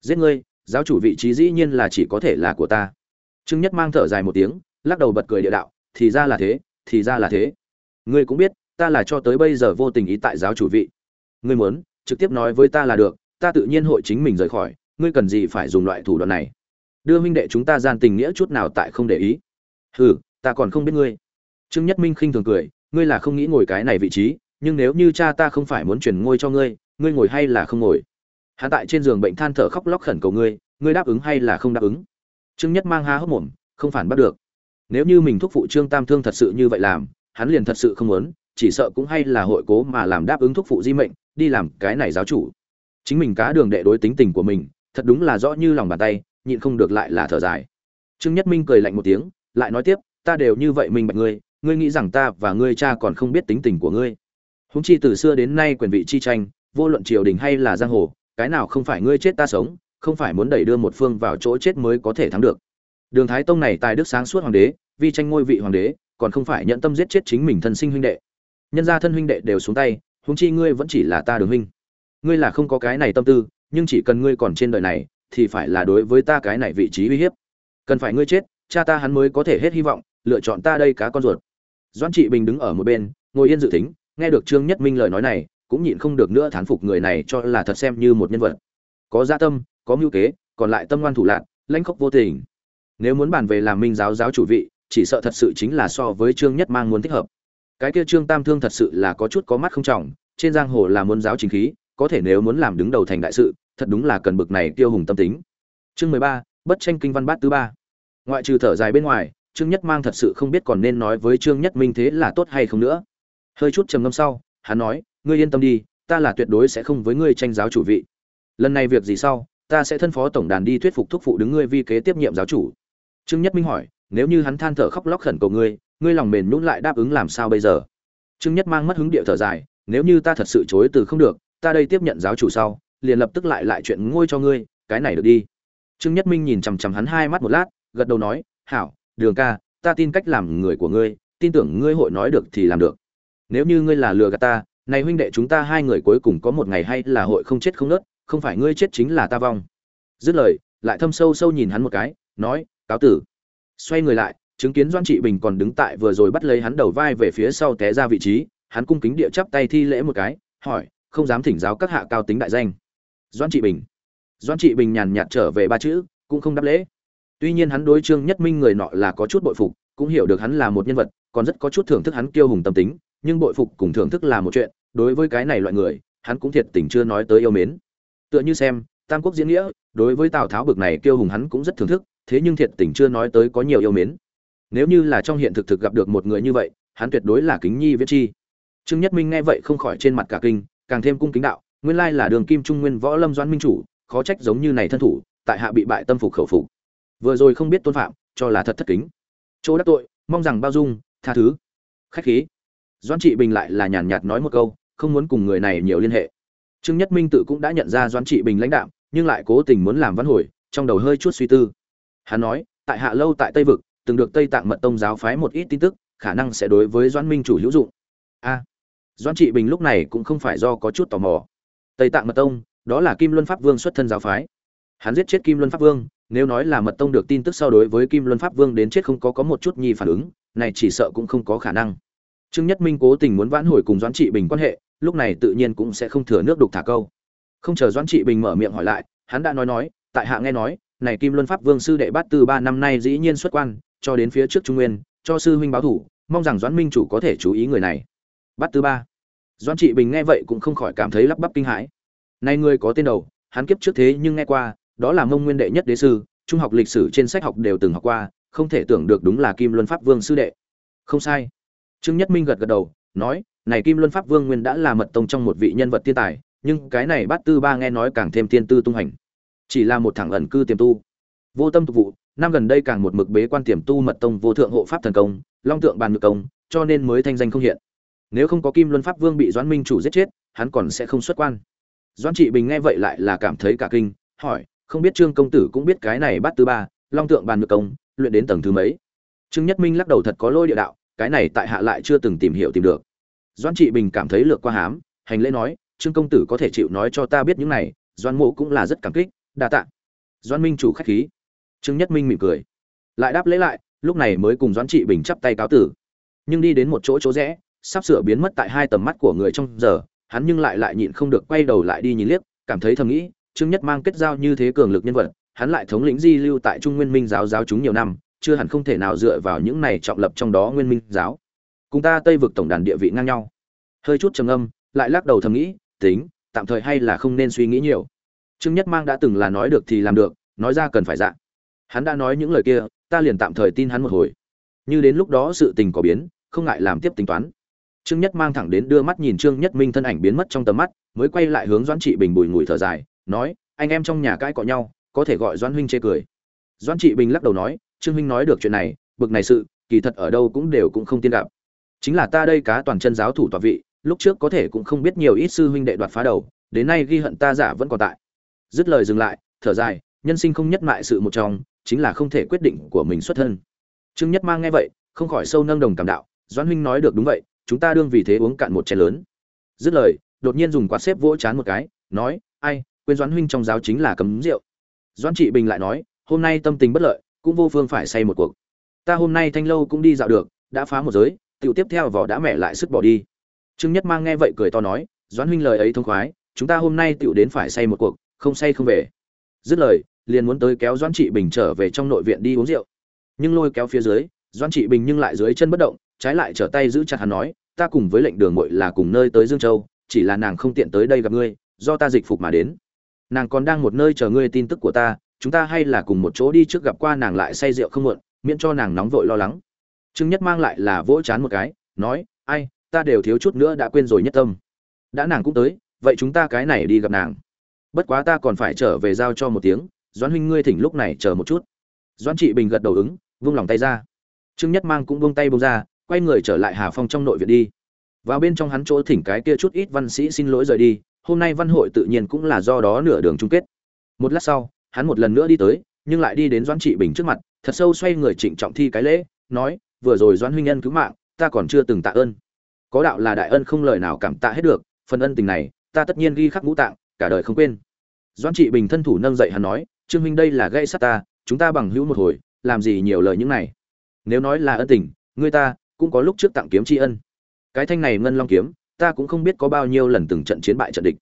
Giết ngươi, giáo chủ vị trí dĩ nhiên là chỉ có thể là của ta. Trương nhất mang thở dài một tiếng, lắc đầu bật cười địa đạo, thì ra là thế thì ra là thế. Ngươi cũng biết, ta là cho tới bây giờ vô tình ý tại giáo chủ vị. Ngươi muốn, trực tiếp nói với ta là được, ta tự nhiên hội chính mình rời khỏi, ngươi cần gì phải dùng loại thủ đoạn này? Đưa huynh đệ chúng ta gian tình nghĩa chút nào tại không để ý. Hừ, ta còn không biết ngươi. Trương nhất minh khinh thường cười, ngươi là không nghĩ ngồi cái này vị trí, nhưng nếu như cha ta không phải muốn chuyển ngôi cho ngươi ngươi ngồi hay là không ngồi? Hắn tại trên giường bệnh than thở khóc lóc khẩn cầu ngươi ngươi đáp ứng hay là không đáp ứng? Trương nhất mang há hốc mồm, không phản bắt được nếu như mình thúc phụ trương tam thương thật sự như vậy làm, hắn liền thật sự không muốn, chỉ sợ cũng hay là hội cố mà làm đáp ứng thúc phụ di mệnh, đi làm cái này giáo chủ. Chính mình cá đường đệ đối tính tình của mình, thật đúng là rõ như lòng bàn tay, nhịn không được lại là thở dài. Trương nhất minh cười lạnh một tiếng, lại nói tiếp, ta đều như vậy mình bạch ngươi ngươi nghĩ rằng ta và ngươi cha còn không biết tính tình của ngươi. Húng chi từ xưa đến nay quyền vị chi tranh, vô luận triều đình hay là giang hồ, cái nào không phải ngươi chết ta sống, không phải muốn đẩy đưa một phương vào chỗ chết mới có thể thắng được đường thái tông này tài đức sáng suốt hoàng đế vì tranh ngôi vị hoàng đế, còn không phải nhận tâm giết chết chính mình thân sinh huynh đệ. Nhân gia thân huynh đệ đều xuống tay, huống chi ngươi vẫn chỉ là ta đường huynh. Ngươi là không có cái này tâm tư, nhưng chỉ cần ngươi còn trên đời này, thì phải là đối với ta cái này vị trí uy hiếp. Cần phải ngươi chết, cha ta hắn mới có thể hết hy vọng, lựa chọn ta đây cá con ruột. Doãn trị bình đứng ở một bên, ngồi yên dự tính, nghe được trương nhất minh lời nói này, cũng nhịn không được nữa thán phục người này cho là thật xem như một nhân vật. Có gia dạ tâm, có mưu kế, còn lại tâm ngoan thủ lạc, lãnh khốc vô tình nếu muốn bàn về làm minh giáo giáo chủ vị, chỉ sợ thật sự chính là so với trương nhất mang muốn thích hợp. Cái kia trương tam thương thật sự là có chút có mắt không trọng, trên giang hồ là muốn giáo chính khí, có thể nếu muốn làm đứng đầu thành đại sự, thật đúng là cần bực này tiêu hùng tâm tính. Chương mười ba, bất tranh kinh văn bát thứ ba. Ngoại trừ thở dài bên ngoài, trương nhất mang thật sự không biết còn nên nói với trương nhất minh thế là tốt hay không nữa. Hơi chút trầm ngâm sau, hắn nói, ngươi yên tâm đi, ta là tuyệt đối sẽ không với ngươi tranh giáo chủ vị. Lần này việc gì sau, ta sẽ thân phó tổng đàn đi thuyết phục thúc phụ đứng ngươi vi kế tiếp nhiệm giáo chủ trương nhất minh hỏi, nếu như hắn than thở khóc lóc khẩn cầu ngươi ngươi lòng mềm nhũn lại đáp ứng làm sao bây giờ? Trương nhất mang mất hứng địa thở dài, nếu như ta thật sự chối từ không được, ta đây tiếp nhận giáo chủ sau, liền lập tức lại lại chuyện ngôi cho ngươi, cái này được đi. Trương nhất minh nhìn chằm chằm hắn hai mắt một lát, gật đầu nói, hảo, đường ca, ta tin cách làm người của ngươi, tin tưởng ngươi hội nói được thì làm được. Nếu như ngươi là lừa gạt ta, này huynh đệ chúng ta hai người cuối cùng có một ngày hay là hội không chết không nớt, không phải ngươi chết chính là ta vong. Dứt lời, lại thâm sâu sâu nhìn hắn một cái, nói cáo tử. Xoay người lại, chứng kiến doan trị bình còn đứng tại vừa rồi bắt lấy hắn đầu vai về phía sau té ra vị trí, hắn cung kính địa chắp tay thi lễ một cái, hỏi, không dám thỉnh giáo các hạ cao tính đại danh. Doan trị bình. Doan trị bình nhàn nhạt trở về ba chữ, cũng không đáp lễ. Tuy nhiên hắn đối trương nhất minh người nọ là có chút bội phục, cũng hiểu được hắn là một nhân vật, còn rất có chút thưởng thức hắn kiêu hùng tâm tính, nhưng bội phục cùng thưởng thức là một chuyện, đối với cái này loại người, hắn cũng thiệt tình chưa nói tới yêu mến. Tựa như xem, tam quốc diễn nghĩa, đối với tào tháo bực này kiêu hùng hắn cũng rất thưởng thức thế nhưng thiệt tình chưa nói tới có nhiều yêu mến. Nếu như là trong hiện thực thực gặp được một người như vậy, hắn tuyệt đối là kính nhi viết chi. Trương nhất minh nghe vậy không khỏi trên mặt cả kinh, càng thêm cung kính đạo, nguyên lai là đường kim trung nguyên võ lâm doãn minh chủ, khó trách giống như này thân thủ, tại hạ bị bại tâm phục khẩu phục. Vừa rồi không biết tôn phạm, cho là thật thất kính. Chỗ đắc tội, mong rằng bao dung, tha thứ. Khách khí. Doãn trị bình lại là nhàn nhạt nói một câu, không muốn cùng người này nhiều liên hệ. Trương nhất minh tự cũng đã nhận ra doãn trị bình lãnh đạo nhưng lại cố tình muốn làm văn hồi, trong đầu hơi chút suy tư hắn nói, tại hạ lâu tại tây vực, từng được tây tạng mật tông giáo phái một ít tin tức, khả năng sẽ đối với doãn minh chủ hữu dụng. A. Doãn trị bình lúc này cũng không phải do có chút tò mò. Tây tạng mật tông, đó là kim luân pháp vương xuất thân giáo phái. Hắn giết chết kim luân pháp vương, nếu nói là mật tông được tin tức sau đối với kim luân pháp vương đến chết không có có một chút nhi phản ứng, này chỉ sợ cũng không có khả năng. Trương nhất minh cố tình muốn vãn hồi cùng doãn trị bình quan hệ, lúc này tự nhiên cũng sẽ không thừa nước đục thả câu. Không chờ doãn trị bình mở miệng hỏi lại, hắn đã nói nói, tại hạ nghe nói này kim luân pháp vương sư đệ bát từ ba năm nay dĩ nhiên xuất quan, cho đến phía trước trung nguyên, cho sư huynh báo thủ, mong rằng doãn minh chủ có thể chú ý người này. Bát Tư ba. Doãn trị bình nghe vậy cũng không khỏi cảm thấy lắp bắp kinh hãi. Này người có tên đầu, hắn kiếp trước thế nhưng nghe qua, đó là mông nguyên đệ nhất đế sư, trung học lịch sử trên sách học đều từng học qua, không thể tưởng được đúng là kim luân pháp vương sư đệ. Không sai. Trương nhất minh gật gật đầu, nói, này kim luân pháp vương nguyên đã là mật tông trong một vị nhân vật thiên tài, nhưng cái này bát tư ba nghe nói càng thêm tiên tư tung hành chỉ là một thằng ẩn cư tiềm tu. Vô tâm tục vụ, năm gần đây càng một mực bế quan tiềm tu mật tông vô thượng hộ pháp thần công, long tượng bàn ngự công, cho nên mới thanh danh không hiện. Nếu không có kim luân pháp vương bị doãn minh chủ giết chết, hắn còn sẽ không xuất quan. Doãn trị bình nghe vậy lại là cảm thấy cả kinh, hỏi, không biết trương công tử cũng biết cái này bắt thứ ba, long tượng bàn ngự công, luyện đến tầng thứ mấy? Trương nhất minh lắc đầu thật có lôi địa đạo, cái này tại hạ lại chưa từng tìm hiểu tìm được. Doãn trị bình cảm thấy lược qua hám, hành lễ nói, trương công tử có thể chịu nói cho ta biết những này, doãn mộ cũng là rất cảm kích đa tạ. Doãn minh chủ khách khí. Trương nhất minh mỉm cười. Lại đáp lễ lại, lúc này mới cùng doãn trị bình chắp tay cáo tử. Nhưng đi đến một chỗ chỗ rẽ, sắp sửa biến mất tại hai tầm mắt của người trong giờ, hắn nhưng lại lại nhịn không được quay đầu lại đi nhìn liếc, cảm thấy thầm nghĩ, trương nhất mang kết giao như thế cường lực nhân vật, hắn lại thống lĩnh di lưu tại trung nguyên minh giáo giáo chúng nhiều năm, chưa hẳn không thể nào dựa vào những này trọng lập trong đó nguyên minh giáo. Cùng ta tây vực tổng đàn địa vị ngang nhau. Hơi chút trầm âm lại lắc đầu thầm nghĩ, tính, tạm thời hay là không nên suy nghĩ nhiều trương nhất mang đã từng là nói được thì làm được, nói ra cần phải dạ. Hắn đã nói những lời kia, ta liền tạm thời tin hắn một hồi. Như đến lúc đó sự tình có biến, không ngại làm tiếp tính toán. Trương nhất mang thẳng đến đưa mắt nhìn trương nhất minh thân ảnh biến mất trong tầm mắt, mới quay lại hướng doãn trị bình bùi ngùi thở dài, nói, anh em trong nhà cãi cọ nhau, có thể gọi doãn huynh chê cười. Doãn trị bình lắc đầu nói, trương huynh nói được chuyện này, bực này sự, kỳ thật ở đâu cũng đều cũng không tiên gặp. Chính là ta đây cá toàn chân giáo thủ tọa vị, lúc trước có thể cũng không biết nhiều ít sư huynh đệ đoạt phá đầu, đến nay ghi hận ta giả vẫn còn tại dứt lời dừng lại, thở dài, nhân sinh không nhất mại sự một trong, chính là không thể quyết định của mình xuất thân. Trương nhất mang nghe vậy, không khỏi sâu nâng đồng cảm đạo, doãn huynh nói được đúng vậy, chúng ta đương vì thế uống cạn một chén lớn. Dứt lời, đột nhiên dùng quạt xếp vỗ chán một cái, nói, ai, quên doãn huynh trong giáo chính là cấm rượu. Doãn trị bình lại nói, hôm nay tâm tình bất lợi, cũng vô phương phải say một cuộc. Ta hôm nay thanh lâu cũng đi dạo được, đã phá một giới, tiểu tiếp theo vỏ đã mẹ lại sức bỏ đi. Trương nhất mang nghe vậy cười to nói, doãn huynh lời ấy thông khoái, chúng ta hôm nay tiểu đến phải say một cuộc không say không về. Dứt lời, liền muốn tới kéo doãn trị bình trở về trong nội viện đi uống rượu. Nhưng lôi kéo phía dưới, doãn trị bình nhưng lại dưới chân bất động, trái lại trở tay giữ chặt hắn nói, ta cùng với lệnh đường muội là cùng nơi tới dương châu, chỉ là nàng không tiện tới đây gặp ngươi, do ta dịch phục mà đến. Nàng còn đang một nơi chờ ngươi tin tức của ta, chúng ta hay là cùng một chỗ đi trước gặp qua nàng lại say rượu không muộn, miễn cho nàng nóng vội lo lắng. Trương nhất mang lại là vỗ chán một cái, nói, ai, ta đều thiếu chút nữa đã quên rồi nhất tâm. Đã nàng cũng tới, vậy chúng ta cái này đi gặp nàng bất quá ta còn phải trở về giao cho một tiếng, doãn huynh ngươi thỉnh lúc này chờ một chút. Doãn trị bình gật đầu ứng, vung lòng tay ra. Trương nhất mang cũng vung tay bông ra, quay người trở lại hà phong trong nội viện đi. Vào bên trong hắn chỗ thỉnh cái kia chút ít văn sĩ xin lỗi rời đi, hôm nay văn hội tự nhiên cũng là do đó nửa đường chung kết. Một lát sau, hắn một lần nữa đi tới, nhưng lại đi đến doãn trị bình trước mặt, thật sâu xoay người trịnh trọng thi cái lễ, nói, vừa rồi doãn huynh nhân cứu mạng, ta còn chưa từng tạ ơn. Có đạo là đại ân không lời nào cảm tạ hết được, phần ân tình này, ta tất nhiên ghi khắc ngũ tạng, cả đời không quên doãn trị bình thân thủ nâng dậy hắn nói, trương huynh đây là gây sát ta, chúng ta bằng hữu một hồi, làm gì nhiều lời những này? Nếu nói là ân tình người ta cũng có lúc trước tặng kiếm tri ân. Cái thanh này ngân long kiếm, ta cũng không biết có bao nhiêu lần từng trận chiến bại trận địch.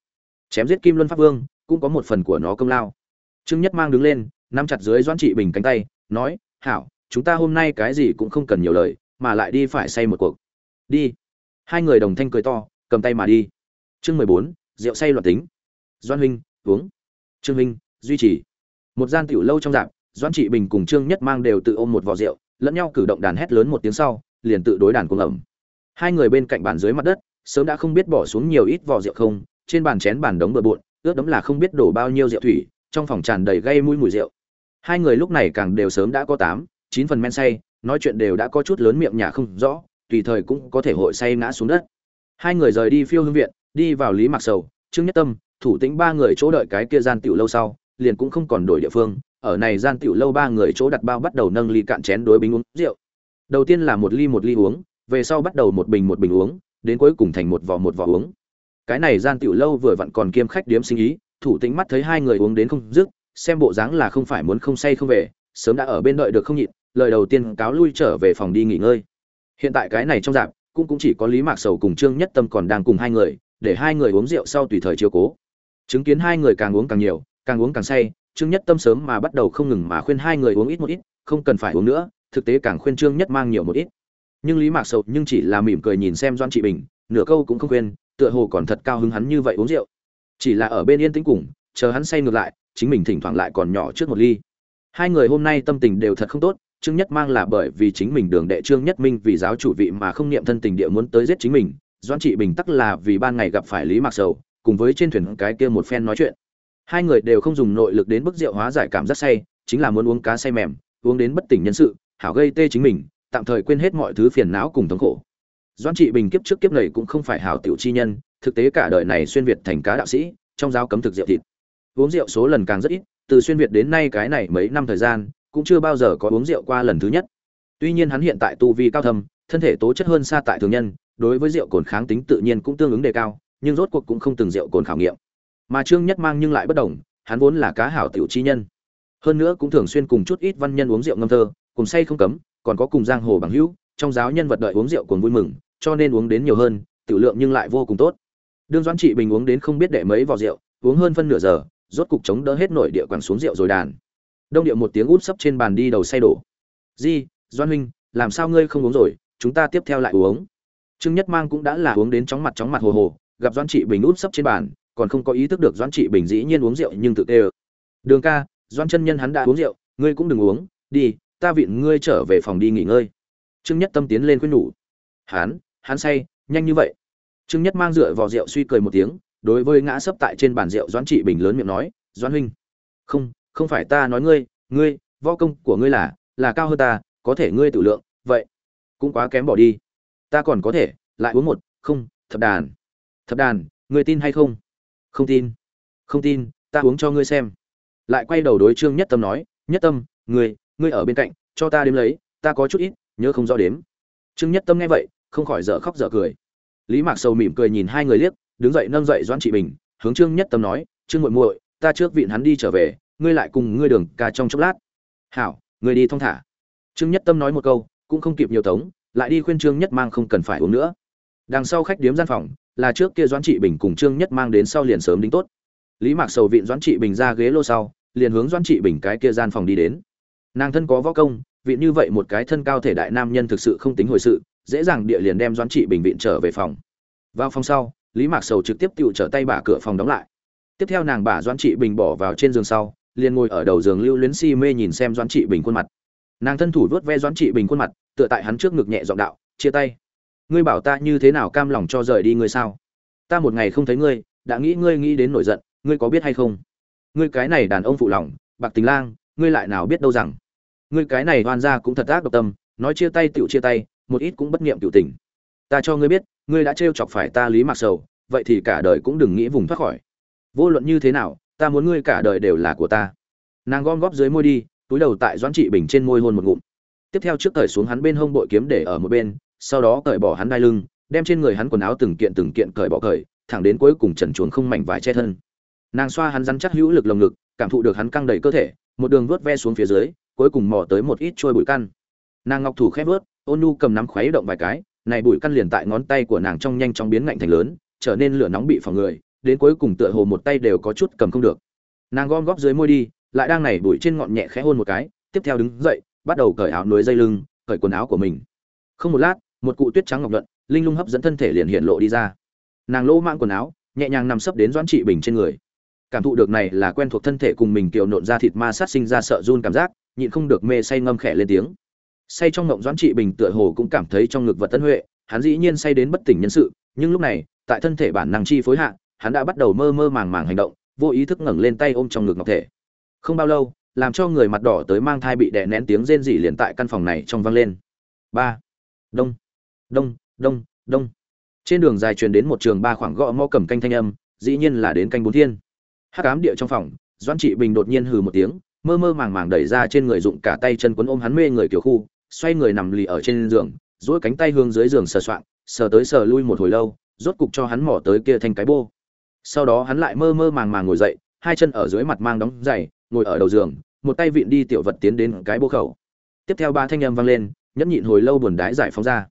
Chém giết kim luân pháp vương, cũng có một phần của nó công lao. Trương nhất mang đứng lên, nắm chặt dưới doãn trị bình cánh tay, nói, hảo, chúng ta hôm nay cái gì cũng không cần nhiều lời, mà lại đi phải say một cuộc. Đi. Hai người đồng thanh cười to, cầm tay mà đi. Chương mười bốn, rượu say loạn tính. Doan huynh, uống trương Minh, duy trì. Một gian tiểu lâu trong dạp, Doãn trị bình cùng trương nhất mang đều tự ôm một vò rượu, lẫn nhau cử động đàn hét lớn một tiếng sau, liền tự đối đàn cùng ẩm. Hai người bên cạnh bàn dưới mặt đất, sớm đã không biết bỏ xuống nhiều ít vò rượu không, trên bàn chén bàn đống bừa bộn, ướt đấm là không biết đổ bao nhiêu rượu thủy, trong phòng tràn đầy gây mũi mùi rượu. Hai người lúc này càng đều sớm đã có tám, chín phần men say, nói chuyện đều đã có chút lớn miệng nhà không rõ, tùy thời cũng có thể hội say ngã xuống đất. Hai người rời đi phiêu hương viện, đi vào lý mạc sầu, trương nhất tâm thủ tĩnh ba người chỗ đợi cái kia gian tiểu lâu sau, liền cũng không còn đổi địa phương, ở này gian tiểu lâu ba người chỗ đặt bao bắt đầu nâng ly cạn chén đối bình uống rượu. Đầu tiên là một ly một ly uống, về sau bắt đầu một bình một bình uống, đến cuối cùng thành một vỏ một vỏ uống. Cái này gian tiểu lâu vừa vặn còn kiêm khách điếm sinh ý, thủ tĩnh mắt thấy hai người uống đến không dứt, xem bộ dáng là không phải muốn không say không về, sớm đã ở bên đợi được không nhịn, lời đầu tiên cáo lui trở về phòng đi nghỉ ngơi. Hiện tại cái này trong dạp, cũng cũng chỉ có lý mạc sầu cùng trương nhất tâm còn đang cùng hai người, để hai người uống rượu sau tùy thời chiếu cố chứng kiến hai người càng uống càng nhiều, càng uống càng say, trương nhất tâm sớm mà bắt đầu không ngừng mà khuyên hai người uống ít một ít, không cần phải uống nữa, thực tế càng khuyên trương nhất mang nhiều một ít. Nhưng lý mạc sầu nhưng chỉ là mỉm cười nhìn xem doan trị bình, nửa câu cũng không khuyên, tựa hồ còn thật cao hứng hắn như vậy uống rượu. Chỉ là ở bên yên tĩnh cùng, chờ hắn say ngược lại, chính mình thỉnh thoảng lại còn nhỏ trước một ly. Hai người hôm nay tâm tình đều thật không tốt, trương nhất mang là bởi vì chính mình đường đệ trương nhất minh vì giáo chủ vị mà không niệm thân tình địa muốn tới giết chính mình doan trị bình tắc là vì ban ngày gặp phải lý mạc sầu cùng với trên thuyền cái kia một phen nói chuyện. Hai người đều không dùng nội lực đến bức rượu hóa giải cảm giác say, chính là muốn uống cá say mềm, uống đến bất tỉnh nhân sự, hảo gây tê chính mình, tạm thời quên hết mọi thứ phiền não cùng thống khổ. Doan trị bình kiếp trước kiếp này cũng không phải hảo tiểu chi nhân, thực tế cả đời này xuyên việt thành cá đạo sĩ, trong giáo cấm thực rượu thịt. Uống rượu số lần càng rất ít, từ xuyên việt đến nay cái này mấy năm thời gian, cũng chưa bao giờ có uống rượu qua lần thứ nhất. Tuy nhiên hắn hiện tại tu vi cao thâm, thân thể tố chất hơn xa tại thường nhân, đối với rượu cồn kháng tính tự nhiên cũng tương ứng đề cao nhưng rốt cuộc cũng không từng rượu cồn khảo nghiệm. Mà trương nhất mang nhưng lại bất đồng, hắn vốn là cá hảo tiểu chi nhân. Hơn nữa cũng thường xuyên cùng chút ít văn nhân uống rượu ngâm thơ, cùng say không cấm, còn có cùng giang hồ bằng hữu, trong giáo nhân vật đợi uống rượu cùng vui mừng, cho nên uống đến nhiều hơn, tiểu lượng nhưng lại vô cùng tốt. Đương doãn trị bình uống đến không biết đệ mấy vò rượu, uống hơn phân nửa giờ, rốt cục chống đỡ hết nổi địa quẳng xuống rượu rồi đàn. Đông điệu một tiếng út sấp trên bàn đi đầu say đổ. Di doan huynh, làm sao ngươi không uống rồi, chúng ta tiếp theo lại uống. Trương nhất mang cũng đã là uống đến chóng mặt chóng mặt hồ hồ gặp Doãn trị bình úp sấp trên bàn, còn không có ý thức được Doãn trị bình dĩ nhiên uống rượu nhưng tự tê ơ đường ca, Doãn chân nhân hắn đã uống rượu, ngươi cũng đừng uống, đi, ta viện ngươi trở về phòng đi nghỉ ngơi. Trương nhất tâm tiến lên khuyên nhủ hắn hắn say, nhanh như vậy. Trương nhất mang rượu vào rượu suy cười một tiếng, đối với ngã sấp tại trên bàn rượu doãn trị bình lớn miệng nói, doãn huynh, không không phải ta nói ngươi ngươi, võ công của ngươi là là cao hơn ta, có thể ngươi tự lượng, vậy cũng quá kém bỏ đi. Ta còn có thể, lại uống một, không, thập đàn thập đàn người tin hay không? Không tin. Không tin, ta uống cho ngươi xem. Lại quay đầu đối trương nhất tâm nói, nhất tâm, ngươi ngươi ở bên cạnh, cho ta đếm lấy, ta có chút ít, nhớ không rõ đếm. Trương nhất tâm nghe vậy, không khỏi dở khóc dở cười. Lý mạc sầu mỉm cười nhìn hai người liếc, đứng dậy nâng dậy doãn trị bình, hướng trương nhất tâm nói, trương muội muội, ta trước vịn hắn đi trở về, ngươi lại cùng ngươi đường ca trong chốc lát. Hảo, ngươi đi thong thả. Trương nhất tâm nói một câu, cũng không kịp nhiều tống, lại đi khuyên trương nhất mang không cần phải uống nữa đằng sau khách điếm gian phòng, là trước kia doãn trị bình cùng trương nhất mang đến sau liền sớm đính tốt. Lý mạc sầu viện doãn trị bình ra ghế lô sau, liền hướng doãn trị bình cái kia gian phòng đi đến. Nàng thân có võ công viện như vậy một cái thân cao thể đại nam nhân thực sự không tính hồi sự, dễ dàng địa liền đem doãn trị bình viện trở về phòng. Vào phòng sau, lý mạc sầu trực tiếp tự trở tay bả cửa phòng đóng lại. Tiếp theo nàng bả doãn trị bình bỏ vào trên giường sau, liền ngồi ở đầu giường lưu luyến si mê nhìn xem doãn trị bình khuôn mặt. Nàng thân thủ vuốt ve doãn trị bình khuôn mặt, tựa tại hắn trước ngực nhẹ giọng đạo, chia tay ngươi bảo ta như thế nào cam lòng cho rời đi ngươi sao? Ta một ngày không thấy ngươi, đã nghĩ ngươi nghĩ đến nổi giận, ngươi có biết hay không? Ngươi cái này đàn ông phụ lòng, bạc tình lang, ngươi lại nào biết đâu rằng? Ngươi cái này oan ra cũng thật ác độc tâm, nói chia tay tựu chia tay, một ít cũng bất niệm tiểu tình. Ta cho ngươi biết, ngươi đã trêu chọc phải ta lý mặc sầu, vậy thì cả đời cũng đừng nghĩ vùng thoát khỏi. Vô luận như thế nào, ta muốn ngươi cả đời đều là của ta. Nàng gom góp dưới môi đi, túi đầu tại doãn trị bình trên môi hôn một ngụm. Tiếp theo trước thời xuống hắn bên hông bội kiếm để ở một bên sau đó cởi bỏ hắn đai lưng, đem trên người hắn quần áo từng kiện từng kiện cởi bỏ cởi, thẳng đến cuối cùng trần chuồng không mảnh vải che thân. Nàng xoa hắn rắn chắc hữu lực lồng ngực, cảm thụ được hắn căng đầy cơ thể, một đường vớt ve xuống phía dưới, cuối cùng mò tới một ít trôi bụi căn. Nàng ngọc thủ khép vớt, ôn nu cầm nắm khuấy động vài cái, này bụi căn liền tại ngón tay của nàng trong nhanh chóng biến ngạnh thành lớn, trở nên lửa nóng bị phòng người, đến cuối cùng tựa hồ một tay đều có chút cầm không được. Nàng gom góp dưới môi đi, lại đang này bụi trên ngọn nhẹ khẽ hôn một cái, tiếp theo đứng dậy, bắt đầu cởi áo núi dây lưng, cởi quần áo của mình. Không một lát một cụ tuyết trắng ngọc luận linh lung hấp dẫn thân thể liền hiện lộ đi ra. Nàng lỗ mang quần áo, nhẹ nhàng nằm sấp đến doãn trị bình trên người. Cảm thụ được này là quen thuộc thân thể cùng mình kiều nộn ra thịt ma sát sinh ra sợ run cảm giác, nhịn không được mê say ngâm khẽ lên tiếng. Say trong ngộng doãn trị bình tựa hồ cũng cảm thấy trong ngực vật tân huệ, hắn dĩ nhiên say đến bất tỉnh nhân sự, nhưng lúc này, tại thân thể bản năng chi phối hạ, hắn đã bắt đầu mơ mơ màng màng hành động, vô ý thức ngẩng lên tay ôm trong ngực ngọc thể. Không bao lâu, làm cho người mặt đỏ tới mang thai bị đè nén tiếng rên rỉ liền tại căn phòng này trong vang lên. Ba. Đông đông đông đông. Trên đường dài truyền đến một trường ba khoảng gõ mo cầm canh thanh âm, dĩ nhiên là đến canh bốn thiên. Hắc ám địa trong phòng, doãn trị bình đột nhiên hừ một tiếng, mơ mơ màng màng đẩy ra trên người dụng cả tay chân quấn ôm hắn mê người kiểu khu, xoay người nằm lì ở trên giường, duỗi cánh tay hướng dưới giường sờ soạng, sờ tới sờ lui một hồi lâu, rốt cục cho hắn mỏ tới kia thành cái bô. Sau đó hắn lại mơ mơ màng màng ngồi dậy, hai chân ở dưới mặt mang đóng dày ngồi ở đầu giường, một tay vịn đi tiểu vật tiến đến cái bô khẩu. Tiếp theo ba thanh âm vang lên, nhẫn nhịn hồi lâu buồn đái giải phóng ra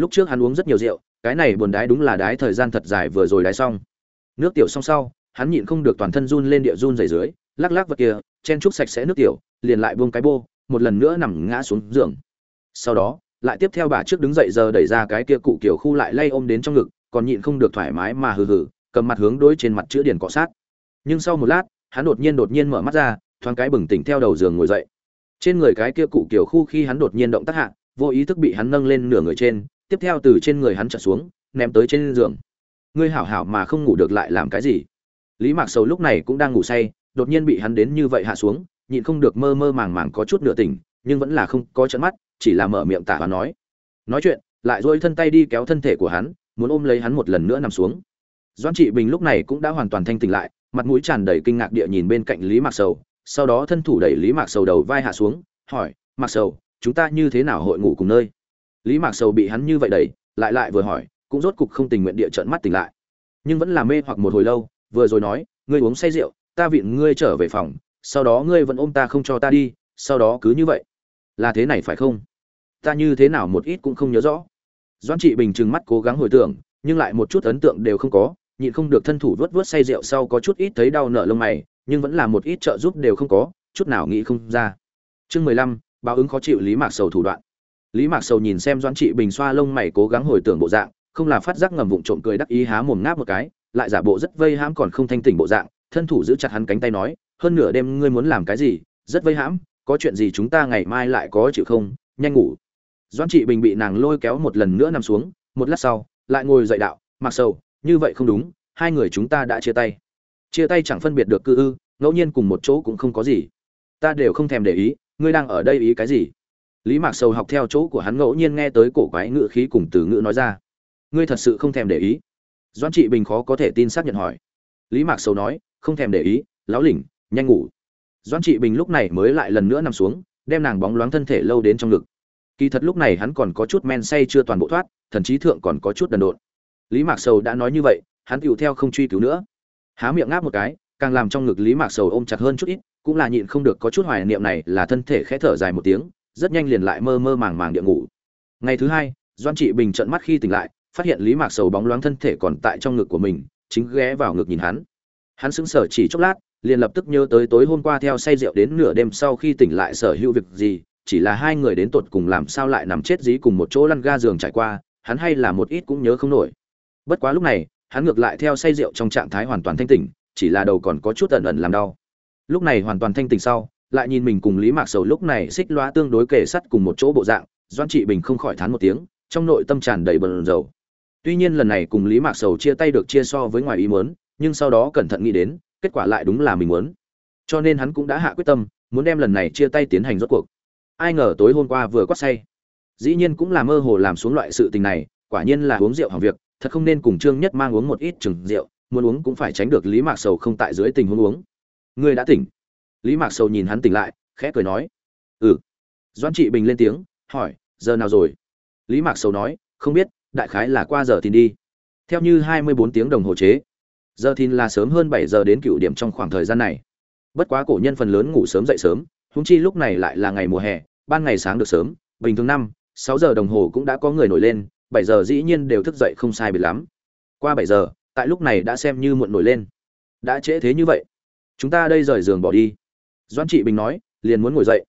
lúc trước hắn uống rất nhiều rượu, cái này buồn đái đúng là đái thời gian thật dài vừa rồi đái xong. Nước tiểu xong sau, hắn nhịn không được toàn thân run lên địa run dày dưới, lắc lắc vật kia, chen chúc sạch sẽ nước tiểu, liền lại buông cái bô, một lần nữa nằm ngã xuống giường. Sau đó, lại tiếp theo bà trước đứng dậy giờ đẩy ra cái kia cụ kiểu khu lại lay ôm đến trong ngực, còn nhịn không được thoải mái mà hừ hừ, cầm mặt hướng đối trên mặt chữa điển cọ sát. Nhưng sau một lát, hắn đột nhiên đột nhiên mở mắt ra, thoáng cái bừng tỉnh theo đầu giường ngồi dậy. Trên người cái kia cụ kiểu khu khi hắn đột nhiên động tác hạ, vô ý thức bị hắn nâng lên nửa người trên tiếp theo từ trên người hắn trở xuống, ném tới trên giường. Ngươi hảo hảo mà không ngủ được lại làm cái gì? Lý mạc sầu lúc này cũng đang ngủ say, đột nhiên bị hắn đến như vậy hạ xuống, nhịn không được mơ mơ màng màng có chút nửa tỉnh, nhưng vẫn là không có trận mắt, chỉ là mở miệng tả và nói. Nói chuyện, lại dỗi thân tay đi kéo thân thể của hắn, muốn ôm lấy hắn một lần nữa nằm xuống. Doan trị bình lúc này cũng đã hoàn toàn thanh tỉnh lại, mặt mũi tràn đầy kinh ngạc địa nhìn bên cạnh lý mạc sầu, sau đó thân thủ đẩy lý mạc sầu đầu vai hạ xuống, hỏi, mạc sầu, chúng ta như thế nào hội ngủ cùng nơi? Lý mạc sầu bị hắn như vậy đẩy, lại lại vừa hỏi, cũng rốt cục không tình nguyện địa trợn mắt tỉnh lại. Nhưng vẫn là mê hoặc một hồi lâu, vừa rồi nói, ngươi uống say rượu, ta vịn ngươi trở về phòng, sau đó ngươi vẫn ôm ta không cho ta đi, sau đó cứ như vậy. Là thế này phải không? Ta như thế nào một ít cũng không nhớ rõ. Doan trị bình chừng mắt cố gắng hồi tưởng, nhưng lại một chút ấn tượng đều không có, nhịn không được thân thủ vớt vớt say rượu sau có chút ít thấy đau nợ lông mày, nhưng vẫn là một ít trợ giúp đều không có, chút nào nghĩ không ra. Chương mười lăm, báo ứng khó chịu lý mạc sầu thủ đoạn lý mạc sầu nhìn xem doãn trị bình xoa lông mày cố gắng hồi tưởng bộ dạng, không là phát giác ngầm vụng trộm cười đắc ý há mồm ngáp một cái, lại giả bộ rất vây hãm còn không thanh tỉnh bộ dạng, thân thủ giữ chặt hắn cánh tay nói, hơn nửa đêm ngươi muốn làm cái gì? Rất vây hãm, có chuyện gì chúng ta ngày mai lại có chịu không? Nhanh ngủ. Doãn trị bình bị nàng lôi kéo một lần nữa nằm xuống, một lát sau, lại ngồi dậy đạo mặc sầu, như vậy không đúng, hai người chúng ta đã chia tay. Chia tay chẳng phân biệt được cư ư, ngẫu nhiên cùng một chỗ cũng không có gì. Ta đều không thèm để ý, ngươi đang ở đây ý cái gì? Lý mạc sầu học theo chỗ của hắn ngẫu nhiên nghe tới cổ quái ngữ khí cùng từ ngữ nói ra. Ngươi thật sự không thèm để ý? Doan trị bình khó có thể tin xác nhận hỏi. Lý mạc sầu nói, không thèm để ý, lão lỉnh nhanh ngủ. Doan trị bình lúc này mới lại lần nữa nằm xuống, đem nàng bóng loáng thân thể lâu đến trong ngực. Kỳ thật lúc này hắn còn có chút men say chưa toàn bộ thoát, thần trí thượng còn có chút đần độn. Lý mạc sầu đã nói như vậy, hắn tựu theo không truy cứu nữa. Há miệng ngáp một cái, càng làm trong ngực lý mạc sầu ôm chặt hơn chút ít, cũng là nhịn không được có chút hoài niệm này là thân thể khẽ thở dài một tiếng rất nhanh liền lại mơ mơ màng màng địa ngủ. Ngày thứ hai doan trị bình trận mắt khi tỉnh lại, phát hiện lý mạc sầu bóng loáng thân thể còn tại trong ngực của mình, chính ghé vào ngực nhìn hắn. Hắn sững sờ chỉ chốc lát, liền lập tức nhớ tới tối hôm qua theo say rượu đến nửa đêm sau khi tỉnh lại sở hữu việc gì, chỉ là hai người đến tột cùng làm sao lại nằm chết dí cùng một chỗ lăn ga giường trải qua, hắn hay là một ít cũng nhớ không nổi. Bất quá lúc này, hắn ngược lại theo say rượu trong trạng thái hoàn toàn thanh tỉnh, chỉ là đầu còn có chút ẩn ẩn làm đau. Lúc này hoàn toàn thanh tỉnh sau lại nhìn mình cùng lý mạc sầu lúc này xích loa tương đối kề sắt cùng một chỗ bộ dạng doan trị bình không khỏi thán một tiếng, trong nội tâm tràn đầy bần dầu tuy nhiên lần này cùng lý mạc sầu chia tay được chia so với ngoài ý muốn, nhưng sau đó cẩn thận nghĩ đến, kết quả lại đúng là mình muốn. Cho nên hắn cũng đã hạ quyết tâm, muốn đem lần này chia tay tiến hành rốt cuộc. Ai ngờ tối hôm qua vừa quát say. Dĩ nhiên cũng là mơ hồ làm xuống loại sự tình này, quả nhiên là uống rượu hỏng việc, thật không nên cùng trương nhất mang uống một ít chừng rượu, muốn uống cũng phải tránh được lý mạc sầu không tại dưới tình huống uống. Ngươi đã tỉnh lý mạc sầu nhìn hắn tỉnh lại, khẽ cười nói ừ. Doan trị bình lên tiếng, hỏi, giờ nào rồi? Lý mạc sầu nói, không biết, đại khái là qua giờ tin đi. Theo như hai mươi bốn tiếng đồng hồ chế, giờ tin là sớm hơn bảy giờ đến cựu điểm trong khoảng thời gian này. Bất quá cổ nhân phần lớn ngủ sớm dậy sớm húng chi lúc này lại là ngày mùa hè, ban ngày sáng được sớm, bình thường năm, sáu giờ đồng hồ cũng đã có người nổi lên, bảy giờ dĩ nhiên đều thức dậy không sai biệt lắm. Qua bảy giờ, tại lúc này đã xem như muộn nổi lên. Đã trễ thế như vậy. Chúng ta đây rời giường bỏ đi doan trị bình nói, liền muốn ngồi dậy.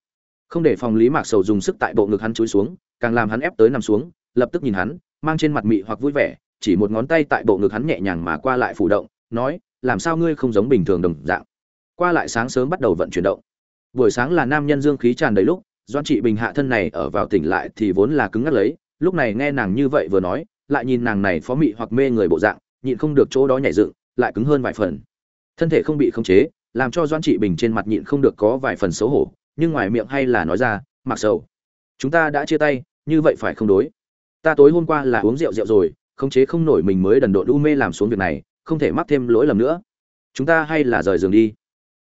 Không để phòng lý mạc sầu dùng sức tại bộ ngực hắn chúi xuống, càng làm hắn ép tới nằm xuống, lập tức nhìn hắn, mang trên mặt mị hoặc vui vẻ, chỉ một ngón tay tại bộ ngực hắn nhẹ nhàng mà qua lại phủ động, nói, làm sao ngươi không giống bình thường đồng dạng? Qua lại sáng sớm bắt đầu vận chuyển động. Buổi sáng là nam nhân dương khí tràn đầy lúc doan trị bình hạ thân này ở vào tỉnh lại thì vốn là cứng ngắc lấy, lúc này nghe nàng như vậy vừa nói, lại nhìn nàng này phó mị hoặc mê người bộ dạng, nhịn không được chỗ đó nhảy dựng, lại cứng hơn vài phần. Thân thể không bị khống chế làm cho doan trị bình trên mặt nhịn không được có vài phần xấu hổ, nhưng ngoài miệng hay là nói ra, mặc sầu, chúng ta đã chia tay, như vậy phải không đối? Ta tối hôm qua là uống rượu rượu rồi, khống chế không nổi mình mới đần độn u mê làm xuống việc này, không thể mắc thêm lỗi lầm nữa. Chúng ta hay là rời giường đi.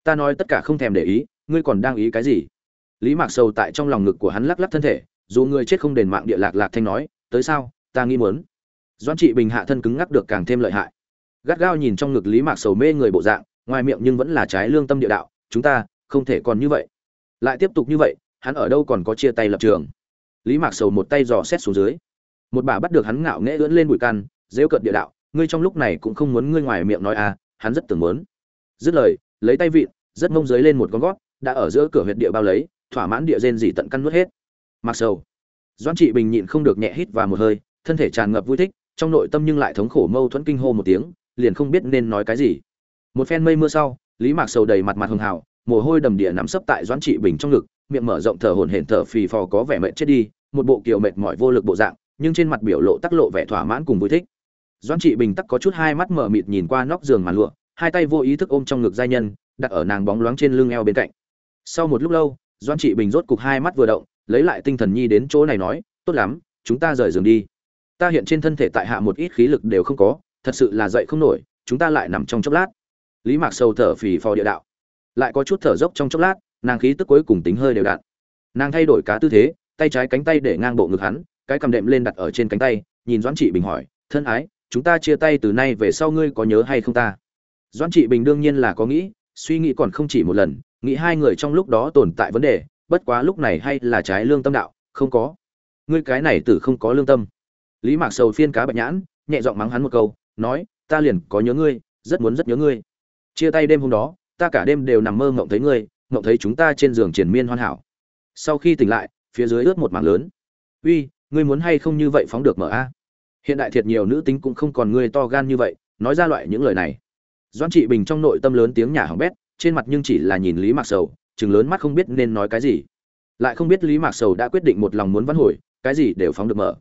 Ta nói tất cả không thèm để ý, ngươi còn đang ý cái gì? Lý mạc sầu tại trong lòng ngực của hắn lắc lắc thân thể, dù người chết không đền mạng địa lạc lạc thanh nói, tới sao, ta nghi muốn. Doan trị bình hạ thân cứng ngắc được càng thêm lợi hại. Gắt gao nhìn trong ngực lý mạc sầu mê người bộ dạng ngoài miệng nhưng vẫn là trái lương tâm địa đạo, chúng ta không thể còn như vậy. Lại tiếp tục như vậy, hắn ở đâu còn có chia tay lập trường? Lý mạc sầu một tay dò xét xuống dưới. Một bà bắt được hắn ngạo nghễ ưỡn lên bụi căn dễu cợt địa đạo, ngươi trong lúc này cũng không muốn ngươi ngoài miệng nói à hắn rất tưởng muốn. Dứt lời, lấy tay vịn, rất mông dưới lên một con gót, đã ở giữa cửa huyệt địa bao lấy, thỏa mãn địa rên dỉ tận căn nuốt hết. Mặc sầu. Doan trị bình nhịn không được nhẹ hít vào một hơi, thân thể tràn ngập vui thích, trong nội tâm nhưng lại thống khổ mâu thuẫn kinh hô một tiếng, liền không biết nên nói cái gì một phen mây mưa sau, lý mạc sầu đầy mặt mặt hường hào, mồ hôi đầm địa nắm sấp tại doãn trị bình trong ngực, miệng mở rộng thở hổn hển thở phì phò có vẻ mệt chết đi, một bộ kiều mệt mỏi vô lực bộ dạng, nhưng trên mặt biểu lộ tắc lộ vẻ thỏa mãn cùng vui thích. Doãn trị bình tắc có chút hai mắt mở mịt nhìn qua nóc giường màn lụa, hai tay vô ý thức ôm trong ngực giai nhân, đặt ở nàng bóng loáng trên lưng eo bên cạnh. Sau một lúc lâu, doãn trị bình rốt cục hai mắt vừa động, lấy lại tinh thần nhi đến chỗ này nói, tốt lắm, chúng ta rời giường đi. Ta hiện trên thân thể tại hạ một ít khí lực đều không có, thật sự là dậy không nổi, chúng ta lại nằm trong chốc lát lý mạc sâu thở phì phò địa đạo. Lại có chút thở dốc trong chốc lát, nàng khí tức cuối cùng tính hơi đều đặn. Nàng thay đổi cá tư thế, tay trái cánh tay để ngang bộ ngực hắn, cái cầm đệm lên đặt ở trên cánh tay, nhìn doãn trị bình hỏi, thân ái, chúng ta chia tay từ nay về sau ngươi có nhớ hay không ta? Doãn trị bình đương nhiên là có nghĩ, suy nghĩ còn không chỉ một lần, nghĩ hai người trong lúc đó tồn tại vấn đề, bất quá lúc này hay là trái lương tâm đạo, không có. Ngươi cái này tử không có lương tâm. Lý mạc sầu phiên cá bạch nhãn, nhẹ giọng mắng hắn một câu, nói, ta liền có nhớ ngươi, rất muốn rất nhớ ngươi chia tay đêm hôm đó, ta cả đêm đều nằm mơ ngộng thấy ngươi, ngộng thấy chúng ta trên giường triền miên hoàn hảo. Sau khi tỉnh lại, phía dưới ướt một mảng lớn. Uy, ngươi muốn hay không như vậy phóng được mở a? Hiện đại thiệt nhiều nữ tính cũng không còn ngươi to gan như vậy, nói ra loại những lời này. Doan trị bình trong nội tâm lớn tiếng nhà hỏng bét, trên mặt nhưng chỉ là nhìn lý mạc sầu chừng lớn mắt không biết nên nói cái gì. Lại không biết lý mạc sầu đã quyết định một lòng muốn văn hồi, cái gì đều phóng được mở.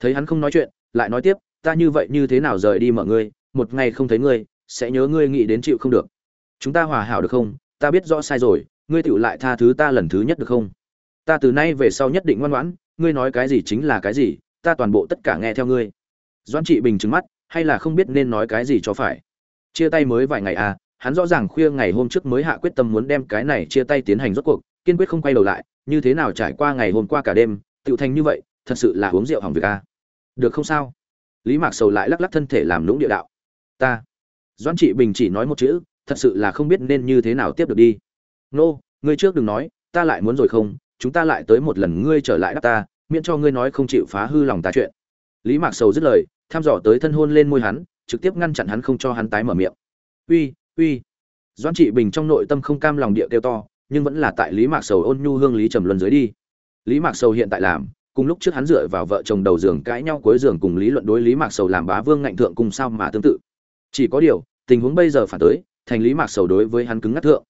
Thấy hắn không nói chuyện, lại nói tiếp, ta như vậy như thế nào rời đi mở ngươi, một ngày không thấy ngươi sẽ nhớ ngươi nghĩ đến chịu không được. Chúng ta hòa hảo được không? Ta biết rõ sai rồi, ngươi tựu lại tha thứ ta lần thứ nhất được không? Ta từ nay về sau nhất định ngoan ngoãn, ngươi nói cái gì chính là cái gì, ta toàn bộ tất cả nghe theo ngươi. Doan trị bình trứng mắt, hay là không biết nên nói cái gì cho phải. Chia tay mới vài ngày à hắn rõ ràng khuya ngày hôm trước mới hạ quyết tâm muốn đem cái này chia tay tiến hành rốt cuộc, kiên quyết không quay đầu lại, như thế nào trải qua ngày hôm qua cả đêm, tựu thành như vậy, thật sự là uống rượu hỏng việc à. Được không sao? Lý mạc sầu lại lắc lắc thân thể làm lũng địa đạo. Ta Doãn trị bình chỉ nói một chữ, thật sự là không biết nên như thế nào tiếp được đi. Nô, ngươi trước đừng nói, ta lại muốn rồi không? Chúng ta lại tới một lần, ngươi trở lại đáp ta, miễn cho ngươi nói không chịu phá hư lòng ta chuyện. Lý mạc sầu dứt lời thăm dò tới thân hôn lên môi hắn, trực tiếp ngăn chặn hắn không cho hắn tái mở miệng. Uy uy. Doãn trị bình trong nội tâm không cam lòng địa kêu to, nhưng vẫn là tại lý mạc sầu ôn nhu hương lý trầm luân dưới đi. Lý mạc sầu hiện tại làm, cùng lúc trước hắn dựa vào vợ chồng đầu giường cãi nhau cuối giường cùng lý luận đối lý mạc sầu làm bá vương ngạnh thượng cùng sao mà tương tự chỉ có điều, tình huống bây giờ phản tới, thành lý mạc sầu đối với hắn cứng ngắt thượng.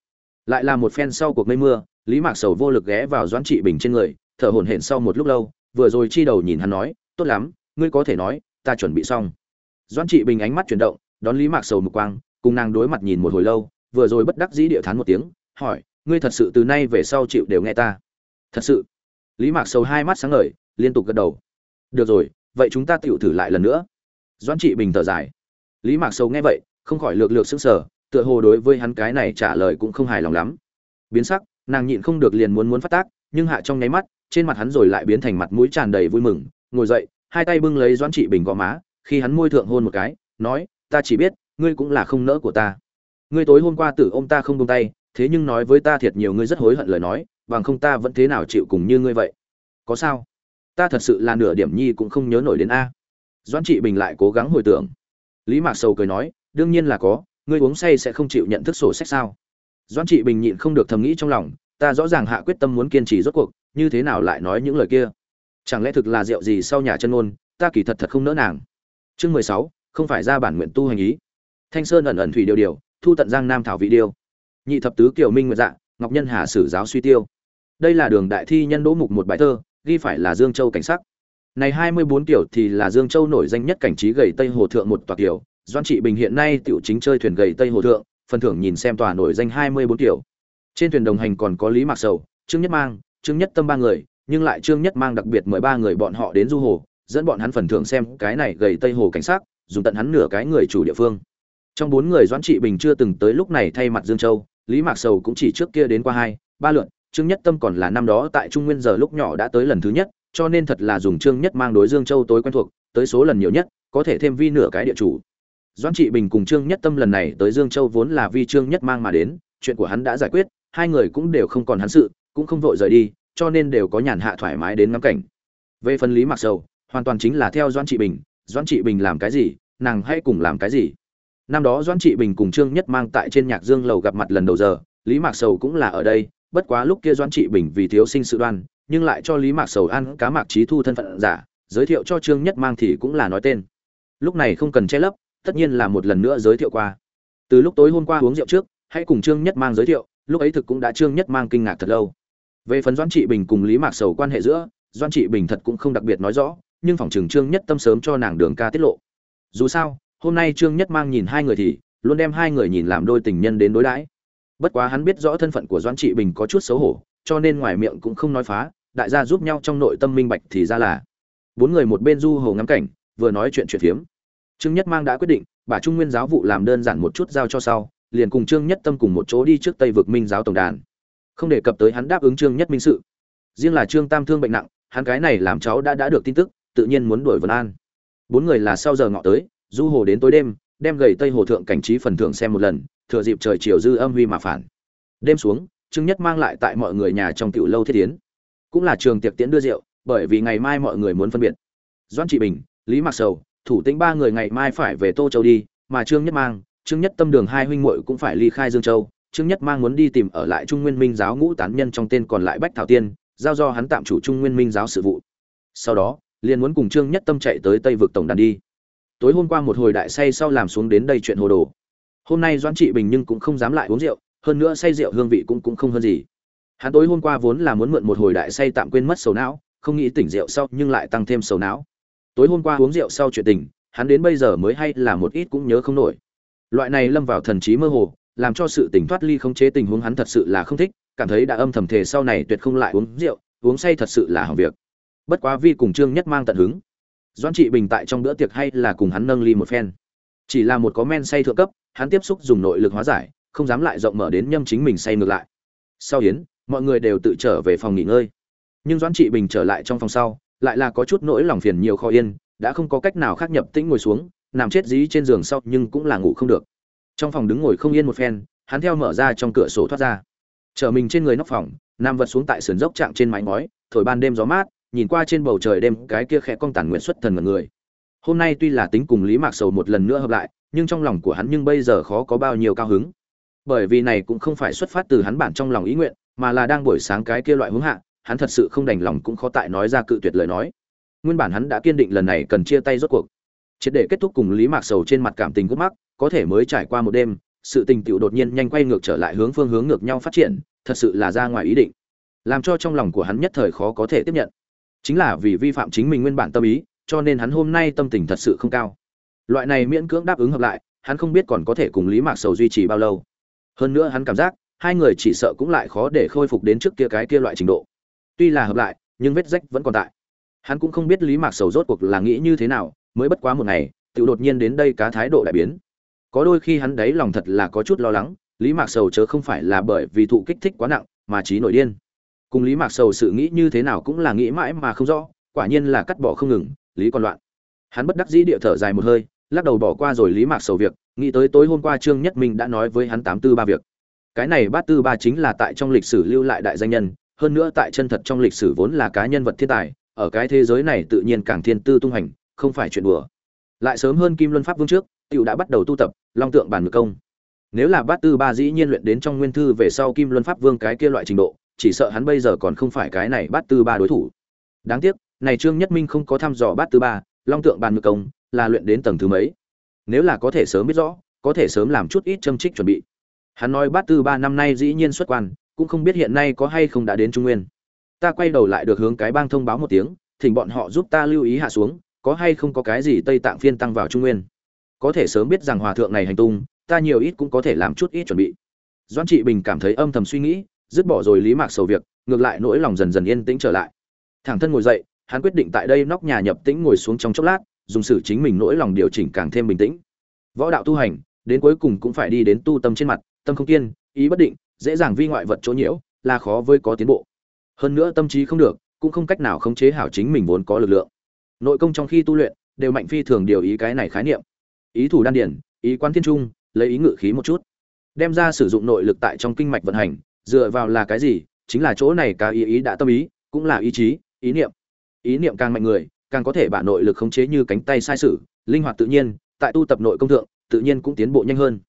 Lại là một phen sau cuộc mây mưa, lý mạc sầu vô lực ghé vào doãn trị bình trên người, thở hổn hển sau một lúc lâu, vừa rồi chi đầu nhìn hắn nói, tốt lắm, ngươi có thể nói, ta chuẩn bị xong. Doãn trị bình ánh mắt chuyển động, đón lý mạc sầu một quang, cùng nàng đối mặt nhìn một hồi lâu, vừa rồi bất đắc dĩ địa thán một tiếng, hỏi, ngươi thật sự từ nay về sau chịu đều nghe ta? Thật sự. Lý mạc sầu hai mắt sáng ngời, liên tục gật đầu. Được rồi, vậy chúng ta tựu thử lại lần nữa. Doãn trị bình thở dài lý mạc sầu nghe vậy, không khỏi lược lược sững sờ, tựa hồ đối với hắn cái này trả lời cũng không hài lòng lắm. Biến sắc, nàng nhịn không được liền muốn muốn phát tác, nhưng hạ trong nháy mắt, trên mặt hắn rồi lại biến thành mặt mũi tràn đầy vui mừng, ngồi dậy, hai tay bưng lấy doãn trị bình gò má, khi hắn môi thượng hôn một cái, nói, ta chỉ biết, ngươi cũng là không nỡ của ta. Ngươi tối hôm qua tử ôm ta không buông tay, thế nhưng nói với ta thiệt nhiều ngươi rất hối hận lời nói, bằng không ta vẫn thế nào chịu cùng như ngươi vậy? Có sao? Ta thật sự là nửa điểm nhi cũng không nhớ nổi đến a. Doãn trị bình lại cố gắng hồi tưởng lý mạc sầu cười nói, đương nhiên là có, ngươi uống say sẽ không chịu nhận thức sổ sách sao? Doãn trị bình nhịn không được thầm nghĩ trong lòng, ta rõ ràng hạ quyết tâm muốn kiên trì rốt cuộc, như thế nào lại nói những lời kia? Chẳng lẽ thực là rượu gì sau nhà chân ngôn, ta kỳ thật thật không nỡ nàng. Chương mười sáu, không phải ra bản nguyện tu hành ý. Thanh sơn ẩn ẩn thủy điều điều, thu tận giang nam thảo vị điêu. Nhị thập tứ kiều minh nguyệt dạ ngọc nhân hà sử giáo suy tiêu. Đây là đường đại thi nhân đỗ mục một bài thơ, ghi phải là dương châu cảnh sắc này hai mươi bốn thì là dương châu nổi danh nhất cảnh trí gầy tây hồ thượng một tòa tiểu. Doan trị bình hiện nay tiểu chính chơi thuyền gầy tây hồ thượng phần thưởng nhìn xem tòa nổi danh hai mươi bốn trên thuyền đồng hành còn có lý mạc sầu trương nhất mang trương nhất tâm ba người nhưng lại trương nhất mang đặc biệt mời ba người bọn họ đến du hồ dẫn bọn hắn phần thưởng xem cái này gầy tây hồ cảnh sát dùng tận hắn nửa cái người chủ địa phương. Trong bốn người doãn trị bình chưa từng tới lúc này thay mặt dương châu lý mạc sầu cũng chỉ trước kia đến qua hai ba lượt, trương nhất tâm còn là năm đó tại trung nguyên giờ lúc nhỏ đã tới lần thứ nhất cho nên thật là dùng trương nhất mang đối dương châu tối quen thuộc, tới số lần nhiều nhất, có thể thêm vi nửa cái địa chủ. Doãn trị bình cùng trương nhất tâm lần này tới dương châu vốn là vi trương nhất mang mà đến, chuyện của hắn đã giải quyết, hai người cũng đều không còn hắn sự, cũng không vội rời đi, cho nên đều có nhàn hạ thoải mái đến ngắm cảnh. Về phần lý mặc sầu, hoàn toàn chính là theo doãn trị bình, doãn trị bình làm cái gì, nàng hãy cùng làm cái gì. Năm đó doãn trị bình cùng trương nhất mang tại trên nhạc dương lầu gặp mặt lần đầu giờ, lý mạc sầu cũng là ở đây, bất quá lúc kia doãn trị bình vì thiếu sinh sự đoan nhưng lại cho lý mạc sầu ăn cá mạc trí thu thân phận giả, giới thiệu cho trương nhất mang thì cũng là nói tên. Lúc này không cần che lấp, tất nhiên là một lần nữa giới thiệu qua. Từ lúc tối hôm qua uống rượu trước, hãy cùng trương nhất mang giới thiệu, lúc ấy thực cũng đã trương nhất mang kinh ngạc thật lâu. Về phần doãn trị bình cùng lý mạc sầu quan hệ giữa, doãn trị bình thật cũng không đặc biệt nói rõ, nhưng phòng trường trương nhất tâm sớm cho nàng đường ca tiết lộ. Dù sao, hôm nay trương nhất mang nhìn hai người thì, luôn đem hai người nhìn làm đôi tình nhân đến đối đãi. Bất quá hắn biết rõ thân phận của doãn trị bình có chút xấu hổ cho nên ngoài miệng cũng không nói phá, đại gia giúp nhau trong nội tâm minh bạch thì ra là. Bốn người một bên du hồ ngắm cảnh, vừa nói chuyện chuyện phiếm. Trương nhất mang đã quyết định, bà trung nguyên giáo vụ làm đơn giản một chút giao cho sau, liền cùng trương nhất tâm cùng một chỗ đi trước tây vực minh giáo tổng đàn. Không đề cập tới hắn đáp ứng trương nhất minh sự. Riêng là trương tam thương bệnh nặng, hắn cái này làm cháu đã đã được tin tức, tự nhiên muốn đuổi vân an. Bốn người là sau giờ ngọ tới, du hồ đến tối đêm, đem gầy tây hồ thượng cảnh trí phần thưởng xem một lần, thừa dịp trời chiều dư âm huy mà phản. Đêm xuống trương nhất mang lại tại mọi người nhà trong tiểu lâu thiết tiến cũng là trường tiệc tiễn đưa rượu, bởi vì ngày mai mọi người muốn phân biệt. Doãn trị bình, lý mặc sầu, thủ tĩnh ba người ngày mai phải về tô châu đi, mà trương nhất mang, trương nhất tâm đường hai huynh muội cũng phải ly khai dương châu. Trương nhất mang muốn đi tìm ở lại trung nguyên minh giáo ngũ tán nhân trong tên còn lại bách thảo tiên, giao do hắn tạm chủ trung nguyên minh giáo sự vụ. Sau đó, liền muốn cùng trương nhất tâm chạy tới tây vực tổng đàn đi. Tối hôm qua một hồi đại say sau làm xuống đến đây chuyện hồ đồ. Hôm nay doãn trị bình nhưng cũng không dám lại uống rượu hơn nữa say rượu hương vị cũng cũng không hơn gì. Hắn tối hôm qua vốn là muốn mượn một hồi đại say tạm quên mất sầu não, không nghĩ tỉnh rượu sau nhưng lại tăng thêm sầu não. Tối hôm qua uống rượu sau chuyện tình, hắn đến bây giờ mới hay là một ít cũng nhớ không nổi. Loại này lâm vào thần trí mơ hồ, làm cho sự tỉnh thoát ly không chế tình huống hắn thật sự là không thích, cảm thấy đã âm thầm thể sau này tuyệt không lại uống rượu, uống say thật sự là hỏng việc. Bất quá vi cùng trương nhất mang tận hứng. Doãn trị bình tại trong bữa tiệc hay là cùng hắn nâng ly một phen. Chỉ là một có men say thượng cấp, hắn tiếp xúc dùng nội lực hóa giải không dám lại rộng mở đến nhâm chính mình say ngược lại. Sau yến, mọi người đều tự trở về phòng nghỉ ngơi. Nhưng doãn trị bình trở lại trong phòng sau, lại là có chút nỗi lòng phiền nhiều kho yên, đã không có cách nào khác nhập tĩnh ngồi xuống, nằm chết dí trên giường sau nhưng cũng là ngủ không được. Trong phòng đứng ngồi không yên một phen, hắn theo mở ra trong cửa sổ thoát ra. Chở mình trên người nóc phòng, nằm vật xuống tại sườn dốc trạng trên mái ngói, thổi ban đêm gió mát, nhìn qua trên bầu trời đêm cái kia khẽ cong tàn nguyện xuất thần ngần người. Hôm nay tuy là tính cùng lý mạc sầu một lần nữa hợp lại, nhưng trong lòng của hắn nhưng bây giờ khó có bao nhiêu cao hứng bởi vì này cũng không phải xuất phát từ hắn bản trong lòng ý nguyện, mà là đang buổi sáng cái kia loại hướng hạ, hắn thật sự không đành lòng cũng khó tại nói ra cự tuyệt lời nói. Nguyên bản hắn đã kiên định lần này cần chia tay rốt cuộc. Triệt để kết thúc cùng lý mạc sầu trên mặt cảm tình gút mắc, có thể mới trải qua một đêm, sự tình tựu đột nhiên nhanh quay ngược trở lại hướng phương hướng ngược nhau phát triển, thật sự là ra ngoài ý định. Làm cho trong lòng của hắn nhất thời khó có thể tiếp nhận. Chính là vì vi phạm chính mình nguyên bản tâm ý, cho nên hắn hôm nay tâm tình thật sự không cao. Loại này miễn cưỡng đáp ứng hợp lại, hắn không biết còn có thể cùng lý mạc sầu duy trì bao lâu hơn nữa hắn cảm giác, hai người chỉ sợ cũng lại khó để khôi phục đến trước kia cái kia loại trình độ. Tuy là hợp lại, nhưng vết rách vẫn còn tại. Hắn cũng không biết lý mạc sầu rốt cuộc là nghĩ như thế nào, mới bất quá một ngày tự đột nhiên đến đây cá thái độ đại biến. Có đôi khi hắn đấy lòng thật là có chút lo lắng, lý mạc sầu chớ không phải là bởi vì thụ kích thích quá nặng, mà trí nổi điên. Cùng lý mạc sầu sự nghĩ như thế nào cũng là nghĩ mãi mà không rõ, quả nhiên là cắt bỏ không ngừng, lý còn loạn. Hắn bất đắc dĩ địa thở dài một hơi, lắc đầu bỏ qua rồi lý mạc sầu việc nghĩ tới tối hôm qua trương nhất minh đã nói với hắn tám tư ba việc. Cái này bát tư ba chính là tại trong lịch sử lưu lại đại danh nhân, hơn nữa tại chân thật trong lịch sử vốn là cá nhân vật thiên tài, ở cái thế giới này tự nhiên càng thiên tư tung hành, không phải chuyện đùa. Lại sớm hơn kim luân pháp vương trước, tiểu đã bắt đầu tu tập, long tượng bản ngự công. Nếu là bát tư ba dĩ nhiên luyện đến trong nguyên thư về sau kim luân pháp vương cái kia loại trình độ, chỉ sợ hắn bây giờ còn không phải cái này bát tư ba đối thủ. Đáng tiếc, này trương nhất minh không có thăm dò bát tư ba, long tượng bàn ngự công là luyện đến tầng thứ mấy? Nếu là có thể sớm biết rõ, có thể sớm làm chút ít châm trích chuẩn bị. Hắn nói bát tư ba năm nay dĩ nhiên xuất quan, cũng không biết hiện nay có hay không đã đến trung nguyên. Ta quay đầu lại được hướng cái bang thông báo một tiếng, thỉnh bọn họ giúp ta lưu ý hạ xuống, có hay không có cái gì tây tạng phiên tăng vào trung nguyên. Có thể sớm biết rằng hòa thượng này hành tung, ta nhiều ít cũng có thể làm chút ít chuẩn bị. Doãn trị bình cảm thấy âm thầm suy nghĩ, dứt bỏ rồi lý mạc sầu việc, ngược lại nỗi lòng dần dần yên tĩnh trở lại. Thẳng thân ngồi dậy, hắn quyết định tại đây nóc nhà nhập tĩnh ngồi xuống trong chốc lát dùng sự chính mình nỗi lòng điều chỉnh càng thêm bình tĩnh. Võ đạo tu hành, đến cuối cùng cũng phải đi đến tu tâm trên mặt, tâm không kiên, ý bất định, dễ dàng vi ngoại vật chỗ nhiễu, là khó với có tiến bộ. Hơn nữa tâm trí không được, cũng không cách nào khống chế hảo chính mình vốn có lực lượng. Nội công trong khi tu luyện, đều mạnh phi thường điều ý cái này khái niệm. Ý thủ đan điển, ý quán thiên trung, lấy ý ngự khí một chút. Đem ra sử dụng nội lực tại trong kinh mạch vận hành, dựa vào là cái gì? Chính là chỗ này cả ý ý đã tâm ý, cũng là ý chí, ý niệm. Ý niệm càng mạnh người càng có thể bả nội lực khống chế như cánh tay sai sử, linh hoạt tự nhiên, tại tu tập nội công thượng, tự nhiên cũng tiến bộ nhanh hơn.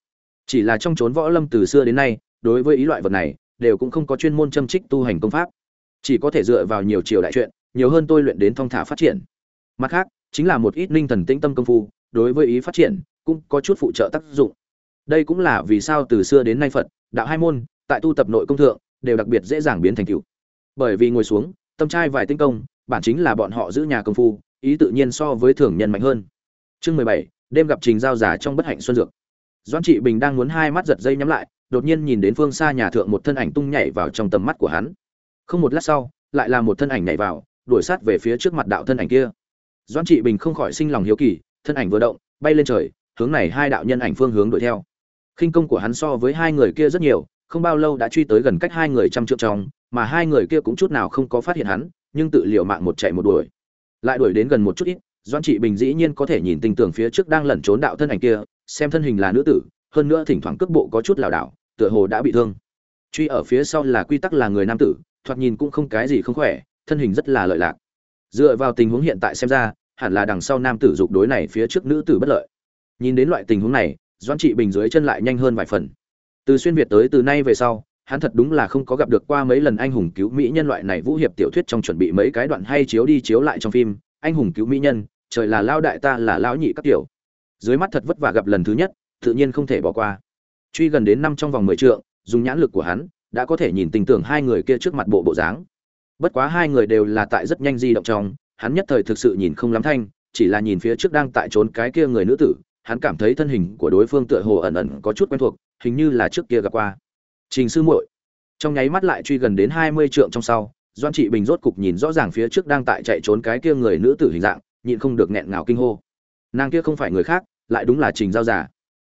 Chỉ là trong chốn võ lâm từ xưa đến nay, đối với ý loại vật này, đều cũng không có chuyên môn châm trích tu hành công pháp. Chỉ có thể dựa vào nhiều chiều đại chuyện, nhiều hơn tôi luyện đến thong thả phát triển. Mặt khác, chính là một ít linh thần tĩnh tâm công phu, đối với ý phát triển, cũng có chút phụ trợ tác dụng. Đây cũng là vì sao từ xưa đến nay phật, đạo hai môn, tại tu tập nội công thượng, đều đặc biệt dễ dàng biến thành cựu bởi vì ngồi xuống, tâm trai vài tinh công bản chính là bọn họ giữ nhà công phu, ý tự nhiên so với thường nhân mạnh hơn. Chương mười bảy, đêm gặp trình giao giả trong bất hạnh xuân dược. Doan trị bình đang muốn hai mắt giật dây nhắm lại, đột nhiên nhìn đến phương xa nhà thượng một thân ảnh tung nhảy vào trong tầm mắt của hắn. Không một lát sau, lại là một thân ảnh nhảy vào, đuổi sát về phía trước mặt đạo thân ảnh kia. Doan trị bình không khỏi sinh lòng hiếu kỳ, thân ảnh vừa động, bay lên trời, hướng này hai đạo nhân ảnh phương hướng đuổi theo. Khinh công của hắn so với hai người kia rất nhiều, không bao lâu đã truy tới gần cách hai người trăm trượng trong, mà hai người kia cũng chút nào không có phát hiện hắn nhưng tự liều mạng một chạy một đuổi. Lại đuổi đến gần một chút ít doan trị bình dĩ nhiên có thể nhìn tình tưởng phía trước đang lẩn trốn đạo thân ảnh kia, xem thân hình là nữ tử, hơn nữa thỉnh thoảng cước bộ có chút lảo đảo, tựa hồ đã bị thương. Truy ở phía sau là quy tắc là người nam tử, thoạt nhìn cũng không cái gì không khỏe, thân hình rất là lợi lạc. Dựa vào tình huống hiện tại xem ra, hẳn là đằng sau nam tử dục đối này phía trước nữ tử bất lợi. Nhìn đến loại tình huống này doan trị bình dưới chân lại nhanh hơn vài phần. Từ xuyên việt tới từ nay về sau hắn thật đúng là không có gặp được qua mấy lần anh hùng cứu mỹ nhân loại này vũ hiệp tiểu thuyết trong chuẩn bị mấy cái đoạn hay chiếu đi chiếu lại trong phim. Anh hùng cứu mỹ nhân, trời là lao đại ta là lão nhị các tiểu. Dưới mắt thật vất vả gặp lần thứ nhất, tự nhiên không thể bỏ qua. Truy gần đến năm trong vòng mười trượng, dùng nhãn lực của hắn, đã có thể nhìn tình tưởng hai người kia trước mặt bộ bộ dáng. Bất quá hai người đều là tại rất nhanh di động trong, hắn nhất thời thực sự nhìn không lắm thanh, chỉ là nhìn phía trước đang tại trốn cái kia người nữ tử, hắn cảm thấy thân hình của đối phương tựa hồ ẩn ẩn có chút quen thuộc, hình như là trước kia gặp qua trình sư muội. Trong nháy mắt lại truy gần đến hai mươi trượng trong sau doan trị bình rốt cục nhìn rõ ràng phía trước đang tại chạy trốn cái kia người nữ tử hình dạng, nhịn không được nghẹn ngào kinh hô. Nàng kia không phải người khác, lại đúng là trình giao giả.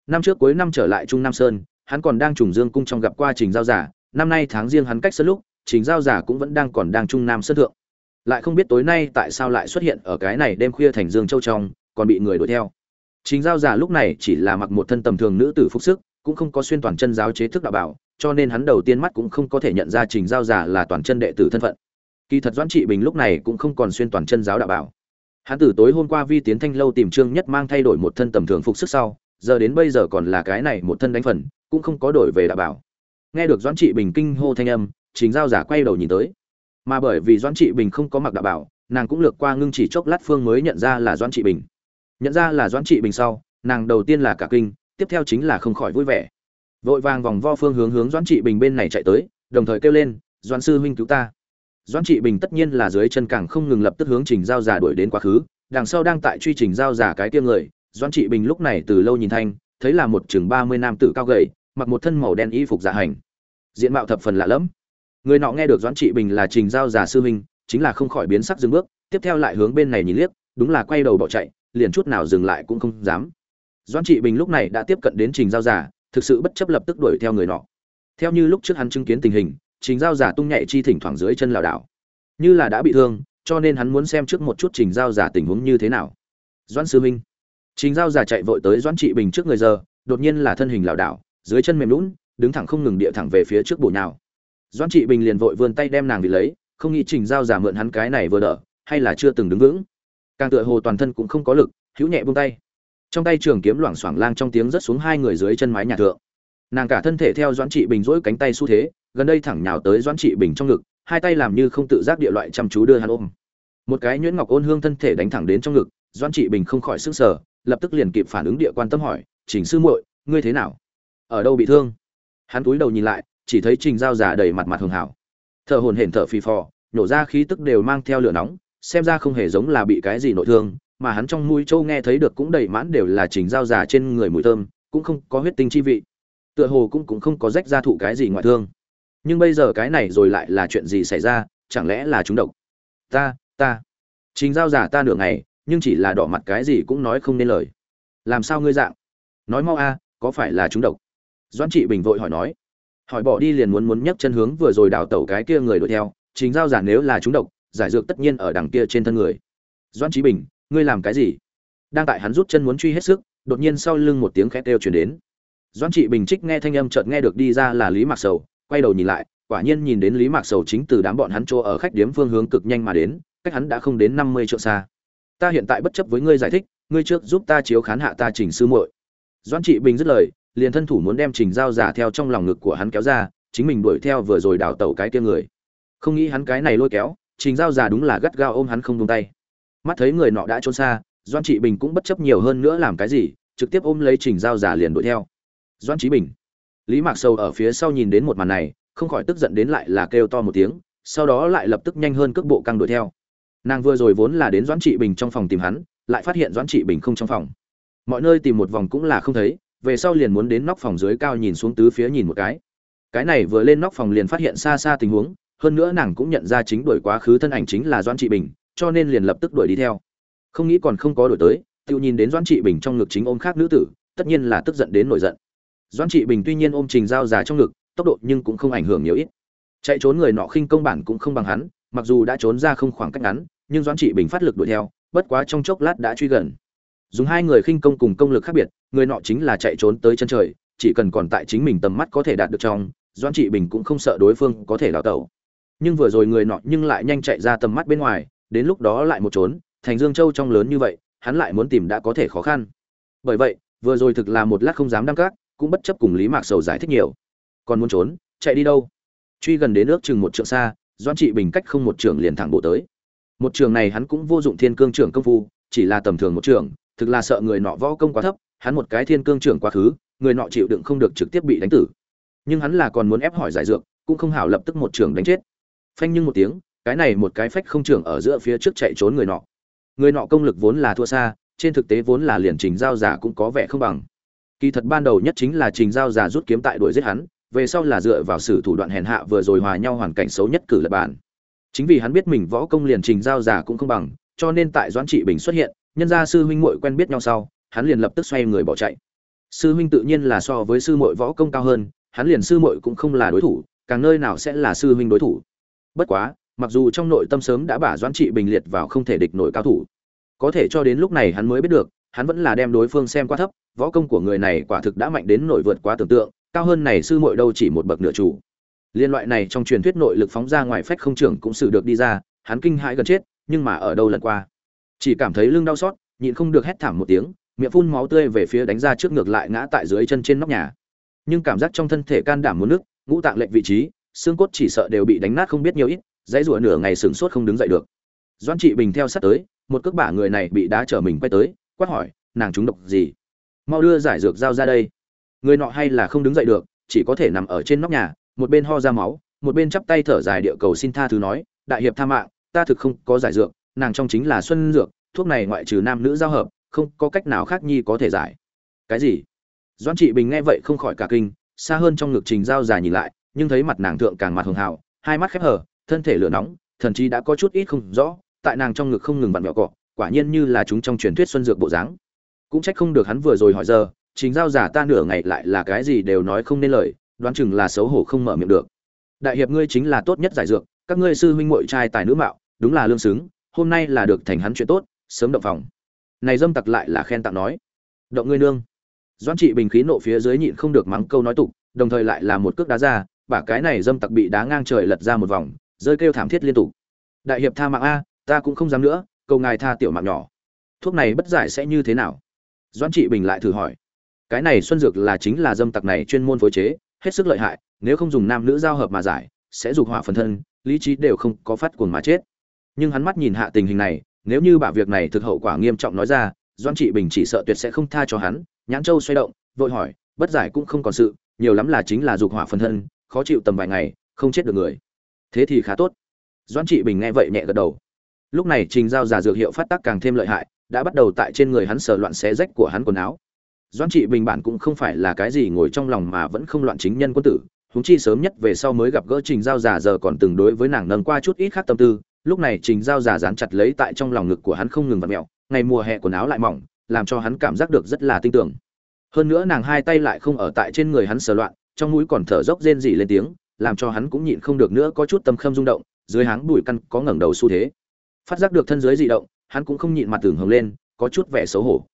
Năm trước cuối năm trở lại trung nam sơn, hắn còn đang trùng dương cung trong gặp qua trình giao giả. Năm nay tháng riêng hắn cách sân lúc, trình giao giả cũng vẫn đang còn đang trung nam sơn thượng. Lại không biết tối nay tại sao lại xuất hiện ở cái này đêm khuya thành dương châu trong, còn bị người đuổi theo. Trình giao giả lúc này chỉ là mặc một thân tầm thường nữ tử phúc sức, cũng không có xuyên toàn chân giáo chế thức đạo bảo cho nên hắn đầu tiên mắt cũng không có thể nhận ra trình giao giả là toàn chân đệ tử thân phận. Kỳ thật doãn trị bình lúc này cũng không còn xuyên toàn chân giáo đạo bảo. Hắn từ tối hôm qua vi tiến thanh lâu tìm trương nhất mang thay đổi một thân tầm thường phục sức sau, giờ đến bây giờ còn là cái này một thân đánh phần, cũng không có đổi về đạo bảo. Nghe được doãn trị bình kinh hô thanh âm chính giao giả quay đầu nhìn tới. Mà bởi vì doãn trị bình không có mặc đạo bảo, nàng cũng lược qua ngưng chỉ chốc lát phương mới nhận ra là doãn trị bình. Nhận ra là doãn trị bình sau, nàng đầu tiên là cả kinh, tiếp theo chính là không khỏi vui vẻ vội vàng vòng vo phương hướng hướng doãn trị bình bên này chạy tới, đồng thời kêu lên, doãn sư huynh cứu ta. Doãn trị bình tất nhiên là dưới chân càng không ngừng lập tức hướng trình giao giả đuổi đến quá khứ, đằng sau đang tại truy trình giao giả cái tiêm người, doãn trị bình lúc này từ lâu nhìn thanh, thấy là một chừng ba mươi nam tử cao gầy, mặc một thân màu đen y phục dạ hành. Diện mạo thập phần lạ lẫm. Người nọ nghe được doãn trị bình là trình giao giả sư huynh, chính là không khỏi biến sắc dừng bước, tiếp theo lại hướng bên này nhìn liếc, đúng là quay đầu bỏ chạy, liền chút nào dừng lại cũng không dám. Doãn trị bình lúc này đã tiếp cận đến trình giao giả thực sự bất chấp lập tức đuổi theo người nọ. Theo như lúc trước hắn chứng kiến tình hình, trình giao giả tung nhạy chi thỉnh thoảng dưới chân lảo đảo. Như là đã bị thương, cho nên hắn muốn xem trước một chút trình giao giả tình huống như thế nào. Doãn sư huynh trình giao giả chạy vội tới doãn trị bình trước người giờ, đột nhiên là thân hình lảo đảo, dưới chân mềm lún đứng thẳng không ngừng địa thẳng về phía trước bổ nhào. Doãn trị bình liền vội vươn tay đem nàng bị lấy, không nghĩ trình giao giả mượn hắn cái này vừa đỡ, hay là chưa từng đứng vững. Càng tựa hồ toàn thân cũng không có lực, hữu nhẹ buông tay trong tay trường kiếm loảng xoảng lang trong tiếng rất xuống hai người dưới chân mái nhà thượng. Nàng cả thân thể theo doãn trị bình dỗi cánh tay xu thế, gần đây thẳng nhào tới doãn trị bình trong ngực, hai tay làm như không tự giác địa loại chăm chú đưa hắn ôm. Một cái nhuyễn ngọc ôn hương thân thể đánh thẳng đến trong ngực, doãn trị bình không khỏi sức sở lập tức liền kịp phản ứng địa quan tâm hỏi, trình sư muội, ngươi thế nào? Ở đâu bị thương? Hắn túi đầu nhìn lại, chỉ thấy trình giao giả đầy mặt mặt hường hảo. Thở hồn hển thở phì phò nhổ ra khí tức đều mang theo lửa nóng, xem ra không hề giống là bị cái gì nội thương mà hắn trong mũi châu nghe thấy được cũng đầy mãn đều là trình giao giả trên người mùi thơm, cũng không có huyết tinh chi vị. Tựa hồ cũng cũng không có rách ra thụ cái gì ngoại thương. Nhưng bây giờ cái này rồi lại là chuyện gì xảy ra, chẳng lẽ là chúng độc? Ta ta. Trình giao giả ta nửa ngày, nhưng chỉ là đỏ mặt cái gì cũng nói không nên lời. Làm sao ngươi dạng? Nói mau a, có phải là chúng độc? Doãn trị bình vội hỏi nói. Hỏi bỏ đi liền muốn muốn nhấc chân hướng vừa rồi đào tẩu cái kia người đuổi theo trình giao giả nếu là chúng độc, giải dược tất nhiên ở đằng kia trên thân người. Doãn trí bình ngươi làm cái gì? Đang tại hắn rút chân muốn truy hết sức, đột nhiên sau lưng một tiếng khét kêu chuyển đến. Doãn trị bình trích nghe thanh âm chợt nghe được đi ra là lý mạc sầu, quay đầu nhìn lại, quả nhiên nhìn đến lý mạc sầu chính từ đám bọn hắn chỗ ở khách điếm phương hướng cực nhanh mà đến, cách hắn đã không đến năm mươi triệu xa. Ta hiện tại bất chấp với ngươi giải thích, ngươi trước giúp ta chiếu khán hạ ta trình sư muội. Doãn trị bình dứt lời, liền thân thủ muốn đem trình giao giả theo trong lòng ngực của hắn kéo ra, chính mình đuổi theo vừa rồi đào tẩu cái kia người. Không nghĩ hắn cái này lôi kéo, trình giao giả đúng là gắt gao ôm hắn không tung tay mắt thấy người nọ đã trốn xa, doan trị bình cũng bất chấp nhiều hơn nữa làm cái gì, trực tiếp ôm lấy trình giao giả liền đuổi theo. Doan trí bình. Lý mạc sầu ở phía sau nhìn đến một màn này, không khỏi tức giận đến lại là kêu to một tiếng, sau đó lại lập tức nhanh hơn cước bộ căng đuổi theo. Nàng vừa rồi vốn là đến doãn trị bình trong phòng tìm hắn, lại phát hiện doãn trị bình không trong phòng. Mọi nơi tìm một vòng cũng là không thấy, về sau liền muốn đến nóc phòng dưới cao nhìn xuống tứ phía nhìn một cái. Cái này vừa lên nóc phòng liền phát hiện xa xa tình huống, hơn nữa nàng cũng nhận ra chính đuổi quá khứ thân ảnh chính là doãn trị bình cho nên liền lập tức đuổi đi theo. Không nghĩ còn không có đuổi tới tự nhìn đến doãn trị bình trong ngực chính ôm khác nữ tử, tất nhiên là tức giận đến nổi giận. Doãn trị bình tuy nhiên ôm trình giao già trong ngực, tốc độ nhưng cũng không ảnh hưởng nhiều ít. Chạy trốn người nọ khinh công bản cũng không bằng hắn, mặc dù đã trốn ra không khoảng cách ngắn, nhưng doãn trị bình phát lực đuổi theo, bất quá trong chốc lát đã truy gần. Dùng hai người khinh công cùng công lực khác biệt, người nọ chính là chạy trốn tới chân trời, chỉ cần còn tại chính mình tầm mắt có thể đạt được trong, doãn trị bình cũng không sợ đối phương có thể đào tẩu. Nhưng vừa rồi người nọ nhưng lại nhanh chạy ra tầm mắt bên ngoài đến lúc đó lại một trốn, thành dương châu trong lớn như vậy, hắn lại muốn tìm đã có thể khó khăn. Bởi vậy, vừa rồi thực là một lát không dám đăng cát cũng bất chấp cùng lý mạc sầu giải thích nhiều. Còn muốn trốn, chạy đi đâu? Truy gần đến nước chừng một trượng xa doan trị bình cách không một trường liền thẳng bộ tới. Một trường này hắn cũng vô dụng thiên cương trưởng công phu, chỉ là tầm thường một trường, thực là sợ người nọ võ công quá thấp, hắn một cái thiên cương trưởng quá khứ, người nọ chịu đựng không được trực tiếp bị đánh tử. Nhưng hắn là còn muốn ép hỏi giải dược, cũng không hảo lập tức một trường đánh chết. Phanh nhưng một tiếng cái này một cái phách không trưởng ở giữa phía trước chạy trốn người nọ. Người nọ công lực vốn là thua xa, trên thực tế vốn là liền trình giao giả cũng có vẻ không bằng. Kỳ thật ban đầu nhất chính là trình giao giả rút kiếm tại đuổi giết hắn, về sau là dựa vào sự thủ đoạn hèn hạ vừa rồi hòa nhau hoàn cảnh xấu nhất cử lập bản. Chính vì hắn biết mình võ công liền trình giao giả cũng không bằng, cho nên tại doãn trị bình xuất hiện, nhân gia sư huynh muội quen biết nhau sau, hắn liền lập tức xoay người bỏ chạy. Sư huynh tự nhiên là so với sư muội võ công cao hơn, hắn liền sư muội cũng không là đối thủ, càng nơi nào sẽ là sư huynh đối thủ. Bất quá mặc dù trong nội tâm sớm đã bả doãn trị bình liệt vào không thể địch nổi cao thủ. Có thể cho đến lúc này hắn mới biết được, hắn vẫn là đem đối phương xem quá thấp, võ công của người này quả thực đã mạnh đến nổi vượt quá tưởng tượng, cao hơn này sư muội đâu chỉ một bậc nửa chủ. Liên loại này trong truyền thuyết nội lực phóng ra ngoài phách không trưởng cũng xử được đi ra, hắn kinh hãi gần chết, nhưng mà ở đâu lần qua? Chỉ cảm thấy lưng đau xót, nhịn không được hét thảm một tiếng, miệng phun máu tươi về phía đánh ra trước ngược lại ngã tại dưới chân trên nóc nhà. Nhưng cảm giác trong thân thể can đảm muốn nước ngũ tạng lệch vị trí, xương cốt chỉ sợ đều bị đánh nát không biết nhiều ít dãy rủa nửa ngày sửng sốt không đứng dậy được. Doan trị bình theo sát tới, một cước bả người này bị đá trở mình quay tới, quát hỏi, nàng trúng độc gì? Mau đưa giải dược giao ra đây. Người nọ hay là không đứng dậy được, chỉ có thể nằm ở trên nóc nhà, một bên ho ra máu, một bên chắp tay thở dài địa cầu xin tha thứ nói, đại hiệp tha mạng, ta thực không có giải dược, nàng trong chính là xuân dược, thuốc này ngoại trừ nam nữ giao hợp, không có cách nào khác nhi có thể giải. Cái gì? Doan trị bình nghe vậy không khỏi cả kinh, xa hơn trong ngực trình giao dài nhìn lại, nhưng thấy mặt nàng thượng càng mặt hường hào hai mắt khép hờ thân thể lửa nóng, thần chí đã có chút ít không rõ, tại nàng trong ngực không ngừng vặn vẹo cọ, quả nhiên như là chúng trong truyền thuyết xuân dược bộ dáng. Cũng trách không được hắn vừa rồi hỏi giờ chính giao giả ta nửa ngày lại là cái gì đều nói không nên lời, đoán chừng là xấu hổ không mở miệng được. Đại hiệp ngươi chính là tốt nhất giải dược, các ngươi sư huynh muội trai tài nữ mạo, đúng là lương xứng, hôm nay là được thành hắn chuyện tốt, sớm động phòng. Này dâm tặc lại là khen tặng nói. Động ngươi nương. Doãn trị bình khí nộ phía dưới nhịn không được mắng câu nói tục, đồng thời lại là một cước đá ra, bả cái này dâm tặc bị đá ngang trời lật ra một vòng rơi kêu thảm thiết liên tục. Đại hiệp tha mạng a, ta cũng không dám nữa, cầu ngài tha tiểu mạng nhỏ. Thuốc này bất giải sẽ như thế nào? Doãn trị bình lại thử hỏi. Cái này xuân dược là chính là dâm tặc này chuyên môn phối chế, hết sức lợi hại, nếu không dùng nam nữ giao hợp mà giải, sẽ dục hỏa phần thân, lý trí đều không có phát cuồng mà chết. Nhưng hắn mắt nhìn hạ tình hình này, nếu như bà việc này thực hậu quả nghiêm trọng nói ra doan trị bình chỉ sợ tuyệt sẽ không tha cho hắn, nhãn châu xoay động, vội hỏi, bất giải cũng không còn sự, nhiều lắm là chính là dục hỏa phần thân, khó chịu tầm vài ngày, không chết được người thế thì khá tốt. Doan trị bình nghe vậy nhẹ gật đầu. Lúc này trình giao giả dược hiệu phát tác càng thêm lợi hại, đã bắt đầu tại trên người hắn sờ loạn xé rách của hắn quần áo. Doan trị bình bản cũng không phải là cái gì ngồi trong lòng mà vẫn không loạn chính nhân quân tử, huống chi sớm nhất về sau mới gặp gỡ trình giao giả giờ còn từng đối với nàng nâng qua chút ít khác tâm tư, lúc này trình giao giả dán chặt lấy tại trong lòng ngực của hắn không ngừng vặt mẹo ngày mùa hè quần áo lại mỏng, làm cho hắn cảm giác được rất là tin tưởng. Hơn nữa nàng hai tay lại không ở tại trên người hắn sờ loạn, trong mũi còn thở dốc rên rỉ lên tiếng làm cho hắn cũng nhịn không được nữa có chút tâm khâm rung động, dưới háng bụi căn có ngẩng đầu xu thế. Phát giác được thân dưới dị động, hắn cũng không nhịn mặt tưởng hồng lên, có chút vẻ xấu hổ.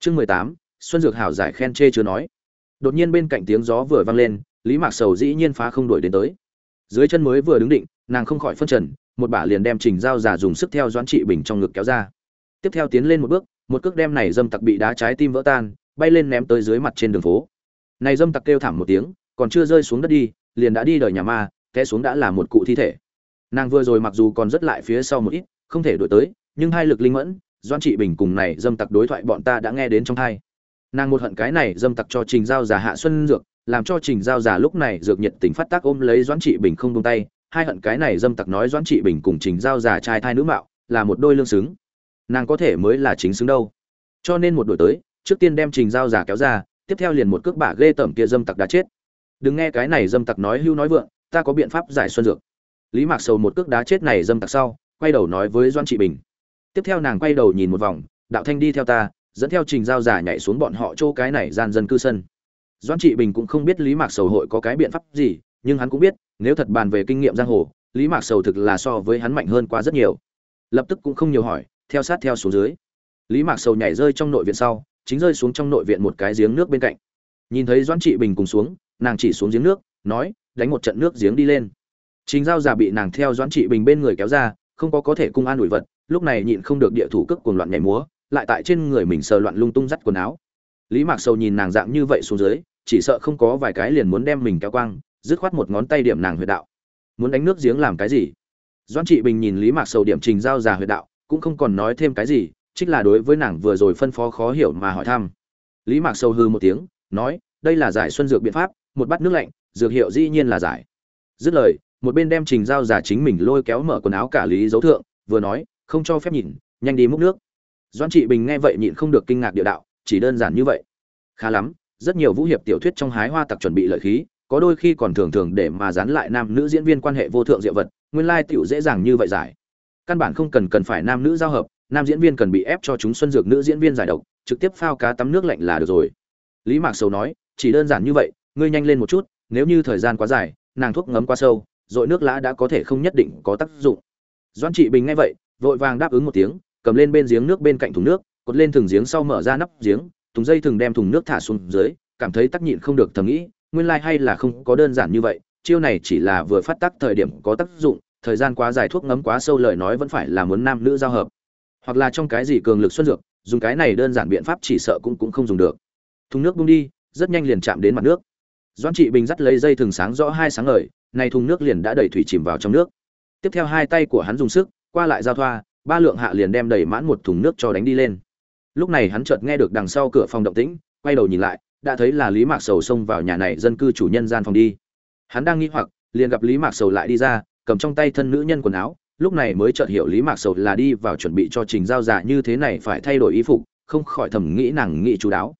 Chương mười tám, xuân dược hảo giải khen chê chưa nói. Đột nhiên bên cạnh tiếng gió vừa vang lên, lý mạc sầu dĩ nhiên phá không đuổi đến tới. Dưới chân mới vừa đứng định, nàng không khỏi phân trần, một bả liền đem trình giao giả dùng sức theo doãn trị bình trong ngực kéo ra. Tiếp theo tiến lên một bước, một cước đem này dâm tặc bị đá trái tim vỡ tan, bay lên ném tới dưới mặt trên đường phố. Này dâm tặc kêu thảm một tiếng, còn chưa rơi xuống đất đi liền đã đi đời nhà ma, té xuống đã là một cụ thi thể. Nàng vừa rồi mặc dù còn rất lại phía sau một ít, không thể đuổi tới, nhưng hai lực linh mẫn doan trị bình cùng này dâm tặc đối thoại bọn ta đã nghe đến trong thai nàng một hận cái này dâm tặc cho trình giao giả hạ xuân dược, làm cho trình giao giả lúc này dược nhiệt tình phát tác ôm lấy doãn trị bình không buông tay, hai hận cái này dâm tặc nói doãn trị bình cùng trình giao giả trai thai nữ mạo, là một đôi lương xứng. Nàng có thể mới là chính xứng đâu. Cho nên một đổi tới, trước tiên đem trình giao giả kéo ra, tiếp theo liền một cước bả ghê tởm kia dâm tặc đã chết đừng nghe cái này dâm tặc nói hưu nói vượng, ta có biện pháp giải xuân dược. Lý mạc sầu một cước đá chết này dâm tặc sau, quay đầu nói với doan trị bình. Tiếp theo nàng quay đầu nhìn một vòng, đạo thanh đi theo ta, dẫn theo trình giao giả nhảy xuống bọn họ chỗ cái này gian dân cư sân. Doan trị bình cũng không biết lý mạc sầu hội có cái biện pháp gì, nhưng hắn cũng biết, nếu thật bàn về kinh nghiệm giang hồ, lý mạc sầu thực là so với hắn mạnh hơn qua rất nhiều. Lập tức cũng không nhiều hỏi, theo sát theo xuống dưới. Lý mạc sầu nhảy rơi trong nội viện sau, chính rơi xuống trong nội viện một cái giếng nước bên cạnh. Nhìn thấy doãn trị bình cùng xuống nàng chỉ xuống giếng nước, nói, đánh một trận nước giếng đi lên. Chính giao già bị nàng theo doãn trị bình bên người kéo ra, không có có thể cung an ủi vật, lúc này nhịn không được địa thủ cước cuồng loạn nhảy múa, lại tại trên người mình sờ loạn lung tung dắt quần áo. Lý mạc sầu nhìn nàng dạng như vậy xuống dưới, chỉ sợ không có vài cái liền muốn đem mình kéo quang, dứt khoát một ngón tay điểm nàng huyệt đạo. Muốn đánh nước giếng làm cái gì? Doãn trị bình nhìn lý mạc sầu điểm trình giao già huyệt đạo, cũng không còn nói thêm cái gì, trích là đối với nàng vừa rồi phân phó khó hiểu mà hỏi thăm. Lý mạc sâu hư một tiếng, nói, đây là giải xuân dược biện pháp một bát nước lạnh, dược hiệu dĩ nhiên là giải. Dứt lời, một bên đem trình giao giả chính mình lôi kéo mở quần áo cả lý dấu thượng, vừa nói, không cho phép nhìn, nhanh đi múc nước. Doan trị bình nghe vậy nhịn không được kinh ngạc địa đạo, chỉ đơn giản như vậy? Khá lắm, rất nhiều vũ hiệp tiểu thuyết trong hái hoa tặc chuẩn bị lợi khí, có đôi khi còn thường thường để mà dán lại nam nữ diễn viên quan hệ vô thượng diệu vật, nguyên lai tiểu dễ dàng như vậy giải. Căn bản không cần cần phải nam nữ giao hợp, nam diễn viên cần bị ép cho chúng xuân dược nữ diễn viên giải độc, trực tiếp phao cá tắm nước lạnh là được rồi. Lý mạc sầu nói, chỉ đơn giản như vậy ngươi nhanh lên một chút, nếu như thời gian quá dài, nàng thuốc ngấm quá sâu, dội nước lã đã có thể không nhất định có tác dụng. Doan trị bình nghe vậy, vội vàng đáp ứng một tiếng, cầm lên bên giếng nước bên cạnh thùng nước, cột lên thùng giếng sau mở ra nắp giếng, thùng dây thừng đem thùng nước thả xuống dưới, cảm thấy tắc nhịn không được thầm nghĩ, nguyên lai hay là không có đơn giản như vậy, chiêu này chỉ là vừa phát tác thời điểm có tác dụng, thời gian quá dài thuốc ngấm quá sâu lời nói vẫn phải là muốn nam nữ giao hợp. Hoặc là trong cái gì cường lực xuân dược, dùng cái này đơn giản biện pháp chỉ sợ cũng cũng không dùng được. Thùng nước bung đi, rất nhanh liền chạm đến mặt nước doan trị bình dắt lấy dây thường sáng rõ hai sáng ngời này thùng nước liền đã đầy thủy chìm vào trong nước. Tiếp theo hai tay của hắn dùng sức, qua lại giao thoa, ba lượng hạ liền đem đầy mãn một thùng nước cho đánh đi lên. Lúc này hắn chợt nghe được đằng sau cửa phòng động tĩnh, quay đầu nhìn lại, đã thấy là lý mạc sầu xông vào nhà này dân cư chủ nhân gian phòng đi. Hắn đang nghĩ hoặc, liền gặp lý mạc sầu lại đi ra, cầm trong tay thân nữ nhân quần áo, lúc này mới chợt hiểu lý mạc sầu là đi vào chuẩn bị cho trình giao giả như thế này phải thay đổi y phục, không khỏi thầm nghĩ nàng nghĩ chú đáo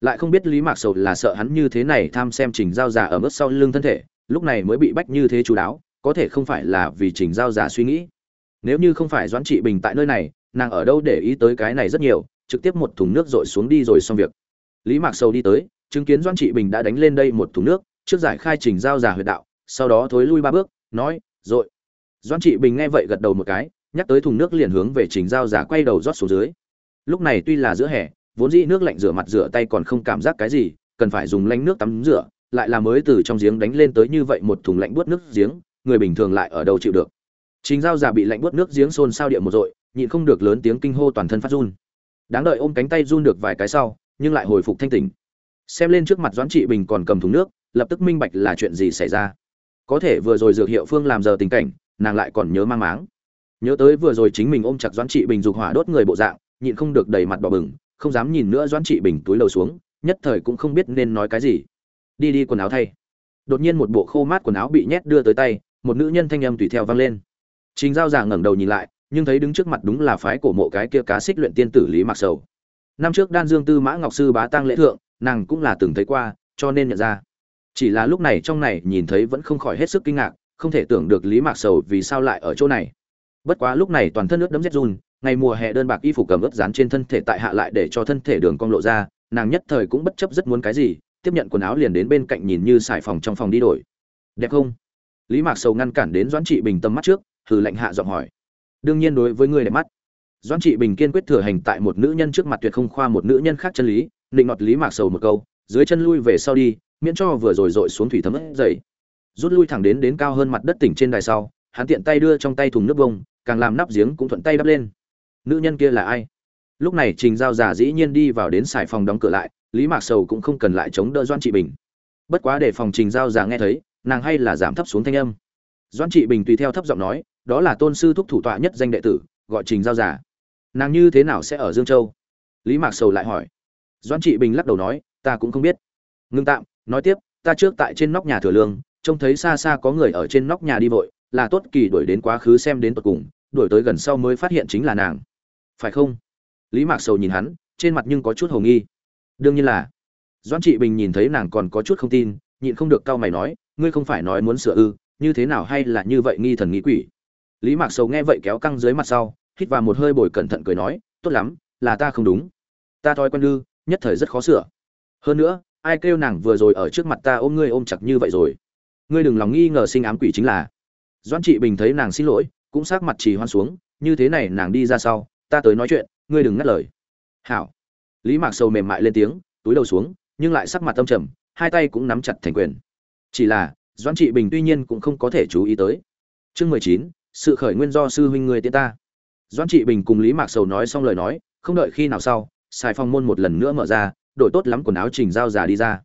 lại không biết lý mạc sầu là sợ hắn như thế này tham xem trình giao giả ở mức sau lưng thân thể, lúc này mới bị bách như thế chú đáo, có thể không phải là vì trình giao giả suy nghĩ. Nếu như không phải doãn trị bình tại nơi này, nàng ở đâu để ý tới cái này rất nhiều, trực tiếp một thùng nước dội xuống đi rồi xong việc. Lý mạc sầu đi tới, chứng kiến doãn trị bình đã đánh lên đây một thùng nước, trước giải khai trình giao giả huyệt đạo, sau đó thối lui ba bước, nói rội Doãn trị bình nghe vậy gật đầu một cái, nhắc tới thùng nước liền hướng về trình giao giả quay đầu rót xuống dưới. Lúc này tuy là giữa hè vốn dĩ nước lạnh rửa mặt rửa tay còn không cảm giác cái gì, cần phải dùng lanh nước tắm rửa, lại là mới từ trong giếng đánh lên tới như vậy một thùng lạnh buốt nước giếng, người bình thường lại ở đâu chịu được. Chính giao già bị lạnh buốt nước giếng xôn xao địa một dội, nhịn không được lớn tiếng kinh hô toàn thân phát run. Đáng đợi ôm cánh tay run được vài cái sau, nhưng lại hồi phục thanh tỉnh. Xem lên trước mặt doãn trị bình còn cầm thùng nước, lập tức minh bạch là chuyện gì xảy ra. Có thể vừa rồi dược hiệu phương làm giờ tình cảnh, nàng lại còn nhớ mang máng. Nhớ tới vừa rồi chính mình ôm chặt doãn trị bình dục hỏa đốt người bộ dạng, nhịn không được đầy mặt bỏ bừng không dám nhìn nữa doãn trị bình túi đầu xuống, nhất thời cũng không biết nên nói cái gì. Đi đi quần áo thay. Đột nhiên một bộ khô mát quần áo bị nhét đưa tới tay, một nữ nhân thanh âm tùy theo vang lên. Chính giao giả ngẩng đầu nhìn lại, nhưng thấy đứng trước mặt đúng là phái cổ mộ cái kia cá xích luyện tiên tử lý mặc sầu. Năm trước đan dương tư mã ngọc sư bá tăng lễ thượng, nàng cũng là từng thấy qua, cho nên nhận ra. Chỉ là lúc này trong này nhìn thấy vẫn không khỏi hết sức kinh ngạc, không thể tưởng được lý mạc sầu vì sao lại ở chỗ này. Bất quá lúc này toàn thân nước đấm rét run ngày mùa hè đơn bạc y phục cầm ướt dán trên thân thể tại hạ lại để cho thân thể đường cong lộ ra, nàng nhất thời cũng bất chấp rất muốn cái gì, tiếp nhận quần áo liền đến bên cạnh nhìn như xài phòng trong phòng đi đổi. Đẹp không? Lý mạc sầu ngăn cản đến doãn trị bình tâm mắt trước thử lạnh hạ giọng hỏi. Đương nhiên đối với người đẹp mắt. Doãn trị bình kiên quyết thừa hành tại một nữ nhân trước mặt tuyệt không khoa một nữ nhân khác chân lý, định ngọt lý mạc sầu một câu, dưới chân lui về sau đi, miễn cho vừa rồi dội xuống thủy thấm dậy. Rút lui thẳng đến đến cao hơn mặt đất tỉnh trên đài sau, hắn tiện tay đưa trong tay thùng nước bông, càng làm nắp giếng cũng thuận tay đắp lên nữ nhân kia là ai? Lúc này trình giao giả dĩ nhiên đi vào đến xài phòng đóng cửa lại, lý mạc sầu cũng không cần lại chống đỡ doan trị bình. Bất quá để phòng trình giao giả nghe thấy, nàng hay là giảm thấp xuống thanh âm. Doan trị bình tùy theo thấp giọng nói, đó là tôn sư thúc thủ tọa nhất danh đệ tử, gọi trình giao giả nàng như thế nào sẽ ở dương châu? Lý mạc sầu lại hỏi. Doan trị bình lắc đầu nói, ta cũng không biết. Ngưng tạm, nói tiếp, ta trước tại trên nóc nhà thừa lương, trông thấy xa xa có người ở trên nóc nhà đi vội, là tốt kỳ đuổi đến quá khứ xem đến tận cùng, đuổi tới gần sau mới phát hiện chính là nàng phải không? Lý mạc sầu nhìn hắn, trên mặt nhưng có chút hồ nghi. Đương nhiên là. Doan trị bình nhìn thấy nàng còn có chút không tin, nhịn không được cau mày nói, ngươi không phải nói muốn sửa ư, như thế nào hay là như vậy nghi thần nghi quỷ? Lý mạc sầu nghe vậy kéo căng dưới mặt sau, hít vào một hơi bồi cẩn thận cười nói, tốt lắm, là ta không đúng. Ta thói quen ư, nhất thời rất khó sửa. Hơn nữa, ai kêu nàng vừa rồi ở trước mặt ta ôm ngươi ôm chặt như vậy rồi? Ngươi đừng lòng nghi ngờ sinh ám quỷ chính là. Doan trị bình thấy nàng xin lỗi, cũng sát mặt trì hoan xuống, như thế này nàng đi ra sau ta tới nói chuyện, ngươi đừng ngắt lời. Hảo. Lý mạc sầu mềm mại lên tiếng, túi đầu xuống, nhưng lại sắc mặt tâm trầm, hai tay cũng nắm chặt thành quyền. Chỉ là, Doãn trị bình tuy nhiên cũng không có thể chú ý tới. Chương mười chín, sự khởi nguyên do sư huynh người tiên ta. Doãn trị bình cùng lý mạc sầu nói xong lời nói, không đợi khi nào sau, xài phong môn một lần nữa mở ra, đổi tốt lắm quần áo trình giao già đi ra.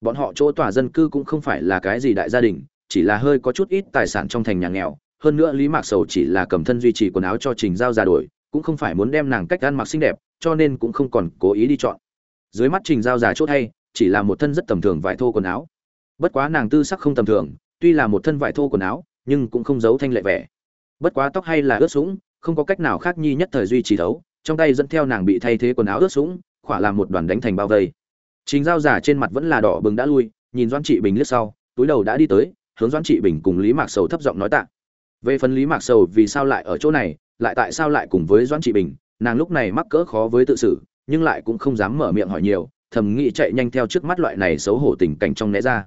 Bọn họ chỗ tòa dân cư cũng không phải là cái gì đại gia đình, chỉ là hơi có chút ít tài sản trong thành nhà nghèo. Hơn nữa lý mạc sầu chỉ là cầm thân duy trì quần áo cho trình giao già đổi cũng không phải muốn đem nàng cách ăn mặc xinh đẹp cho nên cũng không còn cố ý đi chọn. Dưới mắt trình giao già chốt hay chỉ là một thân rất tầm thường vải thô quần áo. Bất quá nàng tư sắc không tầm thường tuy là một thân vải thô quần áo nhưng cũng không giấu thanh lệ vẻ. Bất quá tóc hay là ướt sũng không có cách nào khác nhi nhất thời duy trì thấu trong tay dẫn theo nàng bị thay thế quần áo ướt sũng khỏa làm một đoàn đánh thành bao vây. Trình Giao giả trên mặt vẫn là đỏ bừng đã lui, nhìn Doãn Trị Bình liếc sau, túi đầu đã đi tới, hướng Doãn Trị Bình cùng Lý Mạc Sầu thấp giọng nói tạ. Về phần Lý Mạc Sầu vì sao lại ở chỗ này, lại tại sao lại cùng với Doãn Trị Bình, nàng lúc này mắc cỡ khó với tự xử, nhưng lại cũng không dám mở miệng hỏi nhiều, thầm nghĩ chạy nhanh theo trước mắt loại này xấu hổ tình cảnh trong né ra.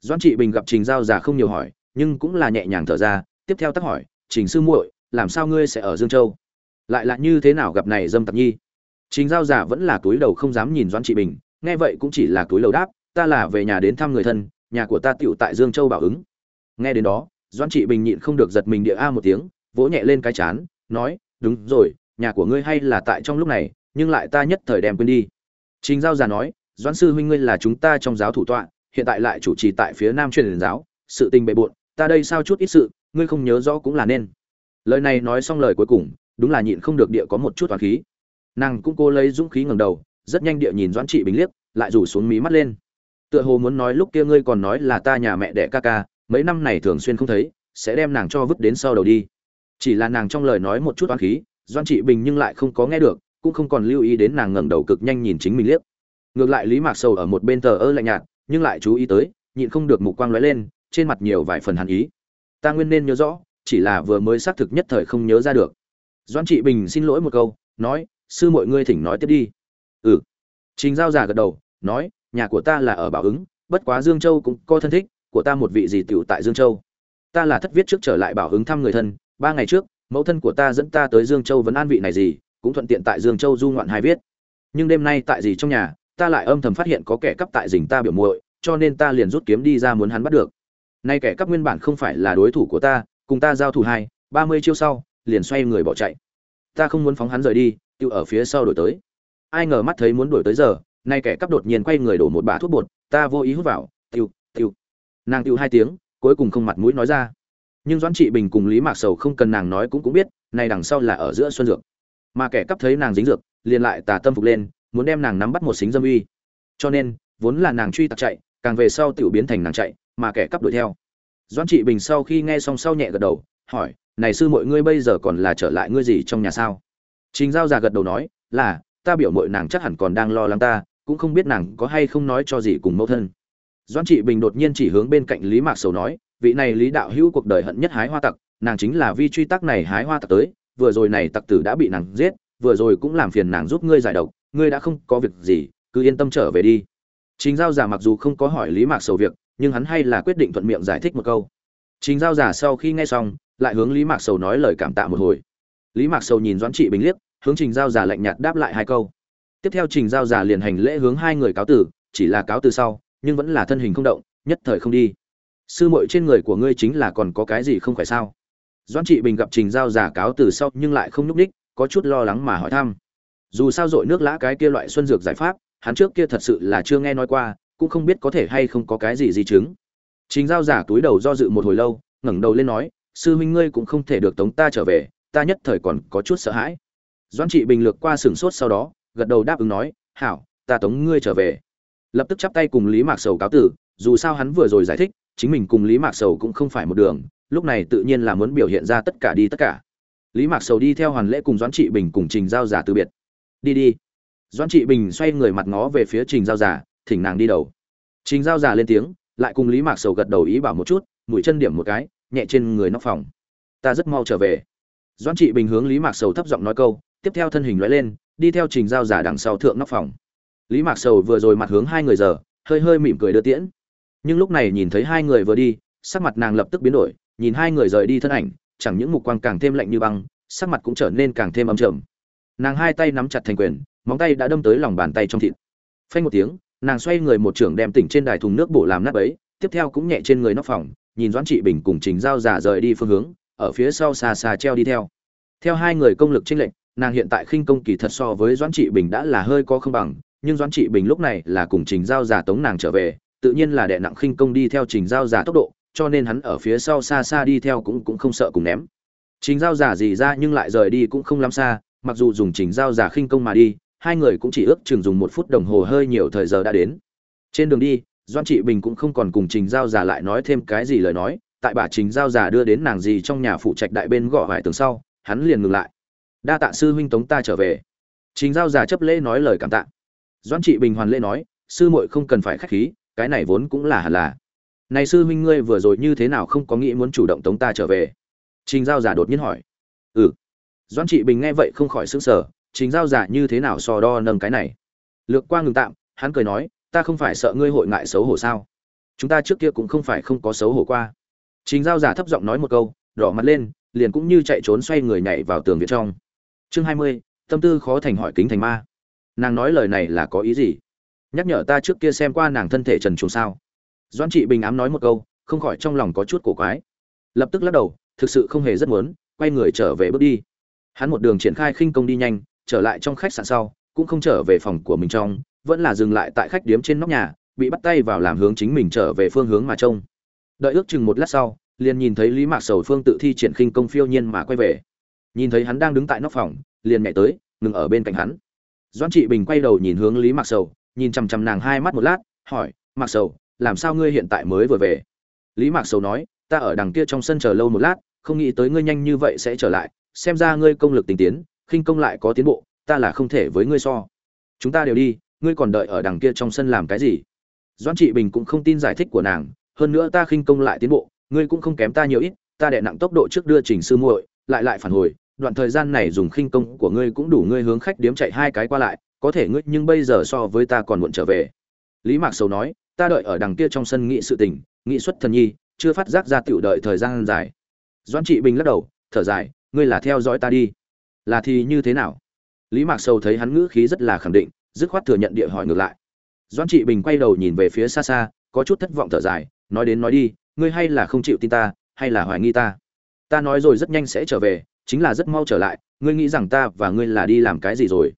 Doãn Trị Bình gặp Trình Giao già không nhiều hỏi, nhưng cũng là nhẹ nhàng thở ra, tiếp theo tác hỏi, "Trình sư muội, làm sao ngươi sẽ ở Dương Châu? Lại là như thế nào gặp này Dâm Tặc Nhi?" Trình Giao già vẫn là túi đầu không dám nhìn Doãn Trị Bình, nghe vậy cũng chỉ là túi đầu đáp ta là về nhà đến thăm người thân nhà của ta tựu tại dương châu bảo ứng nghe đến đó Doãn trị bình nhịn không được giật mình địa a một tiếng vỗ nhẹ lên cái chán nói, đúng rồi, nhà của ngươi hay là tại trong lúc này, nhưng lại ta nhất thời đem quên đi. Trình giao già nói, doãn sư huynh ngươi là chúng ta trong giáo thủ tọa, hiện tại lại chủ trì tại phía nam truyền giáo, sự tình bề bộn, ta đây sao chút ít sự, ngươi không nhớ rõ cũng là nên. Lời này nói xong lời cuối cùng, đúng là nhịn không được địa có một chút toàn khí. Nàng cũng cố lấy dũng khí ngẩng đầu, rất nhanh địa nhìn doãn trị bình liếc, lại rủ xuống mí mắt lên. Tựa hồ muốn nói lúc kia ngươi còn nói là ta nhà mẹ đẻ ca ca, mấy năm này thường xuyên không thấy, sẽ đem nàng cho vứt đến sau đầu đi chỉ là nàng trong lời nói một chút oán khí, doan trị bình nhưng lại không có nghe được, cũng không còn lưu ý đến nàng ngẩng đầu cực nhanh nhìn chính mình liếc. Ngược lại lý mạc sầu ở một bên thờ ơ lạnh nhạt, nhưng lại chú ý tới, nhịn không được mục quang lóe lên, trên mặt nhiều vài phần hàn ý. Ta nguyên nên nhớ rõ, chỉ là vừa mới xác thực nhất thời không nhớ ra được. Doan trị bình xin lỗi một câu, nói, sư mọi ngươi thỉnh nói tiếp đi. Ừ. Trình giao già gật đầu, nói, nhà của ta là ở bảo ứng, bất quá dương châu cũng có thân thích, của ta một vị gì tiểu tại dương châu. Ta là thất viết trước trở lại bảo ứng thăm người thân ba ngày trước, mẫu thân của ta dẫn ta tới dương châu vấn an vị này gì, cũng thuận tiện tại dương châu du ngoạn hai viết. Nhưng đêm nay tại gì trong nhà, ta lại âm thầm phát hiện có kẻ cắp tại dình ta biểu muội, cho nên ta liền rút kiếm đi ra muốn hắn bắt được. Nay kẻ cắp nguyên bản không phải là đối thủ của ta, cùng ta giao thủ hai, ba mươi chiêu sau, liền xoay người bỏ chạy. Ta không muốn phóng hắn rời đi, tự ở phía sau đổi tới. Ai ngờ mắt thấy muốn đổi tới giờ, nay kẻ cắp đột nhiên quay người đổ một bả thuốc bột, ta vô ý hút vào tiêu tiêu nàng tiêu hai tiếng, cuối cùng không mặt mũi nói ra nhưng doãn trị bình cùng lý mạc sầu không cần nàng nói cũng cũng biết này đằng sau là ở giữa xuân dược. Mà kẻ cắp thấy nàng dính dược, liền lại tà tâm phục lên, muốn đem nàng nắm bắt một xính dâm uy. Cho nên, vốn là nàng truy tặc chạy, càng về sau tiểu biến thành nàng chạy, mà kẻ cắp đuổi theo. Doãn trị bình sau khi nghe xong sau nhẹ gật đầu, hỏi, này sư mọi ngươi bây giờ còn là trở lại ngươi gì trong nhà sao? Trình giao già gật đầu nói, là, ta biểu mội nàng chắc hẳn còn đang lo lắng ta, cũng không biết nàng có hay không nói cho gì cùng mẫu thân. Doãn trị bình đột nhiên chỉ hướng bên cạnh lý mạc sầu nói vị này lý đạo hữu cuộc đời hận nhất hái hoa tặc, nàng chính là vi truy tắc này hái hoa tặc tới, vừa rồi này tặc tử đã bị nàng giết, vừa rồi cũng làm phiền nàng giúp ngươi giải độc, ngươi đã không có việc gì, cứ yên tâm trở về đi. Trình giao giả mặc dù không có hỏi lý mạc sầu việc, nhưng hắn hay là quyết định thuận miệng giải thích một câu. Trình giao giả sau khi nghe xong, lại hướng lý mạc sầu nói lời cảm tạ một hồi. Lý mạc sầu nhìn doãn trị bình liếc, hướng trình giao giả lạnh nhạt đáp lại hai câu. Tiếp theo trình giao giả liền hành lễ hướng hai người cáo tử, chỉ là cáo từ sau, nhưng vẫn là thân hình không động, nhất thời không đi sư muội trên người của ngươi chính là còn có cái gì không phải sao? Doãn trị bình gặp trình giao giả cáo từ sau nhưng lại không nhúc ních có chút lo lắng mà hỏi thăm. Dù sao dội nước lã cái kia loại xuân dược giải pháp, hắn trước kia thật sự là chưa nghe nói qua, cũng không biết có thể hay không có cái gì di chứng. Trình giao giả túi đầu do dự một hồi lâu, ngẩng đầu lên nói, sư huynh ngươi cũng không thể được tống ta trở về, ta nhất thời còn có chút sợ hãi. Doãn trị bình lược qua sửng sốt sau đó, gật đầu đáp ứng nói, hảo, ta tống ngươi trở về. Lập tức chắp tay cùng lý mạc sầu cáo tử, dù sao hắn vừa rồi giải thích chính mình cùng lý mạc sầu cũng không phải một đường, lúc này tự nhiên là muốn biểu hiện ra tất cả đi tất cả. Lý mạc sầu đi theo hoàn lễ cùng doãn trị bình cùng trình giao giả từ biệt. Đi đi. Doãn trị bình xoay người mặt ngó về phía trình giao giả thỉnh nàng đi đầu. Trình giao giả lên tiếng, lại cùng lý mạc sầu gật đầu ý bảo một chút, mũi chân điểm một cái, nhẹ trên người nóc phòng. Ta rất mau trở về. Doãn trị bình hướng lý mạc sầu thấp giọng nói câu, tiếp theo thân hình lóe lên, đi theo trình giao giả đằng sau thượng nóc phòng. Lý mạc sầu vừa rồi mặt hướng hai người giờ, hơi hơi mỉm cười đưa tiễn nhưng lúc này nhìn thấy hai người vừa đi, sắc mặt nàng lập tức biến đổi, nhìn hai người rời đi thân ảnh, chẳng những mục quang càng thêm lạnh như băng, sắc mặt cũng trở nên càng thêm âm trầm. Nàng hai tay nắm chặt thành quyền, móng tay đã đâm tới lòng bàn tay trong thịt. Phanh một tiếng, nàng xoay người một trưởng đem tỉnh trên đài thùng nước bổ làm nắp ấy tiếp theo cũng nhẹ trên người nóc phòng, nhìn doãn trị bình cùng trình giao giả rời đi phương hướng, ở phía sau xa xa treo đi theo. Theo hai người công lực chênh lệnh nàng hiện tại khinh công kỳ thật so với doãn trị bình đã là hơi có không bằng, nhưng doãn trị bình lúc này là cùng trình giao giả tống nàng trở về tự nhiên là đệ nặng khinh công đi theo trình giao giả tốc độ, cho nên hắn ở phía sau xa xa đi theo cũng cũng không sợ cùng ném. Trình giao giả gì ra nhưng lại rời đi cũng không lắm xa, mặc dù dùng trình giao giả khinh công mà đi, hai người cũng chỉ ước chừng dùng một phút đồng hồ hơi nhiều thời giờ đã đến. Trên đường đi doan trị bình cũng không còn cùng trình giao giả lại nói thêm cái gì lời nói, tại bà trình giao giả đưa đến nàng gì trong nhà phụ trạch đại bên gõ hải tường sau, hắn liền ngừng lại. Đa tạ sư huynh tống ta trở về. Trình giao giả chấp lễ nói lời cảm tạ. Doan trị bình hoàn lễ nói, sư muội không cần phải khách khí cái này vốn cũng là hẳn là. Này sư huynh ngươi vừa rồi như thế nào không có nghĩ muốn chủ động tống ta trở về? Trình giao giả đột nhiên hỏi. Ừ. Doãn trị bình nghe vậy không khỏi sững sờ, trình giao giả như thế nào so đo nâng cái này? Lược qua ngừng tạm, hắn cười nói, ta không phải sợ ngươi hội ngại xấu hổ sao? Chúng ta trước kia cũng không phải không có xấu hổ qua. Trình giao giả thấp giọng nói một câu, đỏ mặt lên, liền cũng như chạy trốn xoay người nhảy vào tường viện trong. Chương hai mươi, tâm tư khó thành hỏi kính thành ma. Nàng nói lời này là có ý gì? Nhắc nhở ta trước kia xem qua nàng thân thể trần trùng sao. Doan trị bình ám nói một câu, không khỏi trong lòng có chút cổ quái. Lập tức lắc đầu, thực sự không hề rất muốn, quay người trở về bước đi. Hắn một đường triển khai khinh công đi nhanh, trở lại trong khách sạn sau, cũng không trở về phòng của mình trong, vẫn là dừng lại tại khách điếm trên nóc nhà, bị bắt tay vào làm hướng chính mình trở về phương hướng mà trông. Đợi ước chừng một lát sau, liền nhìn thấy lý mạc sầu phương tự thi triển khinh công phiêu nhiên mà quay về. Nhìn thấy hắn đang đứng tại nóc phòng, liền nhảy tới, ngừng ở bên cạnh hắn. Doan trị bình quay đầu nhìn hướng lý mạc sầu nhìn chằm chằm nàng hai mắt một lát, hỏi, mạc sầu, làm sao ngươi hiện tại mới vừa về? Lý mạc sầu nói, ta ở đằng kia trong sân chờ lâu một lát, không nghĩ tới ngươi nhanh như vậy sẽ trở lại, xem ra ngươi công lực tình tiến, khinh công lại có tiến bộ, ta là không thể với ngươi so. Chúng ta đều đi, ngươi còn đợi ở đằng kia trong sân làm cái gì? Doan trị bình cũng không tin giải thích của nàng, hơn nữa ta khinh công lại tiến bộ, ngươi cũng không kém ta nhiều ít, ta đệ nặng tốc độ trước đưa trình sư muội, lại lại phản hồi, đoạn thời gian này dùng khinh công của ngươi cũng đủ ngươi hướng khách điếm chạy hai cái qua lại có thể ngươi nhưng bây giờ so với ta còn muộn trở về. Lý mạc sầu nói, ta đợi ở đằng kia trong sân nghị sự tình, nghị xuất thần nhi, chưa phát giác ra tiểu đợi thời gian dài. Doan trị bình lắc đầu, thở dài, ngươi là theo dõi ta đi. Là thì như thế nào? Lý mạc sầu thấy hắn ngữ khí rất là khẳng định, dứt khoát thừa nhận địa hỏi ngược lại. Doan trị bình quay đầu nhìn về phía xa xa, có chút thất vọng thở dài, nói đến nói đi, ngươi hay là không chịu tin ta, hay là hoài nghi ta? Ta nói rồi rất nhanh sẽ trở về, chính là rất mau trở lại, ngươi nghĩ rằng ta và ngươi là đi làm cái gì rồi?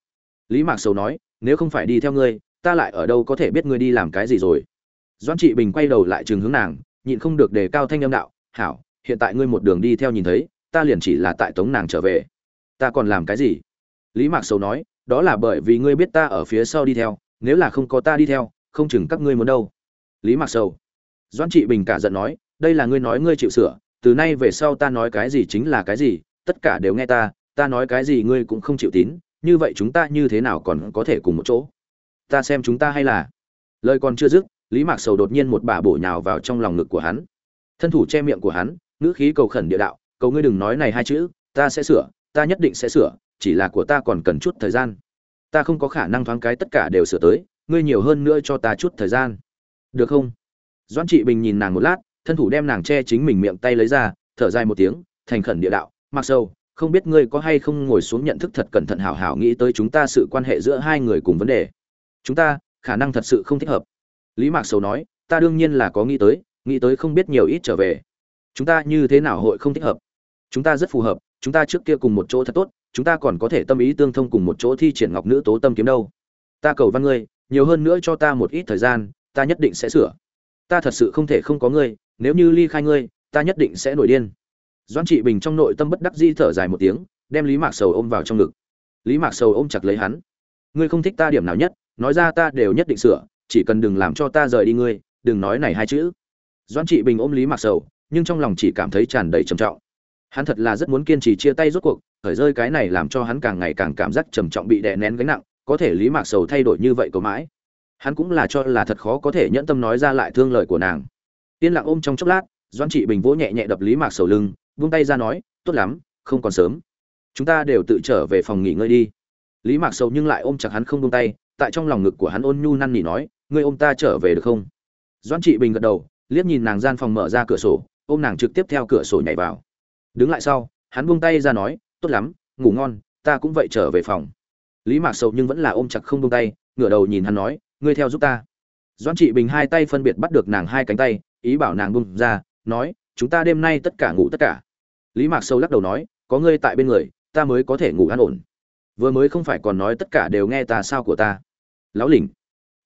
Lý mạc sầu nói, nếu không phải đi theo ngươi, ta lại ở đâu có thể biết ngươi đi làm cái gì rồi. Doan trị bình quay đầu lại trường hướng nàng, nhịn không được đề cao thanh âm đạo, hảo, hiện tại ngươi một đường đi theo nhìn thấy, ta liền chỉ là tại tống nàng trở về. Ta còn làm cái gì? Lý mạc sầu nói, đó là bởi vì ngươi biết ta ở phía sau đi theo, nếu là không có ta đi theo, không chừng các ngươi muốn đâu. Lý mạc sầu. Doan trị bình cả giận nói, đây là ngươi nói ngươi chịu sửa, từ nay về sau ta nói cái gì chính là cái gì, tất cả đều nghe ta ta nói cái gì ngươi cũng không chịu tín như vậy chúng ta như thế nào còn có thể cùng một chỗ? Ta xem chúng ta hay là. Lời còn chưa dứt, lý mạc sầu đột nhiên một bà bổ nhào vào trong lòng ngực của hắn. Thân thủ che miệng của hắn, ngữ khí cầu khẩn địa đạo, cầu ngươi đừng nói này hai chữ, ta sẽ sửa, ta nhất định sẽ sửa, chỉ là của ta còn cần chút thời gian. Ta không có khả năng thoáng cái tất cả đều sửa tới, ngươi nhiều hơn nữa cho ta chút thời gian. Được không? Doan trị bình nhìn nàng một lát, thân thủ đem nàng che chính mình miệng tay lấy ra, thở dài một tiếng, thành khẩn địa đạo mặc sâu không biết ngươi có hay không ngồi xuống nhận thức thật cẩn thận hảo hảo nghĩ tới chúng ta sự quan hệ giữa hai người cùng vấn đề. Chúng ta, khả năng thật sự không thích hợp. Lý mạc sầu nói, ta đương nhiên là có nghĩ tới nghĩ tới không biết nhiều ít trở về. Chúng ta như thế nào hội không thích hợp? Chúng ta rất phù hợp, chúng ta trước kia cùng một chỗ thật tốt, chúng ta còn có thể tâm ý tương thông cùng một chỗ thi triển ngọc nữ tố tâm kiếm đâu. Ta cầu văn ngươi, nhiều hơn nữa cho ta một ít thời gian, ta nhất định sẽ sửa. Ta thật sự không thể không có ngươi, nếu như ly khai ngươi, ta nhất định sẽ nổi điên doan trị bình trong nội tâm bất đắc di thở dài một tiếng, đem lý mạc sầu ôm vào trong ngực. Lý mạc sầu ôm chặt lấy hắn. Ngươi không thích ta điểm nào nhất, nói ra ta đều nhất định sửa, chỉ cần đừng làm cho ta rời đi ngươi, đừng nói này hai chữ. Doan trị bình ôm lý mạc sầu, nhưng trong lòng chỉ cảm thấy tràn đầy trầm trọng. Hắn thật là rất muốn kiên trì chia tay rốt cuộc khởi rơi cái này làm cho hắn càng ngày càng cảm giác trầm trọng bị đè nén gánh nặng, có thể lý mạc sầu thay đổi như vậy có mãi. Hắn cũng là cho là thật khó có thể nhẫn tâm nói ra lại thương lời của nàng. Yên lặng ôm trong chốc lát doan trị bình vỗ nhẹ nhẹ đập lý mạc sầu lưng vung tay ra nói, tốt lắm, không còn sớm. Chúng ta đều tự trở về phòng nghỉ ngơi đi. Lý mạc sầu nhưng lại ôm chặt hắn không buông tay, tại trong lòng ngực của hắn ôn nhu năn nỉ nói, ngươi ôm ta trở về được không? Doan trị bình gật đầu, liếc nhìn nàng gian phòng mở ra cửa sổ, ôm nàng trực tiếp theo cửa sổ nhảy vào. Đứng lại sau, hắn buông tay ra nói, tốt lắm, ngủ ngon, ta cũng vậy trở về phòng. Lý mạc sầu nhưng vẫn là ôm chặt không buông tay, ngửa đầu nhìn hắn nói, ngươi theo giúp ta. Doan trị bình hai tay phân biệt bắt được nàng hai cánh tay, ý bảo nàng buông ra, nói chúng ta đêm nay tất cả ngủ tất cả. Lý mạc sâu lắc đầu nói, có ngươi tại bên người, ta mới có thể ngủ an ổn. Vừa mới không phải còn nói tất cả đều nghe ta sao của ta. Lão lỉnh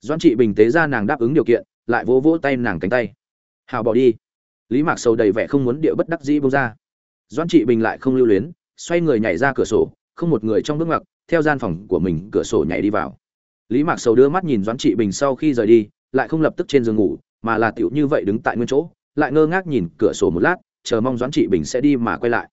doan trị bình tế ra nàng đáp ứng điều kiện, lại vỗ vỗ tay nàng cánh tay. Hào bỏ đi. Lý mạc sầu đầy vẻ không muốn điệu bất đắc dĩ bông ra. Doan trị bình lại không lưu luyến, xoay người nhảy ra cửa sổ, không một người trong bước ngoặc, theo gian phòng của mình cửa sổ nhảy đi vào. Lý mạc sầu đưa mắt nhìn doan trị bình sau khi rời đi, lại không lập tức trên giường ngủ, mà là tiểu như vậy đứng tại nguyên chỗ lại ngơ ngác nhìn cửa sổ một lát, chờ mong doãn trị bình sẽ đi mà quay lại.